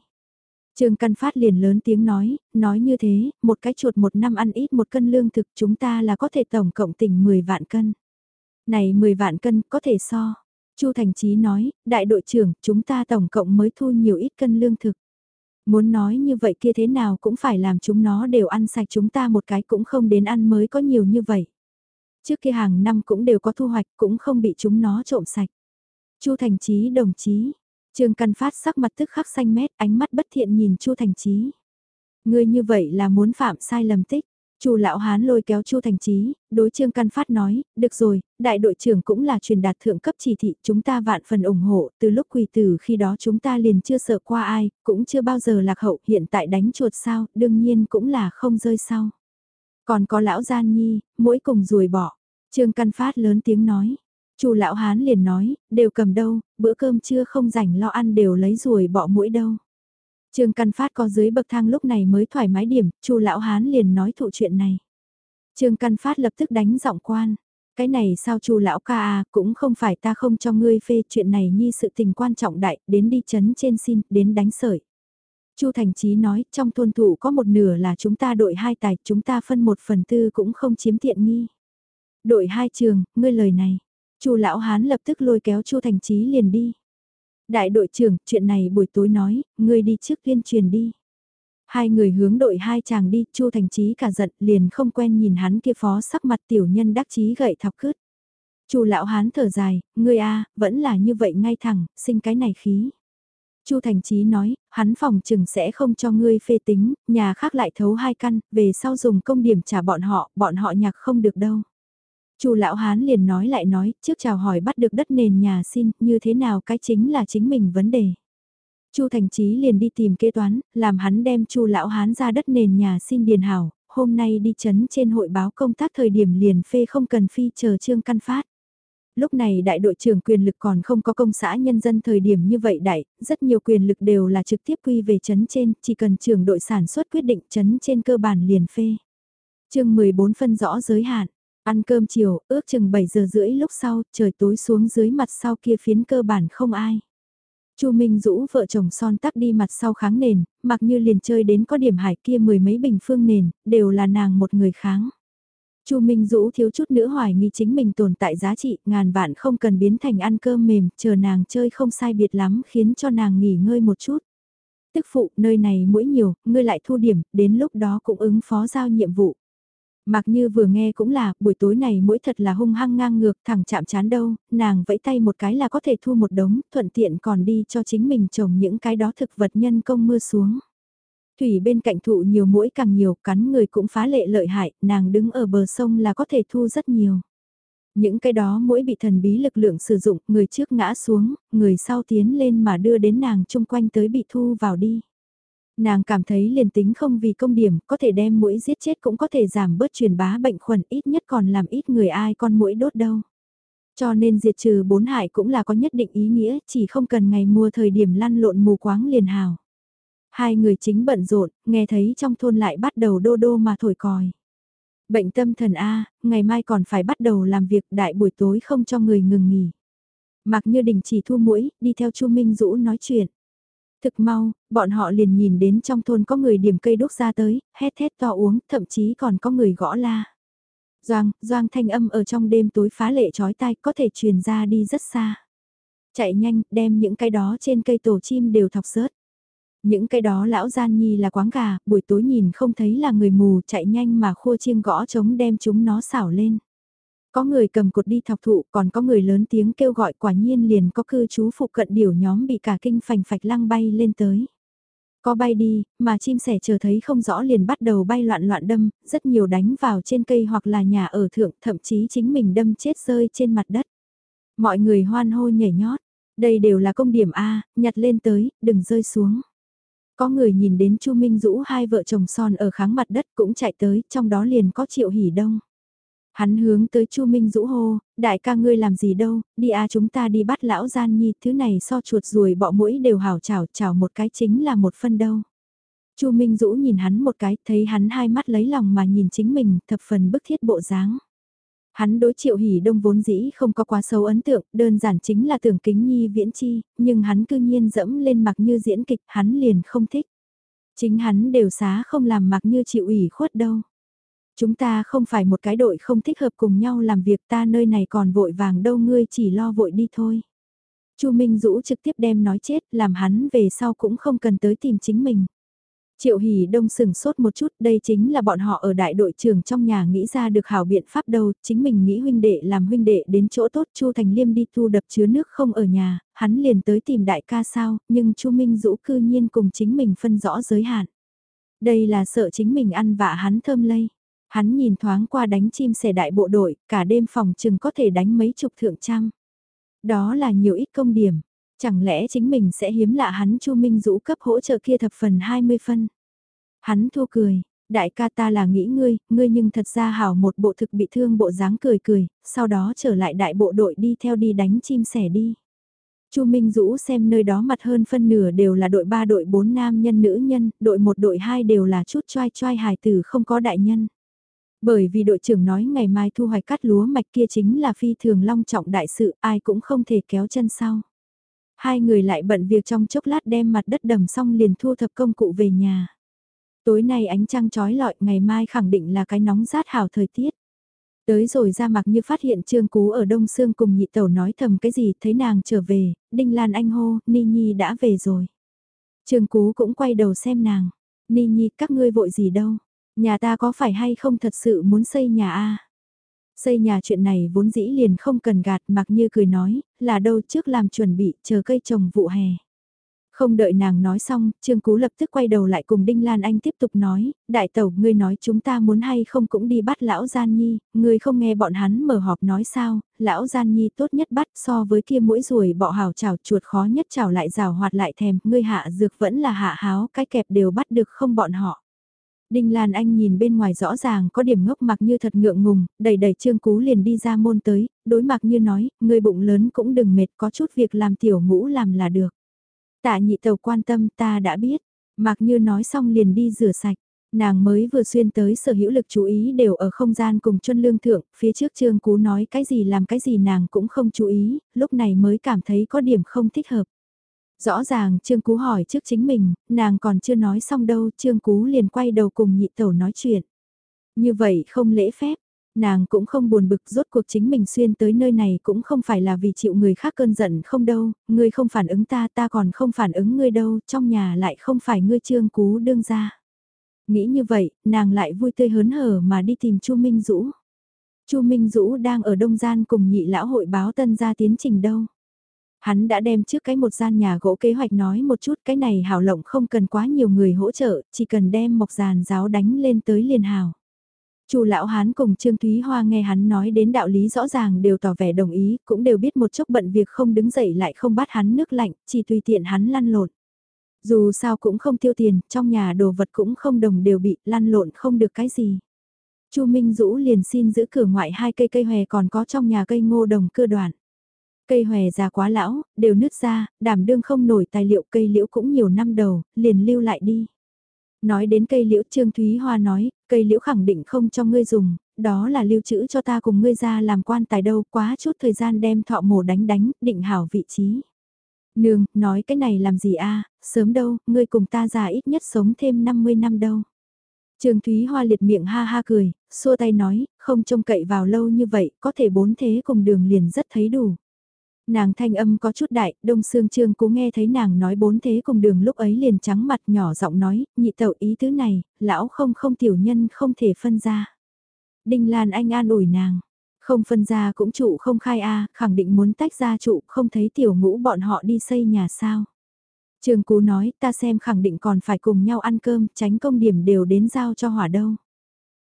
Trương Căn Phát liền lớn tiếng nói, nói như thế, một cái chuột một năm ăn ít một cân lương thực chúng ta là có thể tổng cộng tỉnh 10 vạn cân. Này 10 vạn cân có thể so. Chu Thành Chí nói, đại đội trưởng, chúng ta tổng cộng mới thu nhiều ít cân lương thực. Muốn nói như vậy kia thế nào cũng phải làm chúng nó đều ăn sạch chúng ta một cái cũng không đến ăn mới có nhiều như vậy. Trước kia hàng năm cũng đều có thu hoạch, cũng không bị chúng nó trộm sạch. Chu Thành Chí đồng chí, Trương Căn Phát sắc mặt tức khắc xanh mét, ánh mắt bất thiện nhìn Chu Thành Chí. Ngươi như vậy là muốn phạm sai lầm tích. Chu lão hán lôi kéo Chu Thành Chí, đối Trương Căn Phát nói, được rồi, đại đội trưởng cũng là truyền đạt thượng cấp chỉ thị, chúng ta vạn phần ủng hộ, từ lúc quỳ tử khi đó chúng ta liền chưa sợ qua ai, cũng chưa bao giờ lạc hậu, hiện tại đánh chuột sao, đương nhiên cũng là không rơi sau. Còn có lão gian nhi, mỗi cùng rùi bỏ. Trương Căn Phát lớn tiếng nói. Chu lão hán liền nói, đều cầm đâu, bữa cơm trưa không rảnh lo ăn đều lấy ruồi bỏ mũi đâu. Trương Căn Phát có dưới bậc thang lúc này mới thoải mái điểm, Chu lão hán liền nói thụ chuyện này. Trương Căn Phát lập tức đánh giọng quan. Cái này sao Chu lão ca à, cũng không phải ta không cho ngươi phê chuyện này nhi sự tình quan trọng đại, đến đi chấn trên xin, đến đánh sởi. Chu Thành Chí nói, trong thôn thủ có một nửa là chúng ta đội hai tài, chúng ta phân một phần tư cũng không chiếm tiện nghi. Đội hai trường, ngươi lời này. Chu lão hán lập tức lôi kéo Chu Thành Chí liền đi. Đại đội trưởng, chuyện này buổi tối nói, ngươi đi trước tuyên truyền đi. Hai người hướng đội hai chàng đi, Chu Thành Chí cả giận, liền không quen nhìn hắn kia phó sắc mặt tiểu nhân đắc chí gậy thọc cứt. Chu lão hán thở dài, ngươi a, vẫn là như vậy ngay thẳng, sinh cái này khí. Chu Thành Chí nói, hắn phòng chừng sẽ không cho ngươi phê tính, nhà khác lại thấu hai căn, về sau dùng công điểm trả bọn họ, bọn họ nhạc không được đâu. Chu lão hán liền nói lại nói, trước chào hỏi bắt được đất nền nhà xin, như thế nào cái chính là chính mình vấn đề. Chu Thành Chí liền đi tìm kế toán, làm hắn đem Chu lão hán ra đất nền nhà xin điền hảo, hôm nay đi chấn trên hội báo công tác thời điểm liền phê không cần phi chờ trương căn phát. Lúc này đại đội trưởng quyền lực còn không có công xã nhân dân thời điểm như vậy đại, rất nhiều quyền lực đều là trực tiếp quy về chấn trên, chỉ cần trưởng đội sản xuất quyết định chấn trên cơ bản liền phê. chương 14 phân rõ giới hạn. Ăn cơm chiều, ước chừng 7 giờ rưỡi lúc sau, trời tối xuống dưới mặt sau kia phiến cơ bản không ai. Chu Minh Dũ vợ chồng son tắc đi mặt sau kháng nền, mặc như liền chơi đến có điểm hải kia mười mấy bình phương nền, đều là nàng một người kháng. Chu Minh Dũ thiếu chút nữa hoài nghi chính mình tồn tại giá trị, ngàn vạn không cần biến thành ăn cơm mềm, chờ nàng chơi không sai biệt lắm khiến cho nàng nghỉ ngơi một chút. Tức phụ, nơi này mũi nhiều, ngươi lại thu điểm, đến lúc đó cũng ứng phó giao nhiệm vụ. Mặc như vừa nghe cũng là, buổi tối này mũi thật là hung hăng ngang ngược, thẳng chạm chán đâu, nàng vẫy tay một cái là có thể thu một đống, thuận tiện còn đi cho chính mình trồng những cái đó thực vật nhân công mưa xuống. Thủy bên cạnh thụ nhiều mũi càng nhiều, cắn người cũng phá lệ lợi hại, nàng đứng ở bờ sông là có thể thu rất nhiều. Những cái đó mũi bị thần bí lực lượng sử dụng, người trước ngã xuống, người sau tiến lên mà đưa đến nàng chung quanh tới bị thu vào đi. Nàng cảm thấy liền tính không vì công điểm, có thể đem mũi giết chết cũng có thể giảm bớt truyền bá bệnh khuẩn ít nhất còn làm ít người ai con mũi đốt đâu. Cho nên diệt trừ bốn hại cũng là có nhất định ý nghĩa, chỉ không cần ngày mùa thời điểm lăn lộn mù quáng liền hào. Hai người chính bận rộn, nghe thấy trong thôn lại bắt đầu đô đô mà thổi còi. Bệnh tâm thần A, ngày mai còn phải bắt đầu làm việc đại buổi tối không cho người ngừng nghỉ. Mặc như đình chỉ thu mũi, đi theo Chu Minh Dũ nói chuyện. Thực mau, bọn họ liền nhìn đến trong thôn có người điểm cây đốt ra tới, hét thét to uống, thậm chí còn có người gõ la. Doang, doang thanh âm ở trong đêm tối phá lệ chói tai có thể truyền ra đi rất xa. Chạy nhanh, đem những cái đó trên cây tổ chim đều thọc rớt. Những cái đó lão gian nhi là quáng gà, buổi tối nhìn không thấy là người mù chạy nhanh mà khua chiêng gõ trống đem chúng nó xảo lên. Có người cầm cột đi thọc thụ, còn có người lớn tiếng kêu gọi quả nhiên liền có cư trú phụ cận điểu nhóm bị cả kinh phành phạch lăng bay lên tới. Có bay đi, mà chim sẻ chờ thấy không rõ liền bắt đầu bay loạn loạn đâm, rất nhiều đánh vào trên cây hoặc là nhà ở thượng, thậm chí chính mình đâm chết rơi trên mặt đất. Mọi người hoan hô nhảy nhót, đây đều là công điểm A, nhặt lên tới, đừng rơi xuống. Có người nhìn đến Chu Minh Dũ hai vợ chồng son ở kháng mặt đất cũng chạy tới, trong đó liền có Triệu Hỷ Đông. Hắn hướng tới Chu Minh Dũ hô, đại ca ngươi làm gì đâu, đi à chúng ta đi bắt lão gian nhi, thứ này so chuột ruồi bọ mũi đều hảo chảo chảo một cái chính là một phân đâu. Chu Minh Dũ nhìn hắn một cái, thấy hắn hai mắt lấy lòng mà nhìn chính mình, thập phần bức thiết bộ dáng. Hắn đối triệu hỉ đông vốn dĩ không có quá xấu ấn tượng, đơn giản chính là tưởng kính nhi viễn chi, nhưng hắn cư nhiên dẫm lên mặc như diễn kịch, hắn liền không thích. Chính hắn đều xá không làm mặc như chịu ủy khuất đâu. Chúng ta không phải một cái đội không thích hợp cùng nhau làm việc ta nơi này còn vội vàng đâu ngươi chỉ lo vội đi thôi. Chu Minh Dũ trực tiếp đem nói chết làm hắn về sau cũng không cần tới tìm chính mình. Triệu Hỷ Đông sừng sốt một chút, đây chính là bọn họ ở đại đội trưởng trong nhà nghĩ ra được hảo biện pháp đâu, chính mình nghĩ huynh đệ làm huynh đệ đến chỗ tốt Chu Thành Liêm đi thu đập chứa nước không ở nhà, hắn liền tới tìm đại ca sao, nhưng Chu Minh Dũ cư nhiên cùng chính mình phân rõ giới hạn. Đây là sợ chính mình ăn vạ hắn thơm lây. Hắn nhìn thoáng qua đánh chim sẻ đại bộ đội, cả đêm phòng chừng có thể đánh mấy chục thượng trăm. Đó là nhiều ít công điểm, Chẳng lẽ chính mình sẽ hiếm lạ hắn Chu Minh Dũ cấp hỗ trợ kia thập phần 20 phân. Hắn thua cười, đại ca ta là nghĩ ngươi, ngươi nhưng thật ra hảo một bộ thực bị thương bộ dáng cười cười, sau đó trở lại đại bộ đội đi theo đi đánh chim sẻ đi. Chu Minh Dũ xem nơi đó mặt hơn phân nửa đều là đội 3 đội 4 nam nhân nữ nhân, đội 1 đội 2 đều là chút choai choai hài tử không có đại nhân. Bởi vì đội trưởng nói ngày mai thu hoạch cắt lúa mạch kia chính là phi thường long trọng đại sự, ai cũng không thể kéo chân sau. Hai người lại bận việc trong chốc lát đem mặt đất đầm xong liền thu thập công cụ về nhà. Tối nay ánh trăng trói lọi, ngày mai khẳng định là cái nóng rát hảo thời tiết. Tới rồi ra mặc như phát hiện Trương Cú ở Đông Sương cùng nhị tẩu nói thầm cái gì, thấy nàng trở về, Đinh Lan Anh hô, Ni Nhi đã về rồi. Trương Cú cũng quay đầu xem nàng, Ni Nhi các ngươi vội gì đâu, nhà ta có phải hay không thật sự muốn xây nhà a Xây nhà chuyện này vốn dĩ liền không cần gạt mặc như cười nói, là đâu trước làm chuẩn bị chờ cây trồng vụ hè. Không đợi nàng nói xong, Trương Cú lập tức quay đầu lại cùng Đinh Lan Anh tiếp tục nói, đại tẩu, ngươi nói chúng ta muốn hay không cũng đi bắt lão Gian Nhi, ngươi không nghe bọn hắn mở họp nói sao, lão Gian Nhi tốt nhất bắt so với kia mũi ruồi bọ hào chảo chuột khó nhất chảo lại rào hoạt lại thèm, ngươi hạ dược vẫn là hạ háo, cái kẹp đều bắt được không bọn họ. Đinh Lan Anh nhìn bên ngoài rõ ràng có điểm ngốc mặc như thật ngượng ngùng, đầy đầy trương cú liền đi ra môn tới, đối mặc như nói, người bụng lớn cũng đừng mệt có chút việc làm tiểu ngũ làm là được. Tạ nhị tàu quan tâm ta đã biết, mặc như nói xong liền đi rửa sạch. Nàng mới vừa xuyên tới sở hữu lực chú ý đều ở không gian cùng chân lương thượng, phía trước trương cú nói cái gì làm cái gì nàng cũng không chú ý, lúc này mới cảm thấy có điểm không thích hợp. Rõ ràng Trương Cú hỏi trước chính mình, nàng còn chưa nói xong đâu, Trương Cú liền quay đầu cùng nhị tẩu nói chuyện. Như vậy không lễ phép, nàng cũng không buồn bực rốt cuộc chính mình xuyên tới nơi này cũng không phải là vì chịu người khác cơn giận không đâu, ngươi không phản ứng ta ta còn không phản ứng ngươi đâu, trong nhà lại không phải ngươi Trương Cú đương ra. Nghĩ như vậy, nàng lại vui tươi hớn hở mà đi tìm Chu Minh Dũ. Chu Minh Dũ đang ở Đông Gian cùng nhị lão hội báo tân gia tiến trình đâu. Hắn đã đem trước cái một gian nhà gỗ kế hoạch nói một chút cái này hảo lộng không cần quá nhiều người hỗ trợ, chỉ cần đem mộc giàn giáo đánh lên tới liền hào. Chu lão hán cùng Trương Thúy Hoa nghe hắn nói đến đạo lý rõ ràng đều tỏ vẻ đồng ý, cũng đều biết một chốc bận việc không đứng dậy lại không bắt hắn nước lạnh, chỉ tùy tiện hắn lăn lộn. Dù sao cũng không tiêu tiền, trong nhà đồ vật cũng không đồng đều bị lăn lộn không được cái gì. Chu Minh Dũ liền xin giữ cửa ngoại hai cây cây hòe còn có trong nhà cây ngô đồng cưa đoạn. Cây hòe già quá lão, đều nứt ra, đảm đương không nổi tài liệu cây liễu cũng nhiều năm đầu, liền lưu lại đi. Nói đến cây liễu Trương Thúy Hoa nói, cây liễu khẳng định không cho ngươi dùng, đó là lưu trữ cho ta cùng ngươi ra làm quan tài đâu quá chút thời gian đem thọ mổ đánh đánh, định hảo vị trí. Nương, nói cái này làm gì a sớm đâu, ngươi cùng ta già ít nhất sống thêm 50 năm đâu. Trương Thúy Hoa liệt miệng ha ha cười, xua tay nói, không trông cậy vào lâu như vậy, có thể bốn thế cùng đường liền rất thấy đủ. Nàng thanh âm có chút đại, đông xương trương cú nghe thấy nàng nói bốn thế cùng đường lúc ấy liền trắng mặt nhỏ giọng nói, nhị tẩu ý thứ này, lão không không tiểu nhân không thể phân ra. Đinh Lan Anh an ủi nàng, không phân ra cũng trụ không khai a khẳng định muốn tách ra trụ không thấy tiểu ngũ bọn họ đi xây nhà sao. Trương Cú nói ta xem khẳng định còn phải cùng nhau ăn cơm, tránh công điểm đều đến giao cho hỏa đâu.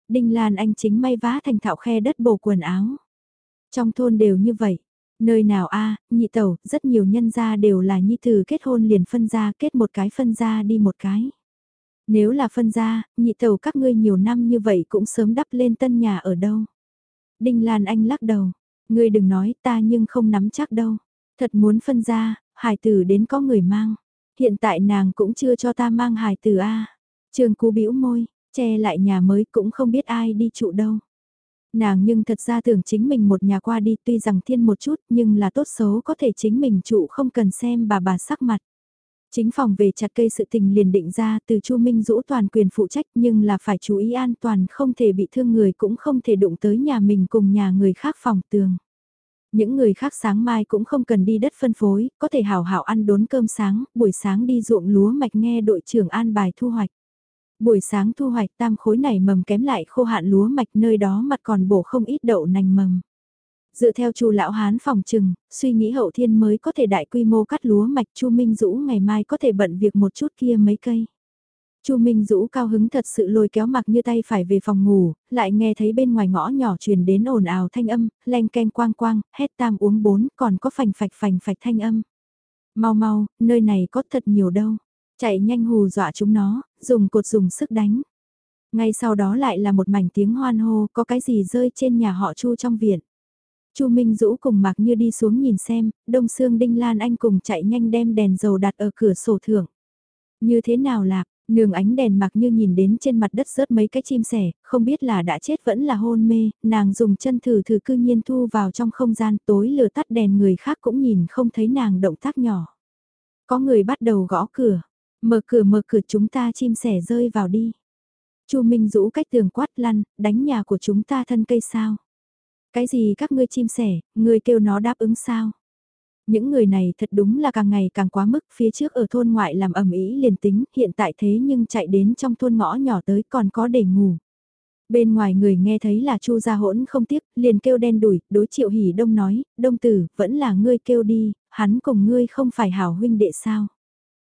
Đinh Lan Anh chính may vá thành thạo khe đất bổ quần áo. Trong thôn đều như vậy, Nơi nào a nhị tẩu, rất nhiều nhân gia đều là nhi tử kết hôn liền phân gia kết một cái phân gia đi một cái. Nếu là phân gia nhị tẩu các ngươi nhiều năm như vậy cũng sớm đắp lên tân nhà ở đâu. Đinh Lan Anh lắc đầu, ngươi đừng nói ta nhưng không nắm chắc đâu. Thật muốn phân gia hài tử đến có người mang. Hiện tại nàng cũng chưa cho ta mang hài tử a. Trường Cú bĩu môi, che lại nhà mới cũng không biết ai đi trụ đâu. Nàng nhưng thật ra tưởng chính mình một nhà qua đi tuy rằng thiên một chút nhưng là tốt xấu có thể chính mình trụ không cần xem bà bà sắc mặt. Chính phòng về chặt cây sự tình liền định ra từ Chu Minh Dũ toàn quyền phụ trách nhưng là phải chú ý an toàn không thể bị thương người cũng không thể đụng tới nhà mình cùng nhà người khác phòng tường. Những người khác sáng mai cũng không cần đi đất phân phối, có thể hào hảo ăn đốn cơm sáng, buổi sáng đi ruộng lúa mạch nghe đội trưởng an bài thu hoạch. Buổi sáng thu hoạch tam khối này mầm kém lại khô hạn lúa mạch nơi đó mặt còn bổ không ít đậu nành mầm. Dựa theo chu lão hán phòng trừng, suy nghĩ hậu thiên mới có thể đại quy mô cắt lúa mạch chu Minh Dũ ngày mai có thể bận việc một chút kia mấy cây. Chu Minh Dũ cao hứng thật sự lôi kéo mặc như tay phải về phòng ngủ, lại nghe thấy bên ngoài ngõ nhỏ truyền đến ồn ào thanh âm, len ken quang quang, hét tam uống bốn, còn có phành phạch phành phạch thanh âm. Mau mau, nơi này có thật nhiều đâu. Chạy nhanh hù dọa chúng nó, dùng cột dùng sức đánh. Ngay sau đó lại là một mảnh tiếng hoan hô, có cái gì rơi trên nhà họ Chu trong viện. Chu Minh Dũ cùng Mạc Như đi xuống nhìn xem, Đông Sương Đinh Lan Anh cùng chạy nhanh đem đèn dầu đặt ở cửa sổ thượng. Như thế nào lạc, nương ánh đèn Mạc Như nhìn đến trên mặt đất rớt mấy cái chim sẻ, không biết là đã chết vẫn là hôn mê, nàng dùng chân thử thử cư nhiên thu vào trong không gian tối lửa tắt đèn người khác cũng nhìn không thấy nàng động tác nhỏ. Có người bắt đầu gõ cửa, mở cửa mở cửa chúng ta chim sẻ rơi vào đi. Chu Minh Dũ cách tường quát lăn, đánh nhà của chúng ta thân cây sao. Cái gì các ngươi chim sẻ, người kêu nó đáp ứng sao? Những người này thật đúng là càng ngày càng quá mức phía trước ở thôn ngoại làm ẩm ý liền tính, hiện tại thế nhưng chạy đến trong thôn ngõ nhỏ tới còn có để ngủ. Bên ngoài người nghe thấy là chu gia hỗn không tiếc, liền kêu đen đuổi, đối triệu hỉ đông nói, đông tử, vẫn là ngươi kêu đi, hắn cùng ngươi không phải hảo huynh đệ sao.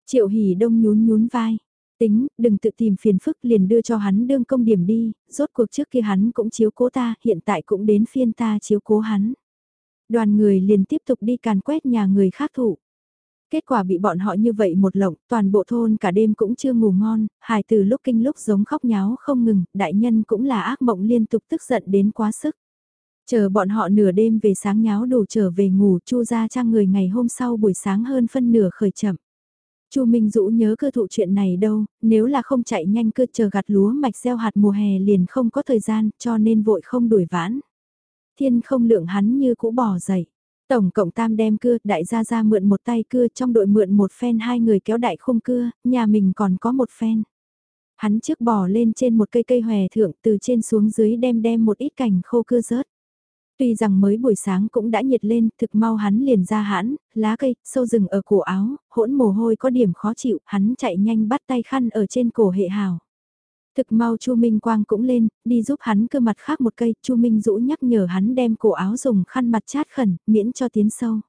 Triệu hỉ đông nhún nhún vai, Tính, đừng tự tìm phiền phức liền đưa cho hắn đương công điểm đi, rốt cuộc trước kia hắn cũng chiếu cố ta, hiện tại cũng đến phiên ta chiếu cố hắn. Đoàn người liền tiếp tục đi càn quét nhà người khác thụ. Kết quả bị bọn họ như vậy một lộng, toàn bộ thôn cả đêm cũng chưa ngủ ngon, hài từ lúc kinh lúc giống khóc nháo không ngừng, đại nhân cũng là ác mộng liên tục tức giận đến quá sức. Chờ bọn họ nửa đêm về sáng nháo đủ trở về ngủ, chu ra trang người ngày hôm sau buổi sáng hơn phân nửa khởi chậm. Chu Minh Dũ nhớ cơ thụ chuyện này đâu, nếu là không chạy nhanh cơ chờ gặt lúa mạch gieo hạt mùa hè liền không có thời gian, cho nên vội không đuổi vãn. Thiên không lượng hắn như cũ bỏ dậy. Tổng cộng tam đem cưa, đại gia gia mượn một tay cưa trong đội mượn một phen hai người kéo đại khung cưa, nhà mình còn có một phen. Hắn trước bò lên trên một cây cây hòe thượng từ trên xuống dưới đem đem một ít cành khô cưa rớt. Tuy rằng mới buổi sáng cũng đã nhiệt lên, thực mau hắn liền ra hãn, lá cây, sâu rừng ở cổ áo, hỗn mồ hôi có điểm khó chịu, hắn chạy nhanh bắt tay khăn ở trên cổ hệ hào. Thực mau Chu Minh Quang cũng lên, đi giúp hắn cơ mặt khác một cây, Chu Minh Dũ nhắc nhở hắn đem cổ áo dùng khăn mặt chát khẩn, miễn cho tiến sâu.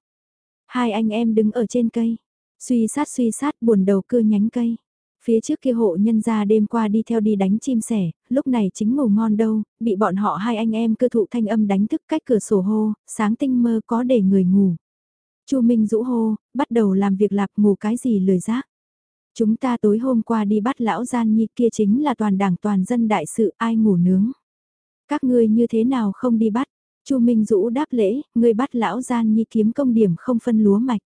Hai anh em đứng ở trên cây, suy sát suy sát buồn đầu cưa nhánh cây. Phía trước kia hộ nhân gia đêm qua đi theo đi đánh chim sẻ, lúc này chính ngủ ngon đâu, bị bọn họ hai anh em cơ thụ thanh âm đánh thức cách cửa sổ hô, sáng tinh mơ có để người ngủ. Chu Minh rũ hô, bắt đầu làm việc lạp ngủ cái gì lười giác. Chúng ta tối hôm qua đi bắt lão gian nhi kia chính là toàn đảng toàn dân đại sự ai ngủ nướng. Các ngươi như thế nào không đi bắt? Chu Minh Dũ đáp lễ, ngươi bắt lão gian nhi kiếm công điểm không phân lúa mạch.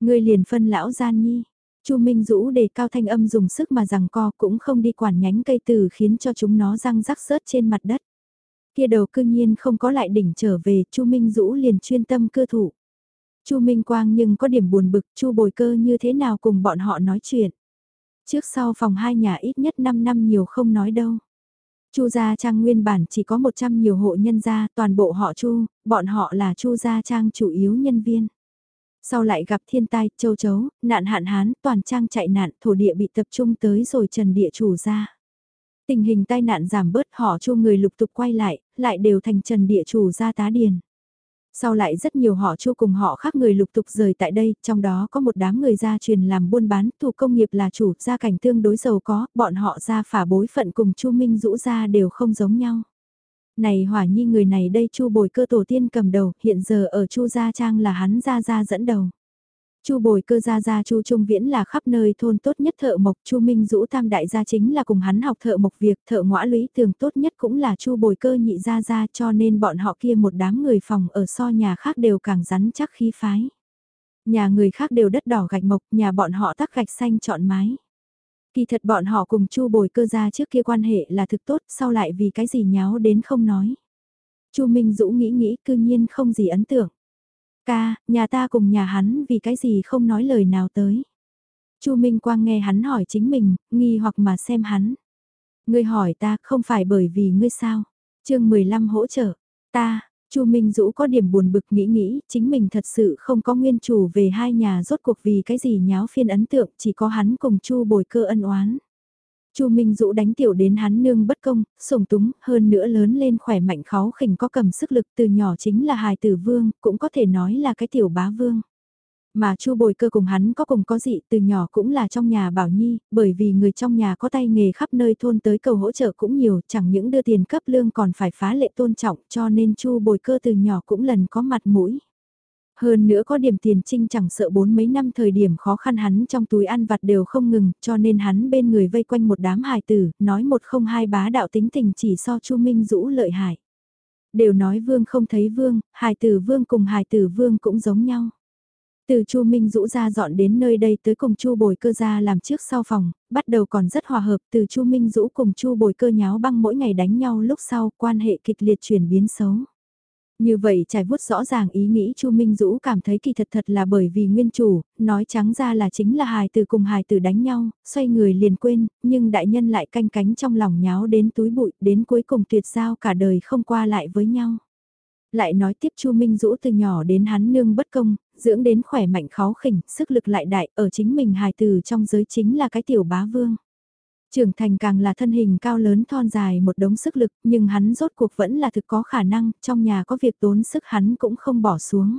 Ngươi liền phân lão gian nhi, Chu Minh Dũ đề cao thanh âm dùng sức mà rằng co cũng không đi quản nhánh cây từ khiến cho chúng nó răng rắc rớt trên mặt đất. Kia đầu cư nhiên không có lại đỉnh trở về, Chu Minh Dũ liền chuyên tâm cơ thủ. Chu Minh Quang nhưng có điểm buồn bực, Chu Bồi Cơ như thế nào cùng bọn họ nói chuyện. Trước sau phòng hai nhà ít nhất 5 năm nhiều không nói đâu. Chu gia trang nguyên bản chỉ có 100 nhiều hộ nhân gia, toàn bộ họ Chu, bọn họ là Chu gia trang chủ yếu nhân viên. Sau lại gặp thiên tai, châu chấu, nạn hạn hán, toàn trang chạy nạn, thổ địa bị tập trung tới rồi trần địa chủ ra. Tình hình tai nạn giảm bớt họ chu người lục tục quay lại, lại đều thành trần địa chủ ra tá điền. Sau lại rất nhiều họ chu cùng họ khác người lục tục rời tại đây, trong đó có một đám người gia truyền làm buôn bán, thủ công nghiệp là chủ, gia cảnh tương đối giàu có, bọn họ ra phả bối phận cùng chu Minh rũ ra đều không giống nhau. Này hỏa nhi người này đây chu bồi cơ tổ tiên cầm đầu, hiện giờ ở chu gia trang là hắn gia gia dẫn đầu. Chu Bồi Cơ gia gia Chu Trung Viễn là khắp nơi thôn tốt nhất thợ mộc, Chu Minh Dũ tam đại gia chính là cùng hắn học thợ mộc việc, thợ ngõa lũy tường tốt nhất cũng là Chu Bồi Cơ nhị gia gia, cho nên bọn họ kia một đám người phòng ở so nhà khác đều càng rắn chắc khí phái. Nhà người khác đều đất đỏ gạch mộc, nhà bọn họ tắc gạch xanh chọn mái. Kỳ thật bọn họ cùng Chu Bồi Cơ ra trước kia quan hệ là thực tốt, sau lại vì cái gì nháo đến không nói. Chu Minh Dũ nghĩ nghĩ cư nhiên không gì ấn tượng. Ca, nhà ta cùng nhà hắn vì cái gì không nói lời nào tới. Chu Minh Quang nghe hắn hỏi chính mình, nghi hoặc mà xem hắn. Ngươi hỏi ta không phải bởi vì ngươi sao. chương 15 hỗ trợ. Ta, Chu Minh Dũ có điểm buồn bực nghĩ nghĩ, chính mình thật sự không có nguyên chủ về hai nhà rốt cuộc vì cái gì nháo phiên ấn tượng, chỉ có hắn cùng Chu Bồi Cơ ân oán. Chu Minh Dũ đánh tiểu đến hắn nương bất công, sủng túng, hơn nữa lớn lên khỏe mạnh khó khỉnh có cầm sức lực từ nhỏ chính là hài tử vương, cũng có thể nói là cái tiểu bá vương. Mà Chu Bồi Cơ cùng hắn có cùng có dị từ nhỏ cũng là trong nhà bảo nhi, bởi vì người trong nhà có tay nghề khắp nơi thôn tới cầu hỗ trợ cũng nhiều, chẳng những đưa tiền cấp lương còn phải phá lệ tôn trọng cho nên Chu Bồi Cơ từ nhỏ cũng lần có mặt mũi. Hơn nữa có điểm tiền trinh chẳng sợ bốn mấy năm thời điểm khó khăn hắn trong túi ăn vặt đều không ngừng, cho nên hắn bên người vây quanh một đám hài tử, nói một không hai bá đạo tính tình chỉ so Chu Minh Dũ lợi hại. Đều nói vương không thấy vương, hài tử vương cùng hài tử vương cũng giống nhau. Từ Chu Minh Dũ ra dọn đến nơi đây tới cùng Chu Bồi Cơ ra làm trước sau phòng, bắt đầu còn rất hòa hợp, từ Chu Minh Dũ cùng Chu Bồi Cơ nháo băng mỗi ngày đánh nhau lúc sau, quan hệ kịch liệt chuyển biến xấu. Như vậy trải vuốt rõ ràng ý nghĩ Chu Minh Dũ cảm thấy kỳ thật thật là bởi vì nguyên chủ, nói trắng ra là chính là hài từ cùng hài từ đánh nhau, xoay người liền quên, nhưng đại nhân lại canh cánh trong lòng nháo đến túi bụi, đến cuối cùng tuyệt giao cả đời không qua lại với nhau. Lại nói tiếp Chu Minh Dũ từ nhỏ đến hắn nương bất công, dưỡng đến khỏe mạnh khó khỉnh, sức lực lại đại, ở chính mình hài từ trong giới chính là cái tiểu bá vương. Trưởng thành càng là thân hình cao lớn thon dài một đống sức lực, nhưng hắn rốt cuộc vẫn là thực có khả năng, trong nhà có việc tốn sức hắn cũng không bỏ xuống.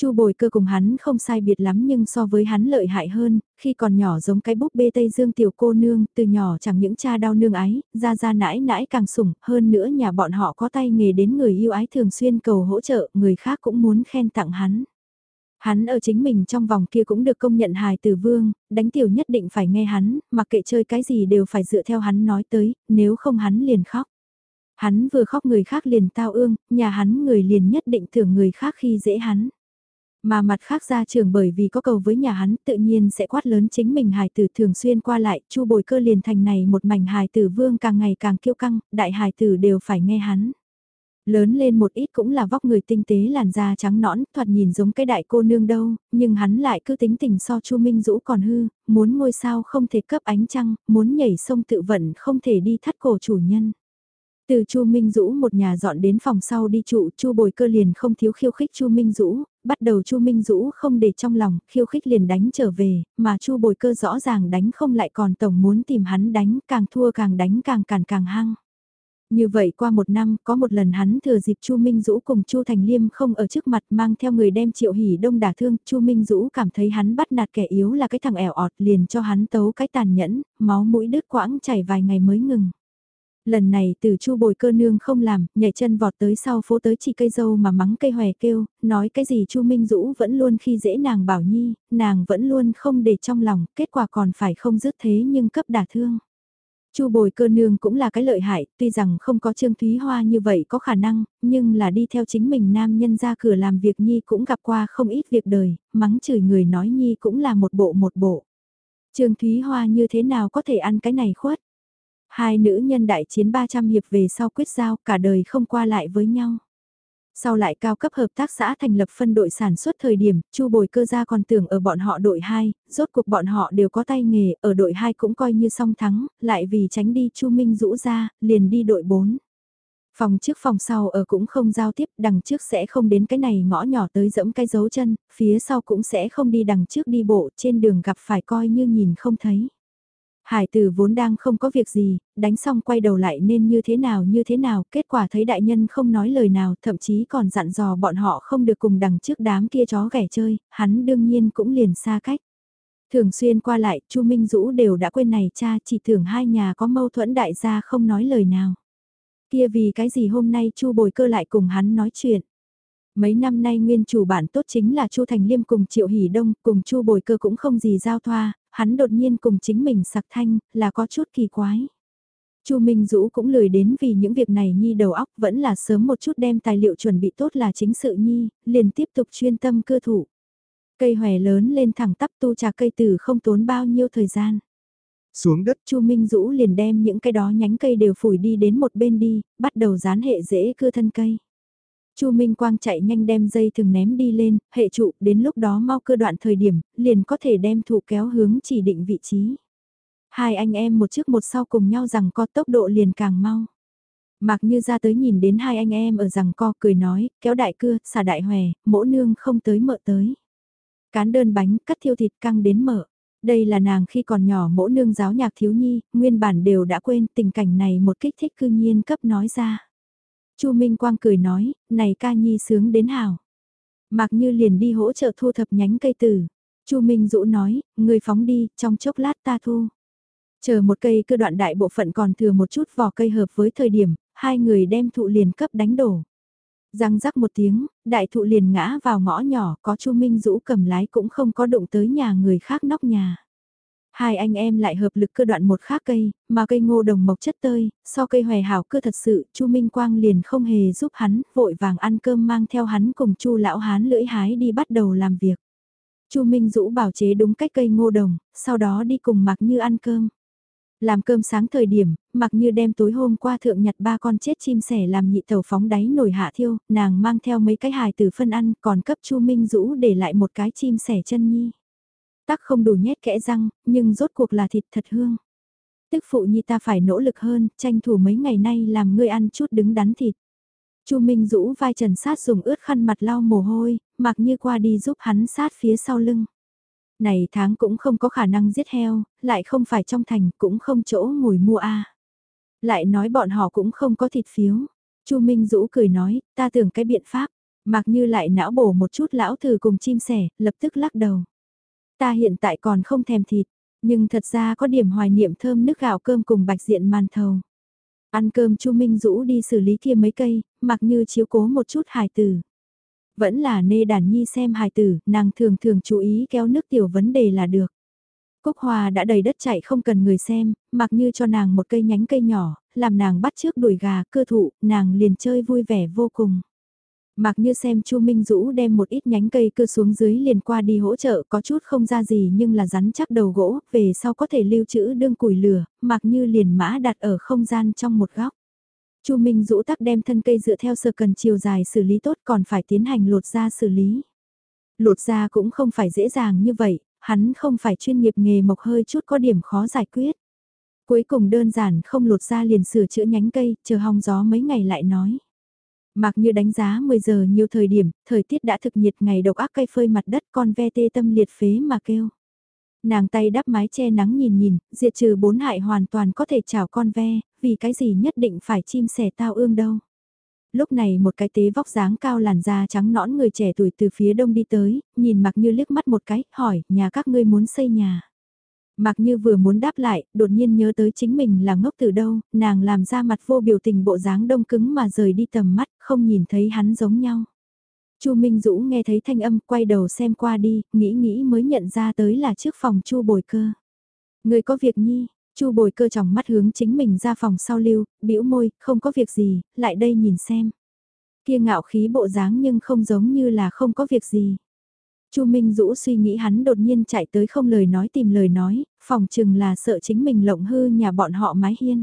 Chu bồi cơ cùng hắn không sai biệt lắm nhưng so với hắn lợi hại hơn, khi còn nhỏ giống cái búp bê Tây Dương tiểu cô nương, từ nhỏ chẳng những cha đau nương ái, ra ra nãi nãi càng sủng, hơn nữa nhà bọn họ có tay nghề đến người yêu ái thường xuyên cầu hỗ trợ, người khác cũng muốn khen tặng hắn. Hắn ở chính mình trong vòng kia cũng được công nhận hài từ vương, đánh tiểu nhất định phải nghe hắn, mặc kệ chơi cái gì đều phải dựa theo hắn nói tới, nếu không hắn liền khóc. Hắn vừa khóc người khác liền tao ương, nhà hắn người liền nhất định thưởng người khác khi dễ hắn. Mà mặt khác gia trưởng bởi vì có cầu với nhà hắn tự nhiên sẽ quát lớn chính mình hài tử thường xuyên qua lại, chu bồi cơ liền thành này một mảnh hài tử vương càng ngày càng kiêu căng, đại hài tử đều phải nghe hắn. Lớn lên một ít cũng là vóc người tinh tế làn da trắng nõn, thoạt nhìn giống cái đại cô nương đâu, nhưng hắn lại cứ tính tình so Chu Minh Dũ còn hư, muốn ngôi sao không thể cấp ánh trăng, muốn nhảy sông tự vận không thể đi thắt cổ chủ nhân. Từ Chu Minh Dũ một nhà dọn đến phòng sau đi trụ, Chu Bồi Cơ liền không thiếu khiêu khích Chu Minh Dũ, bắt đầu Chu Minh Dũ không để trong lòng, khiêu khích liền đánh trở về, mà Chu Bồi Cơ rõ ràng đánh không lại còn tổng muốn tìm hắn đánh, càng thua càng đánh càng càng càng hăng. Như vậy qua một năm, có một lần hắn thừa dịp Chu Minh Dũ cùng Chu Thành Liêm không ở trước mặt mang theo người đem Triệu Hỷ Đông đả thương, Chu Minh Dũ cảm thấy hắn bắt nạt kẻ yếu là cái thằng ẻo ọt liền cho hắn tấu cái tàn nhẫn, máu mũi đứt quãng chảy vài ngày mới ngừng. Lần này từ chu bồi cơ nương không làm, nhảy chân vọt tới sau phố tới chỉ cây dâu mà mắng cây hòe kêu, nói cái gì chu Minh Dũ vẫn luôn khi dễ nàng bảo nhi, nàng vẫn luôn không để trong lòng, kết quả còn phải không dứt thế nhưng cấp đả thương. Chu bồi cơ nương cũng là cái lợi hại, tuy rằng không có Trương Thúy Hoa như vậy có khả năng, nhưng là đi theo chính mình nam nhân ra cửa làm việc Nhi cũng gặp qua không ít việc đời, mắng chửi người nói Nhi cũng là một bộ một bộ. Trương Thúy Hoa như thế nào có thể ăn cái này khuất? Hai nữ nhân đại chiến 300 hiệp về sau quyết giao cả đời không qua lại với nhau. Sau lại cao cấp hợp tác xã thành lập phân đội sản xuất thời điểm, Chu Bồi Cơ gia còn tưởng ở bọn họ đội 2, rốt cuộc bọn họ đều có tay nghề, ở đội 2 cũng coi như song thắng, lại vì tránh đi Chu Minh rũ ra, liền đi đội 4. Phòng trước phòng sau ở cũng không giao tiếp, đằng trước sẽ không đến cái này ngõ nhỏ tới dẫm cái dấu chân, phía sau cũng sẽ không đi đằng trước đi bộ, trên đường gặp phải coi như nhìn không thấy. Hải tử vốn đang không có việc gì, đánh xong quay đầu lại nên như thế nào như thế nào, kết quả thấy đại nhân không nói lời nào, thậm chí còn dặn dò bọn họ không được cùng đằng trước đám kia chó ghẻ chơi, hắn đương nhiên cũng liền xa cách. Thường xuyên qua lại, Chu Minh Dũ đều đã quên này cha chỉ tưởng hai nhà có mâu thuẫn đại gia không nói lời nào. Kia vì cái gì hôm nay Chu Bồi Cơ lại cùng hắn nói chuyện. Mấy năm nay nguyên chủ bản tốt chính là Chu Thành Liêm cùng Triệu Hỷ Đông, cùng Chu Bồi Cơ cũng không gì giao thoa, hắn đột nhiên cùng chính mình sặc thanh, là có chút kỳ quái. Chu Minh Dũ cũng lười đến vì những việc này nhi đầu óc vẫn là sớm một chút đem tài liệu chuẩn bị tốt là chính sự nhi, liền tiếp tục chuyên tâm cơ thủ. Cây hòe lớn lên thẳng tắp tu trà cây tử không tốn bao nhiêu thời gian. Xuống đất Chu Minh Dũ liền đem những cái đó nhánh cây đều phủi đi đến một bên đi, bắt đầu dán hệ dễ cưa thân cây. Chu Minh Quang chạy nhanh đem dây thường ném đi lên, hệ trụ, đến lúc đó mau cơ đoạn thời điểm, liền có thể đem thụ kéo hướng chỉ định vị trí. Hai anh em một trước một sau cùng nhau rằng có tốc độ liền càng mau. Mặc như ra tới nhìn đến hai anh em ở rằng co cười nói, kéo đại cưa, xả đại hòe, mỗ nương không tới mợ tới. Cán đơn bánh, cắt thiêu thịt căng đến mở. Đây là nàng khi còn nhỏ mỗ nương giáo nhạc thiếu nhi, nguyên bản đều đã quên tình cảnh này một kích thích cư nhiên cấp nói ra. Chu Minh Quang cười nói, này ca nhi sướng đến hảo. Mạc Như liền đi hỗ trợ thu thập nhánh cây tử. Chu Minh Dũ nói, người phóng đi, trong chốc lát ta thu. Chờ một cây cơ đoạn đại bộ phận còn thừa một chút vỏ cây hợp với thời điểm, hai người đem thụ liền cấp đánh đổ. Răng rắc một tiếng, đại thụ liền ngã vào ngõ nhỏ, có Chu Minh Dũ cầm lái cũng không có đụng tới nhà người khác nóc nhà. Hai anh em lại hợp lực cơ đoạn một khác cây, mà cây ngô đồng mộc chất tơi, so cây hòe hảo cơ thật sự, Chu Minh Quang liền không hề giúp hắn, vội vàng ăn cơm mang theo hắn cùng Chu lão hán lưỡi hái đi bắt đầu làm việc. Chu Minh Dũ bảo chế đúng cách cây ngô đồng, sau đó đi cùng Mạc Như ăn cơm. Làm cơm sáng thời điểm, mặc như đem tối hôm qua thượng nhặt ba con chết chim sẻ làm nhị tàu phóng đáy nổi hạ thiêu, nàng mang theo mấy cái hài từ phân ăn còn cấp Chu Minh Dũ để lại một cái chim sẻ chân nhi. Tắc không đủ nhét kẽ răng, nhưng rốt cuộc là thịt thật hương. Tức phụ nhi ta phải nỗ lực hơn, tranh thủ mấy ngày nay làm ngươi ăn chút đứng đắn thịt. Chu Minh Dũ vai trần sát dùng ướt khăn mặt lau mồ hôi, mặc như qua đi giúp hắn sát phía sau lưng này tháng cũng không có khả năng giết heo, lại không phải trong thành cũng không chỗ ngồi mua a. Lại nói bọn họ cũng không có thịt phiếu. Chu Minh Dũ cười nói, ta tưởng cái biện pháp, mặc như lại não bổ một chút lão thử cùng chim sẻ, lập tức lắc đầu. Ta hiện tại còn không thèm thịt, nhưng thật ra có điểm hoài niệm thơm nước gạo cơm cùng bạch diện màn thầu. Ăn cơm Chu Minh Dũ đi xử lý kia mấy cây, mặc như chiếu cố một chút hài tử. Vẫn là nê đàn nhi xem hài tử, nàng thường thường chú ý kéo nước tiểu vấn đề là được. Cúc Hoa đã đầy đất chạy không cần người xem, mặc như cho nàng một cây nhánh cây nhỏ, làm nàng bắt trước đuổi gà, cơ thụ, nàng liền chơi vui vẻ vô cùng. Mặc như xem Chu Minh Dũ đem một ít nhánh cây cưa xuống dưới liền qua đi hỗ trợ có chút không ra gì nhưng là rắn chắc đầu gỗ, về sau có thể lưu trữ đương củi lửa, mặc như liền mã đặt ở không gian trong một góc. Chu Minh Dũ tắc đem thân cây dựa theo sơ cần chiều dài xử lý tốt còn phải tiến hành lột ra xử lý. Lột ra cũng không phải dễ dàng như vậy, hắn không phải chuyên nghiệp nghề mộc hơi chút có điểm khó giải quyết. Cuối cùng đơn giản không lột ra liền sửa chữa nhánh cây, chờ hong gió mấy ngày lại nói. Mặc như đánh giá 10 giờ nhiều thời điểm, thời tiết đã thực nhiệt ngày độc ác cây phơi mặt đất con ve tê tâm liệt phế mà kêu. Nàng tay đắp mái che nắng nhìn nhìn, diệt trừ bốn hại hoàn toàn có thể chào con ve, vì cái gì nhất định phải chim sẻ tao ương đâu. Lúc này một cái tế vóc dáng cao làn da trắng nõn người trẻ tuổi từ phía đông đi tới, nhìn mặc như liếc mắt một cái, hỏi, nhà các ngươi muốn xây nhà. Mặc như vừa muốn đáp lại, đột nhiên nhớ tới chính mình là ngốc từ đâu, nàng làm ra mặt vô biểu tình bộ dáng đông cứng mà rời đi tầm mắt, không nhìn thấy hắn giống nhau. Chu Minh Dũ nghe thấy thanh âm, quay đầu xem qua đi, nghĩ nghĩ mới nhận ra tới là trước phòng Chu Bồi Cơ. Người có việc nhi, Chu Bồi Cơ trong mắt hướng chính mình ra phòng sau lưu, bĩu môi, không có việc gì, lại đây nhìn xem. Kia ngạo khí bộ dáng nhưng không giống như là không có việc gì. Chu Minh Dũ suy nghĩ hắn đột nhiên chạy tới không lời nói tìm lời nói, phòng chừng là sợ chính mình lộng hư nhà bọn họ mái hiên.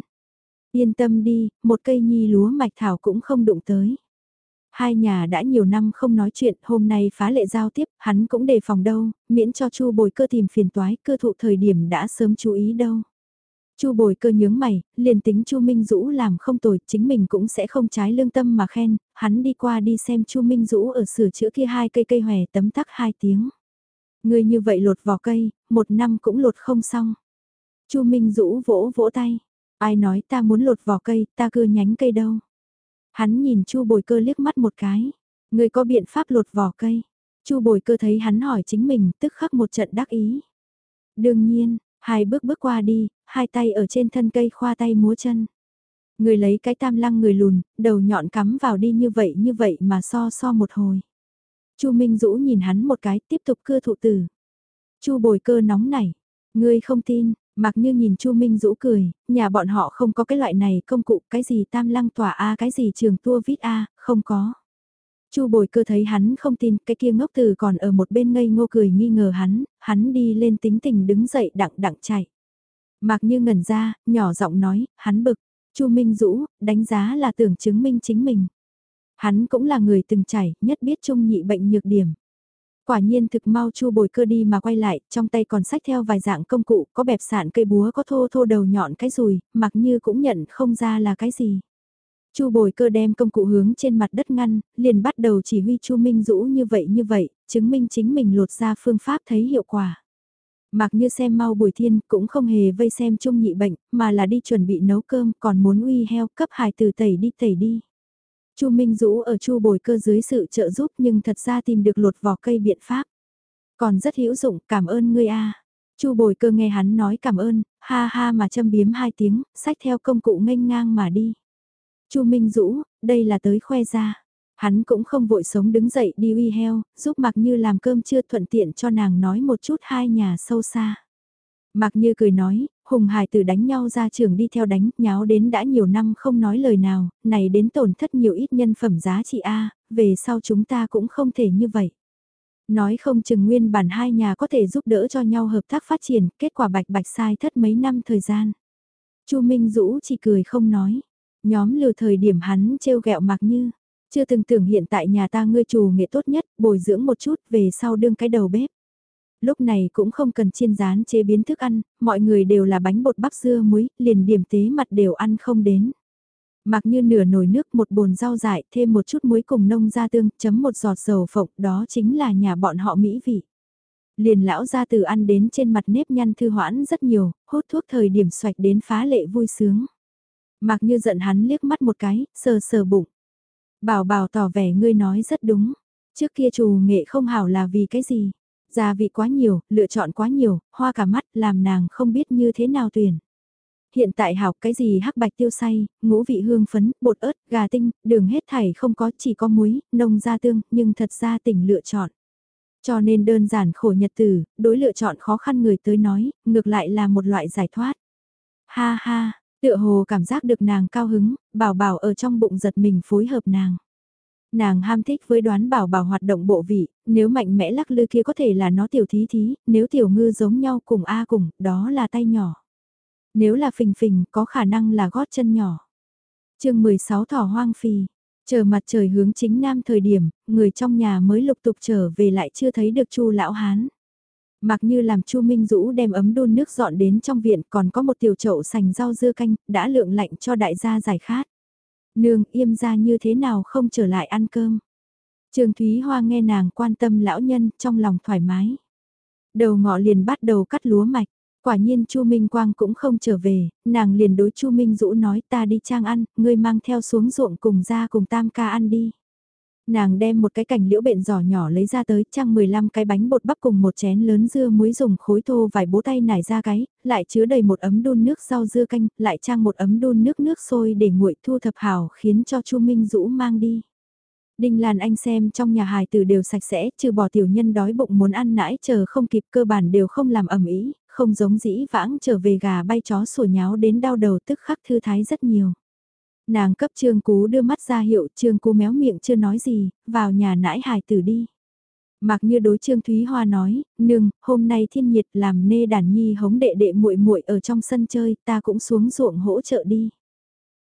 Yên tâm đi, một cây nhi lúa mạch thảo cũng không đụng tới. Hai nhà đã nhiều năm không nói chuyện, hôm nay phá lệ giao tiếp, hắn cũng đề phòng đâu, miễn cho Chu Bồi Cơ tìm phiền toái, cơ thụ thời điểm đã sớm chú ý đâu. Chu Bồi Cơ nhướng mày, liền tính Chu Minh Dũ làm không tồi, chính mình cũng sẽ không trái lương tâm mà khen, hắn đi qua đi xem Chu Minh Dũ ở sửa chữa kia hai cây cây hòe tấm tắc hai tiếng. Người như vậy lột vỏ cây, một năm cũng lột không xong. Chu Minh Dũ vỗ vỗ tay, ai nói ta muốn lột vỏ cây, ta cưa nhánh cây đâu. Hắn nhìn Chu Bồi Cơ liếc mắt một cái. Người có biện pháp lột vỏ cây. Chu Bồi Cơ thấy hắn hỏi chính mình, tức khắc một trận đắc ý. Đương nhiên, hai bước bước qua đi, hai tay ở trên thân cây khoa tay múa chân. Người lấy cái tam lăng người lùn, đầu nhọn cắm vào đi như vậy như vậy mà so so một hồi. Chu Minh Dũ nhìn hắn một cái, tiếp tục cưa thụ tử. Chu Bồi Cơ nóng nảy, ngươi không tin, Mặc như nhìn Chu Minh Dũ cười, nhà bọn họ không có cái loại này công cụ, cái gì tam lăng tỏa A, cái gì trường tua vít A, không có. Chu bồi cơ thấy hắn không tin, cái kia ngốc từ còn ở một bên ngây ngô cười nghi ngờ hắn, hắn đi lên tính tình đứng dậy đặng đặng chạy. Mặc như ngẩn ra, nhỏ giọng nói, hắn bực, Chu Minh Dũ, đánh giá là tưởng chứng minh chính mình. Hắn cũng là người từng chảy, nhất biết trung nhị bệnh nhược điểm. Quả nhiên thực mau chu bồi cơ đi mà quay lại, trong tay còn sách theo vài dạng công cụ, có bẹp sạn cây búa có thô thô đầu nhọn cái rùi, mặc như cũng nhận không ra là cái gì. Chu bồi cơ đem công cụ hướng trên mặt đất ngăn, liền bắt đầu chỉ huy Chu Minh Dũ như vậy như vậy, chứng minh chính mình lột ra phương pháp thấy hiệu quả. Mặc như xem mau buổi thiên cũng không hề vây xem Chung nhị bệnh, mà là đi chuẩn bị nấu cơm còn muốn uy heo cấp hài từ tẩy đi tẩy đi. Chu Minh Dũ ở Chu Bồi Cơ dưới sự trợ giúp nhưng thật ra tìm được lột vỏ cây biện pháp. Còn rất hữu dụng, cảm ơn ngươi a. Chu Bồi Cơ nghe hắn nói cảm ơn, ha ha mà châm biếm hai tiếng, sách theo công cụ nghênh ngang mà đi. Chu Minh Dũ, đây là tới khoe ra. Hắn cũng không vội sống đứng dậy đi uy heo, giúp Mạc Như làm cơm chưa thuận tiện cho nàng nói một chút hai nhà sâu xa. Mạc Như cười nói, Hùng Hải tử đánh nhau ra trường đi theo đánh, nháo đến đã nhiều năm không nói lời nào, này đến tổn thất nhiều ít nhân phẩm giá trị A, về sau chúng ta cũng không thể như vậy. Nói không chừng nguyên bản hai nhà có thể giúp đỡ cho nhau hợp tác phát triển, kết quả bạch bạch sai thất mấy năm thời gian. Chu Minh Dũ chỉ cười không nói, nhóm lừa thời điểm hắn trêu ghẹo Mạc Như. Chưa từng tưởng hiện tại nhà ta ngươi chủ nghệ tốt nhất, bồi dưỡng một chút về sau đương cái đầu bếp. Lúc này cũng không cần chiên rán chế biến thức ăn, mọi người đều là bánh bột bắp dưa muối, liền điểm tế mặt đều ăn không đến. Mặc như nửa nồi nước một bồn rau dại thêm một chút muối cùng nông gia tương, chấm một giọt dầu phộng, đó chính là nhà bọn họ mỹ vị. Liền lão ra từ ăn đến trên mặt nếp nhăn thư hoãn rất nhiều, hút thuốc thời điểm xoạch đến phá lệ vui sướng. Mặc như giận hắn liếc mắt một cái, sờ sờ bụng. Bảo bảo tỏ vẻ ngươi nói rất đúng. Trước kia trù nghệ không hảo là vì cái gì? Gia vị quá nhiều, lựa chọn quá nhiều, hoa cả mắt làm nàng không biết như thế nào tuyển. Hiện tại học cái gì hắc bạch tiêu say, ngũ vị hương phấn, bột ớt, gà tinh, đường hết thảy không có chỉ có muối, nông gia tương, nhưng thật ra tỉnh lựa chọn. Cho nên đơn giản khổ nhật tử, đối lựa chọn khó khăn người tới nói, ngược lại là một loại giải thoát. Ha ha, Tựa hồ cảm giác được nàng cao hứng, bảo bảo ở trong bụng giật mình phối hợp nàng. Nàng ham thích với đoán bảo bảo hoạt động bộ vị, nếu mạnh mẽ lắc lư kia có thể là nó tiểu thí thí, nếu tiểu ngư giống nhau cùng A cùng, đó là tay nhỏ. Nếu là phình phình, có khả năng là gót chân nhỏ. chương 16 thỏ hoang phi, chờ mặt trời hướng chính nam thời điểm, người trong nhà mới lục tục trở về lại chưa thấy được chu lão hán. Mặc như làm Chu Minh Dũ đem ấm đun nước dọn đến trong viện còn có một tiểu chậu sành rau dưa canh, đã lượng lạnh cho đại gia giải khát. Nương im ra như thế nào không trở lại ăn cơm. Trường Thúy Hoa nghe nàng quan tâm lão nhân trong lòng thoải mái. Đầu ngọ liền bắt đầu cắt lúa mạch. Quả nhiên Chu Minh Quang cũng không trở về, nàng liền đối Chu Minh Dũ nói ta đi trang ăn, ngươi mang theo xuống ruộng cùng ra cùng tam ca ăn đi. Nàng đem một cái cành liễu bện giỏ nhỏ lấy ra tới trang 15 cái bánh bột bắp cùng một chén lớn dưa muối dùng khối thô vài bố tay nải ra cái, lại chứa đầy một ấm đun nước rau dưa canh, lại trang một ấm đun nước nước sôi để nguội thu thập hào khiến cho Chu Minh Dũ mang đi. Đinh Lan Anh xem trong nhà hài tử đều sạch sẽ, trừ bỏ tiểu nhân đói bụng muốn ăn nãi chờ không kịp cơ bản đều không làm ẩm ý, không giống dĩ vãng trở về gà bay chó sủa nháo đến đau đầu tức khắc thư thái rất nhiều. Nàng cấp Trương Cú đưa mắt ra hiệu Trương Cú méo miệng chưa nói gì, vào nhà nãi hài tử đi. Mặc như đối Trương Thúy Hoa nói, nương, hôm nay thiên nhiệt làm nê đàn nhi hống đệ đệ muội muội ở trong sân chơi, ta cũng xuống ruộng hỗ trợ đi.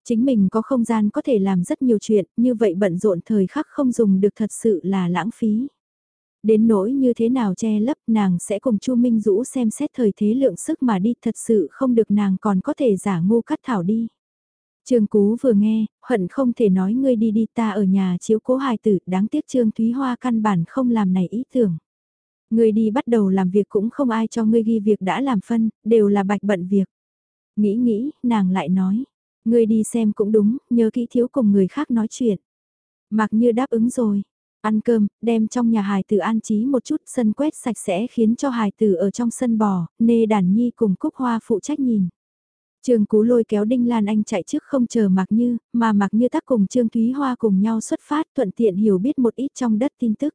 Chính mình có không gian có thể làm rất nhiều chuyện, như vậy bận rộn thời khắc không dùng được thật sự là lãng phí. Đến nỗi như thế nào che lấp nàng sẽ cùng Chu Minh Dũ xem xét thời thế lượng sức mà đi thật sự không được nàng còn có thể giả ngu cắt thảo đi. Trương Cú vừa nghe, hận không thể nói ngươi đi đi ta ở nhà chiếu cố hài tử, đáng tiếc Trương Thúy Hoa căn bản không làm này ý tưởng. Ngươi đi bắt đầu làm việc cũng không ai cho ngươi ghi việc đã làm phân, đều là bạch bận việc. Nghĩ nghĩ, nàng lại nói, ngươi đi xem cũng đúng, nhớ kỹ thiếu cùng người khác nói chuyện. Mặc như đáp ứng rồi, ăn cơm, đem trong nhà hài tử an trí một chút sân quét sạch sẽ khiến cho hài tử ở trong sân bò, nê đàn nhi cùng cúc hoa phụ trách nhìn. Trương Cú lôi kéo Đinh Lan Anh chạy trước không chờ Mạc Như, mà Mạc Như tác cùng Trương Thúy Hoa cùng nhau xuất phát thuận tiện hiểu biết một ít trong đất tin tức.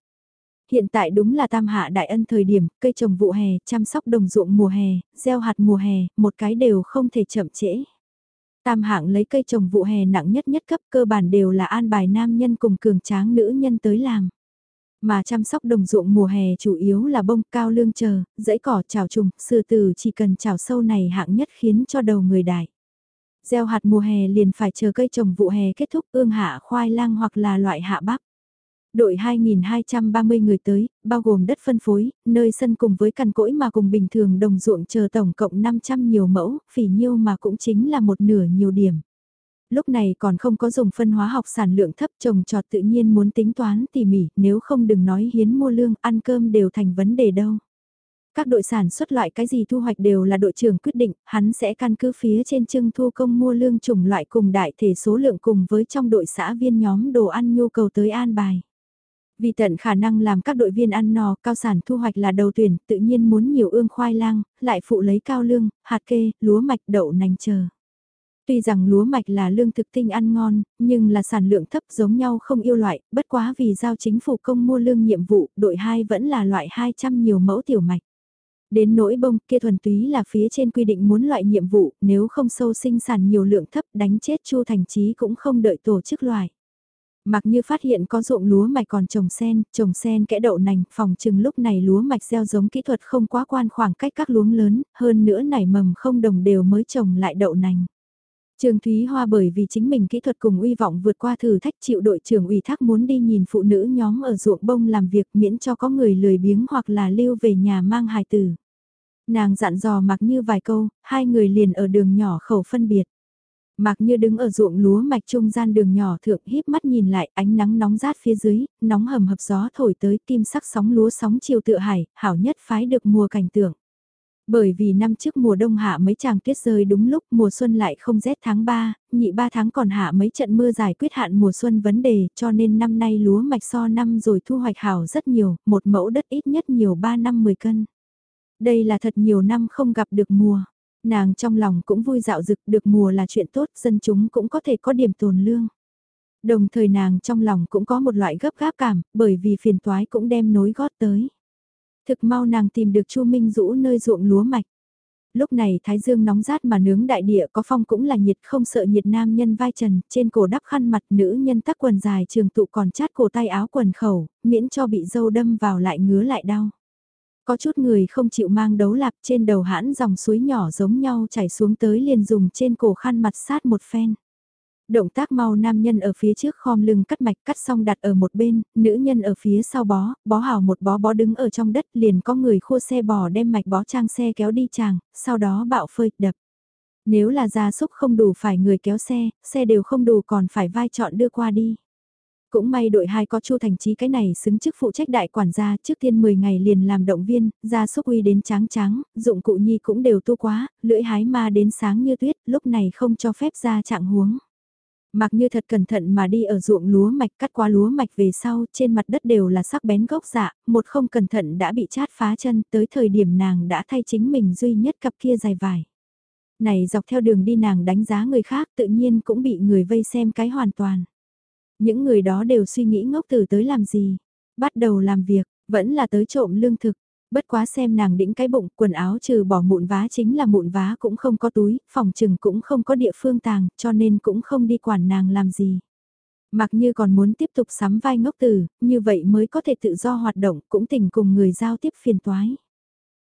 Hiện tại đúng là tam hạ đại ân thời điểm, cây trồng vụ hè, chăm sóc đồng ruộng mùa hè, gieo hạt mùa hè, một cái đều không thể chậm trễ. Tam hạng lấy cây trồng vụ hè nặng nhất nhất cấp cơ bản đều là an bài nam nhân cùng cường tráng nữ nhân tới làm. Mà chăm sóc đồng ruộng mùa hè chủ yếu là bông cao lương chờ, dãy cỏ trào trùng, sư tử chỉ cần trào sâu này hạng nhất khiến cho đầu người đại. Gieo hạt mùa hè liền phải chờ cây trồng vụ hè kết thúc ương hạ khoai lang hoặc là loại hạ bắp. Đội 2.230 người tới, bao gồm đất phân phối, nơi sân cùng với cằn cỗi mà cùng bình thường đồng ruộng chờ tổng cộng 500 nhiều mẫu, phỉ nhiêu mà cũng chính là một nửa nhiều điểm lúc này còn không có dùng phân hóa học sản lượng thấp trồng trọt tự nhiên muốn tính toán tỉ mỉ, nếu không đừng nói hiến mua lương, ăn cơm đều thành vấn đề đâu. Các đội sản xuất loại cái gì thu hoạch đều là đội trưởng quyết định, hắn sẽ căn cứ phía trên trưng thu công mua lương chủng loại cùng đại thể số lượng cùng với trong đội xã viên nhóm đồ ăn nhu cầu tới an bài. Vì tận khả năng làm các đội viên ăn no, cao sản thu hoạch là đầu tuyển, tự nhiên muốn nhiều ương khoai lang, lại phụ lấy cao lương, hạt kê, lúa mạch, đậu nành chờ. Tuy rằng lúa mạch là lương thực tinh ăn ngon, nhưng là sản lượng thấp giống nhau không yêu loại, bất quá vì giao chính phủ công mua lương nhiệm vụ, đội 2 vẫn là loại 200 nhiều mẫu tiểu mạch. Đến nỗi bông kia thuần túy là phía trên quy định muốn loại nhiệm vụ, nếu không sâu sinh sản nhiều lượng thấp đánh chết Chu Thành Chí cũng không đợi tổ chức loại. Mặc như phát hiện có ruộng lúa mạch còn trồng sen, trồng sen kẽ đậu nành, phòng chừng lúc này lúa mạch gieo giống kỹ thuật không quá quan khoảng cách các luống lớn, hơn nữa nảy mầm không đồng đều mới trồng lại đậu nành. Trương Thúy Hoa bởi vì chính mình kỹ thuật cùng uy vọng vượt qua thử thách chịu đội trưởng ủy thác muốn đi nhìn phụ nữ nhóm ở ruộng bông làm việc miễn cho có người lười biếng hoặc là lưu về nhà mang hài tử. Nàng dặn dò mặc như vài câu, hai người liền ở đường nhỏ khẩu phân biệt. Mặc như đứng ở ruộng lúa mạch trung gian đường nhỏ thượng híp mắt nhìn lại ánh nắng nóng rát phía dưới, nóng hầm hập gió thổi tới kim sắc sóng lúa sóng chiều tựa hải, hảo nhất phái được mùa cảnh tượng. Bởi vì năm trước mùa đông hạ mấy tràng tuyết rơi đúng lúc mùa xuân lại không rét tháng 3, nhị 3 tháng còn hạ mấy trận mưa giải quyết hạn mùa xuân vấn đề cho nên năm nay lúa mạch so năm rồi thu hoạch hảo rất nhiều, một mẫu đất ít nhất nhiều 3 năm 10 cân. Đây là thật nhiều năm không gặp được mùa. Nàng trong lòng cũng vui dạo dực được mùa là chuyện tốt, dân chúng cũng có thể có điểm tồn lương. Đồng thời nàng trong lòng cũng có một loại gấp gáp cảm, bởi vì phiền toái cũng đem nối gót tới. Thực mau nàng tìm được Chu Minh Dũ nơi ruộng lúa mạch. Lúc này thái dương nóng rát mà nướng đại địa có phong cũng là nhiệt không sợ nhiệt nam nhân vai trần, trên cổ đắp khăn mặt nữ nhân tắc quần dài trường tụ còn chát cổ tay áo quần khẩu, miễn cho bị dâu đâm vào lại ngứa lại đau. Có chút người không chịu mang đấu lạp trên đầu hãn dòng suối nhỏ giống nhau chảy xuống tới liền dùng trên cổ khăn mặt sát một phen. Động tác mau nam nhân ở phía trước khom lưng cắt mạch cắt xong đặt ở một bên, nữ nhân ở phía sau bó, bó hào một bó bó đứng ở trong đất liền có người khua xe bò đem mạch bó trang xe kéo đi chàng, sau đó bạo phơi, đập. Nếu là gia súc không đủ phải người kéo xe, xe đều không đủ còn phải vai chọn đưa qua đi. Cũng may đội 2 có Chu Thành trí cái này xứng chức phụ trách đại quản gia trước tiên 10 ngày liền làm động viên, gia súc uy đến tráng tráng, dụng cụ nhi cũng đều tu quá, lưỡi hái ma đến sáng như tuyết, lúc này không cho phép ra trạng huống. Mặc như thật cẩn thận mà đi ở ruộng lúa mạch cắt qua lúa mạch về sau, trên mặt đất đều là sắc bén gốc dạ, một không cẩn thận đã bị chát phá chân, tới thời điểm nàng đã thay chính mình duy nhất cặp kia dài vải. Này dọc theo đường đi nàng đánh giá người khác tự nhiên cũng bị người vây xem cái hoàn toàn. Những người đó đều suy nghĩ ngốc từ tới làm gì. Bắt đầu làm việc, vẫn là tới trộm lương thực. Bất quá xem nàng đĩnh cái bụng, quần áo trừ bỏ mụn vá chính là mụn vá cũng không có túi, phòng trừng cũng không có địa phương tàng, cho nên cũng không đi quản nàng làm gì. Mặc như còn muốn tiếp tục sắm vai ngốc tử, như vậy mới có thể tự do hoạt động, cũng tỉnh cùng người giao tiếp phiền toái.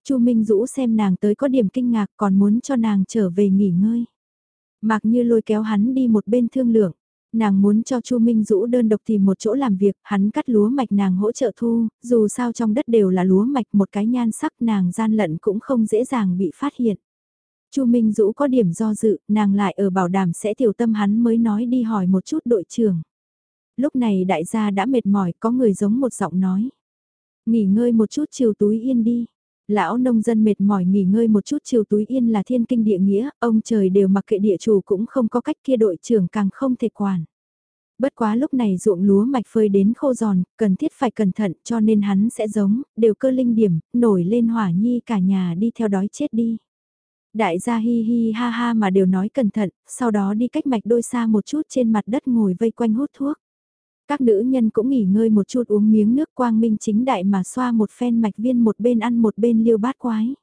Chu Minh Dũ xem nàng tới có điểm kinh ngạc còn muốn cho nàng trở về nghỉ ngơi. Mặc như lôi kéo hắn đi một bên thương lượng. Nàng muốn cho Chu Minh Dũ đơn độc tìm một chỗ làm việc, hắn cắt lúa mạch nàng hỗ trợ thu, dù sao trong đất đều là lúa mạch một cái nhan sắc nàng gian lận cũng không dễ dàng bị phát hiện. Chu Minh Dũ có điểm do dự, nàng lại ở bảo đảm sẽ tiểu tâm hắn mới nói đi hỏi một chút đội trưởng. Lúc này đại gia đã mệt mỏi, có người giống một giọng nói. Nghỉ ngơi một chút chiều túi yên đi. Lão nông dân mệt mỏi nghỉ ngơi một chút chiều túi yên là thiên kinh địa nghĩa, ông trời đều mặc kệ địa chủ cũng không có cách kia đội trưởng càng không thể quản. Bất quá lúc này ruộng lúa mạch phơi đến khô giòn, cần thiết phải cẩn thận cho nên hắn sẽ giống, đều cơ linh điểm, nổi lên hỏa nhi cả nhà đi theo đói chết đi. Đại gia hi hi ha ha mà đều nói cẩn thận, sau đó đi cách mạch đôi xa một chút trên mặt đất ngồi vây quanh hút thuốc. Các nữ nhân cũng nghỉ ngơi một chút uống miếng nước quang minh chính đại mà xoa một phen mạch viên một bên ăn một bên liêu bát quái.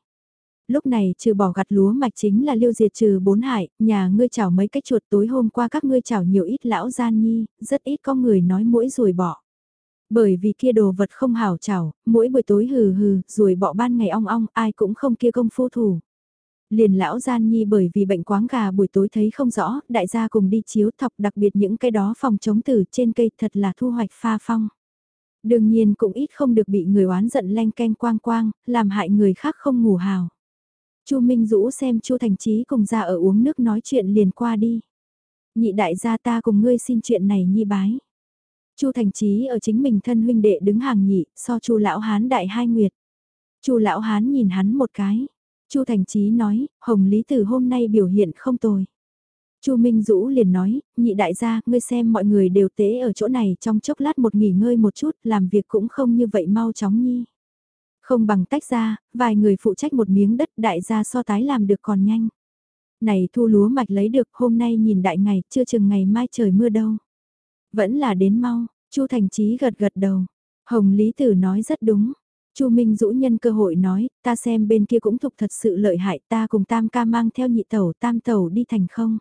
Lúc này trừ bỏ gặt lúa mạch chính là liêu diệt trừ bốn hại, nhà ngươi chảo mấy cái chuột tối hôm qua các ngươi chảo nhiều ít lão gian nhi, rất ít có người nói mũi rồi bỏ. Bởi vì kia đồ vật không hảo chảo, mỗi buổi tối hừ hừ, rồi bỏ ban ngày ong ong, ai cũng không kia công phu thủ liền lão gian nhi bởi vì bệnh quáng gà buổi tối thấy không rõ, đại gia cùng đi chiếu thọc đặc biệt những cái đó phòng chống tử trên cây thật là thu hoạch pha phong. Đương nhiên cũng ít không được bị người oán giận len canh quang quang, làm hại người khác không ngủ hào. Chu Minh Dũ xem Chu Thành Chí cùng ra ở uống nước nói chuyện liền qua đi. Nhị đại gia ta cùng ngươi xin chuyện này nhi bái. Chu Thành Chí ở chính mình thân huynh đệ đứng hàng nhị, so Chu lão hán đại hai nguyệt. Chu lão hán nhìn hắn một cái. Chu Thành Chí nói, Hồng Lý Tử hôm nay biểu hiện không tồi. Chu Minh Dũ liền nói, nhị đại gia, ngươi xem mọi người đều tế ở chỗ này trong chốc lát một nghỉ ngơi một chút, làm việc cũng không như vậy mau chóng nhi. Không bằng tách ra, vài người phụ trách một miếng đất đại gia so tái làm được còn nhanh. Này thu lúa mạch lấy được hôm nay nhìn đại ngày, chưa chừng ngày mai trời mưa đâu. Vẫn là đến mau, Chu Thành Chí gật gật đầu. Hồng Lý Tử nói rất đúng. Chu Minh Dũ nhân cơ hội nói, ta xem bên kia cũng thục thật sự lợi hại ta cùng tam ca mang theo nhị tẩu tam tẩu đi thành không.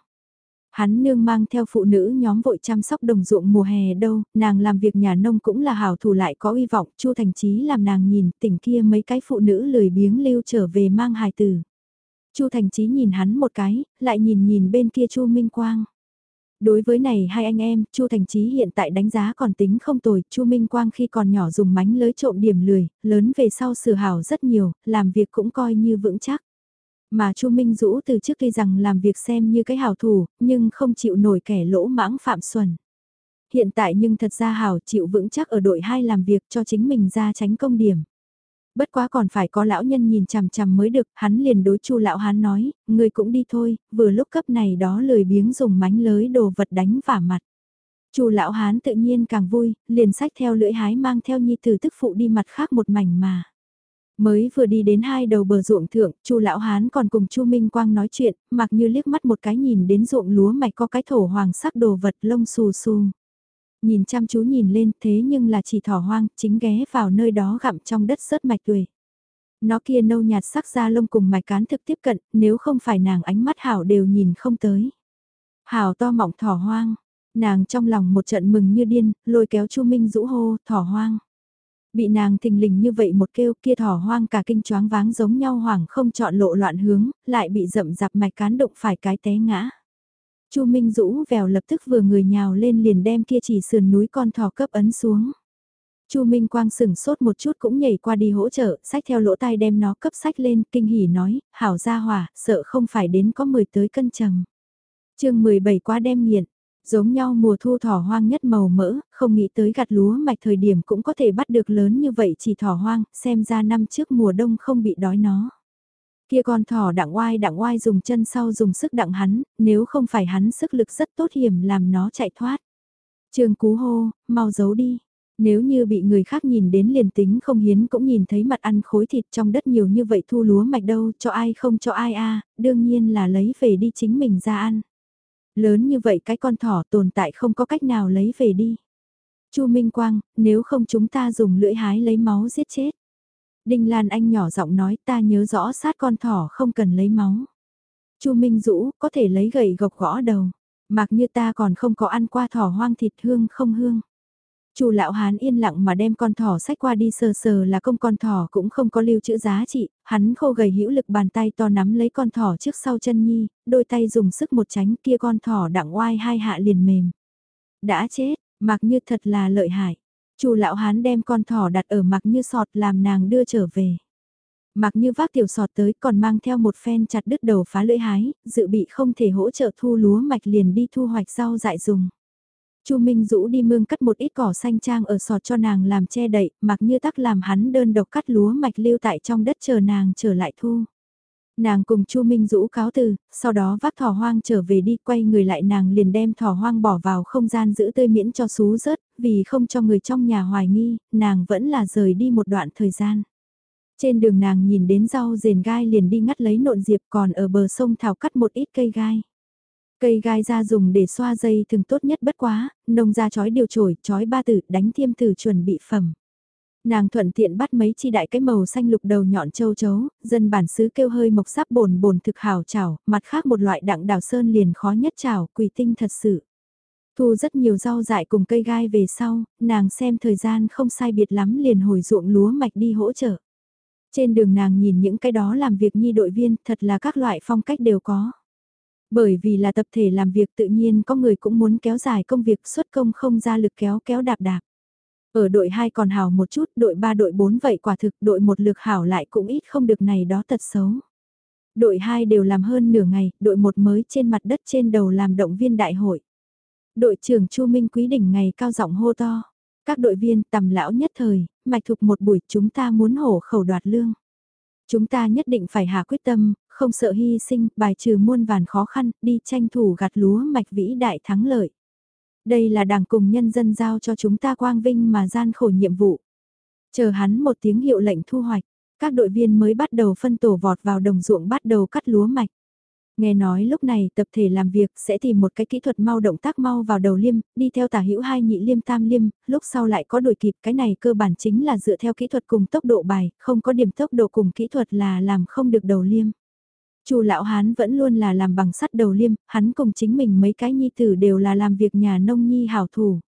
Hắn nương mang theo phụ nữ nhóm vội chăm sóc đồng ruộng mùa hè đâu, nàng làm việc nhà nông cũng là hảo thủ lại có uy vọng, Chu Thành Chí làm nàng nhìn, tỉnh kia mấy cái phụ nữ lười biếng lưu trở về mang hài tử. Chu Thành Chí nhìn hắn một cái, lại nhìn nhìn bên kia Chu Minh Quang. Đối với này hai anh em, Chu Thành Chí hiện tại đánh giá còn tính không tồi, Chu Minh Quang khi còn nhỏ dùng mánh lưới trộm điểm lười, lớn về sau sửa hảo rất nhiều, làm việc cũng coi như vững chắc. Mà Chu Minh Dũ từ trước tuy rằng làm việc xem như cái hảo thủ, nhưng không chịu nổi kẻ lỗ mãng phạm xuẩn. Hiện tại nhưng thật ra hảo chịu vững chắc ở đội 2 làm việc cho chính mình ra tránh công điểm. Bất quá còn phải có lão nhân nhìn chằm chằm mới được, hắn liền đối chu lão hán nói, người cũng đi thôi, vừa lúc cấp này đó lười biếng dùng mánh lới đồ vật đánh vả mặt. chu lão hán tự nhiên càng vui, liền sách theo lưỡi hái mang theo nhi tử tức phụ đi mặt khác một mảnh mà. Mới vừa đi đến hai đầu bờ ruộng thượng, Chu lão hán còn cùng Chu Minh Quang nói chuyện, mặc như liếc mắt một cái nhìn đến ruộng lúa mạch có cái thổ hoàng sắc đồ vật lông xù xù. Nhìn chăm chú nhìn lên thế nhưng là chỉ thỏ hoang, chính ghé vào nơi đó gặm trong đất sớt mạch tuổi. Nó kia nâu nhạt sắc da lông cùng mạch cán thực tiếp cận, nếu không phải nàng ánh mắt hảo đều nhìn không tới. Hảo to mọng thỏ hoang, nàng trong lòng một trận mừng như điên, lôi kéo Chu Minh rũ hô, thỏ hoang. Bị nàng thình lình như vậy một kêu kia thỏ hoang cả kinh choáng váng giống nhau hoảng không chọn lộ loạn hướng, lại bị rậm rạp mạch cán đụng phải cái té ngã. Chu Minh Dũ vèo lập tức vừa người nhào lên liền đem kia chỉ sườn núi con thỏ cấp ấn xuống. Chu Minh Quang sửng sốt một chút cũng nhảy qua đi hỗ trợ, sách theo lỗ tai đem nó cấp sách lên, kinh hỉ nói, hảo gia hỏa, sợ không phải đến có 10 tới cân trầm. chương 17 quá đem nghiện, giống nhau mùa thu thỏ hoang nhất màu mỡ, không nghĩ tới gặt lúa mạch thời điểm cũng có thể bắt được lớn như vậy chỉ thỏ hoang, xem ra năm trước mùa đông không bị đói nó. Kia con thỏ đặng oai đặng oai dùng chân sau dùng sức đặng hắn, nếu không phải hắn sức lực rất tốt hiểm làm nó chạy thoát. Trường cú hô, mau giấu đi. Nếu như bị người khác nhìn đến liền tính không hiến cũng nhìn thấy mặt ăn khối thịt trong đất nhiều như vậy thu lúa mạch đâu, cho ai không cho ai a đương nhiên là lấy về đi chính mình ra ăn. Lớn như vậy cái con thỏ tồn tại không có cách nào lấy về đi. Chu Minh Quang, nếu không chúng ta dùng lưỡi hái lấy máu giết chết. Đinh Lan Anh nhỏ giọng nói ta nhớ rõ sát con thỏ không cần lấy máu. Chu Minh Dũ có thể lấy gậy gộc gõ đầu. Mặc như ta còn không có ăn qua thỏ hoang thịt hương không hương. Chu lão hán yên lặng mà đem con thỏ sách qua đi sờ sờ là công con thỏ cũng không có lưu trữ giá trị, hắn khô gầy hữu lực bàn tay to nắm lấy con thỏ trước sau chân nhi, đôi tay dùng sức một tránh kia con thỏ đặng oai hai hạ liền mềm. Đã chết, mặc như thật là lợi hại. Chu lão hán đem con thỏ đặt ở mặc như sọt làm nàng đưa trở về. Mặc như vác tiểu sọt tới còn mang theo một phen chặt đứt đầu phá lưỡi hái, dự bị không thể hỗ trợ thu lúa mạch liền đi thu hoạch rau dại dùng. Chu Minh Dũ đi mương cắt một ít cỏ xanh trang ở sọt cho nàng làm che đậy, mặc như tắc làm hắn đơn độc cắt lúa mạch lưu tại trong đất chờ nàng trở lại thu. Nàng cùng Chu Minh Dũ cáo từ, sau đó vác thỏ hoang trở về đi quay người lại nàng liền đem thỏ hoang bỏ vào không gian giữ tươi miễn cho xú rớt, vì không cho người trong nhà hoài nghi, nàng vẫn là rời đi một đoạn thời gian. Trên đường nàng nhìn đến rau rền gai liền đi ngắt lấy nộn diệp còn ở bờ sông thảo cắt một ít cây gai. Cây gai ra dùng để xoa dây thường tốt nhất bất quá, nông ra chói điều trổi, chói ba tử, đánh thiêm tử chuẩn bị phẩm. Nàng thuận tiện bắt mấy chi đại cái màu xanh lục đầu nhọn châu chấu, dân bản xứ kêu hơi mộc sáp bồn bồn thực hào chảo, mặt khác một loại đặng đào sơn liền khó nhất chảo, quỳ tinh thật sự. Thu rất nhiều rau dại cùng cây gai về sau, nàng xem thời gian không sai biệt lắm liền hồi ruộng lúa mạch đi hỗ trợ. Trên đường nàng nhìn những cái đó làm việc nhi đội viên thật là các loại phong cách đều có. Bởi vì là tập thể làm việc tự nhiên có người cũng muốn kéo dài công việc xuất công không ra lực kéo kéo đạp đạp. Ở đội 2 còn hảo một chút, đội 3 đội 4 vậy quả thực đội một lực hảo lại cũng ít không được này đó tật xấu. Đội 2 đều làm hơn nửa ngày, đội 1 mới trên mặt đất trên đầu làm động viên đại hội. Đội trưởng Chu Minh Quý đỉnh ngày cao giọng hô to. Các đội viên tầm lão nhất thời, mạch thục một buổi chúng ta muốn hổ khẩu đoạt lương. Chúng ta nhất định phải hạ quyết tâm, không sợ hy sinh, bài trừ muôn vàn khó khăn, đi tranh thủ gặt lúa mạch vĩ đại thắng lợi. Đây là đảng cùng nhân dân giao cho chúng ta quang vinh mà gian khổ nhiệm vụ. Chờ hắn một tiếng hiệu lệnh thu hoạch, các đội viên mới bắt đầu phân tổ vọt vào đồng ruộng bắt đầu cắt lúa mạch. Nghe nói lúc này tập thể làm việc sẽ tìm một cái kỹ thuật mau động tác mau vào đầu liêm, đi theo tả hữu hai nhị liêm tam liêm, lúc sau lại có đổi kịp cái này cơ bản chính là dựa theo kỹ thuật cùng tốc độ bài, không có điểm tốc độ cùng kỹ thuật là làm không được đầu liêm. Chu lão hán vẫn luôn là làm bằng sắt đầu liêm, hắn cùng chính mình mấy cái nhi tử đều là làm việc nhà nông nhi hảo thủ.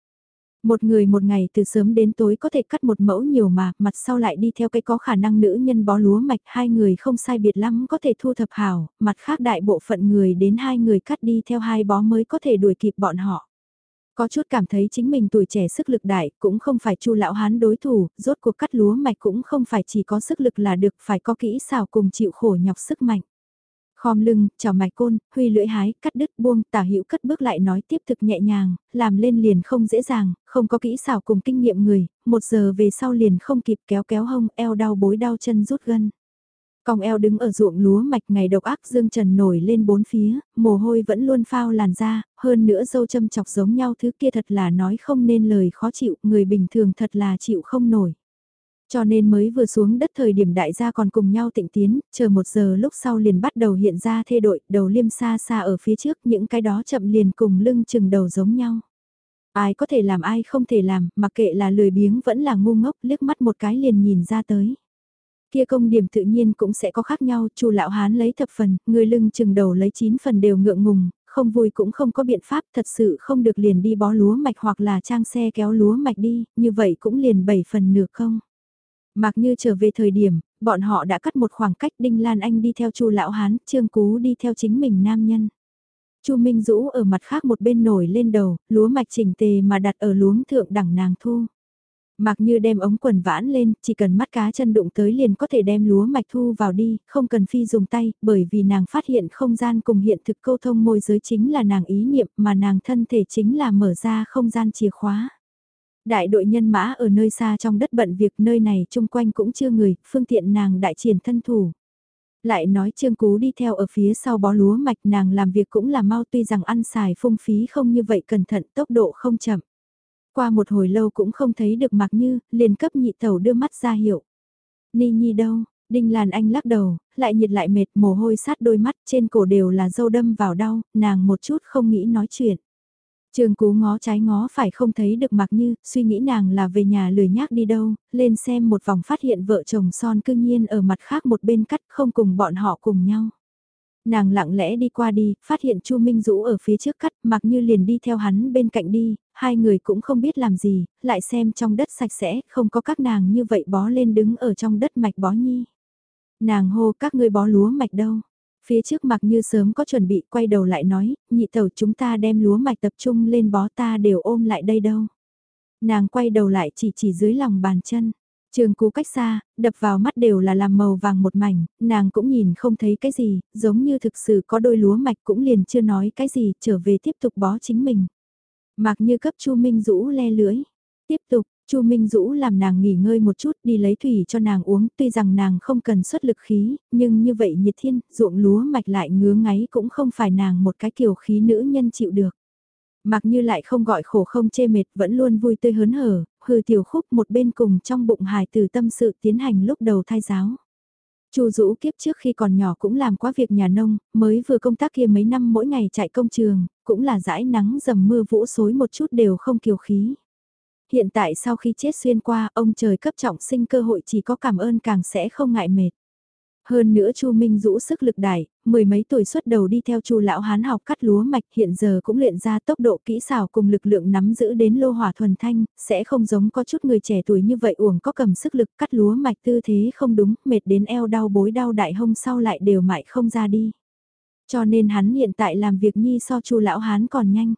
Một người một ngày từ sớm đến tối có thể cắt một mẫu nhiều mà, mặt sau lại đi theo cái có khả năng nữ nhân bó lúa mạch hai người không sai biệt lắm có thể thu thập hảo, mặt khác đại bộ phận người đến hai người cắt đi theo hai bó mới có thể đuổi kịp bọn họ. Có chút cảm thấy chính mình tuổi trẻ sức lực đại, cũng không phải chu lão hán đối thủ, rốt cuộc cắt lúa mạch cũng không phải chỉ có sức lực là được, phải có kỹ xảo cùng chịu khổ nhọc sức mạnh. Khom lưng, chào mạch côn, huy lưỡi hái, cắt đứt buông, tả hữu cất bước lại nói tiếp thực nhẹ nhàng, làm lên liền không dễ dàng, không có kỹ xảo cùng kinh nghiệm người, một giờ về sau liền không kịp kéo kéo hông, eo đau bối đau chân rút gân. Còng eo đứng ở ruộng lúa mạch ngày độc ác dương trần nổi lên bốn phía, mồ hôi vẫn luôn phao làn da, hơn nữa dâu châm chọc giống nhau thứ kia thật là nói không nên lời khó chịu, người bình thường thật là chịu không nổi. Cho nên mới vừa xuống đất thời điểm đại gia còn cùng nhau tịnh tiến, chờ một giờ lúc sau liền bắt đầu hiện ra thê đội, đầu liêm xa xa ở phía trước, những cái đó chậm liền cùng lưng chừng đầu giống nhau. Ai có thể làm ai không thể làm, mặc kệ là lười biếng vẫn là ngu ngốc, liếc mắt một cái liền nhìn ra tới. Kia công điểm tự nhiên cũng sẽ có khác nhau, chu lão hán lấy thập phần, người lưng chừng đầu lấy chín phần đều ngượng ngùng, không vui cũng không có biện pháp, thật sự không được liền đi bó lúa mạch hoặc là trang xe kéo lúa mạch đi, như vậy cũng liền bảy phần nửa không. Mặc như trở về thời điểm, bọn họ đã cắt một khoảng cách Đinh Lan Anh đi theo Chu Lão Hán, Trương Cú đi theo chính mình nam nhân. Chu Minh Dũ ở mặt khác một bên nổi lên đầu, lúa mạch chỉnh tề mà đặt ở luống thượng đẳng nàng thu. Mặc như đem ống quần vãn lên, chỉ cần mắt cá chân đụng tới liền có thể đem lúa mạch thu vào đi, không cần phi dùng tay, bởi vì nàng phát hiện không gian cùng hiện thực câu thông môi giới chính là nàng ý niệm mà nàng thân thể chính là mở ra không gian chìa khóa. Đại đội nhân mã ở nơi xa trong đất bận việc nơi này chung quanh cũng chưa người, phương tiện nàng đại triển thân thủ. Lại nói Trương Cú đi theo ở phía sau bó lúa mạch nàng làm việc cũng là mau tuy rằng ăn xài phung phí không như vậy cẩn thận tốc độ không chậm. Qua một hồi lâu cũng không thấy được mặc như, liền cấp nhị thầu đưa mắt ra hiệu. Ni Nhi đâu, Đinh Làn Anh lắc đầu, lại nhiệt lại mệt mồ hôi sát đôi mắt trên cổ đều là dâu đâm vào đau, nàng một chút không nghĩ nói chuyện. Trường cú ngó trái ngó phải không thấy được mặc như, suy nghĩ nàng là về nhà lười nhác đi đâu, lên xem một vòng phát hiện vợ chồng son cương nhiên ở mặt khác một bên cắt không cùng bọn họ cùng nhau. Nàng lặng lẽ đi qua đi, phát hiện Chu Minh Dũ ở phía trước cắt, mặc như liền đi theo hắn bên cạnh đi, hai người cũng không biết làm gì, lại xem trong đất sạch sẽ, không có các nàng như vậy bó lên đứng ở trong đất mạch bó nhi. Nàng hô các ngươi bó lúa mạch đâu, Phía trước mặc như sớm có chuẩn bị quay đầu lại nói, nhị tàu chúng ta đem lúa mạch tập trung lên bó ta đều ôm lại đây đâu. Nàng quay đầu lại chỉ chỉ dưới lòng bàn chân. Trường cú cách xa, đập vào mắt đều là làm màu vàng một mảnh, nàng cũng nhìn không thấy cái gì, giống như thực sự có đôi lúa mạch cũng liền chưa nói cái gì, trở về tiếp tục bó chính mình. Mặc như cấp chu Minh rũ le lưỡi. Tiếp tục, Chu Minh Dũ làm nàng nghỉ ngơi một chút đi lấy thủy cho nàng uống, tuy rằng nàng không cần xuất lực khí, nhưng như vậy nhiệt thiên, ruộng lúa mạch lại ngứa ngáy cũng không phải nàng một cái kiểu khí nữ nhân chịu được. Mặc như lại không gọi khổ không chê mệt vẫn luôn vui tươi hớn hở, hư tiểu khúc một bên cùng trong bụng hài từ tâm sự tiến hành lúc đầu thai giáo. Chu Dũ kiếp trước khi còn nhỏ cũng làm quá việc nhà nông, mới vừa công tác kia mấy năm mỗi ngày chạy công trường, cũng là dãi nắng dầm mưa vũ xối một chút đều không kiều khí. Hiện tại sau khi chết xuyên qua, ông trời cấp trọng sinh cơ hội chỉ có cảm ơn càng sẽ không ngại mệt. Hơn nữa Chu Minh rũ sức lực đại, mười mấy tuổi xuất đầu đi theo Chu lão hán học cắt lúa mạch, hiện giờ cũng luyện ra tốc độ kỹ xảo cùng lực lượng nắm giữ đến lô hỏa thuần thanh, sẽ không giống có chút người trẻ tuổi như vậy uổng có cầm sức lực cắt lúa mạch tư thế không đúng, mệt đến eo đau bối đau đại hông sau lại đều mại không ra đi. Cho nên hắn hiện tại làm việc nhi so Chu lão hán còn nhanh.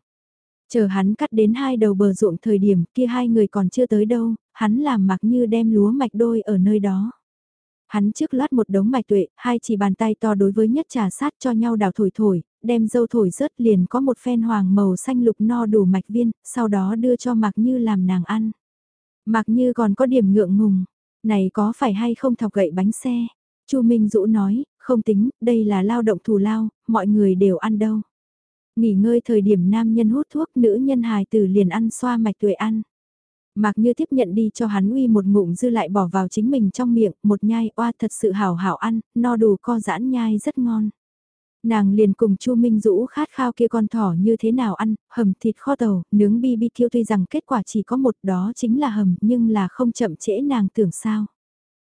Chờ hắn cắt đến hai đầu bờ ruộng thời điểm kia hai người còn chưa tới đâu, hắn làm mặc như đem lúa mạch đôi ở nơi đó. Hắn trước loát một đống mạch tuệ, hai chỉ bàn tay to đối với nhất trà sát cho nhau đào thổi thổi, đem dâu thổi rớt liền có một phen hoàng màu xanh lục no đủ mạch viên, sau đó đưa cho mặc như làm nàng ăn. Mặc như còn có điểm ngượng ngùng, này có phải hay không thọc gậy bánh xe, Chu Minh Dũ nói, không tính, đây là lao động thù lao, mọi người đều ăn đâu. Nghỉ ngơi thời điểm nam nhân hút thuốc, nữ nhân hài tử liền ăn xoa mạch tuổi ăn. Mạc Như tiếp nhận đi cho hắn uy một ngụm dư lại bỏ vào chính mình trong miệng, một nhai oa thật sự hảo hảo ăn, no đủ co giãn nhai rất ngon. Nàng liền cùng Chu Minh Dũ khát khao kia con thỏ như thế nào ăn, hầm thịt kho tàu, nướng BBQ tuy rằng kết quả chỉ có một đó chính là hầm nhưng là không chậm trễ nàng tưởng sao.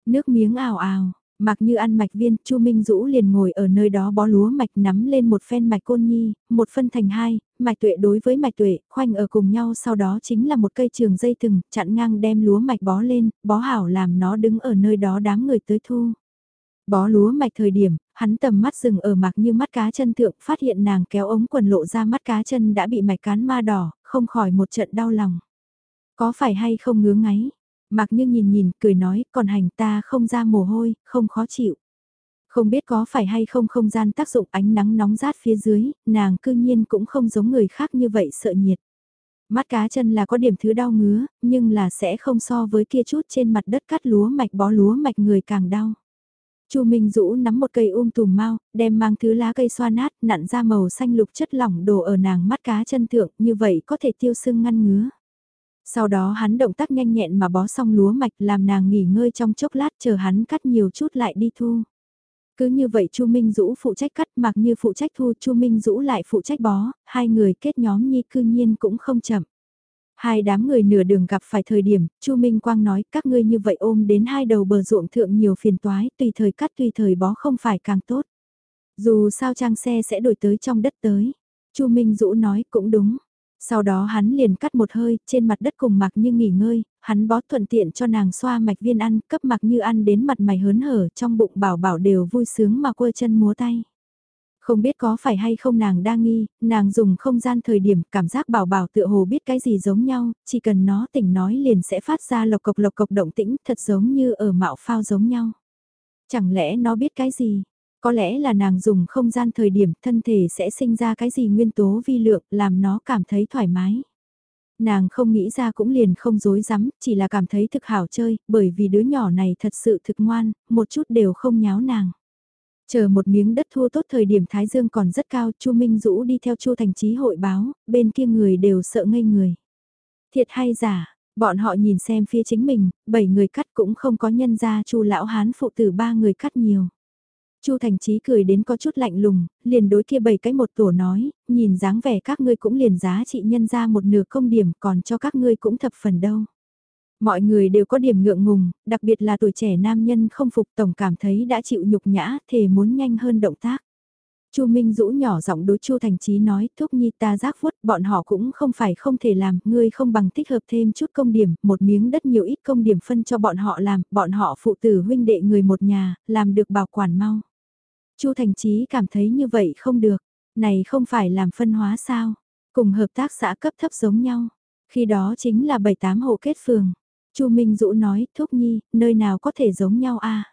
Nước miếng ào ào, mặc như ăn mạch viên, Chu Minh Dũ liền ngồi ở nơi đó bó lúa mạch nắm lên một phen mạch côn nhi, một phân thành hai, mạch tuệ đối với mạch tuệ, khoanh ở cùng nhau sau đó chính là một cây trường dây thừng, chặn ngang đem lúa mạch bó lên, bó hảo làm nó đứng ở nơi đó đám người tới thu. Bó lúa mạch thời điểm, hắn tầm mắt dừng ở mặc như mắt cá chân thượng, phát hiện nàng kéo ống quần lộ ra mắt cá chân đã bị mạch cán ma đỏ, không khỏi một trận đau lòng. Có phải hay không ngứa ngáy? Mặc như nhìn nhìn, cười nói, còn hành ta không ra mồ hôi, không khó chịu. Không biết có phải hay không không gian tác dụng ánh nắng nóng rát phía dưới, nàng cư nhiên cũng không giống người khác như vậy sợ nhiệt. Mắt cá chân là có điểm thứ đau ngứa, nhưng là sẽ không so với kia chút trên mặt đất cắt lúa mạch bó lúa mạch người càng đau. Chu Minh Dũ nắm một cây um tùm mau, đem mang thứ lá cây xoa nát, nặn ra màu xanh lục chất lỏng đổ ở nàng mắt cá chân thượng, như vậy có thể tiêu sưng ngăn ngứa. Sau đó hắn động tác nhanh nhẹn mà bó xong lúa mạch làm nàng nghỉ ngơi trong chốc lát chờ hắn cắt nhiều chút lại đi thu. Cứ như vậy Chu Minh Dũ phụ trách cắt mặc như phụ trách thu Chu Minh Dũ lại phụ trách bó, hai người kết nhóm nhi cư nhiên cũng không chậm. Hai đám người nửa đường gặp phải thời điểm, Chu Minh Quang nói các ngươi như vậy ôm đến hai đầu bờ ruộng thượng nhiều phiền toái, tùy thời cắt tùy thời bó không phải càng tốt. Dù sao trang xe sẽ đổi tới trong đất tới. Chu Minh Dũ nói cũng đúng. Sau đó hắn liền cắt một hơi, trên mặt đất cùng mặc như nghỉ ngơi, hắn bó thuận tiện cho nàng xoa mạch viên ăn, cấp mặc như ăn đến mặt mày hớn hở, trong bụng bảo bảo đều vui sướng mà quơ chân múa tay. Không biết có phải hay không nàng đang nghi, nàng dùng không gian thời điểm cảm giác bảo bảo tựa hồ biết cái gì giống nhau, chỉ cần nó tỉnh nói liền sẽ phát ra lộc cộc lộc cộc động tĩnh thật giống như ở mạo phao giống nhau. Chẳng lẽ nó biết cái gì? Có lẽ là nàng dùng không gian thời điểm thân thể sẽ sinh ra cái gì nguyên tố vi lượng làm nó cảm thấy thoải mái. Nàng không nghĩ ra cũng liền không dối rắm chỉ là cảm thấy thực hảo chơi, bởi vì đứa nhỏ này thật sự thực ngoan, một chút đều không nháo nàng. Chờ một miếng đất thua tốt thời điểm Thái Dương còn rất cao, Chu Minh Dũ đi theo Chu Thành Chí hội báo, bên kia người đều sợ ngây người. Thiệt hay giả, bọn họ nhìn xem phía chính mình, bảy người cắt cũng không có nhân ra Chu lão hán phụ tử ba người cắt nhiều. Chu Thành Chí cười đến có chút lạnh lùng, liền đối kia bảy cái một tổ nói, nhìn dáng vẻ các ngươi cũng liền giá trị nhân ra một nửa công điểm còn cho các ngươi cũng thập phần đâu. Mọi người đều có điểm ngượng ngùng, đặc biệt là tuổi trẻ nam nhân không phục tổng cảm thấy đã chịu nhục nhã, thề muốn nhanh hơn động tác. Chu Minh Dũ nhỏ giọng đối Chu Thành Chí nói, thúc nhi ta giác vuốt, bọn họ cũng không phải không thể làm, ngươi không bằng tích hợp thêm chút công điểm, một miếng đất nhiều ít công điểm phân cho bọn họ làm, bọn họ phụ tử huynh đệ người một nhà, làm được bảo quản mau. Chu Thành Chí cảm thấy như vậy không được, này không phải làm phân hóa sao, cùng hợp tác xã cấp thấp giống nhau, khi đó chính là 7-8 hộ kết phường. Chu Minh Dũ nói, Thúc Nhi, nơi nào có thể giống nhau a?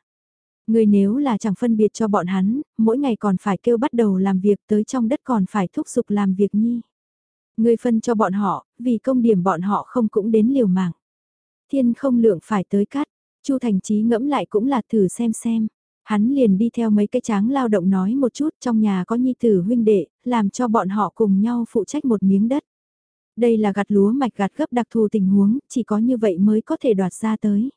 Người nếu là chẳng phân biệt cho bọn hắn, mỗi ngày còn phải kêu bắt đầu làm việc tới trong đất còn phải thúc giục làm việc nhi. Người phân cho bọn họ, vì công điểm bọn họ không cũng đến liều mạng. Thiên không lượng phải tới cắt, Chu Thành Chí ngẫm lại cũng là thử xem xem. Hắn liền đi theo mấy cái tráng lao động nói một chút trong nhà có nhi tử huynh đệ, làm cho bọn họ cùng nhau phụ trách một miếng đất. Đây là gặt lúa mạch gặt gấp đặc thù tình huống, chỉ có như vậy mới có thể đoạt ra tới.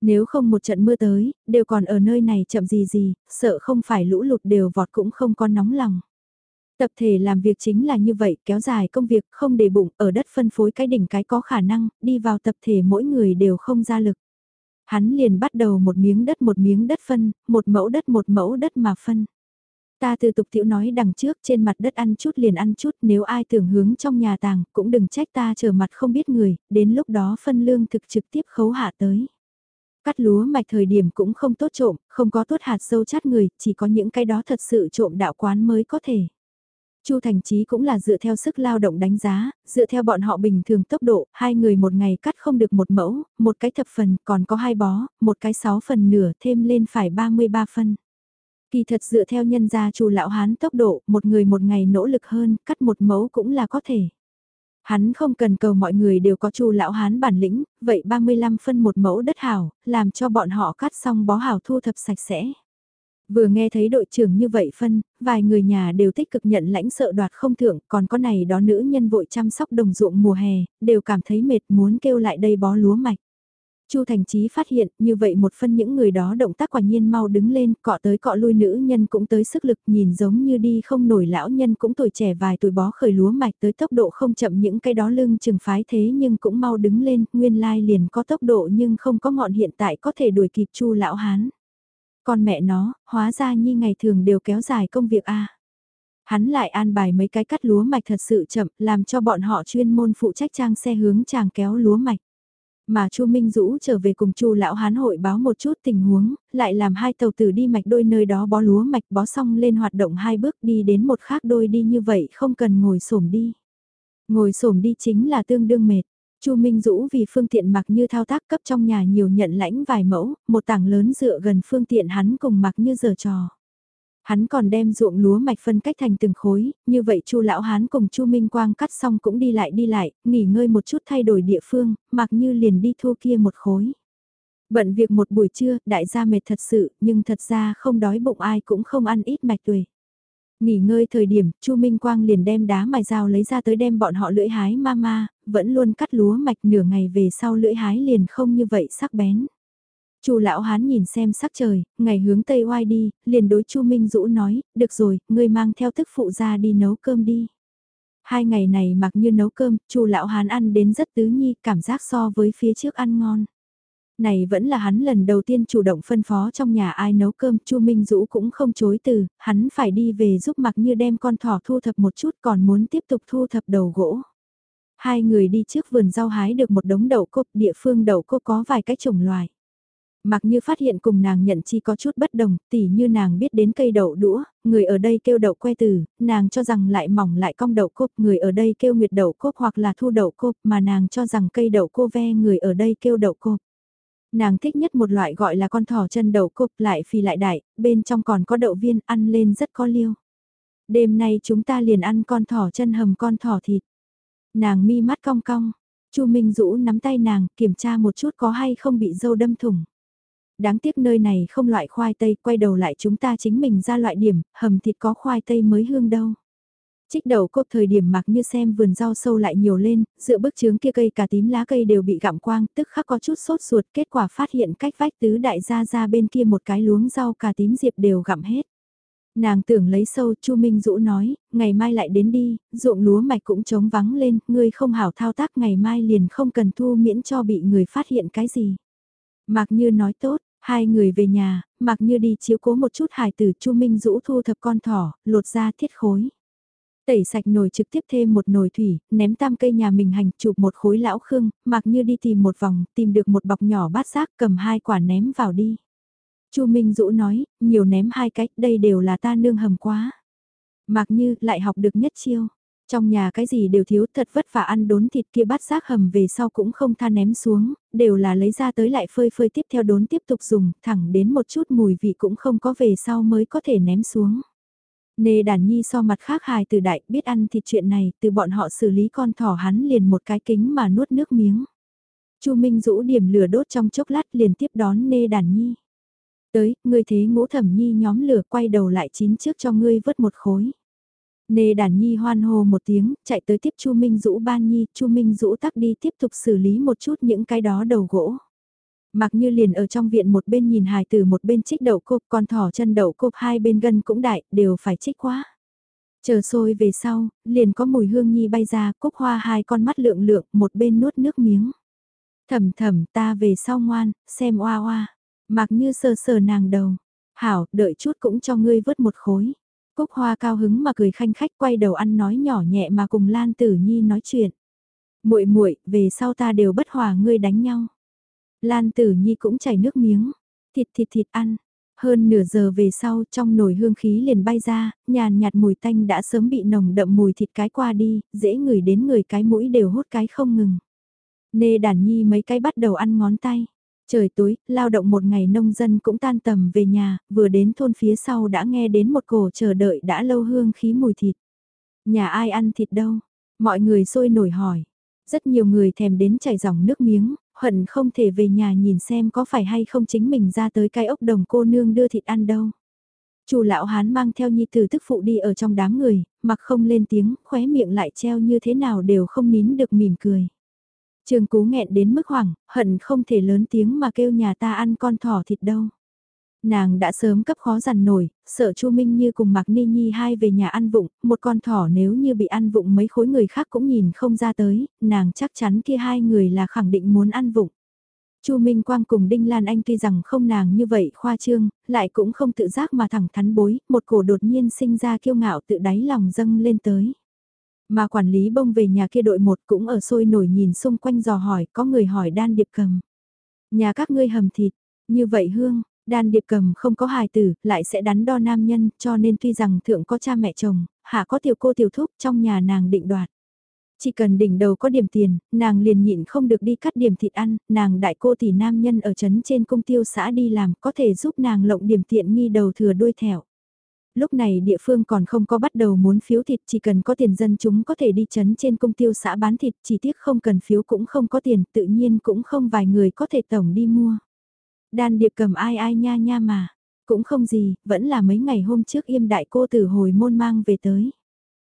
Nếu không một trận mưa tới, đều còn ở nơi này chậm gì gì, sợ không phải lũ lụt đều vọt cũng không có nóng lòng. Tập thể làm việc chính là như vậy, kéo dài công việc, không để bụng, ở đất phân phối cái đỉnh cái có khả năng, đi vào tập thể mỗi người đều không ra lực. Hắn liền bắt đầu một miếng đất một miếng đất phân, một mẫu đất một mẫu đất mà phân. Ta từ tục tiểu nói đằng trước trên mặt đất ăn chút liền ăn chút nếu ai tưởng hướng trong nhà tàng cũng đừng trách ta chờ mặt không biết người, đến lúc đó phân lương thực trực tiếp khấu hạ tới. Cắt lúa mạch thời điểm cũng không tốt trộm, không có tốt hạt dâu chát người, chỉ có những cái đó thật sự trộm đạo quán mới có thể. Chu Thành Chí cũng là dựa theo sức lao động đánh giá, dựa theo bọn họ bình thường tốc độ, hai người một ngày cắt không được một mẫu, một cái thập phần, còn có hai bó, một cái sáu phần nửa, thêm lên phải 33 phân. Kỳ thật dựa theo nhân gia chu lão hán tốc độ, một người một ngày nỗ lực hơn, cắt một mẫu cũng là có thể. Hắn không cần cầu mọi người đều có chu lão hán bản lĩnh, vậy 35 phân một mẫu đất hảo, làm cho bọn họ cắt xong bó hảo thu thập sạch sẽ. Vừa nghe thấy đội trưởng như vậy phân, vài người nhà đều tích cực nhận lãnh sợ đoạt không thưởng, còn có này đó nữ nhân vội chăm sóc đồng ruộng mùa hè, đều cảm thấy mệt muốn kêu lại đây bó lúa mạch. Chu Thành Chí phát hiện, như vậy một phân những người đó động tác quả nhiên mau đứng lên, cọ tới cọ lui nữ nhân cũng tới sức lực, nhìn giống như đi không nổi lão nhân cũng tuổi trẻ vài tuổi bó khởi lúa mạch tới tốc độ không chậm những cái đó lưng chừng phái thế nhưng cũng mau đứng lên, nguyên lai liền có tốc độ nhưng không có ngọn hiện tại có thể đuổi kịp Chu lão hán. Con mẹ nó, hóa ra nhi ngày thường đều kéo dài công việc a. Hắn lại an bài mấy cái cắt lúa mạch thật sự chậm, làm cho bọn họ chuyên môn phụ trách trang xe hướng chàng kéo lúa mạch mà Chu Minh Dũ trở về cùng Chu lão hán hội báo một chút tình huống, lại làm hai tàu tử đi mạch đôi nơi đó bó lúa mạch bó xong lên hoạt động hai bước đi đến một khác đôi đi như vậy không cần ngồi xổm đi. Ngồi xổm đi chính là tương đương mệt. Chu Minh Dũ vì phương tiện mặc như thao tác cấp trong nhà nhiều nhận lãnh vài mẫu, một tảng lớn dựa gần phương tiện hắn cùng mặc như giờ trò. Hắn còn đem ruộng lúa mạch phân cách thành từng khối, như vậy Chu lão hán cùng Chu Minh Quang cắt xong cũng đi lại đi lại, nghỉ ngơi một chút thay đổi địa phương, mặc như liền đi thu kia một khối. Bận việc một buổi trưa, đại gia mệt thật sự, nhưng thật ra không đói bụng ai cũng không ăn ít mạch tuổi. Nghỉ ngơi thời điểm, Chu Minh Quang liền đem đá mài dao lấy ra tới đem bọn họ lưỡi hái ma ma vẫn luôn cắt lúa mạch nửa ngày về sau lưỡi hái liền không như vậy sắc bén. Chu lão hán nhìn xem sắc trời, ngày hướng tây oai đi, liền đối Chu Minh Dũ nói, được rồi, ngươi mang theo thức phụ ra đi nấu cơm đi. Hai ngày này mặc như nấu cơm, Chu lão hán ăn đến rất tứ nhi, cảm giác so với phía trước ăn ngon. Này vẫn là hắn lần đầu tiên chủ động phân phó trong nhà ai nấu cơm, Chu Minh Dũ cũng không chối từ, hắn phải đi về giúp mặc như đem con thỏ thu thập một chút còn muốn tiếp tục thu thập đầu gỗ. Hai người đi trước vườn rau hái được một đống đậu cốc, địa phương đậu cốc có vài cái chủng loài. Mặc như phát hiện cùng nàng nhận chi có chút bất đồng, tỉ như nàng biết đến cây đậu đũa, người ở đây kêu đậu que từ, nàng cho rằng lại mỏng lại cong đậu cốp, người ở đây kêu nguyệt đậu cốp hoặc là thu đậu cốp, mà nàng cho rằng cây đậu cô ve người ở đây kêu đậu cốp. Nàng thích nhất một loại gọi là con thỏ chân đậu cốp lại phi lại đại, bên trong còn có đậu viên ăn lên rất có liêu. Đêm nay chúng ta liền ăn con thỏ chân hầm con thỏ thịt. Nàng mi mắt cong cong, Chu Minh Dũ nắm tay nàng kiểm tra một chút có hay không bị dâu đâm thủng đáng tiếc nơi này không loại khoai tây, quay đầu lại chúng ta chính mình ra loại điểm, hầm thịt có khoai tây mới hương đâu. Trích đầu cốt thời điểm mặc như xem vườn rau sâu lại nhiều lên, dựa bức chướng kia cây cả tím lá cây đều bị gặm quang, tức khắc có chút sốt ruột, kết quả phát hiện cách vách tứ đại gia ra bên kia một cái luống rau cà tím diệp đều gặm hết. Nàng tưởng lấy sâu, Chu Minh Dũ nói, ngày mai lại đến đi, ruộng lúa mạch cũng trống vắng lên, ngươi không hảo thao tác ngày mai liền không cần thu miễn cho bị người phát hiện cái gì. Mạc Như nói tốt, Hai người về nhà, mặc như đi chiếu cố một chút hài tử Chu Minh Dũ thu thập con thỏ, lột ra thiết khối. Tẩy sạch nồi trực tiếp thêm một nồi thủy, ném tam cây nhà mình hành chụp một khối lão khương, mặc như đi tìm một vòng, tìm được một bọc nhỏ bát giác cầm hai quả ném vào đi. Chu Minh Dũ nói, nhiều ném hai cách, đây đều là ta nương hầm quá. Mặc như lại học được nhất chiêu. Trong nhà cái gì đều thiếu thật vất vả ăn đốn thịt kia bát xác hầm về sau cũng không tha ném xuống, đều là lấy ra tới lại phơi phơi tiếp theo đốn tiếp tục dùng, thẳng đến một chút mùi vị cũng không có về sau mới có thể ném xuống. Nê đàn nhi so mặt khác hài từ đại biết ăn thịt chuyện này từ bọn họ xử lý con thỏ hắn liền một cái kính mà nuốt nước miếng. Chu Minh rũ điểm lửa đốt trong chốc lát liền tiếp đón nê đàn nhi. Tới, ngươi thế ngũ thẩm nhi nhóm lửa quay đầu lại chín trước cho ngươi vớt một khối. Nê đàn nhi hoan hô một tiếng, chạy tới tiếp Chu Minh Dũ ban nhi, Chu Minh Dũ tắc đi tiếp tục xử lý một chút những cái đó đầu gỗ. Mặc như liền ở trong viện một bên nhìn hài từ một bên trích đậu cộp còn thỏ chân đậu cộp hai bên gân cũng đại, đều phải trích quá. Chờ sôi về sau, liền có mùi hương nhi bay ra, cúc hoa hai con mắt lượng lượng, một bên nuốt nước miếng. Thầm thầm ta về sau ngoan, xem oa oa. Mặc như sờ sờ nàng đầu. Hảo, đợi chút cũng cho ngươi vớt một khối. Cúc Hoa cao hứng mà cười khanh khách quay đầu ăn nói nhỏ nhẹ mà cùng Lan Tử Nhi nói chuyện. Muội muội, về sau ta đều bất hòa ngươi đánh nhau. Lan Tử Nhi cũng chảy nước miếng, thịt thịt thịt ăn. Hơn nửa giờ về sau trong nồi hương khí liền bay ra, nhàn nhạt mùi tanh đã sớm bị nồng đậm mùi thịt cái qua đi, dễ ngửi đến người cái mũi đều hốt cái không ngừng. Nê đàn nhi mấy cái bắt đầu ăn ngón tay. Trời tối, lao động một ngày nông dân cũng tan tầm về nhà, vừa đến thôn phía sau đã nghe đến một cổ chờ đợi đã lâu hương khí mùi thịt. Nhà ai ăn thịt đâu? Mọi người sôi nổi hỏi. Rất nhiều người thèm đến chảy dòng nước miếng, hận không thể về nhà nhìn xem có phải hay không chính mình ra tới cái ốc đồng cô nương đưa thịt ăn đâu. Chu lão hán mang theo nhi tử tức phụ đi ở trong đám người, mặc không lên tiếng, khóe miệng lại treo như thế nào đều không nín được mỉm cười. Trương Cú nghẹn đến mức hoảng, hận không thể lớn tiếng mà kêu nhà ta ăn con thỏ thịt đâu. Nàng đã sớm cấp khó dằn nổi, sợ Chu Minh Như cùng Mạc Ni Nhi hai về nhà ăn vụng, một con thỏ nếu như bị ăn vụng mấy khối người khác cũng nhìn không ra tới, nàng chắc chắn kia hai người là khẳng định muốn ăn vụng. Chu Minh Quang cùng Đinh Lan Anh tuy rằng không nàng như vậy khoa trương, lại cũng không tự giác mà thẳng thắn bối, một cổ đột nhiên sinh ra kiêu ngạo tự đáy lòng dâng lên tới. Mà quản lý bông về nhà kia đội một cũng ở sôi nổi nhìn xung quanh dò hỏi có người hỏi đan điệp cầm. Nhà các ngươi hầm thịt, như vậy hương, đan điệp cầm không có hài tử, lại sẽ đắn đo nam nhân, cho nên tuy rằng thượng có cha mẹ chồng, hạ có tiểu cô tiểu thúc trong nhà nàng định đoạt. Chỉ cần đỉnh đầu có điểm tiền, nàng liền nhịn không được đi cắt điểm thịt ăn, nàng đại cô tỷ nam nhân ở trấn trên công tiêu xã đi làm có thể giúp nàng lộng điểm tiện nghi đầu thừa đuôi thẻo. Lúc này địa phương còn không có bắt đầu muốn phiếu thịt chỉ cần có tiền dân chúng có thể đi chấn trên công tiêu xã bán thịt chỉ tiếc không cần phiếu cũng không có tiền tự nhiên cũng không vài người có thể tổng đi mua. Đan điệp cầm ai ai nha nha mà, cũng không gì, vẫn là mấy ngày hôm trước im đại cô tử hồi môn mang về tới.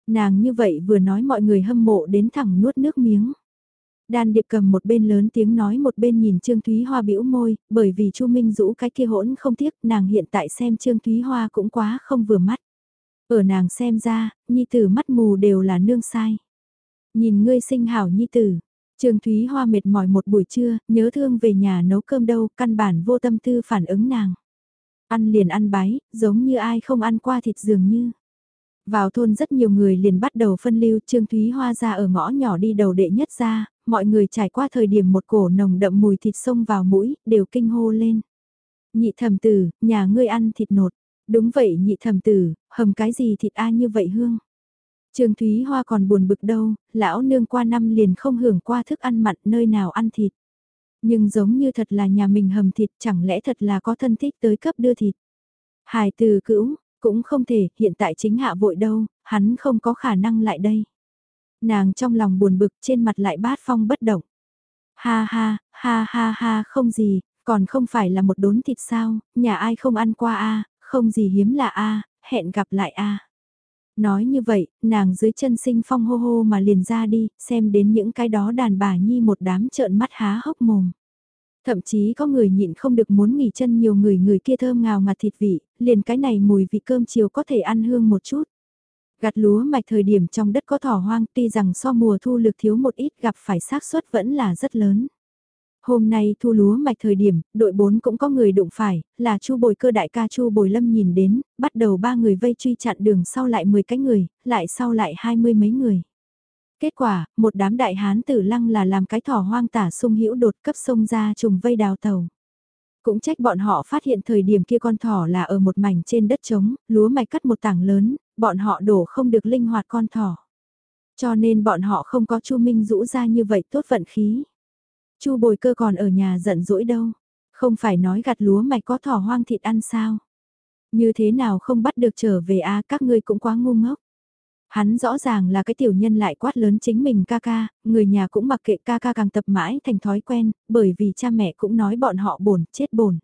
Nàng như vậy vừa nói mọi người hâm mộ đến thẳng nuốt nước miếng. Đan Điệp cầm một bên lớn tiếng nói một bên nhìn Trương Thúy Hoa bĩu môi, bởi vì Chu Minh Dũ cái kia hỗn không tiếc, nàng hiện tại xem Trương Thúy Hoa cũng quá không vừa mắt. Ở nàng xem ra, nhi tử mắt mù đều là nương sai. Nhìn ngươi sinh hảo nhi tử, Trương Thúy Hoa mệt mỏi một buổi trưa, nhớ thương về nhà nấu cơm đâu, căn bản vô tâm tư phản ứng nàng. Ăn liền ăn bái, giống như ai không ăn qua thịt dường như. Vào thôn rất nhiều người liền bắt đầu phân lưu Trương Thúy Hoa ra ở ngõ nhỏ đi đầu đệ nhất ra, mọi người trải qua thời điểm một cổ nồng đậm mùi thịt sông vào mũi, đều kinh hô lên. Nhị thẩm tử, nhà ngươi ăn thịt nột. Đúng vậy nhị thẩm tử, hầm cái gì thịt a như vậy hương. Trương Thúy Hoa còn buồn bực đâu, lão nương qua năm liền không hưởng qua thức ăn mặn nơi nào ăn thịt. Nhưng giống như thật là nhà mình hầm thịt chẳng lẽ thật là có thân thích tới cấp đưa thịt. Hài từ cữu, cũng không thể, hiện tại chính hạ vội đâu, hắn không có khả năng lại đây. Nàng trong lòng buồn bực trên mặt lại bát phong bất động. Ha ha, ha ha ha không gì, còn không phải là một đốn thịt sao, nhà ai không ăn qua a không gì hiếm là a hẹn gặp lại a Nói như vậy, nàng dưới chân sinh phong hô hô mà liền ra đi, xem đến những cái đó đàn bà nhi một đám trợn mắt há hốc mồm. Thậm chí có người nhịn không được muốn nghỉ chân nhiều người người kia thơm ngào ngạt thịt vị, liền cái này mùi vị cơm chiều có thể ăn hương một chút. Gặt lúa mạch thời điểm trong đất có thỏ hoang tuy rằng so mùa thu lực thiếu một ít gặp phải xác suất vẫn là rất lớn. Hôm nay thu lúa mạch thời điểm, đội 4 cũng có người đụng phải, là Chu Bồi Cơ đại ca Chu Bồi Lâm nhìn đến, bắt đầu ba người vây truy chặn đường sau lại 10 cái người, lại sau lại hai mươi mấy người. Kết quả, một đám đại hán tử lăng là làm cái thỏ hoang tả sung hữu đột cấp sông ra trùng vây đào tàu. Cũng trách bọn họ phát hiện thời điểm kia con thỏ là ở một mảnh trên đất trống, lúa mạch cắt một tảng lớn, bọn họ đổ không được linh hoạt con thỏ. Cho nên bọn họ không có Chu Minh rũ ra như vậy tốt vận khí. Chu bồi cơ còn ở nhà giận dỗi đâu. Không phải nói gặt lúa mạch có thỏ hoang thịt ăn sao. Như thế nào không bắt được trở về a các ngươi cũng quá ngu ngốc. Hắn rõ ràng là cái tiểu nhân lại quát lớn chính mình ca ca, người nhà cũng mặc kệ ca ca càng tập mãi thành thói quen, bởi vì cha mẹ cũng nói bọn họ bổn, chết bổn.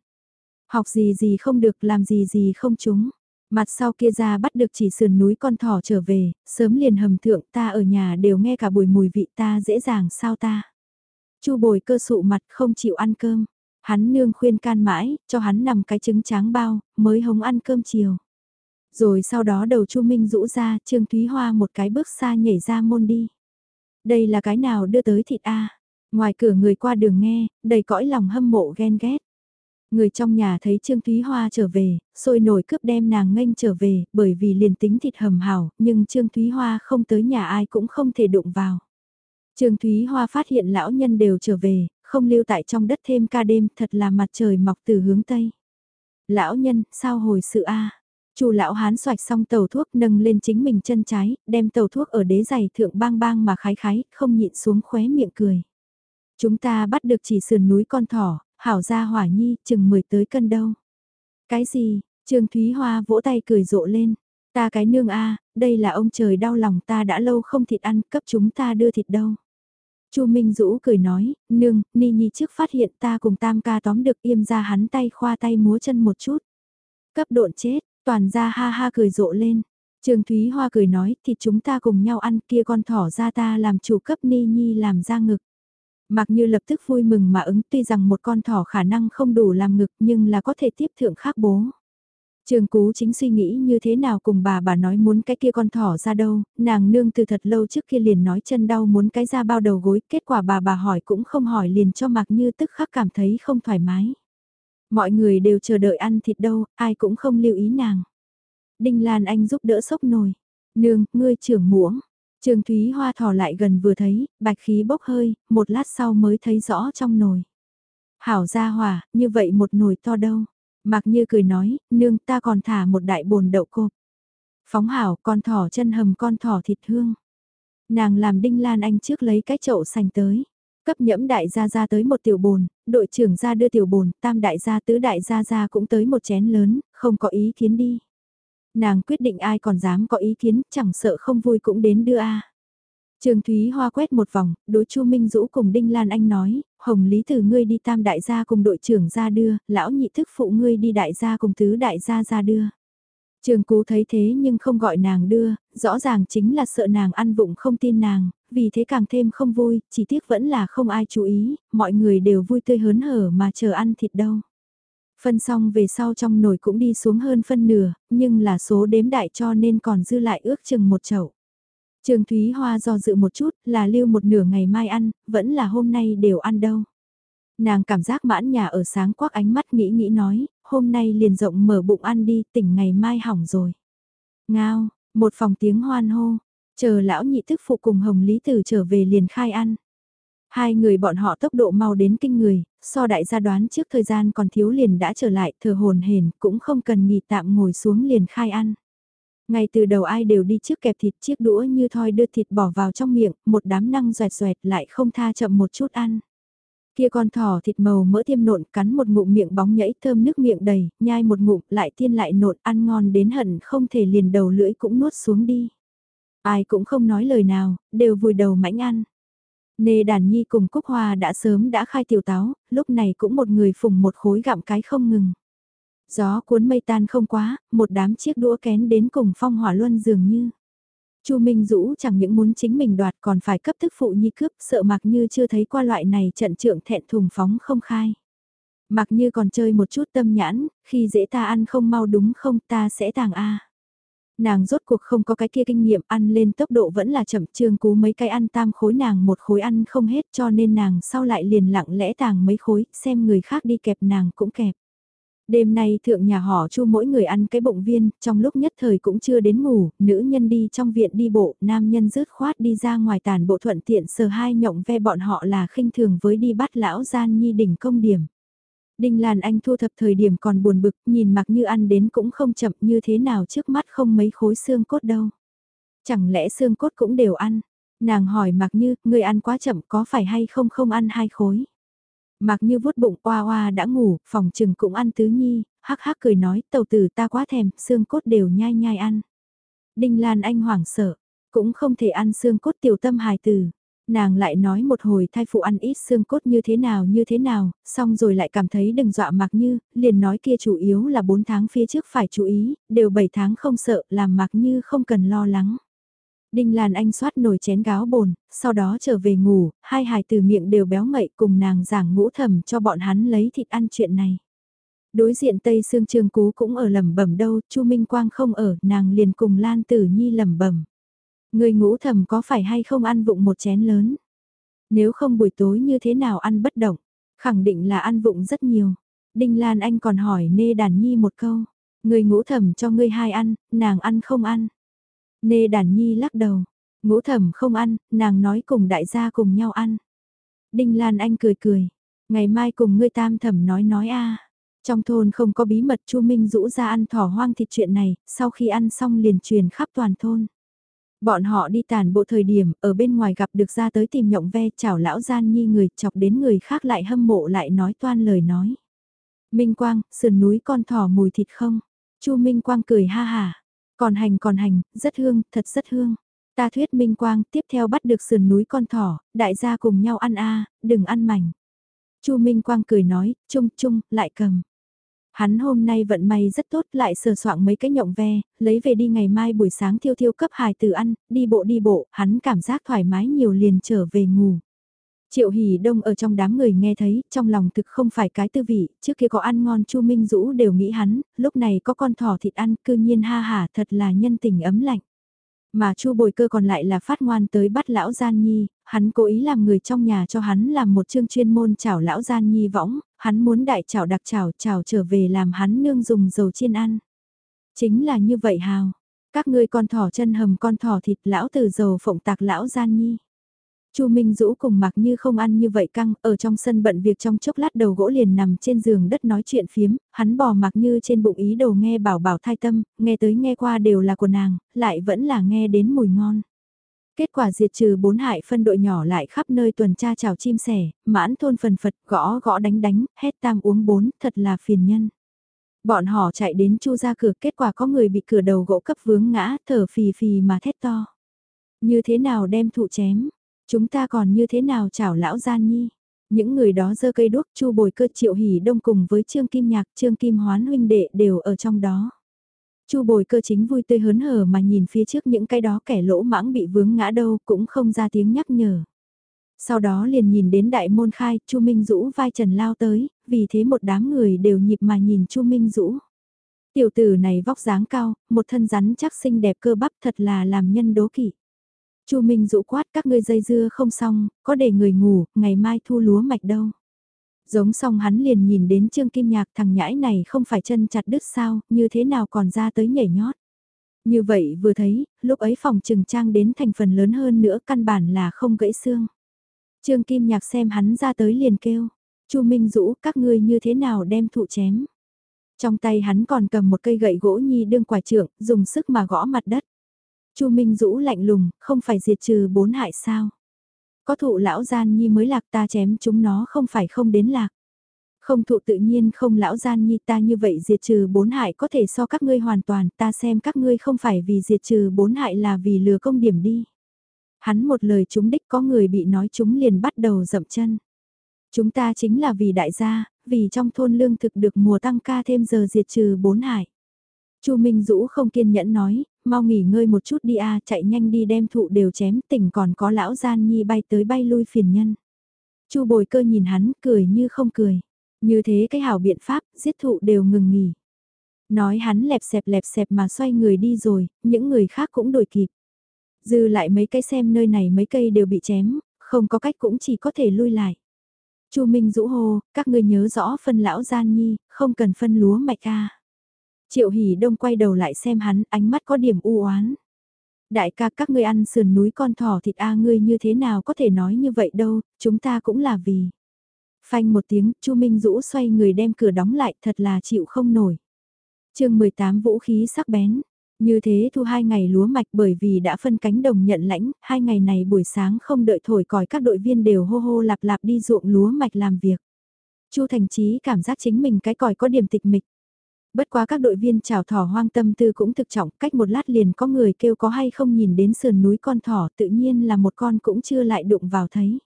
Học gì gì không được, làm gì gì không chúng. Mặt sau kia ra bắt được chỉ sườn núi con thỏ trở về, sớm liền hầm thượng ta ở nhà đều nghe cả buổi mùi vị ta dễ dàng sao ta. Chu bồi cơ sụ mặt không chịu ăn cơm. Hắn nương khuyên can mãi, cho hắn nằm cái trứng tráng bao, mới hống ăn cơm chiều. Rồi sau đó đầu Chu Minh rũ ra, Trương Thúy Hoa một cái bước xa nhảy ra môn đi. Đây là cái nào đưa tới thịt A. Ngoài cửa người qua đường nghe, đầy cõi lòng hâm mộ ghen ghét. Người trong nhà thấy Trương Thúy Hoa trở về, sôi nổi cướp đem nàng nghênh trở về, bởi vì liền tính thịt hầm hảo, nhưng Trương Thúy Hoa không tới nhà ai cũng không thể đụng vào. Trương Thúy Hoa phát hiện lão nhân đều trở về, không lưu tại trong đất thêm ca đêm, thật là mặt trời mọc từ hướng Tây. Lão nhân, sao hồi sự a Chu lão hán xoạch xong tàu thuốc nâng lên chính mình chân trái, đem tàu thuốc ở đế giày thượng bang bang mà khái khái, không nhịn xuống khóe miệng cười. Chúng ta bắt được chỉ sườn núi con thỏ, hảo ra hỏa nhi, chừng 10 tới cân đâu. Cái gì, Trương Thúy Hoa vỗ tay cười rộ lên. Ta cái nương a đây là ông trời đau lòng ta đã lâu không thịt ăn, cấp chúng ta đưa thịt đâu. Chu Minh Dũ cười nói, nương, Ni Nhi trước phát hiện ta cùng tam ca tóm được im ra hắn tay khoa tay múa chân một chút. Cấp độn chết, Toàn ra ha ha cười rộ lên. Trương Thúy Hoa cười nói thì chúng ta cùng nhau ăn kia con thỏ ra ta làm chủ cấp ni nhi làm ra ngực. Mặc như lập tức vui mừng mà ứng tuy rằng một con thỏ khả năng không đủ làm ngực nhưng là có thể tiếp thượng khác bố. Trường Cú chính suy nghĩ như thế nào cùng bà bà nói muốn cái kia con thỏ ra đâu, nàng nương từ thật lâu trước kia liền nói chân đau muốn cái ra bao đầu gối, kết quả bà bà hỏi cũng không hỏi liền cho mặc như tức khắc cảm thấy không thoải mái. Mọi người đều chờ đợi ăn thịt đâu, ai cũng không lưu ý nàng. Đinh Lan Anh giúp đỡ sốc nồi. Nương, ngươi trưởng muỗng. Trường Thúy Hoa thò lại gần vừa thấy, bạch khí bốc hơi, một lát sau mới thấy rõ trong nồi. Hảo ra hỏa, như vậy một nồi to đâu. Mạc Như cười nói, nương ta còn thả một đại bồn đậu cộp. Phóng hảo, con thỏ chân hầm con thỏ thịt hương. Nàng làm Đinh Lan Anh trước lấy cái chậu sành tới. Cấp nhẫm đại gia ra tới một tiểu bồn, đội trưởng ra đưa tiểu bồn, tam đại gia tứ đại gia ra cũng tới một chén lớn, không có ý kiến đi. Nàng quyết định ai còn dám có ý kiến, chẳng sợ không vui cũng đến đưa a. Trường Thúy Hoa quét một vòng, đối Chu Minh Dũ cùng Đinh Lan Anh nói, Hồng Lý Tử ngươi đi tam đại gia cùng đội trưởng ra đưa, lão nhị thức phụ ngươi đi đại gia cùng tứ đại gia ra đưa. Trường Cú thấy thế nhưng không gọi nàng đưa, rõ ràng chính là sợ nàng ăn vụng không tin nàng, vì thế càng thêm không vui, chỉ tiếc vẫn là không ai chú ý, mọi người đều vui tươi hớn hở mà chờ ăn thịt đâu. Phân xong về sau trong nồi cũng đi xuống hơn phân nửa, nhưng là số đếm đại cho nên còn dư lại ước chừng một chậu. trường Thúy Hoa do dự một chút, là lưu một nửa ngày mai ăn, vẫn là hôm nay đều ăn đâu. Nàng cảm giác mãn nhà ở sáng quắc ánh mắt nghĩ nghĩ nói, hôm nay liền rộng mở bụng ăn đi, tỉnh ngày mai hỏng rồi. Ngao, một phòng tiếng hoan hô, chờ lão nhị thức phụ cùng Hồng Lý Tử trở về liền khai ăn. Hai người bọn họ tốc độ mau đến kinh người, so đại gia đoán trước thời gian còn thiếu liền đã trở lại, thờ hồn hền cũng không cần nghỉ tạm ngồi xuống liền khai ăn. Ngay từ đầu ai đều đi trước kẹp thịt chiếc đũa như thoi đưa thịt bỏ vào trong miệng, một đám năng xoẹt xoẹt lại không tha chậm một chút ăn. Kia con thỏ thịt màu mỡ tiêm nộn cắn một ngụm miệng bóng nhảy thơm nước miệng đầy, nhai một ngụm lại tiên lại nộn ăn ngon đến hận không thể liền đầu lưỡi cũng nuốt xuống đi. Ai cũng không nói lời nào, đều vùi đầu mãnh ăn. Nê đàn nhi cùng Cúc Hoa đã sớm đã khai tiểu táo, lúc này cũng một người phùng một khối gặm cái không ngừng. Gió cuốn mây tan không quá, một đám chiếc đũa kén đến cùng phong hỏa luân dường như. Chu Minh Dũ chẳng những muốn chính mình đoạt còn phải cấp thức phụ nhi cướp, sợ mặc như chưa thấy qua loại này trận trượng thẹn thùng phóng không khai. Mặc như còn chơi một chút tâm nhãn, khi dễ ta ăn không mau đúng không ta sẽ tàng a. Nàng rốt cuộc không có cái kia kinh nghiệm ăn lên tốc độ vẫn là chậm trương cú mấy cái ăn tam khối nàng một khối ăn không hết cho nên nàng sau lại liền lặng lẽ tàng mấy khối xem người khác đi kẹp nàng cũng kẹp. Đêm nay thượng nhà họ chu mỗi người ăn cái bụng viên, trong lúc nhất thời cũng chưa đến ngủ, nữ nhân đi trong viện đi bộ, nam nhân rớt khoát đi ra ngoài tàn bộ thuận tiện sờ hai nhộng ve bọn họ là khinh thường với đi bắt lão gian nhi đỉnh công điểm. Đinh Lan Anh thu thập thời điểm còn buồn bực, nhìn mặc như ăn đến cũng không chậm như thế nào trước mắt không mấy khối xương cốt đâu. Chẳng lẽ xương cốt cũng đều ăn? Nàng hỏi mặc như, người ăn quá chậm có phải hay không không ăn hai khối? Mặc như vuốt bụng oa oa đã ngủ, phòng trừng cũng ăn tứ nhi, hắc hắc cười nói tàu tử ta quá thèm, xương cốt đều nhai nhai ăn. Đinh Lan Anh hoảng sợ, cũng không thể ăn xương cốt tiểu tâm hài tử. Nàng lại nói một hồi thai phụ ăn ít xương cốt như thế nào như thế nào, xong rồi lại cảm thấy đừng dọa mặc như, liền nói kia chủ yếu là 4 tháng phía trước phải chú ý, đều 7 tháng không sợ, làm mặc như không cần lo lắng. Đinh Lan Anh xoát nồi chén gáo bồn, sau đó trở về ngủ, hai hài từ miệng đều béo ngậy cùng nàng giảng ngũ thầm cho bọn hắn lấy thịt ăn chuyện này. Đối diện Tây Sương Trường Cú cũng ở lầm bẩm đâu, Chu Minh Quang không ở, nàng liền cùng Lan Tử Nhi lầm bẩm. Người ngũ thầm có phải hay không ăn vụng một chén lớn? Nếu không buổi tối như thế nào ăn bất động? Khẳng định là ăn vụng rất nhiều. Đinh Lan Anh còn hỏi Nê Đàn Nhi một câu. Người ngũ thầm cho ngươi hai ăn, nàng ăn không ăn. Nê Đàn Nhi lắc đầu. Ngũ thầm không ăn, nàng nói cùng đại gia cùng nhau ăn. Đinh Lan Anh cười cười. Ngày mai cùng ngươi tam thẩm nói nói a. Trong thôn không có bí mật Chu Minh rũ ra ăn thỏ hoang thịt chuyện này, sau khi ăn xong liền truyền khắp toàn thôn. Bọn họ đi tàn bộ thời điểm, ở bên ngoài gặp được ra tới tìm nhộng ve chào lão gian nhi người chọc đến người khác lại hâm mộ lại nói toan lời nói. Minh Quang, sườn núi con thỏ mùi thịt không? Chu Minh Quang cười ha hà. Còn hành còn hành, rất hương, thật rất hương. Ta thuyết Minh Quang tiếp theo bắt được sườn núi con thỏ, đại gia cùng nhau ăn a đừng ăn mảnh. Chu Minh Quang cười nói, chung chung, lại cầm. Hắn hôm nay vận may rất tốt lại sờ soạng mấy cái nhộng ve, lấy về đi ngày mai buổi sáng thiêu thiêu cấp hài từ ăn, đi bộ đi bộ, hắn cảm giác thoải mái nhiều liền trở về ngủ. Triệu Hỷ Đông ở trong đám người nghe thấy, trong lòng thực không phải cái tư vị, trước kia có ăn ngon Chu Minh Dũ đều nghĩ hắn, lúc này có con thỏ thịt ăn, cư nhiên ha hả thật là nhân tình ấm lạnh. Mà Chu Bồi Cơ còn lại là phát ngoan tới bắt lão Gian Nhi, hắn cố ý làm người trong nhà cho hắn làm một chương chuyên môn chảo lão Gian Nhi võng, hắn muốn đại chảo đặc chảo chảo trở về làm hắn nương dùng dầu chiên ăn. Chính là như vậy hào, các ngươi con thỏ chân hầm con thỏ thịt lão từ dầu phộng tạc lão Gian Nhi. Chu Minh Dũ cùng mặc như không ăn như vậy căng, ở trong sân bận việc trong chốc lát đầu gỗ liền nằm trên giường đất nói chuyện phiếm, hắn bò mặc như trên bụng ý đồ nghe bảo bảo thai tâm, nghe tới nghe qua đều là của nàng, lại vẫn là nghe đến mùi ngon. Kết quả diệt trừ bốn hại phân đội nhỏ lại khắp nơi tuần tra chào chim sẻ, mãn thôn phần phật, gõ gõ đánh đánh, hét tam uống bốn, thật là phiền nhân. Bọn họ chạy đến chu ra cửa, kết quả có người bị cửa đầu gỗ cấp vướng ngã, thở phì phì mà thét to. Như thế nào đem thụ chém, Chúng ta còn như thế nào chảo lão gian nhi? Những người đó giơ cây đuốc chu bồi cơ triệu hỉ đông cùng với trương kim nhạc, trương kim hoán huynh đệ đều ở trong đó. Chu bồi cơ chính vui tươi hớn hở mà nhìn phía trước những cái đó kẻ lỗ mãng bị vướng ngã đâu cũng không ra tiếng nhắc nhở. Sau đó liền nhìn đến đại môn khai, Chu Minh Dũ vai trần lao tới, vì thế một đám người đều nhịp mà nhìn Chu Minh Dũ. Tiểu tử này vóc dáng cao, một thân rắn chắc xinh đẹp cơ bắp thật là làm nhân đố kỵ. Chu Minh dụ quát các ngươi dây dưa không xong, có để người ngủ, ngày mai thu lúa mạch đâu. Giống xong hắn liền nhìn đến Trương Kim Nhạc thằng nhãi này không phải chân chặt đứt sao, như thế nào còn ra tới nhảy nhót. Như vậy vừa thấy, lúc ấy phòng trừng trang đến thành phần lớn hơn nữa căn bản là không gãy xương. Trương Kim Nhạc xem hắn ra tới liền kêu, Chu Minh Dũ các ngươi như thế nào đem thụ chém. Trong tay hắn còn cầm một cây gậy gỗ nhi đương quả trưởng, dùng sức mà gõ mặt đất. Chu Minh Dũ lạnh lùng, không phải diệt trừ bốn hại sao? Có thụ lão gian nhi mới lạc ta chém chúng nó không phải không đến lạc. Không thụ tự nhiên không lão gian nhi ta như vậy diệt trừ bốn hại có thể so các ngươi hoàn toàn ta xem các ngươi không phải vì diệt trừ bốn hại là vì lừa công điểm đi. Hắn một lời chúng đích có người bị nói chúng liền bắt đầu dậm chân. Chúng ta chính là vì đại gia, vì trong thôn lương thực được mùa tăng ca thêm giờ diệt trừ bốn hại. Chu Minh Dũ không kiên nhẫn nói, mau nghỉ ngơi một chút đi a, chạy nhanh đi đem thụ đều chém, tỉnh còn có lão gian nhi bay tới bay lui phiền nhân. Chu Bồi Cơ nhìn hắn, cười như không cười. Như thế cái hảo biện pháp, giết thụ đều ngừng nghỉ. Nói hắn lẹp xẹp lẹp xẹp mà xoay người đi rồi, những người khác cũng đổi kịp. Dư lại mấy cây xem nơi này mấy cây đều bị chém, không có cách cũng chỉ có thể lui lại. Chu Minh Dũ hô, các ngươi nhớ rõ phân lão gian nhi, không cần phân lúa mạch a. Triệu Hỷ Đông quay đầu lại xem hắn, ánh mắt có điểm u oán. Đại ca các ngươi ăn sườn núi con thỏ thịt a ngươi như thế nào có thể nói như vậy đâu, chúng ta cũng là vì. Phanh một tiếng, Chu Minh Dũ xoay người đem cửa đóng lại, thật là chịu không nổi. chương 18 vũ khí sắc bén. Như thế thu hai ngày lúa mạch bởi vì đã phân cánh đồng nhận lãnh, hai ngày này buổi sáng không đợi thổi còi các đội viên đều hô hô lạp lạp đi ruộng lúa mạch làm việc. Chu Thành Chí cảm giác chính mình cái còi có điểm tịch mịch. Bất quá các đội viên chào thỏ hoang tâm tư cũng thực trọng, cách một lát liền có người kêu có hay không nhìn đến sườn núi con thỏ tự nhiên là một con cũng chưa lại đụng vào thấy.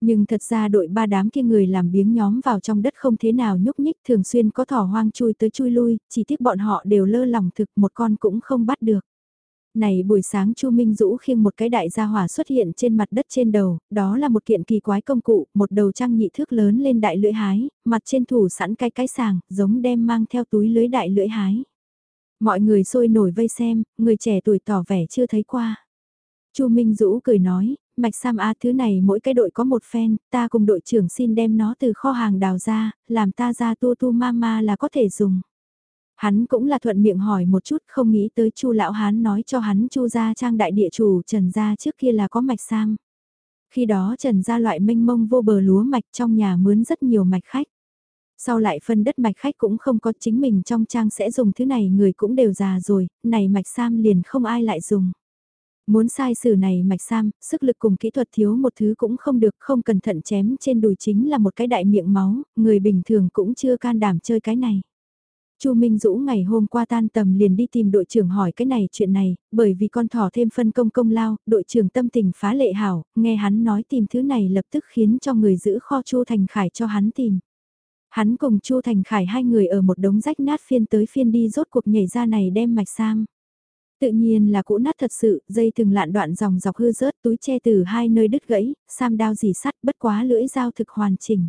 Nhưng thật ra đội ba đám kia người làm biếng nhóm vào trong đất không thế nào nhúc nhích thường xuyên có thỏ hoang chui tới chui lui, chỉ tiếc bọn họ đều lơ lòng thực một con cũng không bắt được. Này buổi sáng Chu Minh Dũ khiêng một cái đại gia hỏa xuất hiện trên mặt đất trên đầu, đó là một kiện kỳ quái công cụ, một đầu trang nhị thước lớn lên đại lưỡi hái, mặt trên thủ sẵn cái cái sàng, giống đem mang theo túi lưới đại lưỡi hái. Mọi người sôi nổi vây xem, người trẻ tuổi tỏ vẻ chưa thấy qua. Chu Minh Dũ cười nói, Mạch Sam A thứ này mỗi cái đội có một phen, ta cùng đội trưởng xin đem nó từ kho hàng đào ra, làm ta ra tu tu ma ma là có thể dùng. Hắn cũng là thuận miệng hỏi một chút không nghĩ tới chu lão hán nói cho hắn chu gia trang đại địa chủ trần gia trước kia là có mạch sam. Khi đó trần gia loại mênh mông vô bờ lúa mạch trong nhà mướn rất nhiều mạch khách. Sau lại phân đất mạch khách cũng không có chính mình trong trang sẽ dùng thứ này người cũng đều già rồi, này mạch sam liền không ai lại dùng. Muốn sai sử này mạch sam, sức lực cùng kỹ thuật thiếu một thứ cũng không được, không cẩn thận chém trên đùi chính là một cái đại miệng máu, người bình thường cũng chưa can đảm chơi cái này. Chu Minh Dũ ngày hôm qua tan tầm liền đi tìm đội trưởng hỏi cái này chuyện này, bởi vì con thỏ thêm phân công công lao, đội trưởng tâm tình phá lệ hảo, nghe hắn nói tìm thứ này lập tức khiến cho người giữ kho Chu Thành Khải cho hắn tìm. Hắn cùng Chu Thành Khải hai người ở một đống rách nát phiên tới phiên đi rốt cuộc nhảy ra này đem mạch sam. Tự nhiên là cũ nát thật sự, dây thường lạn đoạn dòng dọc hư rớt túi che từ hai nơi đứt gãy, sam đao dì sắt bất quá lưỡi dao thực hoàn chỉnh.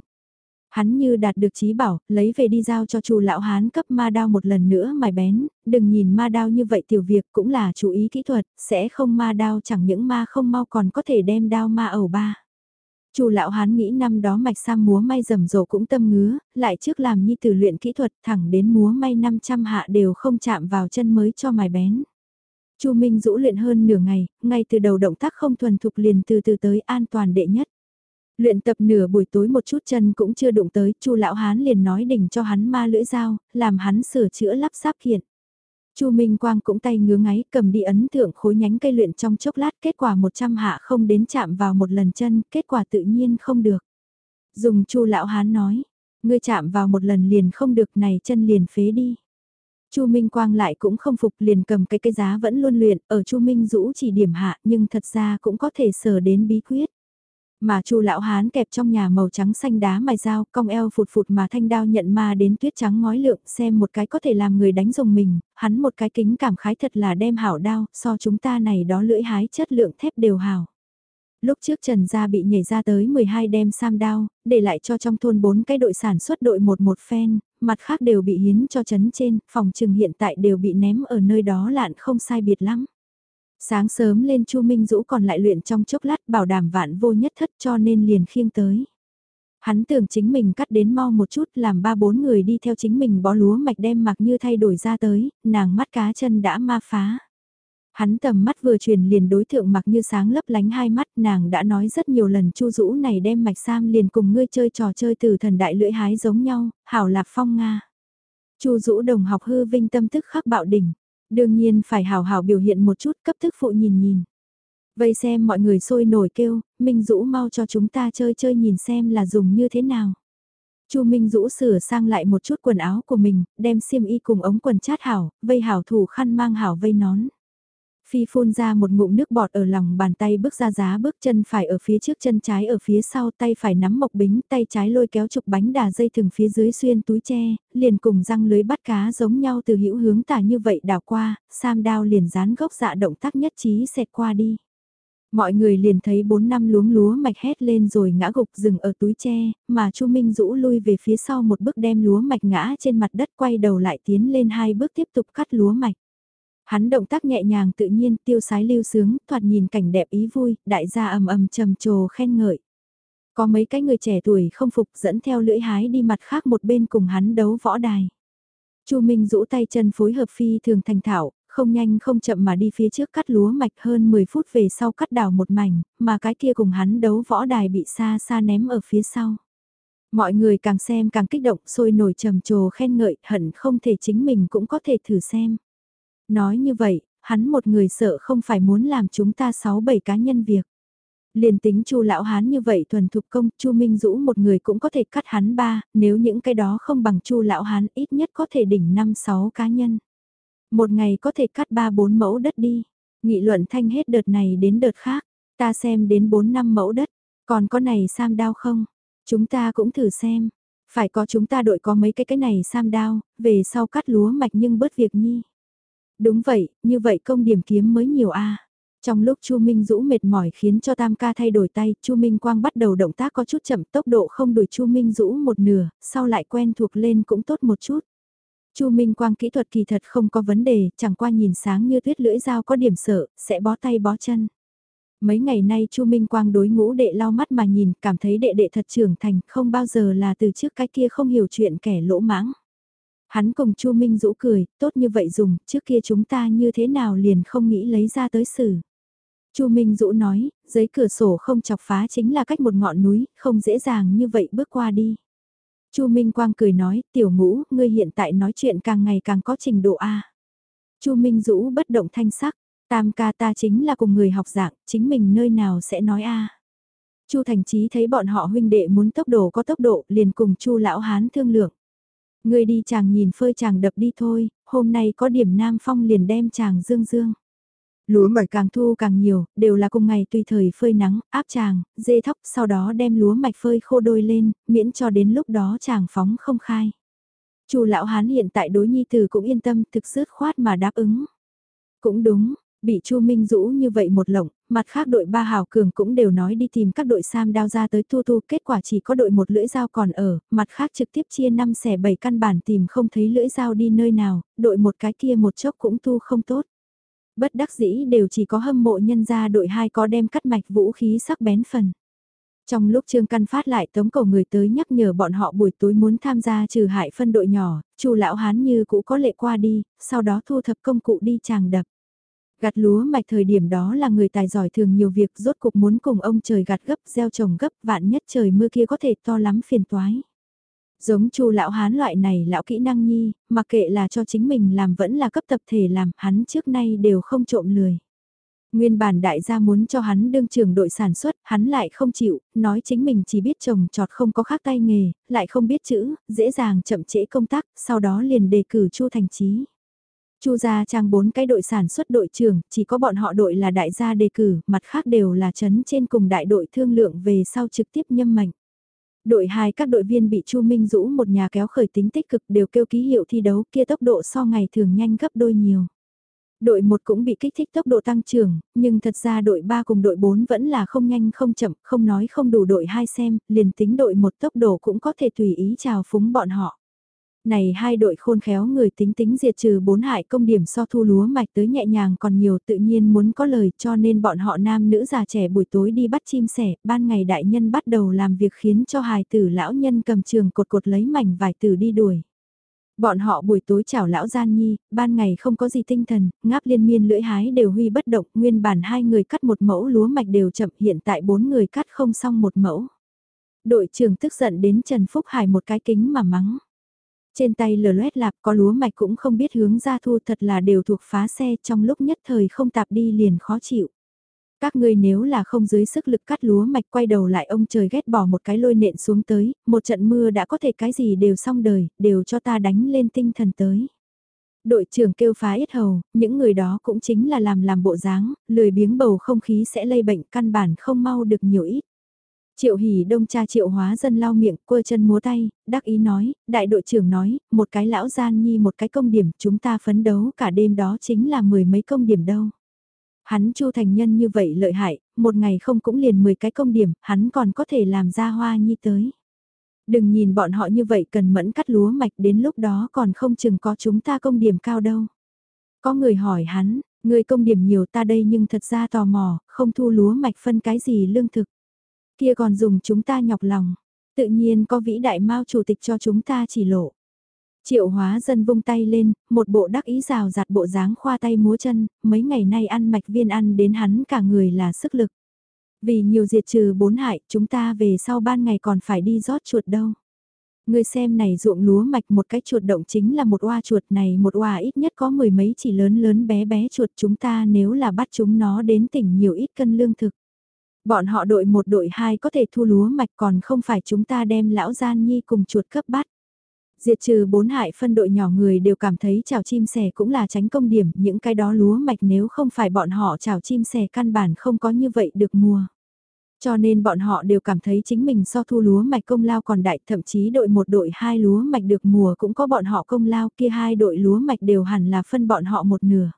Hắn như đạt được trí bảo, lấy về đi giao cho chu lão hán cấp ma đao một lần nữa mài bén, đừng nhìn ma đao như vậy tiểu việc cũng là chú ý kỹ thuật, sẽ không ma đao chẳng những ma không mau còn có thể đem đao ma ẩu ba. Chu lão hán nghĩ năm đó mạch sam múa may rầm rộ cũng tâm ngứa, lại trước làm nhi tử luyện kỹ thuật thẳng đến múa may 500 hạ đều không chạm vào chân mới cho mài bén. Chu Minh Dũ luyện hơn nửa ngày, ngay từ đầu động tác không thuần thục liền từ từ tới an toàn đệ nhất. Luyện tập nửa buổi tối một chút chân cũng chưa đụng tới, Chu lão hán liền nói đỉnh cho hắn ma lưỡi dao, làm hắn sửa chữa lắp ráp kiện. Chu Minh Quang cũng tay ngứa ngáy cầm đi ấn thượng khối nhánh cây luyện trong chốc lát kết quả 100 hạ không đến chạm vào một lần chân, kết quả tự nhiên không được. Dùng Chu lão hán nói, ngươi chạm vào một lần liền không được này chân liền phế đi. Chu Minh Quang lại cũng không phục liền cầm cái cây giá vẫn luôn luyện, ở Chu Minh Dũ chỉ điểm hạ nhưng thật ra cũng có thể sở đến bí quyết. Mà Chu lão hán kẹp trong nhà màu trắng xanh đá mài dao, cong eo phụt phụt mà thanh đao nhận ma đến tuyết trắng ngói lượng, xem một cái có thể làm người đánh dùng mình, hắn một cái kính cảm khái thật là đem hảo đao, so chúng ta này đó lưỡi hái chất lượng thép đều hảo. Lúc trước Trần Gia bị nhảy ra tới 12 đem sam đao, để lại cho trong thôn 4 cái đội sản xuất đội một một phen, mặt khác đều bị hiến cho chấn trên, phòng trừng hiện tại đều bị ném ở nơi đó lạn không sai biệt lắm. Sáng sớm lên Chu Minh Dũ còn lại luyện trong chốc lát bảo đảm vạn vô nhất thất cho nên liền khiêng tới. Hắn tưởng chính mình cắt đến mau một chút làm ba bốn người đi theo chính mình bó lúa mạch đem mặc như thay đổi ra tới, nàng mắt cá chân đã ma phá. Hắn tầm mắt vừa truyền liền đối tượng mặc như sáng lấp lánh hai mắt nàng đã nói rất nhiều lần chu rũ này đem mạch sam liền cùng ngươi chơi trò chơi từ thần đại lưỡi hái giống nhau, hảo lạp phong Nga. chu rũ đồng học hư vinh tâm tức khắc bạo đỉnh, đương nhiên phải hào hào biểu hiện một chút cấp thức phụ nhìn nhìn. Vây xem mọi người sôi nổi kêu, Minh Dũ mau cho chúng ta chơi chơi nhìn xem là dùng như thế nào. Chu Minh Dũ sửa sang lại một chút quần áo của mình, đem xiêm y cùng ống quần chát hảo, vây hảo thủ khăn mang hảo vây nón. Phi phun ra một ngụm nước bọt ở lòng bàn tay bước ra giá bước chân phải ở phía trước chân trái ở phía sau tay phải nắm mộc bính tay trái lôi kéo trục bánh đà dây thừng phía dưới xuyên túi tre, liền cùng răng lưới bắt cá giống nhau từ hữu hướng tả như vậy đào qua, sam đao liền dán gốc dạ động tác nhất trí xẹt qua đi. Mọi người liền thấy bốn năm luống lúa mạch hét lên rồi ngã gục rừng ở túi tre, mà Chu Minh rũ lui về phía sau một bước đem lúa mạch ngã trên mặt đất quay đầu lại tiến lên hai bước tiếp tục cắt lúa mạch. Hắn động tác nhẹ nhàng tự nhiên tiêu sái lưu sướng, thoạt nhìn cảnh đẹp ý vui, đại gia ầm ầm trầm trồ khen ngợi. Có mấy cái người trẻ tuổi không phục dẫn theo lưỡi hái đi mặt khác một bên cùng hắn đấu võ đài. Chu Minh rũ tay chân phối hợp phi thường thành thạo, không nhanh không chậm mà đi phía trước cắt lúa mạch hơn 10 phút về sau cắt đào một mảnh, mà cái kia cùng hắn đấu võ đài bị xa xa ném ở phía sau. Mọi người càng xem càng kích động sôi nổi trầm trồ khen ngợi hận không thể chính mình cũng có thể thử xem. Nói như vậy, hắn một người sợ không phải muốn làm chúng ta sáu bảy cá nhân việc. Liền tính Chu lão hán như vậy thuần thục công, Chu Minh Dũ một người cũng có thể cắt hắn ba, nếu những cái đó không bằng Chu lão hán ít nhất có thể đỉnh năm sáu cá nhân. Một ngày có thể cắt ba bốn mẫu đất đi. Nghị luận thanh hết đợt này đến đợt khác, ta xem đến bốn năm mẫu đất, còn có này sam đao không? Chúng ta cũng thử xem, phải có chúng ta đội có mấy cái cái này sam đao, về sau cắt lúa mạch nhưng bớt việc nhi. Đúng vậy, như vậy công điểm kiếm mới nhiều a. Trong lúc Chu Minh Dũ mệt mỏi khiến cho Tam ca thay đổi tay, Chu Minh Quang bắt đầu động tác có chút chậm, tốc độ không đuổi Chu Minh Dũ một nửa, sau lại quen thuộc lên cũng tốt một chút. Chu Minh Quang kỹ thuật kỳ thật không có vấn đề, chẳng qua nhìn sáng như tuyết lưỡi dao có điểm sợ, sẽ bó tay bó chân. Mấy ngày nay Chu Minh Quang đối ngũ đệ lau mắt mà nhìn, cảm thấy đệ đệ thật trưởng thành, không bao giờ là từ trước cái kia không hiểu chuyện kẻ lỗ mãng. Hắn cùng Chu Minh Dũ cười, tốt như vậy dùng, trước kia chúng ta như thế nào liền không nghĩ lấy ra tới xử. Chu Minh Dũ nói, giấy cửa sổ không chọc phá chính là cách một ngọn núi, không dễ dàng như vậy bước qua đi. Chu Minh Quang cười nói, tiểu ngũ, ngươi hiện tại nói chuyện càng ngày càng có trình độ A. Chu Minh Dũ bất động thanh sắc, tam ca ta chính là cùng người học dạng, chính mình nơi nào sẽ nói A. Chu Thành Chí thấy bọn họ huynh đệ muốn tốc độ có tốc độ, liền cùng Chu lão hán thương lượng. Ngươi đi chàng nhìn phơi chàng đập đi thôi, hôm nay có điểm nam phong liền đem chàng dương dương. Lúa mạch càng thu càng nhiều, đều là cùng ngày tùy thời phơi nắng, áp chàng, dê thóc, sau đó đem lúa mạch phơi khô đôi lên, miễn cho đến lúc đó chàng phóng không khai. Chu lão hán hiện tại đối nhi tử cũng yên tâm, thực dứt khoát mà đáp ứng. Cũng đúng, bị Chu Minh Dũ như vậy một lộng, mặt khác đội ba hào cường cũng đều nói đi tìm các đội sam đao ra tới thu thu, kết quả chỉ có đội một lưỡi dao còn ở, mặt khác trực tiếp chia năm xẻ bảy căn bản tìm không thấy lưỡi dao đi nơi nào, đội một cái kia một chốc cũng thu không tốt. Bất đắc dĩ đều chỉ có hâm mộ nhân ra đội hai có đem cắt mạch vũ khí sắc bén phần. Trong lúc Trương Căn phát lại tống cầu người tới nhắc nhở bọn họ buổi tối muốn tham gia trừ hại phân đội nhỏ, chu lão hán như cũ có lệ qua đi, sau đó thu thập công cụ đi chàng đập. Gặt lúa mạch thời điểm đó là người tài giỏi thường nhiều việc rốt cục muốn cùng ông trời gặt gấp gieo trồng gấp vạn nhất trời mưa kia có thể to lắm phiền toái. Giống chu lão hán loại này lão kỹ năng nhi, mà kệ là cho chính mình làm vẫn là cấp tập thể làm, hắn trước nay đều không trộm lười. Nguyên bản đại gia muốn cho hắn đương trưởng đội sản xuất, hắn lại không chịu, nói chính mình chỉ biết trồng trọt không có khác tay nghề, lại không biết chữ, dễ dàng chậm trễ công tác, sau đó liền đề cử Chu Thành Chí. Chu gia trang bốn cái đội sản xuất đội trưởng, chỉ có bọn họ đội là đại gia đề cử, mặt khác đều là chấn trên cùng đại đội thương lượng về sau trực tiếp nhâm mạnh. Đội 2 các đội viên bị Chu Minh Dũ một nhà kéo khởi tính tích cực đều kêu ký hiệu thi đấu kia tốc độ so ngày thường nhanh gấp đôi nhiều. Đội 1 cũng bị kích thích tốc độ tăng trưởng, nhưng thật ra đội 3 cùng đội 4 vẫn là không nhanh không chậm, không nói không đủ đội 2 xem, liền tính đội 1 tốc độ cũng có thể tùy ý chào phúng bọn họ. Này hai đội khôn khéo người tính tính diệt trừ bốn hại công điểm so thu lúa mạch tới nhẹ nhàng còn nhiều tự nhiên muốn có lời cho nên bọn họ nam nữ già trẻ buổi tối đi bắt chim sẻ, ban ngày đại nhân bắt đầu làm việc khiến cho hài tử lão nhân cầm trường cột cột lấy mảnh vải tử đi đuổi. Bọn họ buổi tối chào lão gian nhi, ban ngày không có gì tinh thần, ngáp liên miên lưỡi hái đều huy bất động, nguyên bản hai người cắt một mẫu lúa mạch đều chậm hiện tại bốn người cắt không xong một mẫu. Đội trưởng tức giận đến Trần Phúc Hải một cái kính mà mắng. Trên tay lờ loét lạp có lúa mạch cũng không biết hướng ra thu thật là đều thuộc phá xe trong lúc nhất thời không tạp đi liền khó chịu. Các ngươi nếu là không dưới sức lực cắt lúa mạch quay đầu lại ông trời ghét bỏ một cái lôi nện xuống tới, một trận mưa đã có thể cái gì đều xong đời, đều cho ta đánh lên tinh thần tới. Đội trưởng kêu phá ít hầu, những người đó cũng chính là làm làm bộ dáng, lười biếng bầu không khí sẽ lây bệnh căn bản không mau được nhiều ít. Triệu hỉ đông cha triệu hóa dân lau miệng, quơ chân múa tay, đắc ý nói, đại đội trưởng nói, một cái lão gian nhi một cái công điểm, chúng ta phấn đấu cả đêm đó chính là mười mấy công điểm đâu. Hắn chu thành nhân như vậy lợi hại, một ngày không cũng liền 10 cái công điểm, hắn còn có thể làm ra hoa nhi tới. Đừng nhìn bọn họ như vậy cần mẫn cắt lúa mạch đến lúc đó còn không chừng có chúng ta công điểm cao đâu. Có người hỏi hắn, người công điểm nhiều ta đây nhưng thật ra tò mò, không thu lúa mạch phân cái gì lương thực. Kia còn dùng chúng ta nhọc lòng, tự nhiên có vĩ đại mao chủ tịch cho chúng ta chỉ lộ. Triệu hóa dân vung tay lên, một bộ đắc ý rào rạt bộ dáng khoa tay múa chân, mấy ngày nay ăn mạch viên ăn đến hắn cả người là sức lực. Vì nhiều diệt trừ bốn hại, chúng ta về sau ban ngày còn phải đi rót chuột đâu. Người xem này ruộng lúa mạch một cái chuột động chính là một oa chuột này một oa ít nhất có mười mấy chỉ lớn lớn bé bé chuột chúng ta nếu là bắt chúng nó đến tỉnh nhiều ít cân lương thực. Bọn họ đội một đội hai có thể thu lúa mạch còn không phải chúng ta đem lão gian nhi cùng chuột cấp bắt. Diệt trừ bốn hại phân đội nhỏ người đều cảm thấy chào chim sẻ cũng là tránh công điểm, những cái đó lúa mạch nếu không phải bọn họ chào chim sẻ căn bản không có như vậy được mua. Cho nên bọn họ đều cảm thấy chính mình so thu lúa mạch công lao còn đại, thậm chí đội một đội hai lúa mạch được mùa cũng có bọn họ công lao kia hai đội lúa mạch đều hẳn là phân bọn họ một nửa.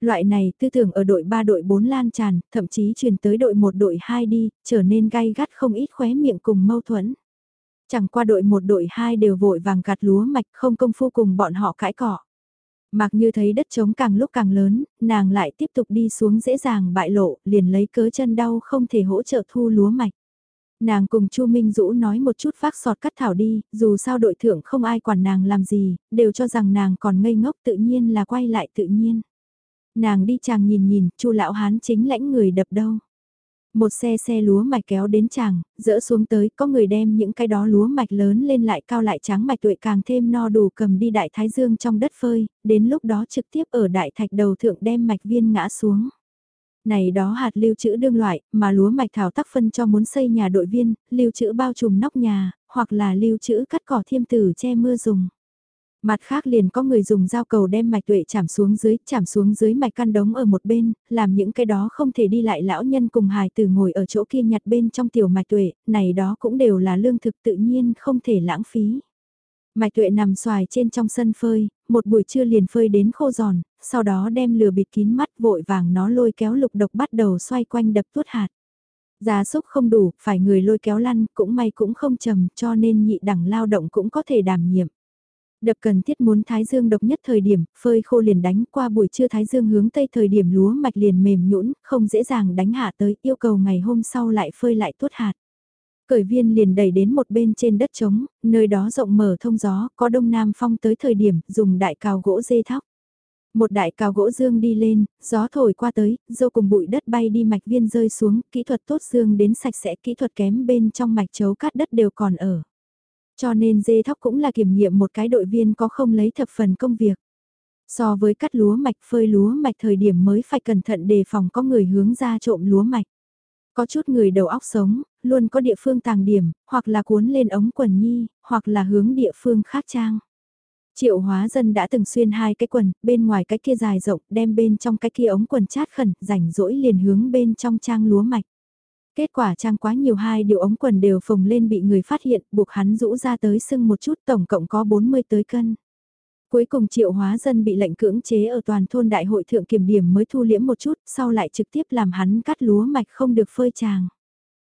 Loại này tư tưởng ở đội 3 đội 4 lan tràn, thậm chí truyền tới đội 1 đội 2 đi, trở nên gay gắt không ít khóe miệng cùng mâu thuẫn. Chẳng qua đội 1 đội 2 đều vội vàng gạt lúa mạch không công phu cùng bọn họ cãi cọ. Mặc như thấy đất trống càng lúc càng lớn, nàng lại tiếp tục đi xuống dễ dàng bại lộ, liền lấy cớ chân đau không thể hỗ trợ thu lúa mạch. Nàng cùng Chu Minh Dũ nói một chút phát sọt cắt thảo đi, dù sao đội thượng không ai quản nàng làm gì, đều cho rằng nàng còn ngây ngốc tự nhiên là quay lại tự nhiên. Nàng đi chàng nhìn nhìn, chu lão hán chính lãnh người đập đâu. Một xe xe lúa mạch kéo đến chàng, dỡ xuống tới, có người đem những cái đó lúa mạch lớn lên lại cao lại trắng mạch tuệ càng thêm no đủ cầm đi đại thái dương trong đất phơi, đến lúc đó trực tiếp ở đại thạch đầu thượng đem mạch viên ngã xuống. Này đó hạt lưu trữ đương loại, mà lúa mạch thảo tác phân cho muốn xây nhà đội viên, lưu trữ bao trùm nóc nhà, hoặc là lưu trữ cắt cỏ thiêm tử che mưa dùng. Mặt khác liền có người dùng dao cầu đem mạch tuệ chạm xuống dưới, chạm xuống dưới mạch căn đống ở một bên, làm những cái đó không thể đi lại lão nhân cùng hài tử ngồi ở chỗ kia nhặt bên trong tiểu mạch tuệ, này đó cũng đều là lương thực tự nhiên không thể lãng phí. Mạch tuệ nằm xoài trên trong sân phơi, một buổi trưa liền phơi đến khô giòn, sau đó đem lừa bịt kín mắt vội vàng nó lôi kéo lục độc bắt đầu xoay quanh đập tuốt hạt. Giá súc không đủ, phải người lôi kéo lăn, cũng may cũng không trầm, cho nên nhị đẳng lao động cũng có thể đảm nhiệm. Đập cần thiết muốn thái dương độc nhất thời điểm, phơi khô liền đánh qua buổi trưa thái dương hướng tây thời điểm lúa mạch liền mềm nhũn, không dễ dàng đánh hạ tới, yêu cầu ngày hôm sau lại phơi lại tốt hạt. Cởi viên liền đẩy đến một bên trên đất trống, nơi đó rộng mở thông gió, có đông nam phong tới thời điểm, dùng đại cào gỗ dê thóc. Một đại cào gỗ dương đi lên, gió thổi qua tới, dâu cùng bụi đất bay đi mạch viên rơi xuống, kỹ thuật tốt dương đến sạch sẽ, kỹ thuật kém bên trong mạch chấu cát đất đều còn ở. Cho nên dê thóc cũng là kiểm nghiệm một cái đội viên có không lấy thập phần công việc. So với cắt lúa mạch phơi lúa mạch thời điểm mới phải cẩn thận đề phòng có người hướng ra trộm lúa mạch. Có chút người đầu óc sống, luôn có địa phương tàng điểm, hoặc là cuốn lên ống quần nhi, hoặc là hướng địa phương khác trang. Triệu hóa dân đã từng xuyên hai cái quần, bên ngoài cái kia dài rộng, đem bên trong cái kia ống quần chát khẩn, rảnh rỗi liền hướng bên trong trang lúa mạch. Kết quả trang quá nhiều hai điều ống quần đều phồng lên bị người phát hiện, buộc hắn rũ ra tới sưng một chút tổng cộng có 40 tới cân. Cuối cùng triệu hóa dân bị lệnh cưỡng chế ở toàn thôn đại hội thượng kiểm điểm mới thu liễm một chút, sau lại trực tiếp làm hắn cắt lúa mạch không được phơi tràng.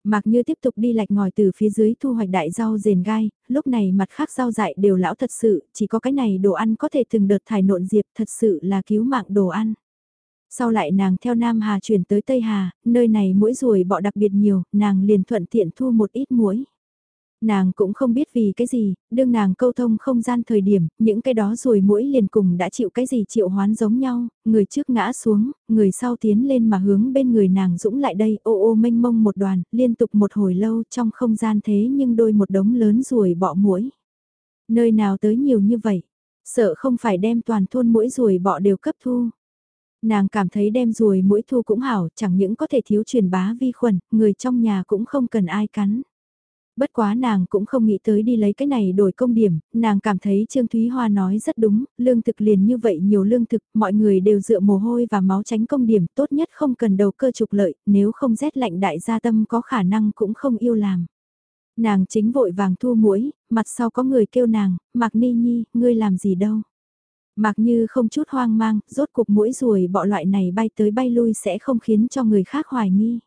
Mặc như tiếp tục đi lạch ngòi từ phía dưới thu hoạch đại rau rền gai, lúc này mặt khác rau dại đều lão thật sự, chỉ có cái này đồ ăn có thể từng đợt thải nộn diệp thật sự là cứu mạng đồ ăn. Sau lại nàng theo Nam Hà chuyển tới Tây Hà, nơi này mũi ruồi bọ đặc biệt nhiều, nàng liền thuận tiện thu một ít muỗi Nàng cũng không biết vì cái gì, đương nàng câu thông không gian thời điểm, những cái đó rồi mũi liền cùng đã chịu cái gì chịu hoán giống nhau, người trước ngã xuống, người sau tiến lên mà hướng bên người nàng dũng lại đây, ô ô mênh mông một đoàn, liên tục một hồi lâu trong không gian thế nhưng đôi một đống lớn ruồi bọ mũi. Nơi nào tới nhiều như vậy, sợ không phải đem toàn thôn mũi ruồi bọ đều cấp thu. Nàng cảm thấy đem ruồi mũi thu cũng hảo, chẳng những có thể thiếu truyền bá vi khuẩn, người trong nhà cũng không cần ai cắn. Bất quá nàng cũng không nghĩ tới đi lấy cái này đổi công điểm, nàng cảm thấy Trương Thúy Hoa nói rất đúng, lương thực liền như vậy nhiều lương thực, mọi người đều dựa mồ hôi và máu tránh công điểm, tốt nhất không cần đầu cơ trục lợi, nếu không rét lạnh đại gia tâm có khả năng cũng không yêu làm. Nàng chính vội vàng thu mũi, mặt sau có người kêu nàng, Mạc Ni Nhi, ngươi làm gì đâu mặc Như không chút hoang mang, rốt cục mũi ruồi bọ loại này bay tới bay lui sẽ không khiến cho người khác hoài nghi.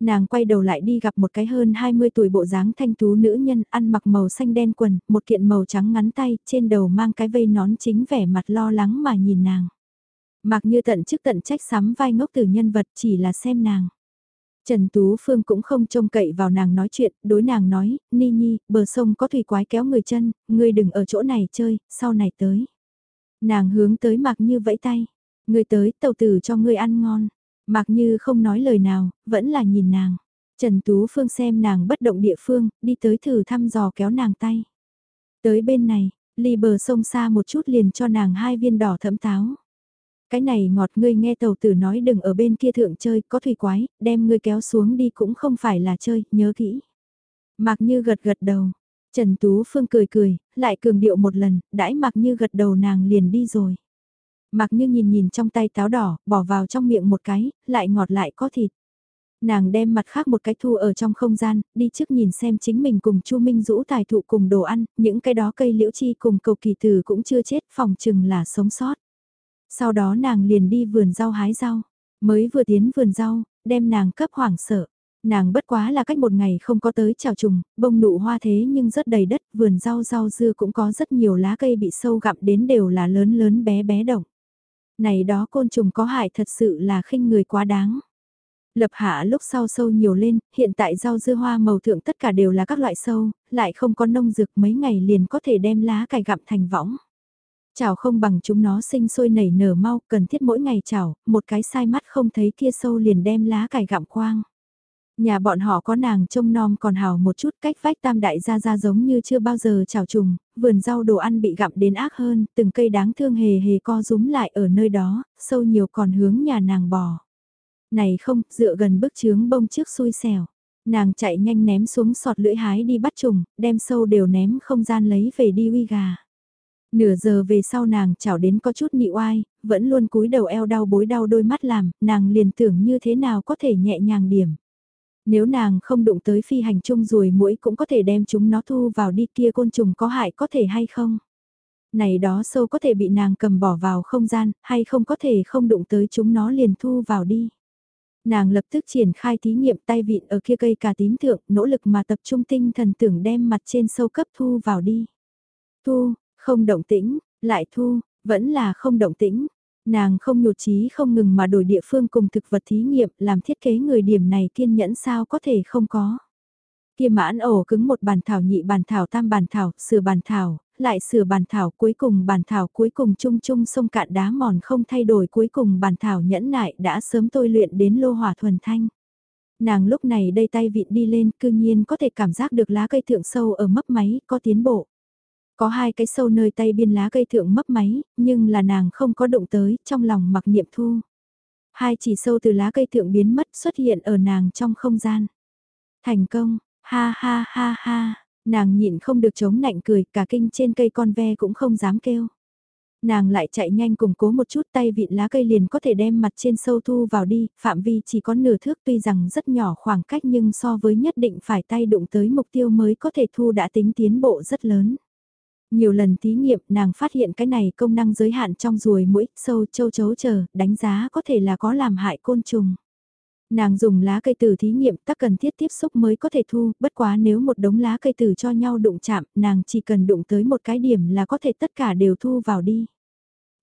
Nàng quay đầu lại đi gặp một cái hơn 20 tuổi bộ dáng thanh tú nữ nhân ăn mặc màu xanh đen quần, một kiện màu trắng ngắn tay, trên đầu mang cái vây nón chính vẻ mặt lo lắng mà nhìn nàng. Mặc như tận chức tận trách sắm vai ngốc từ nhân vật chỉ là xem nàng. Trần Tú Phương cũng không trông cậy vào nàng nói chuyện, đối nàng nói, Ni Nhi, bờ sông có thủy quái kéo người chân, ngươi đừng ở chỗ này chơi, sau này tới. Nàng hướng tới mặc như vẫy tay, ngươi tới tàu tử cho ngươi ăn ngon. Mặc như không nói lời nào, vẫn là nhìn nàng. Trần Tú Phương xem nàng bất động địa phương, đi tới thử thăm dò kéo nàng tay. Tới bên này, ly bờ sông xa một chút liền cho nàng hai viên đỏ thẫm táo. Cái này ngọt ngươi nghe tàu tử nói đừng ở bên kia thượng chơi, có thủy quái, đem ngươi kéo xuống đi cũng không phải là chơi, nhớ kỹ. Mạc Như gật gật đầu, Trần Tú Phương cười cười, lại cường điệu một lần, đãi mặc Như gật đầu nàng liền đi rồi. Mặc như nhìn nhìn trong tay táo đỏ, bỏ vào trong miệng một cái, lại ngọt lại có thịt. Nàng đem mặt khác một cái thu ở trong không gian, đi trước nhìn xem chính mình cùng Chu Minh Dũ tài thụ cùng đồ ăn, những cái đó cây liễu chi cùng cầu kỳ từ cũng chưa chết, phòng chừng là sống sót. Sau đó nàng liền đi vườn rau hái rau, mới vừa tiến vườn rau, đem nàng cấp hoảng sợ. Nàng bất quá là cách một ngày không có tới chào trùng, bông nụ hoa thế nhưng rất đầy đất, vườn rau rau dưa cũng có rất nhiều lá cây bị sâu gặm đến đều là lớn lớn bé bé động này đó côn trùng có hại thật sự là khinh người quá đáng. Lập hạ lúc sau sâu nhiều lên, hiện tại rau dưa hoa màu thượng tất cả đều là các loại sâu, lại không có nông dược mấy ngày liền có thể đem lá cải gặm thành võng. Chảo không bằng chúng nó sinh sôi nảy nở mau, cần thiết mỗi ngày chảo, một cái sai mắt không thấy kia sâu liền đem lá cải gặm quang. Nhà bọn họ có nàng trông nom còn hào một chút cách vách tam đại gia gia giống như chưa bao giờ chào trùng, vườn rau đồ ăn bị gặm đến ác hơn, từng cây đáng thương hề hề co rúm lại ở nơi đó, sâu nhiều còn hướng nhà nàng bò. Này không, dựa gần bức chướng bông trước xui xẻo. Nàng chạy nhanh ném xuống sọt lưỡi hái đi bắt trùng, đem sâu đều ném không gian lấy về đi uy gà. Nửa giờ về sau nàng chảo đến có chút nị oai, vẫn luôn cúi đầu eo đau bối đau đôi mắt làm, nàng liền tưởng như thế nào có thể nhẹ nhàng điểm. Nếu nàng không đụng tới phi hành chung rồi mũi cũng có thể đem chúng nó thu vào đi kia côn trùng có hại có thể hay không? Này đó sâu có thể bị nàng cầm bỏ vào không gian, hay không có thể không đụng tới chúng nó liền thu vào đi. Nàng lập tức triển khai thí nghiệm tay vịn ở kia cây cà tím thượng, nỗ lực mà tập trung tinh thần tưởng đem mặt trên sâu cấp thu vào đi. Thu, không động tĩnh, lại thu, vẫn là không động tĩnh. Nàng không nhột chí không ngừng mà đổi địa phương cùng thực vật thí nghiệm làm thiết kế người điểm này kiên nhẫn sao có thể không có. Kia mãn ổ cứng một bàn thảo nhị bàn thảo tam bàn thảo, sửa bàn thảo, lại sửa bàn thảo cuối cùng bàn thảo cuối cùng chung chung sông cạn đá mòn không thay đổi cuối cùng bàn thảo nhẫn nại đã sớm tôi luyện đến lô hỏa thuần thanh. Nàng lúc này đây tay vịn đi lên cư nhiên có thể cảm giác được lá cây thượng sâu ở mấp máy có tiến bộ. Có hai cái sâu nơi tay biên lá cây thượng mấp máy, nhưng là nàng không có động tới, trong lòng mặc niệm thu. Hai chỉ sâu từ lá cây thượng biến mất xuất hiện ở nàng trong không gian. Thành công, ha ha ha ha, nàng nhịn không được chống nạnh cười, cả kinh trên cây con ve cũng không dám kêu. Nàng lại chạy nhanh cùng cố một chút tay vịn lá cây liền có thể đem mặt trên sâu thu vào đi, phạm vi chỉ có nửa thước tuy rằng rất nhỏ khoảng cách nhưng so với nhất định phải tay đụng tới mục tiêu mới có thể thu đã tính tiến bộ rất lớn. Nhiều lần thí nghiệm nàng phát hiện cái này công năng giới hạn trong ruồi mũi, sâu, châu chấu chờ, đánh giá có thể là có làm hại côn trùng. Nàng dùng lá cây tử thí nghiệm tắc cần thiết tiếp xúc mới có thể thu, bất quá nếu một đống lá cây tử cho nhau đụng chạm, nàng chỉ cần đụng tới một cái điểm là có thể tất cả đều thu vào đi.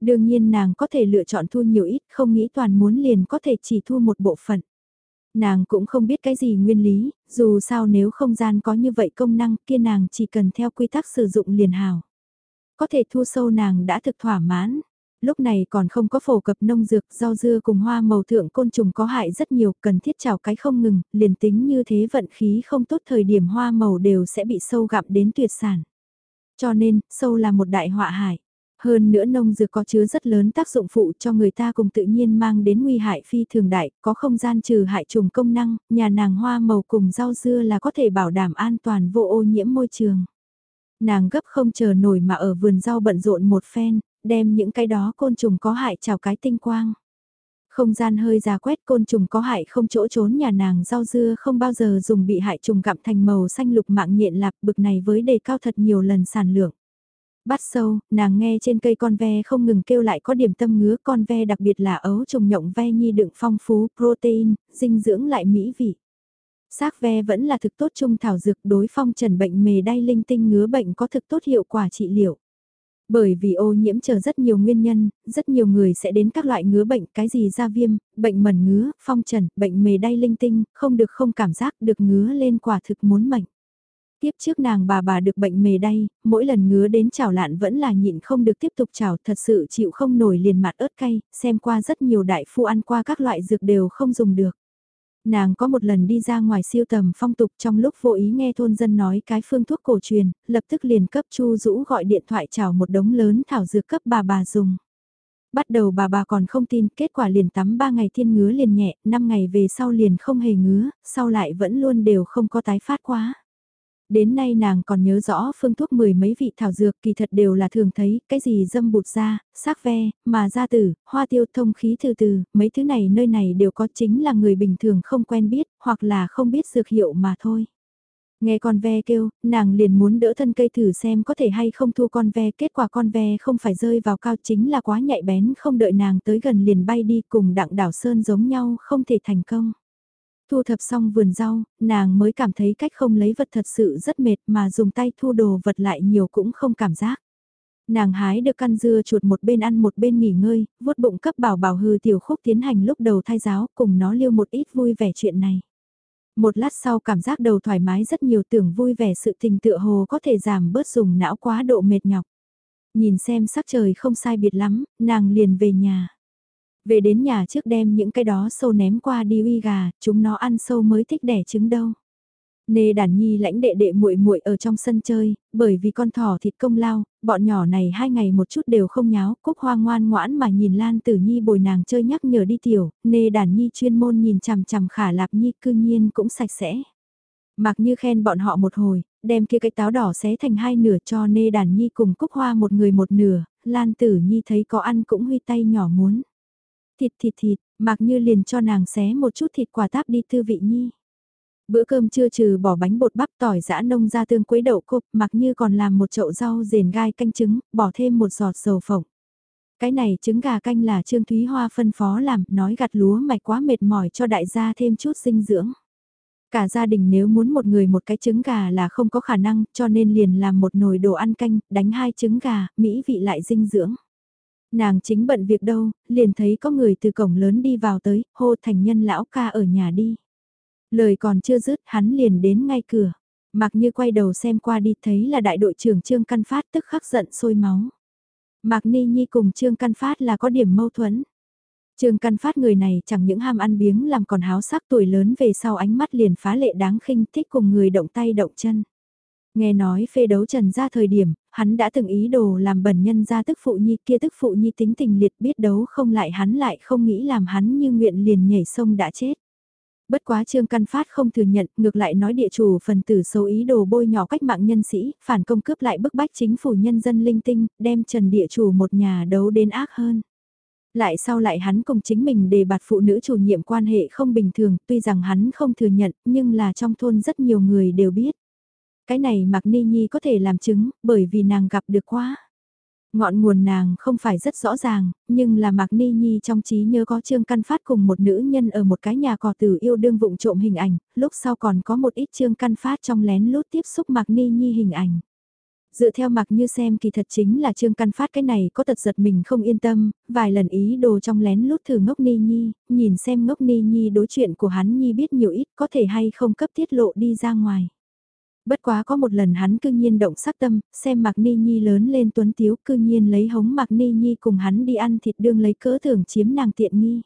Đương nhiên nàng có thể lựa chọn thu nhiều ít, không nghĩ toàn muốn liền có thể chỉ thu một bộ phận. Nàng cũng không biết cái gì nguyên lý, dù sao nếu không gian có như vậy công năng kia nàng chỉ cần theo quy tắc sử dụng liền hào. Có thể thu sâu nàng đã thực thỏa mãn. Lúc này còn không có phổ cập nông dược, rau dưa cùng hoa màu thượng côn trùng có hại rất nhiều, cần thiết chào cái không ngừng, liền tính như thế vận khí không tốt thời điểm hoa màu đều sẽ bị sâu gặm đến tuyệt sản. Cho nên, sâu là một đại họa hại. Hơn nữa nông dược có chứa rất lớn tác dụng phụ cho người ta cùng tự nhiên mang đến nguy hại phi thường đại, có không gian trừ hại trùng công năng, nhà nàng hoa màu cùng rau dưa là có thể bảo đảm an toàn vô ô nhiễm môi trường. Nàng gấp không chờ nổi mà ở vườn rau bận rộn một phen, đem những cái đó côn trùng có hại chào cái tinh quang. Không gian hơi già quét côn trùng có hại không chỗ trốn nhà nàng rau dưa không bao giờ dùng bị hại trùng gặm thành màu xanh lục mạng nhện lạp bực này với đề cao thật nhiều lần sản lượng. Bắt sâu, nàng nghe trên cây con ve không ngừng kêu lại có điểm tâm ngứa con ve đặc biệt là ấu trùng nhộng ve nhi đựng phong phú protein, dinh dưỡng lại mỹ vị. Xác ve vẫn là thực tốt trung thảo dược đối phong trần bệnh mề đay linh tinh ngứa bệnh có thực tốt hiệu quả trị liệu. Bởi vì ô nhiễm chờ rất nhiều nguyên nhân, rất nhiều người sẽ đến các loại ngứa bệnh, cái gì da viêm, bệnh mẩn ngứa, phong trần, bệnh mề đay linh tinh, không được không cảm giác được ngứa lên quả thực muốn mệnh. Tiếp trước nàng bà bà được bệnh mề đay, mỗi lần ngứa đến chảo lạn vẫn là nhịn không được tiếp tục chảo thật sự chịu không nổi liền mặt ớt cay, xem qua rất nhiều đại phu ăn qua các loại dược đều không dùng được. Nàng có một lần đi ra ngoài siêu tầm phong tục trong lúc vô ý nghe thôn dân nói cái phương thuốc cổ truyền, lập tức liền cấp Chu Dũ gọi điện thoại chào một đống lớn thảo dược cấp bà bà dùng. Bắt đầu bà bà còn không tin, kết quả liền tắm 3 ngày thiên ngứa liền nhẹ, 5 ngày về sau liền không hề ngứa, sau lại vẫn luôn đều không có tái phát quá. Đến nay nàng còn nhớ rõ phương thuốc mười mấy vị thảo dược kỳ thật đều là thường thấy, cái gì dâm bụt da, xác ve, mà da tử, hoa tiêu thông khí từ từ, mấy thứ này nơi này đều có chính là người bình thường không quen biết, hoặc là không biết dược hiệu mà thôi. Nghe con ve kêu, nàng liền muốn đỡ thân cây thử xem có thể hay không thua con ve, kết quả con ve không phải rơi vào cao chính là quá nhạy bén không đợi nàng tới gần liền bay đi cùng đặng đảo sơn giống nhau không thể thành công. Thu thập xong vườn rau, nàng mới cảm thấy cách không lấy vật thật sự rất mệt mà dùng tay thu đồ vật lại nhiều cũng không cảm giác. Nàng hái được căn dưa chuột một bên ăn một bên nghỉ ngơi, vuốt bụng cấp bảo bảo hư tiểu khúc tiến hành lúc đầu thay giáo cùng nó liêu một ít vui vẻ chuyện này. Một lát sau cảm giác đầu thoải mái rất nhiều tưởng vui vẻ sự tình tựa hồ có thể giảm bớt dùng não quá độ mệt nhọc. Nhìn xem sắc trời không sai biệt lắm, nàng liền về nhà. Về đến nhà trước đem những cái đó sâu ném qua đi uy gà, chúng nó ăn sâu mới thích đẻ trứng đâu. Nê đàn nhi lãnh đệ đệ muội muội ở trong sân chơi, bởi vì con thỏ thịt công lao, bọn nhỏ này hai ngày một chút đều không nháo, cúc hoa ngoan ngoãn mà nhìn Lan Tử Nhi bồi nàng chơi nhắc nhở đi tiểu, nê đàn nhi chuyên môn nhìn chằm chằm khả lạp nhi cư nhiên cũng sạch sẽ. Mặc như khen bọn họ một hồi, đem kia cái táo đỏ xé thành hai nửa cho nê đàn nhi cùng cúc hoa một người một nửa, Lan Tử Nhi thấy có ăn cũng huy tay nhỏ muốn. Thịt thịt thịt, mặc như liền cho nàng xé một chút thịt quả táp đi tư vị nhi. Bữa cơm chưa trừ bỏ bánh bột bắp tỏi giã nông ra tương quấy đậu cục mặc như còn làm một chậu rau rền gai canh trứng, bỏ thêm một giọt dầu phộng. Cái này trứng gà canh là Trương Thúy Hoa phân phó làm, nói gặt lúa mạch quá mệt mỏi cho đại gia thêm chút dinh dưỡng. Cả gia đình nếu muốn một người một cái trứng gà là không có khả năng, cho nên liền làm một nồi đồ ăn canh, đánh hai trứng gà, mỹ vị lại dinh dưỡng. Nàng chính bận việc đâu, liền thấy có người từ cổng lớn đi vào tới, hô thành nhân lão ca ở nhà đi. Lời còn chưa dứt, hắn liền đến ngay cửa. Mặc như quay đầu xem qua đi thấy là đại đội trưởng Trương Căn Phát tức khắc giận sôi máu. Mạc Ni Nhi cùng Trương Căn Phát là có điểm mâu thuẫn. Trương Căn Phát người này chẳng những ham ăn biếng làm còn háo sắc tuổi lớn về sau ánh mắt liền phá lệ đáng khinh thích cùng người động tay động chân. Nghe nói phê đấu trần ra thời điểm, hắn đã từng ý đồ làm bẩn nhân ra tức phụ nhi kia tức phụ nhi tính tình liệt biết đấu không lại hắn lại không nghĩ làm hắn như nguyện liền nhảy sông đã chết. Bất quá Trương Căn Phát không thừa nhận, ngược lại nói địa chủ phần tử xấu ý đồ bôi nhỏ cách mạng nhân sĩ, phản công cướp lại bức bách chính phủ nhân dân linh tinh, đem trần địa chủ một nhà đấu đến ác hơn. Lại sau lại hắn cùng chính mình đề bạt phụ nữ chủ nhiệm quan hệ không bình thường, tuy rằng hắn không thừa nhận, nhưng là trong thôn rất nhiều người đều biết. Cái này Mạc Ni Nhi có thể làm chứng, bởi vì nàng gặp được quá. Ngọn nguồn nàng không phải rất rõ ràng, nhưng là Mạc Ni Nhi trong trí nhớ có Trương Căn Phát cùng một nữ nhân ở một cái nhà cò tử yêu đương vụng trộm hình ảnh, lúc sau còn có một ít Trương Căn Phát trong lén lút tiếp xúc Mạc Ni Nhi hình ảnh. Dựa theo Mạc Như xem kỳ thật chính là Trương Căn Phát cái này có tật giật mình không yên tâm, vài lần ý đồ trong lén lút thử ngốc Ni Nhi, nhìn xem ngốc Ni Nhi đối chuyện của hắn Nhi biết nhiều ít có thể hay không cấp tiết lộ đi ra ngoài. Bất quá có một lần hắn cư nhiên động sắc tâm, xem Mạc Ni Nhi lớn lên tuấn tiếu cư nhiên lấy hống Mạc Ni Nhi cùng hắn đi ăn thịt đương lấy cỡ thưởng chiếm nàng tiện nghi.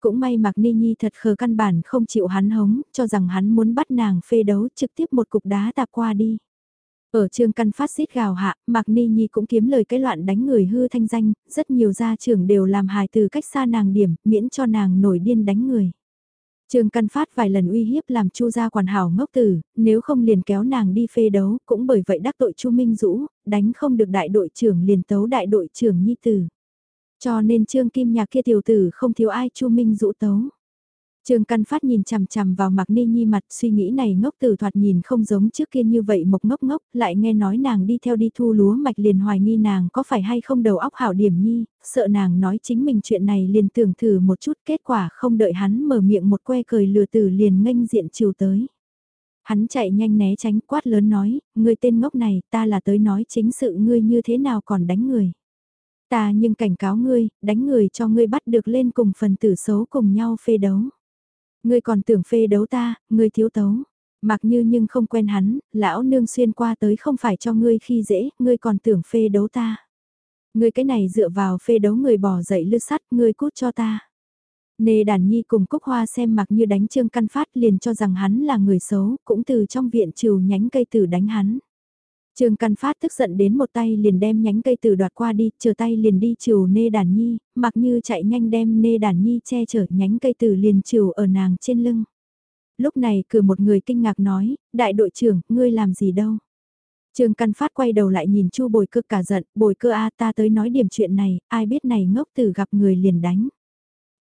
Cũng may Mạc Ni Nhi thật khờ căn bản không chịu hắn hống, cho rằng hắn muốn bắt nàng phê đấu trực tiếp một cục đá tạp qua đi. Ở trường căn phát xít gào hạ, Mạc Ni Nhi cũng kiếm lời cái loạn đánh người hư thanh danh, rất nhiều gia trưởng đều làm hài từ cách xa nàng điểm, miễn cho nàng nổi điên đánh người. Trương Căn Phát vài lần uy hiếp làm Chu gia quản hảo ngốc tử, nếu không liền kéo nàng đi phê đấu, cũng bởi vậy đắc tội Chu Minh Dũ, đánh không được đại đội trưởng liền tấu đại đội trưởng nhi tử. Cho nên Trương Kim Nhạc kia tiểu tử không thiếu ai Chu Minh Dũ tấu. Trương Căn Phát nhìn chằm chằm vào Mạc Ni Nhi mặt suy nghĩ này ngốc tử thoạt nhìn không giống trước kia như vậy mộc ngốc ngốc, lại nghe nói nàng đi theo đi thu lúa mạch liền hoài nghi nàng có phải hay không đầu óc hảo điểm nhi, sợ nàng nói chính mình chuyện này liền tưởng thử một chút kết quả không đợi hắn mở miệng một que cười lừa tử liền nghênh diện chiều tới. Hắn chạy nhanh né tránh quát lớn nói, người tên ngốc này ta là tới nói chính sự ngươi như thế nào còn đánh người. Ta nhưng cảnh cáo ngươi, đánh người cho ngươi bắt được lên cùng phần tử xấu cùng nhau phê đấu. Ngươi còn tưởng phê đấu ta, ngươi thiếu tấu. Mặc như nhưng không quen hắn, lão nương xuyên qua tới không phải cho ngươi khi dễ, ngươi còn tưởng phê đấu ta. Ngươi cái này dựa vào phê đấu người bỏ dậy lư sắt, ngươi cút cho ta. Nê đàn nhi cùng Cúc Hoa xem mặc như đánh Trương Căn Phát liền cho rằng hắn là người xấu, cũng từ trong viện trừ nhánh cây tử đánh hắn. Trương Căn Phát tức giận đến một tay liền đem nhánh cây từ đoạt qua đi, chờ tay liền đi chiều nê đàn nhi, mặc như chạy nhanh đem nê đàn nhi che chở nhánh cây từ liền chiều ở nàng trên lưng. Lúc này cửa một người kinh ngạc nói, đại đội trưởng, ngươi làm gì đâu? Trương Căn Phát quay đầu lại nhìn Chu Bồi Cơ cả giận, Bồi Cơ a ta tới nói điểm chuyện này, ai biết này ngốc từ gặp người liền đánh.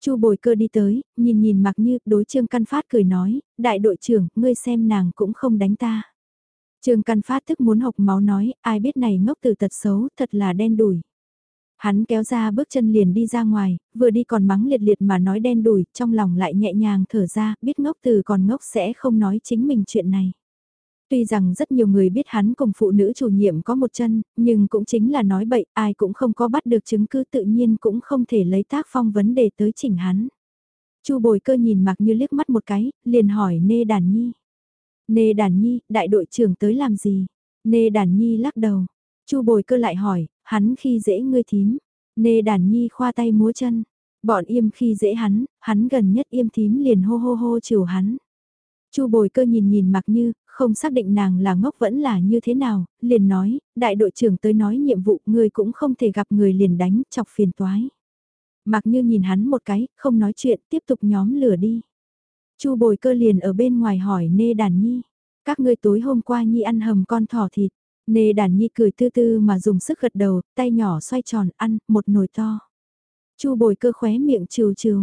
Chu Bồi Cơ đi tới, nhìn nhìn mặc như, đối Trương Căn Phát cười nói, đại đội trưởng, ngươi xem nàng cũng không đánh ta. Trương Căn Phát thức muốn học máu nói, ai biết này ngốc từ tật xấu, thật là đen đủi. Hắn kéo ra bước chân liền đi ra ngoài, vừa đi còn mắng liệt liệt mà nói đen đủi, trong lòng lại nhẹ nhàng thở ra, biết ngốc từ còn ngốc sẽ không nói chính mình chuyện này. Tuy rằng rất nhiều người biết hắn cùng phụ nữ chủ nhiệm có một chân, nhưng cũng chính là nói bậy, ai cũng không có bắt được chứng cứ tự nhiên cũng không thể lấy tác phong vấn đề tới chỉnh hắn. Chu bồi cơ nhìn mặc như liếc mắt một cái, liền hỏi nê đàn nhi. Nê Đàn Nhi, đại đội trưởng tới làm gì? Nê Đàn Nhi lắc đầu. Chu bồi cơ lại hỏi, hắn khi dễ ngươi thím. Nê Đàn Nhi khoa tay múa chân. Bọn im khi dễ hắn, hắn gần nhất im thím liền hô hô hô chiều hắn. Chu bồi cơ nhìn nhìn mặc như, không xác định nàng là ngốc vẫn là như thế nào, liền nói, đại đội trưởng tới nói nhiệm vụ ngươi cũng không thể gặp người liền đánh, chọc phiền toái. Mặc như nhìn hắn một cái, không nói chuyện, tiếp tục nhóm lửa đi. Chu bồi cơ liền ở bên ngoài hỏi nê đàn nhi. Các ngươi tối hôm qua Nhi ăn hầm con thỏ thịt. Nê đàn Nhi cười tư tư mà dùng sức gật đầu, tay nhỏ xoay tròn, ăn, một nồi to. Chu bồi cơ khóe miệng trừ trừ.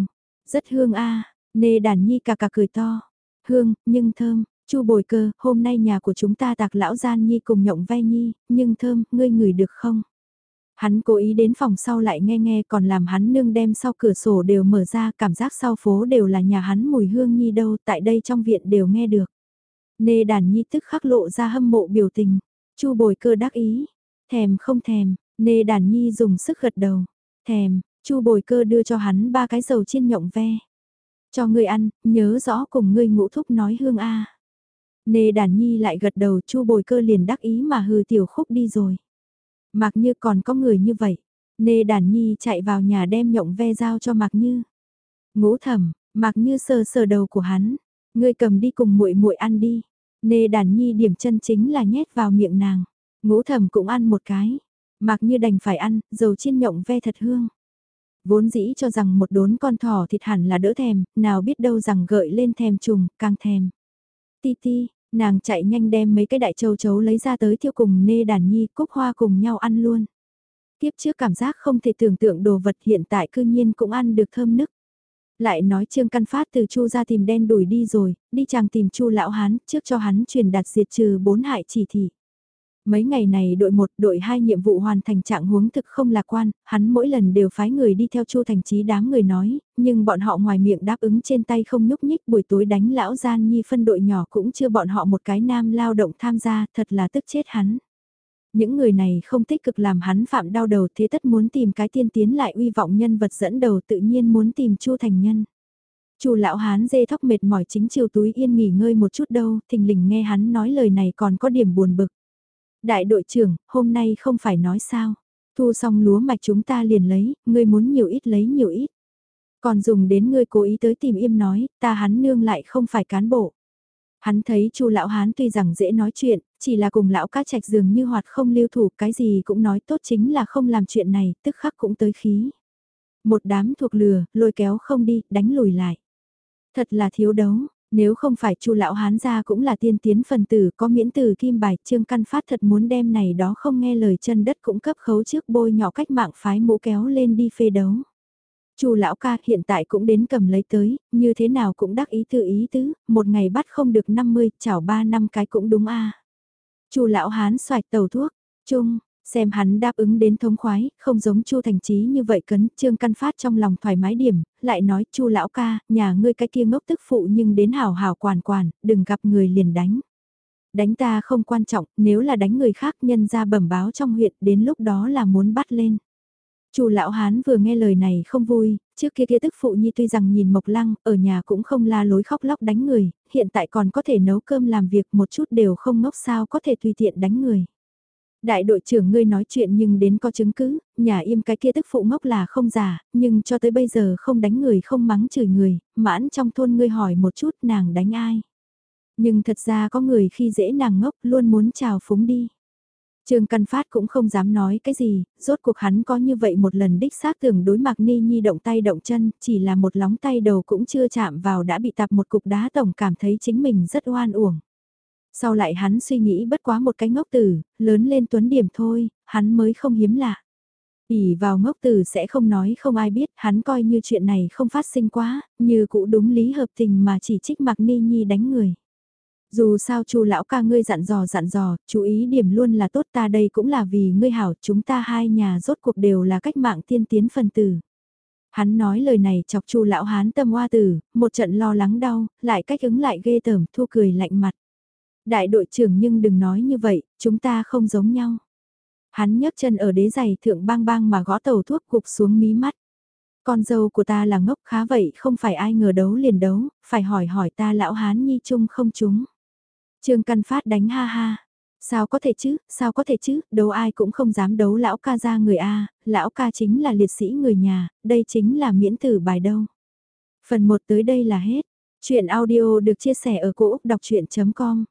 Rất hương a nê đàn Nhi cà cà cười to. Hương, nhưng thơm, Chu bồi cơ, hôm nay nhà của chúng ta tạc lão gian Nhi cùng nhộng ve Nhi, nhưng thơm, ngươi ngửi được không? Hắn cố ý đến phòng sau lại nghe nghe còn làm hắn nương đem sau cửa sổ đều mở ra, cảm giác sau phố đều là nhà hắn mùi hương nhi đâu, tại đây trong viện đều nghe được. Nê đàn nhi tức khắc lộ ra hâm mộ biểu tình, chu bồi cơ đắc ý, thèm không thèm, nê đàn nhi dùng sức gật đầu, thèm, chu bồi cơ đưa cho hắn ba cái dầu chiên nhộng ve. Cho ngươi ăn, nhớ rõ cùng ngươi ngũ thúc nói hương a. Nê đàn nhi lại gật đầu chu bồi cơ liền đắc ý mà hừ tiểu khúc đi rồi. Mạc Như còn có người như vậy. Nê Đàn Nhi chạy vào nhà đem nhộng ve giao cho Mạc Như. Ngũ thẩm, Mạc Như sờ sờ đầu của hắn. Ngươi cầm đi cùng muội muội ăn đi. Nê Đàn Nhi điểm chân chính là nhét vào miệng nàng. Ngũ thẩm cũng ăn một cái. Mạc Như đành phải ăn, dầu chiên nhộng ve thật hương. Vốn dĩ cho rằng một đốn con thỏ thịt hẳn là đỡ thèm, nào biết đâu rằng gợi lên thèm trùng, càng thèm. Ti ti, Nàng chạy nhanh đem mấy cái đại châu chấu lấy ra tới thiêu cùng nê đàn nhi cúc hoa cùng nhau ăn luôn. Tiếp trước cảm giác không thể tưởng tượng đồ vật hiện tại cư nhiên cũng ăn được thơm nức. Lại nói Trương Căn Phát từ Chu ra tìm đen đuổi đi rồi, đi chàng tìm Chu lão hán, trước cho hắn truyền đạt diệt trừ bốn hại chỉ thị. Mấy ngày này đội 1, đội 2 nhiệm vụ hoàn thành trạng huống thực không lạc quan, hắn mỗi lần đều phái người đi theo Chu Thành Chí đám người nói, nhưng bọn họ ngoài miệng đáp ứng trên tay không nhúc nhích buổi tối đánh lão gian nhi phân đội nhỏ cũng chưa bọn họ một cái nam lao động tham gia, thật là tức chết hắn. Những người này không tích cực làm hắn phạm đau đầu thế tất muốn tìm cái tiên tiến lại uy vọng nhân vật dẫn đầu tự nhiên muốn tìm Chu Thành Nhân. Chu lão hán dê thóc mệt mỏi chính chiều túi yên nghỉ ngơi một chút đâu, thình lình nghe hắn nói lời này còn có điểm buồn bực. Đại đội trưởng, hôm nay không phải nói sao. Thu xong lúa mạch chúng ta liền lấy, ngươi muốn nhiều ít lấy nhiều ít. Còn dùng đến ngươi cố ý tới tìm im nói, ta hắn nương lại không phải cán bộ. Hắn thấy chu lão hán tuy rằng dễ nói chuyện, chỉ là cùng lão cá trạch dường như hoạt không lưu thủ, cái gì cũng nói tốt chính là không làm chuyện này, tức khắc cũng tới khí. Một đám thuộc lừa, lôi kéo không đi, đánh lùi lại. Thật là thiếu đấu, nếu không phải chu lão hán gia cũng là tiên tiến phần tử có miễn từ kim bài trương căn phát thật muốn đem này đó không nghe lời chân đất cũng cấp khấu trước bôi nhỏ cách mạng phái mũ kéo lên đi phê đấu. chu lão ca hiện tại cũng đến cầm lấy tới, như thế nào cũng đắc ý tự ý tứ, một ngày bắt không được 50, chảo 3 năm cái cũng đúng a chu lão hán xoạch tàu thuốc, chung, Xem hắn đáp ứng đến thống khoái, không giống Chu Thành Chí như vậy cấn, Trương Căn Phát trong lòng thoải mái điểm, lại nói Chu lão ca, nhà ngươi cái kia ngốc tức phụ nhưng đến hảo hảo quản quản, đừng gặp người liền đánh. Đánh ta không quan trọng, nếu là đánh người khác nhân ra bẩm báo trong huyện, đến lúc đó là muốn bắt lên. Chu lão hán vừa nghe lời này không vui, trước kia kia tức phụ nhi tuy rằng nhìn Mộc Lăng, ở nhà cũng không la lối khóc lóc đánh người, hiện tại còn có thể nấu cơm làm việc một chút đều không ngốc sao có thể tùy tiện đánh người. Đại đội trưởng ngươi nói chuyện nhưng đến có chứng cứ, nhà im cái kia tức phụ ngốc là không giả, nhưng cho tới bây giờ không đánh người không mắng chửi người, mãn trong thôn ngươi hỏi một chút nàng đánh ai. Nhưng thật ra có người khi dễ nàng ngốc luôn muốn chào phúng đi. Trương Căn Phát cũng không dám nói cái gì, rốt cuộc hắn có như vậy một lần đích xác tưởng đối mặt Ni Nhi động tay động chân, chỉ là một lóng tay đầu cũng chưa chạm vào đã bị tạp một cục đá tổng cảm thấy chính mình rất oan uổng. Sau lại hắn suy nghĩ bất quá một cái ngốc tử, lớn lên tuấn điểm thôi, hắn mới không hiếm lạ. ỉ vào ngốc tử sẽ không nói không ai biết, hắn coi như chuyện này không phát sinh quá, như cụ đúng lý hợp tình mà chỉ trích mặc ni nhi đánh người. Dù sao chu lão ca ngươi dặn dò dặn dò, chú ý điểm luôn là tốt ta đây cũng là vì ngươi hảo, chúng ta hai nhà rốt cuộc đều là cách mạng tiên tiến phần tử. Hắn nói lời này chọc chu lão hán tâm hoa tử, một trận lo lắng đau, lại cách ứng lại ghê tởm, thu cười lạnh mặt. Đại đội trưởng nhưng đừng nói như vậy, chúng ta không giống nhau. Hắn nhấc chân ở đế giày thượng bang bang mà gõ tàu thuốc gục xuống mí mắt. Con dâu của ta là ngốc khá vậy không phải ai ngờ đấu liền đấu, phải hỏi hỏi ta lão hán nhi chung không chúng. Trương Căn Phát đánh ha ha. Sao có thể chứ, sao có thể chứ, đấu ai cũng không dám đấu lão ca ra người A, lão ca chính là liệt sĩ người nhà, đây chính là miễn tử bài đâu. Phần 1 tới đây là hết. Chuyện audio được chia sẻ ở cỗ đọc chuyện.com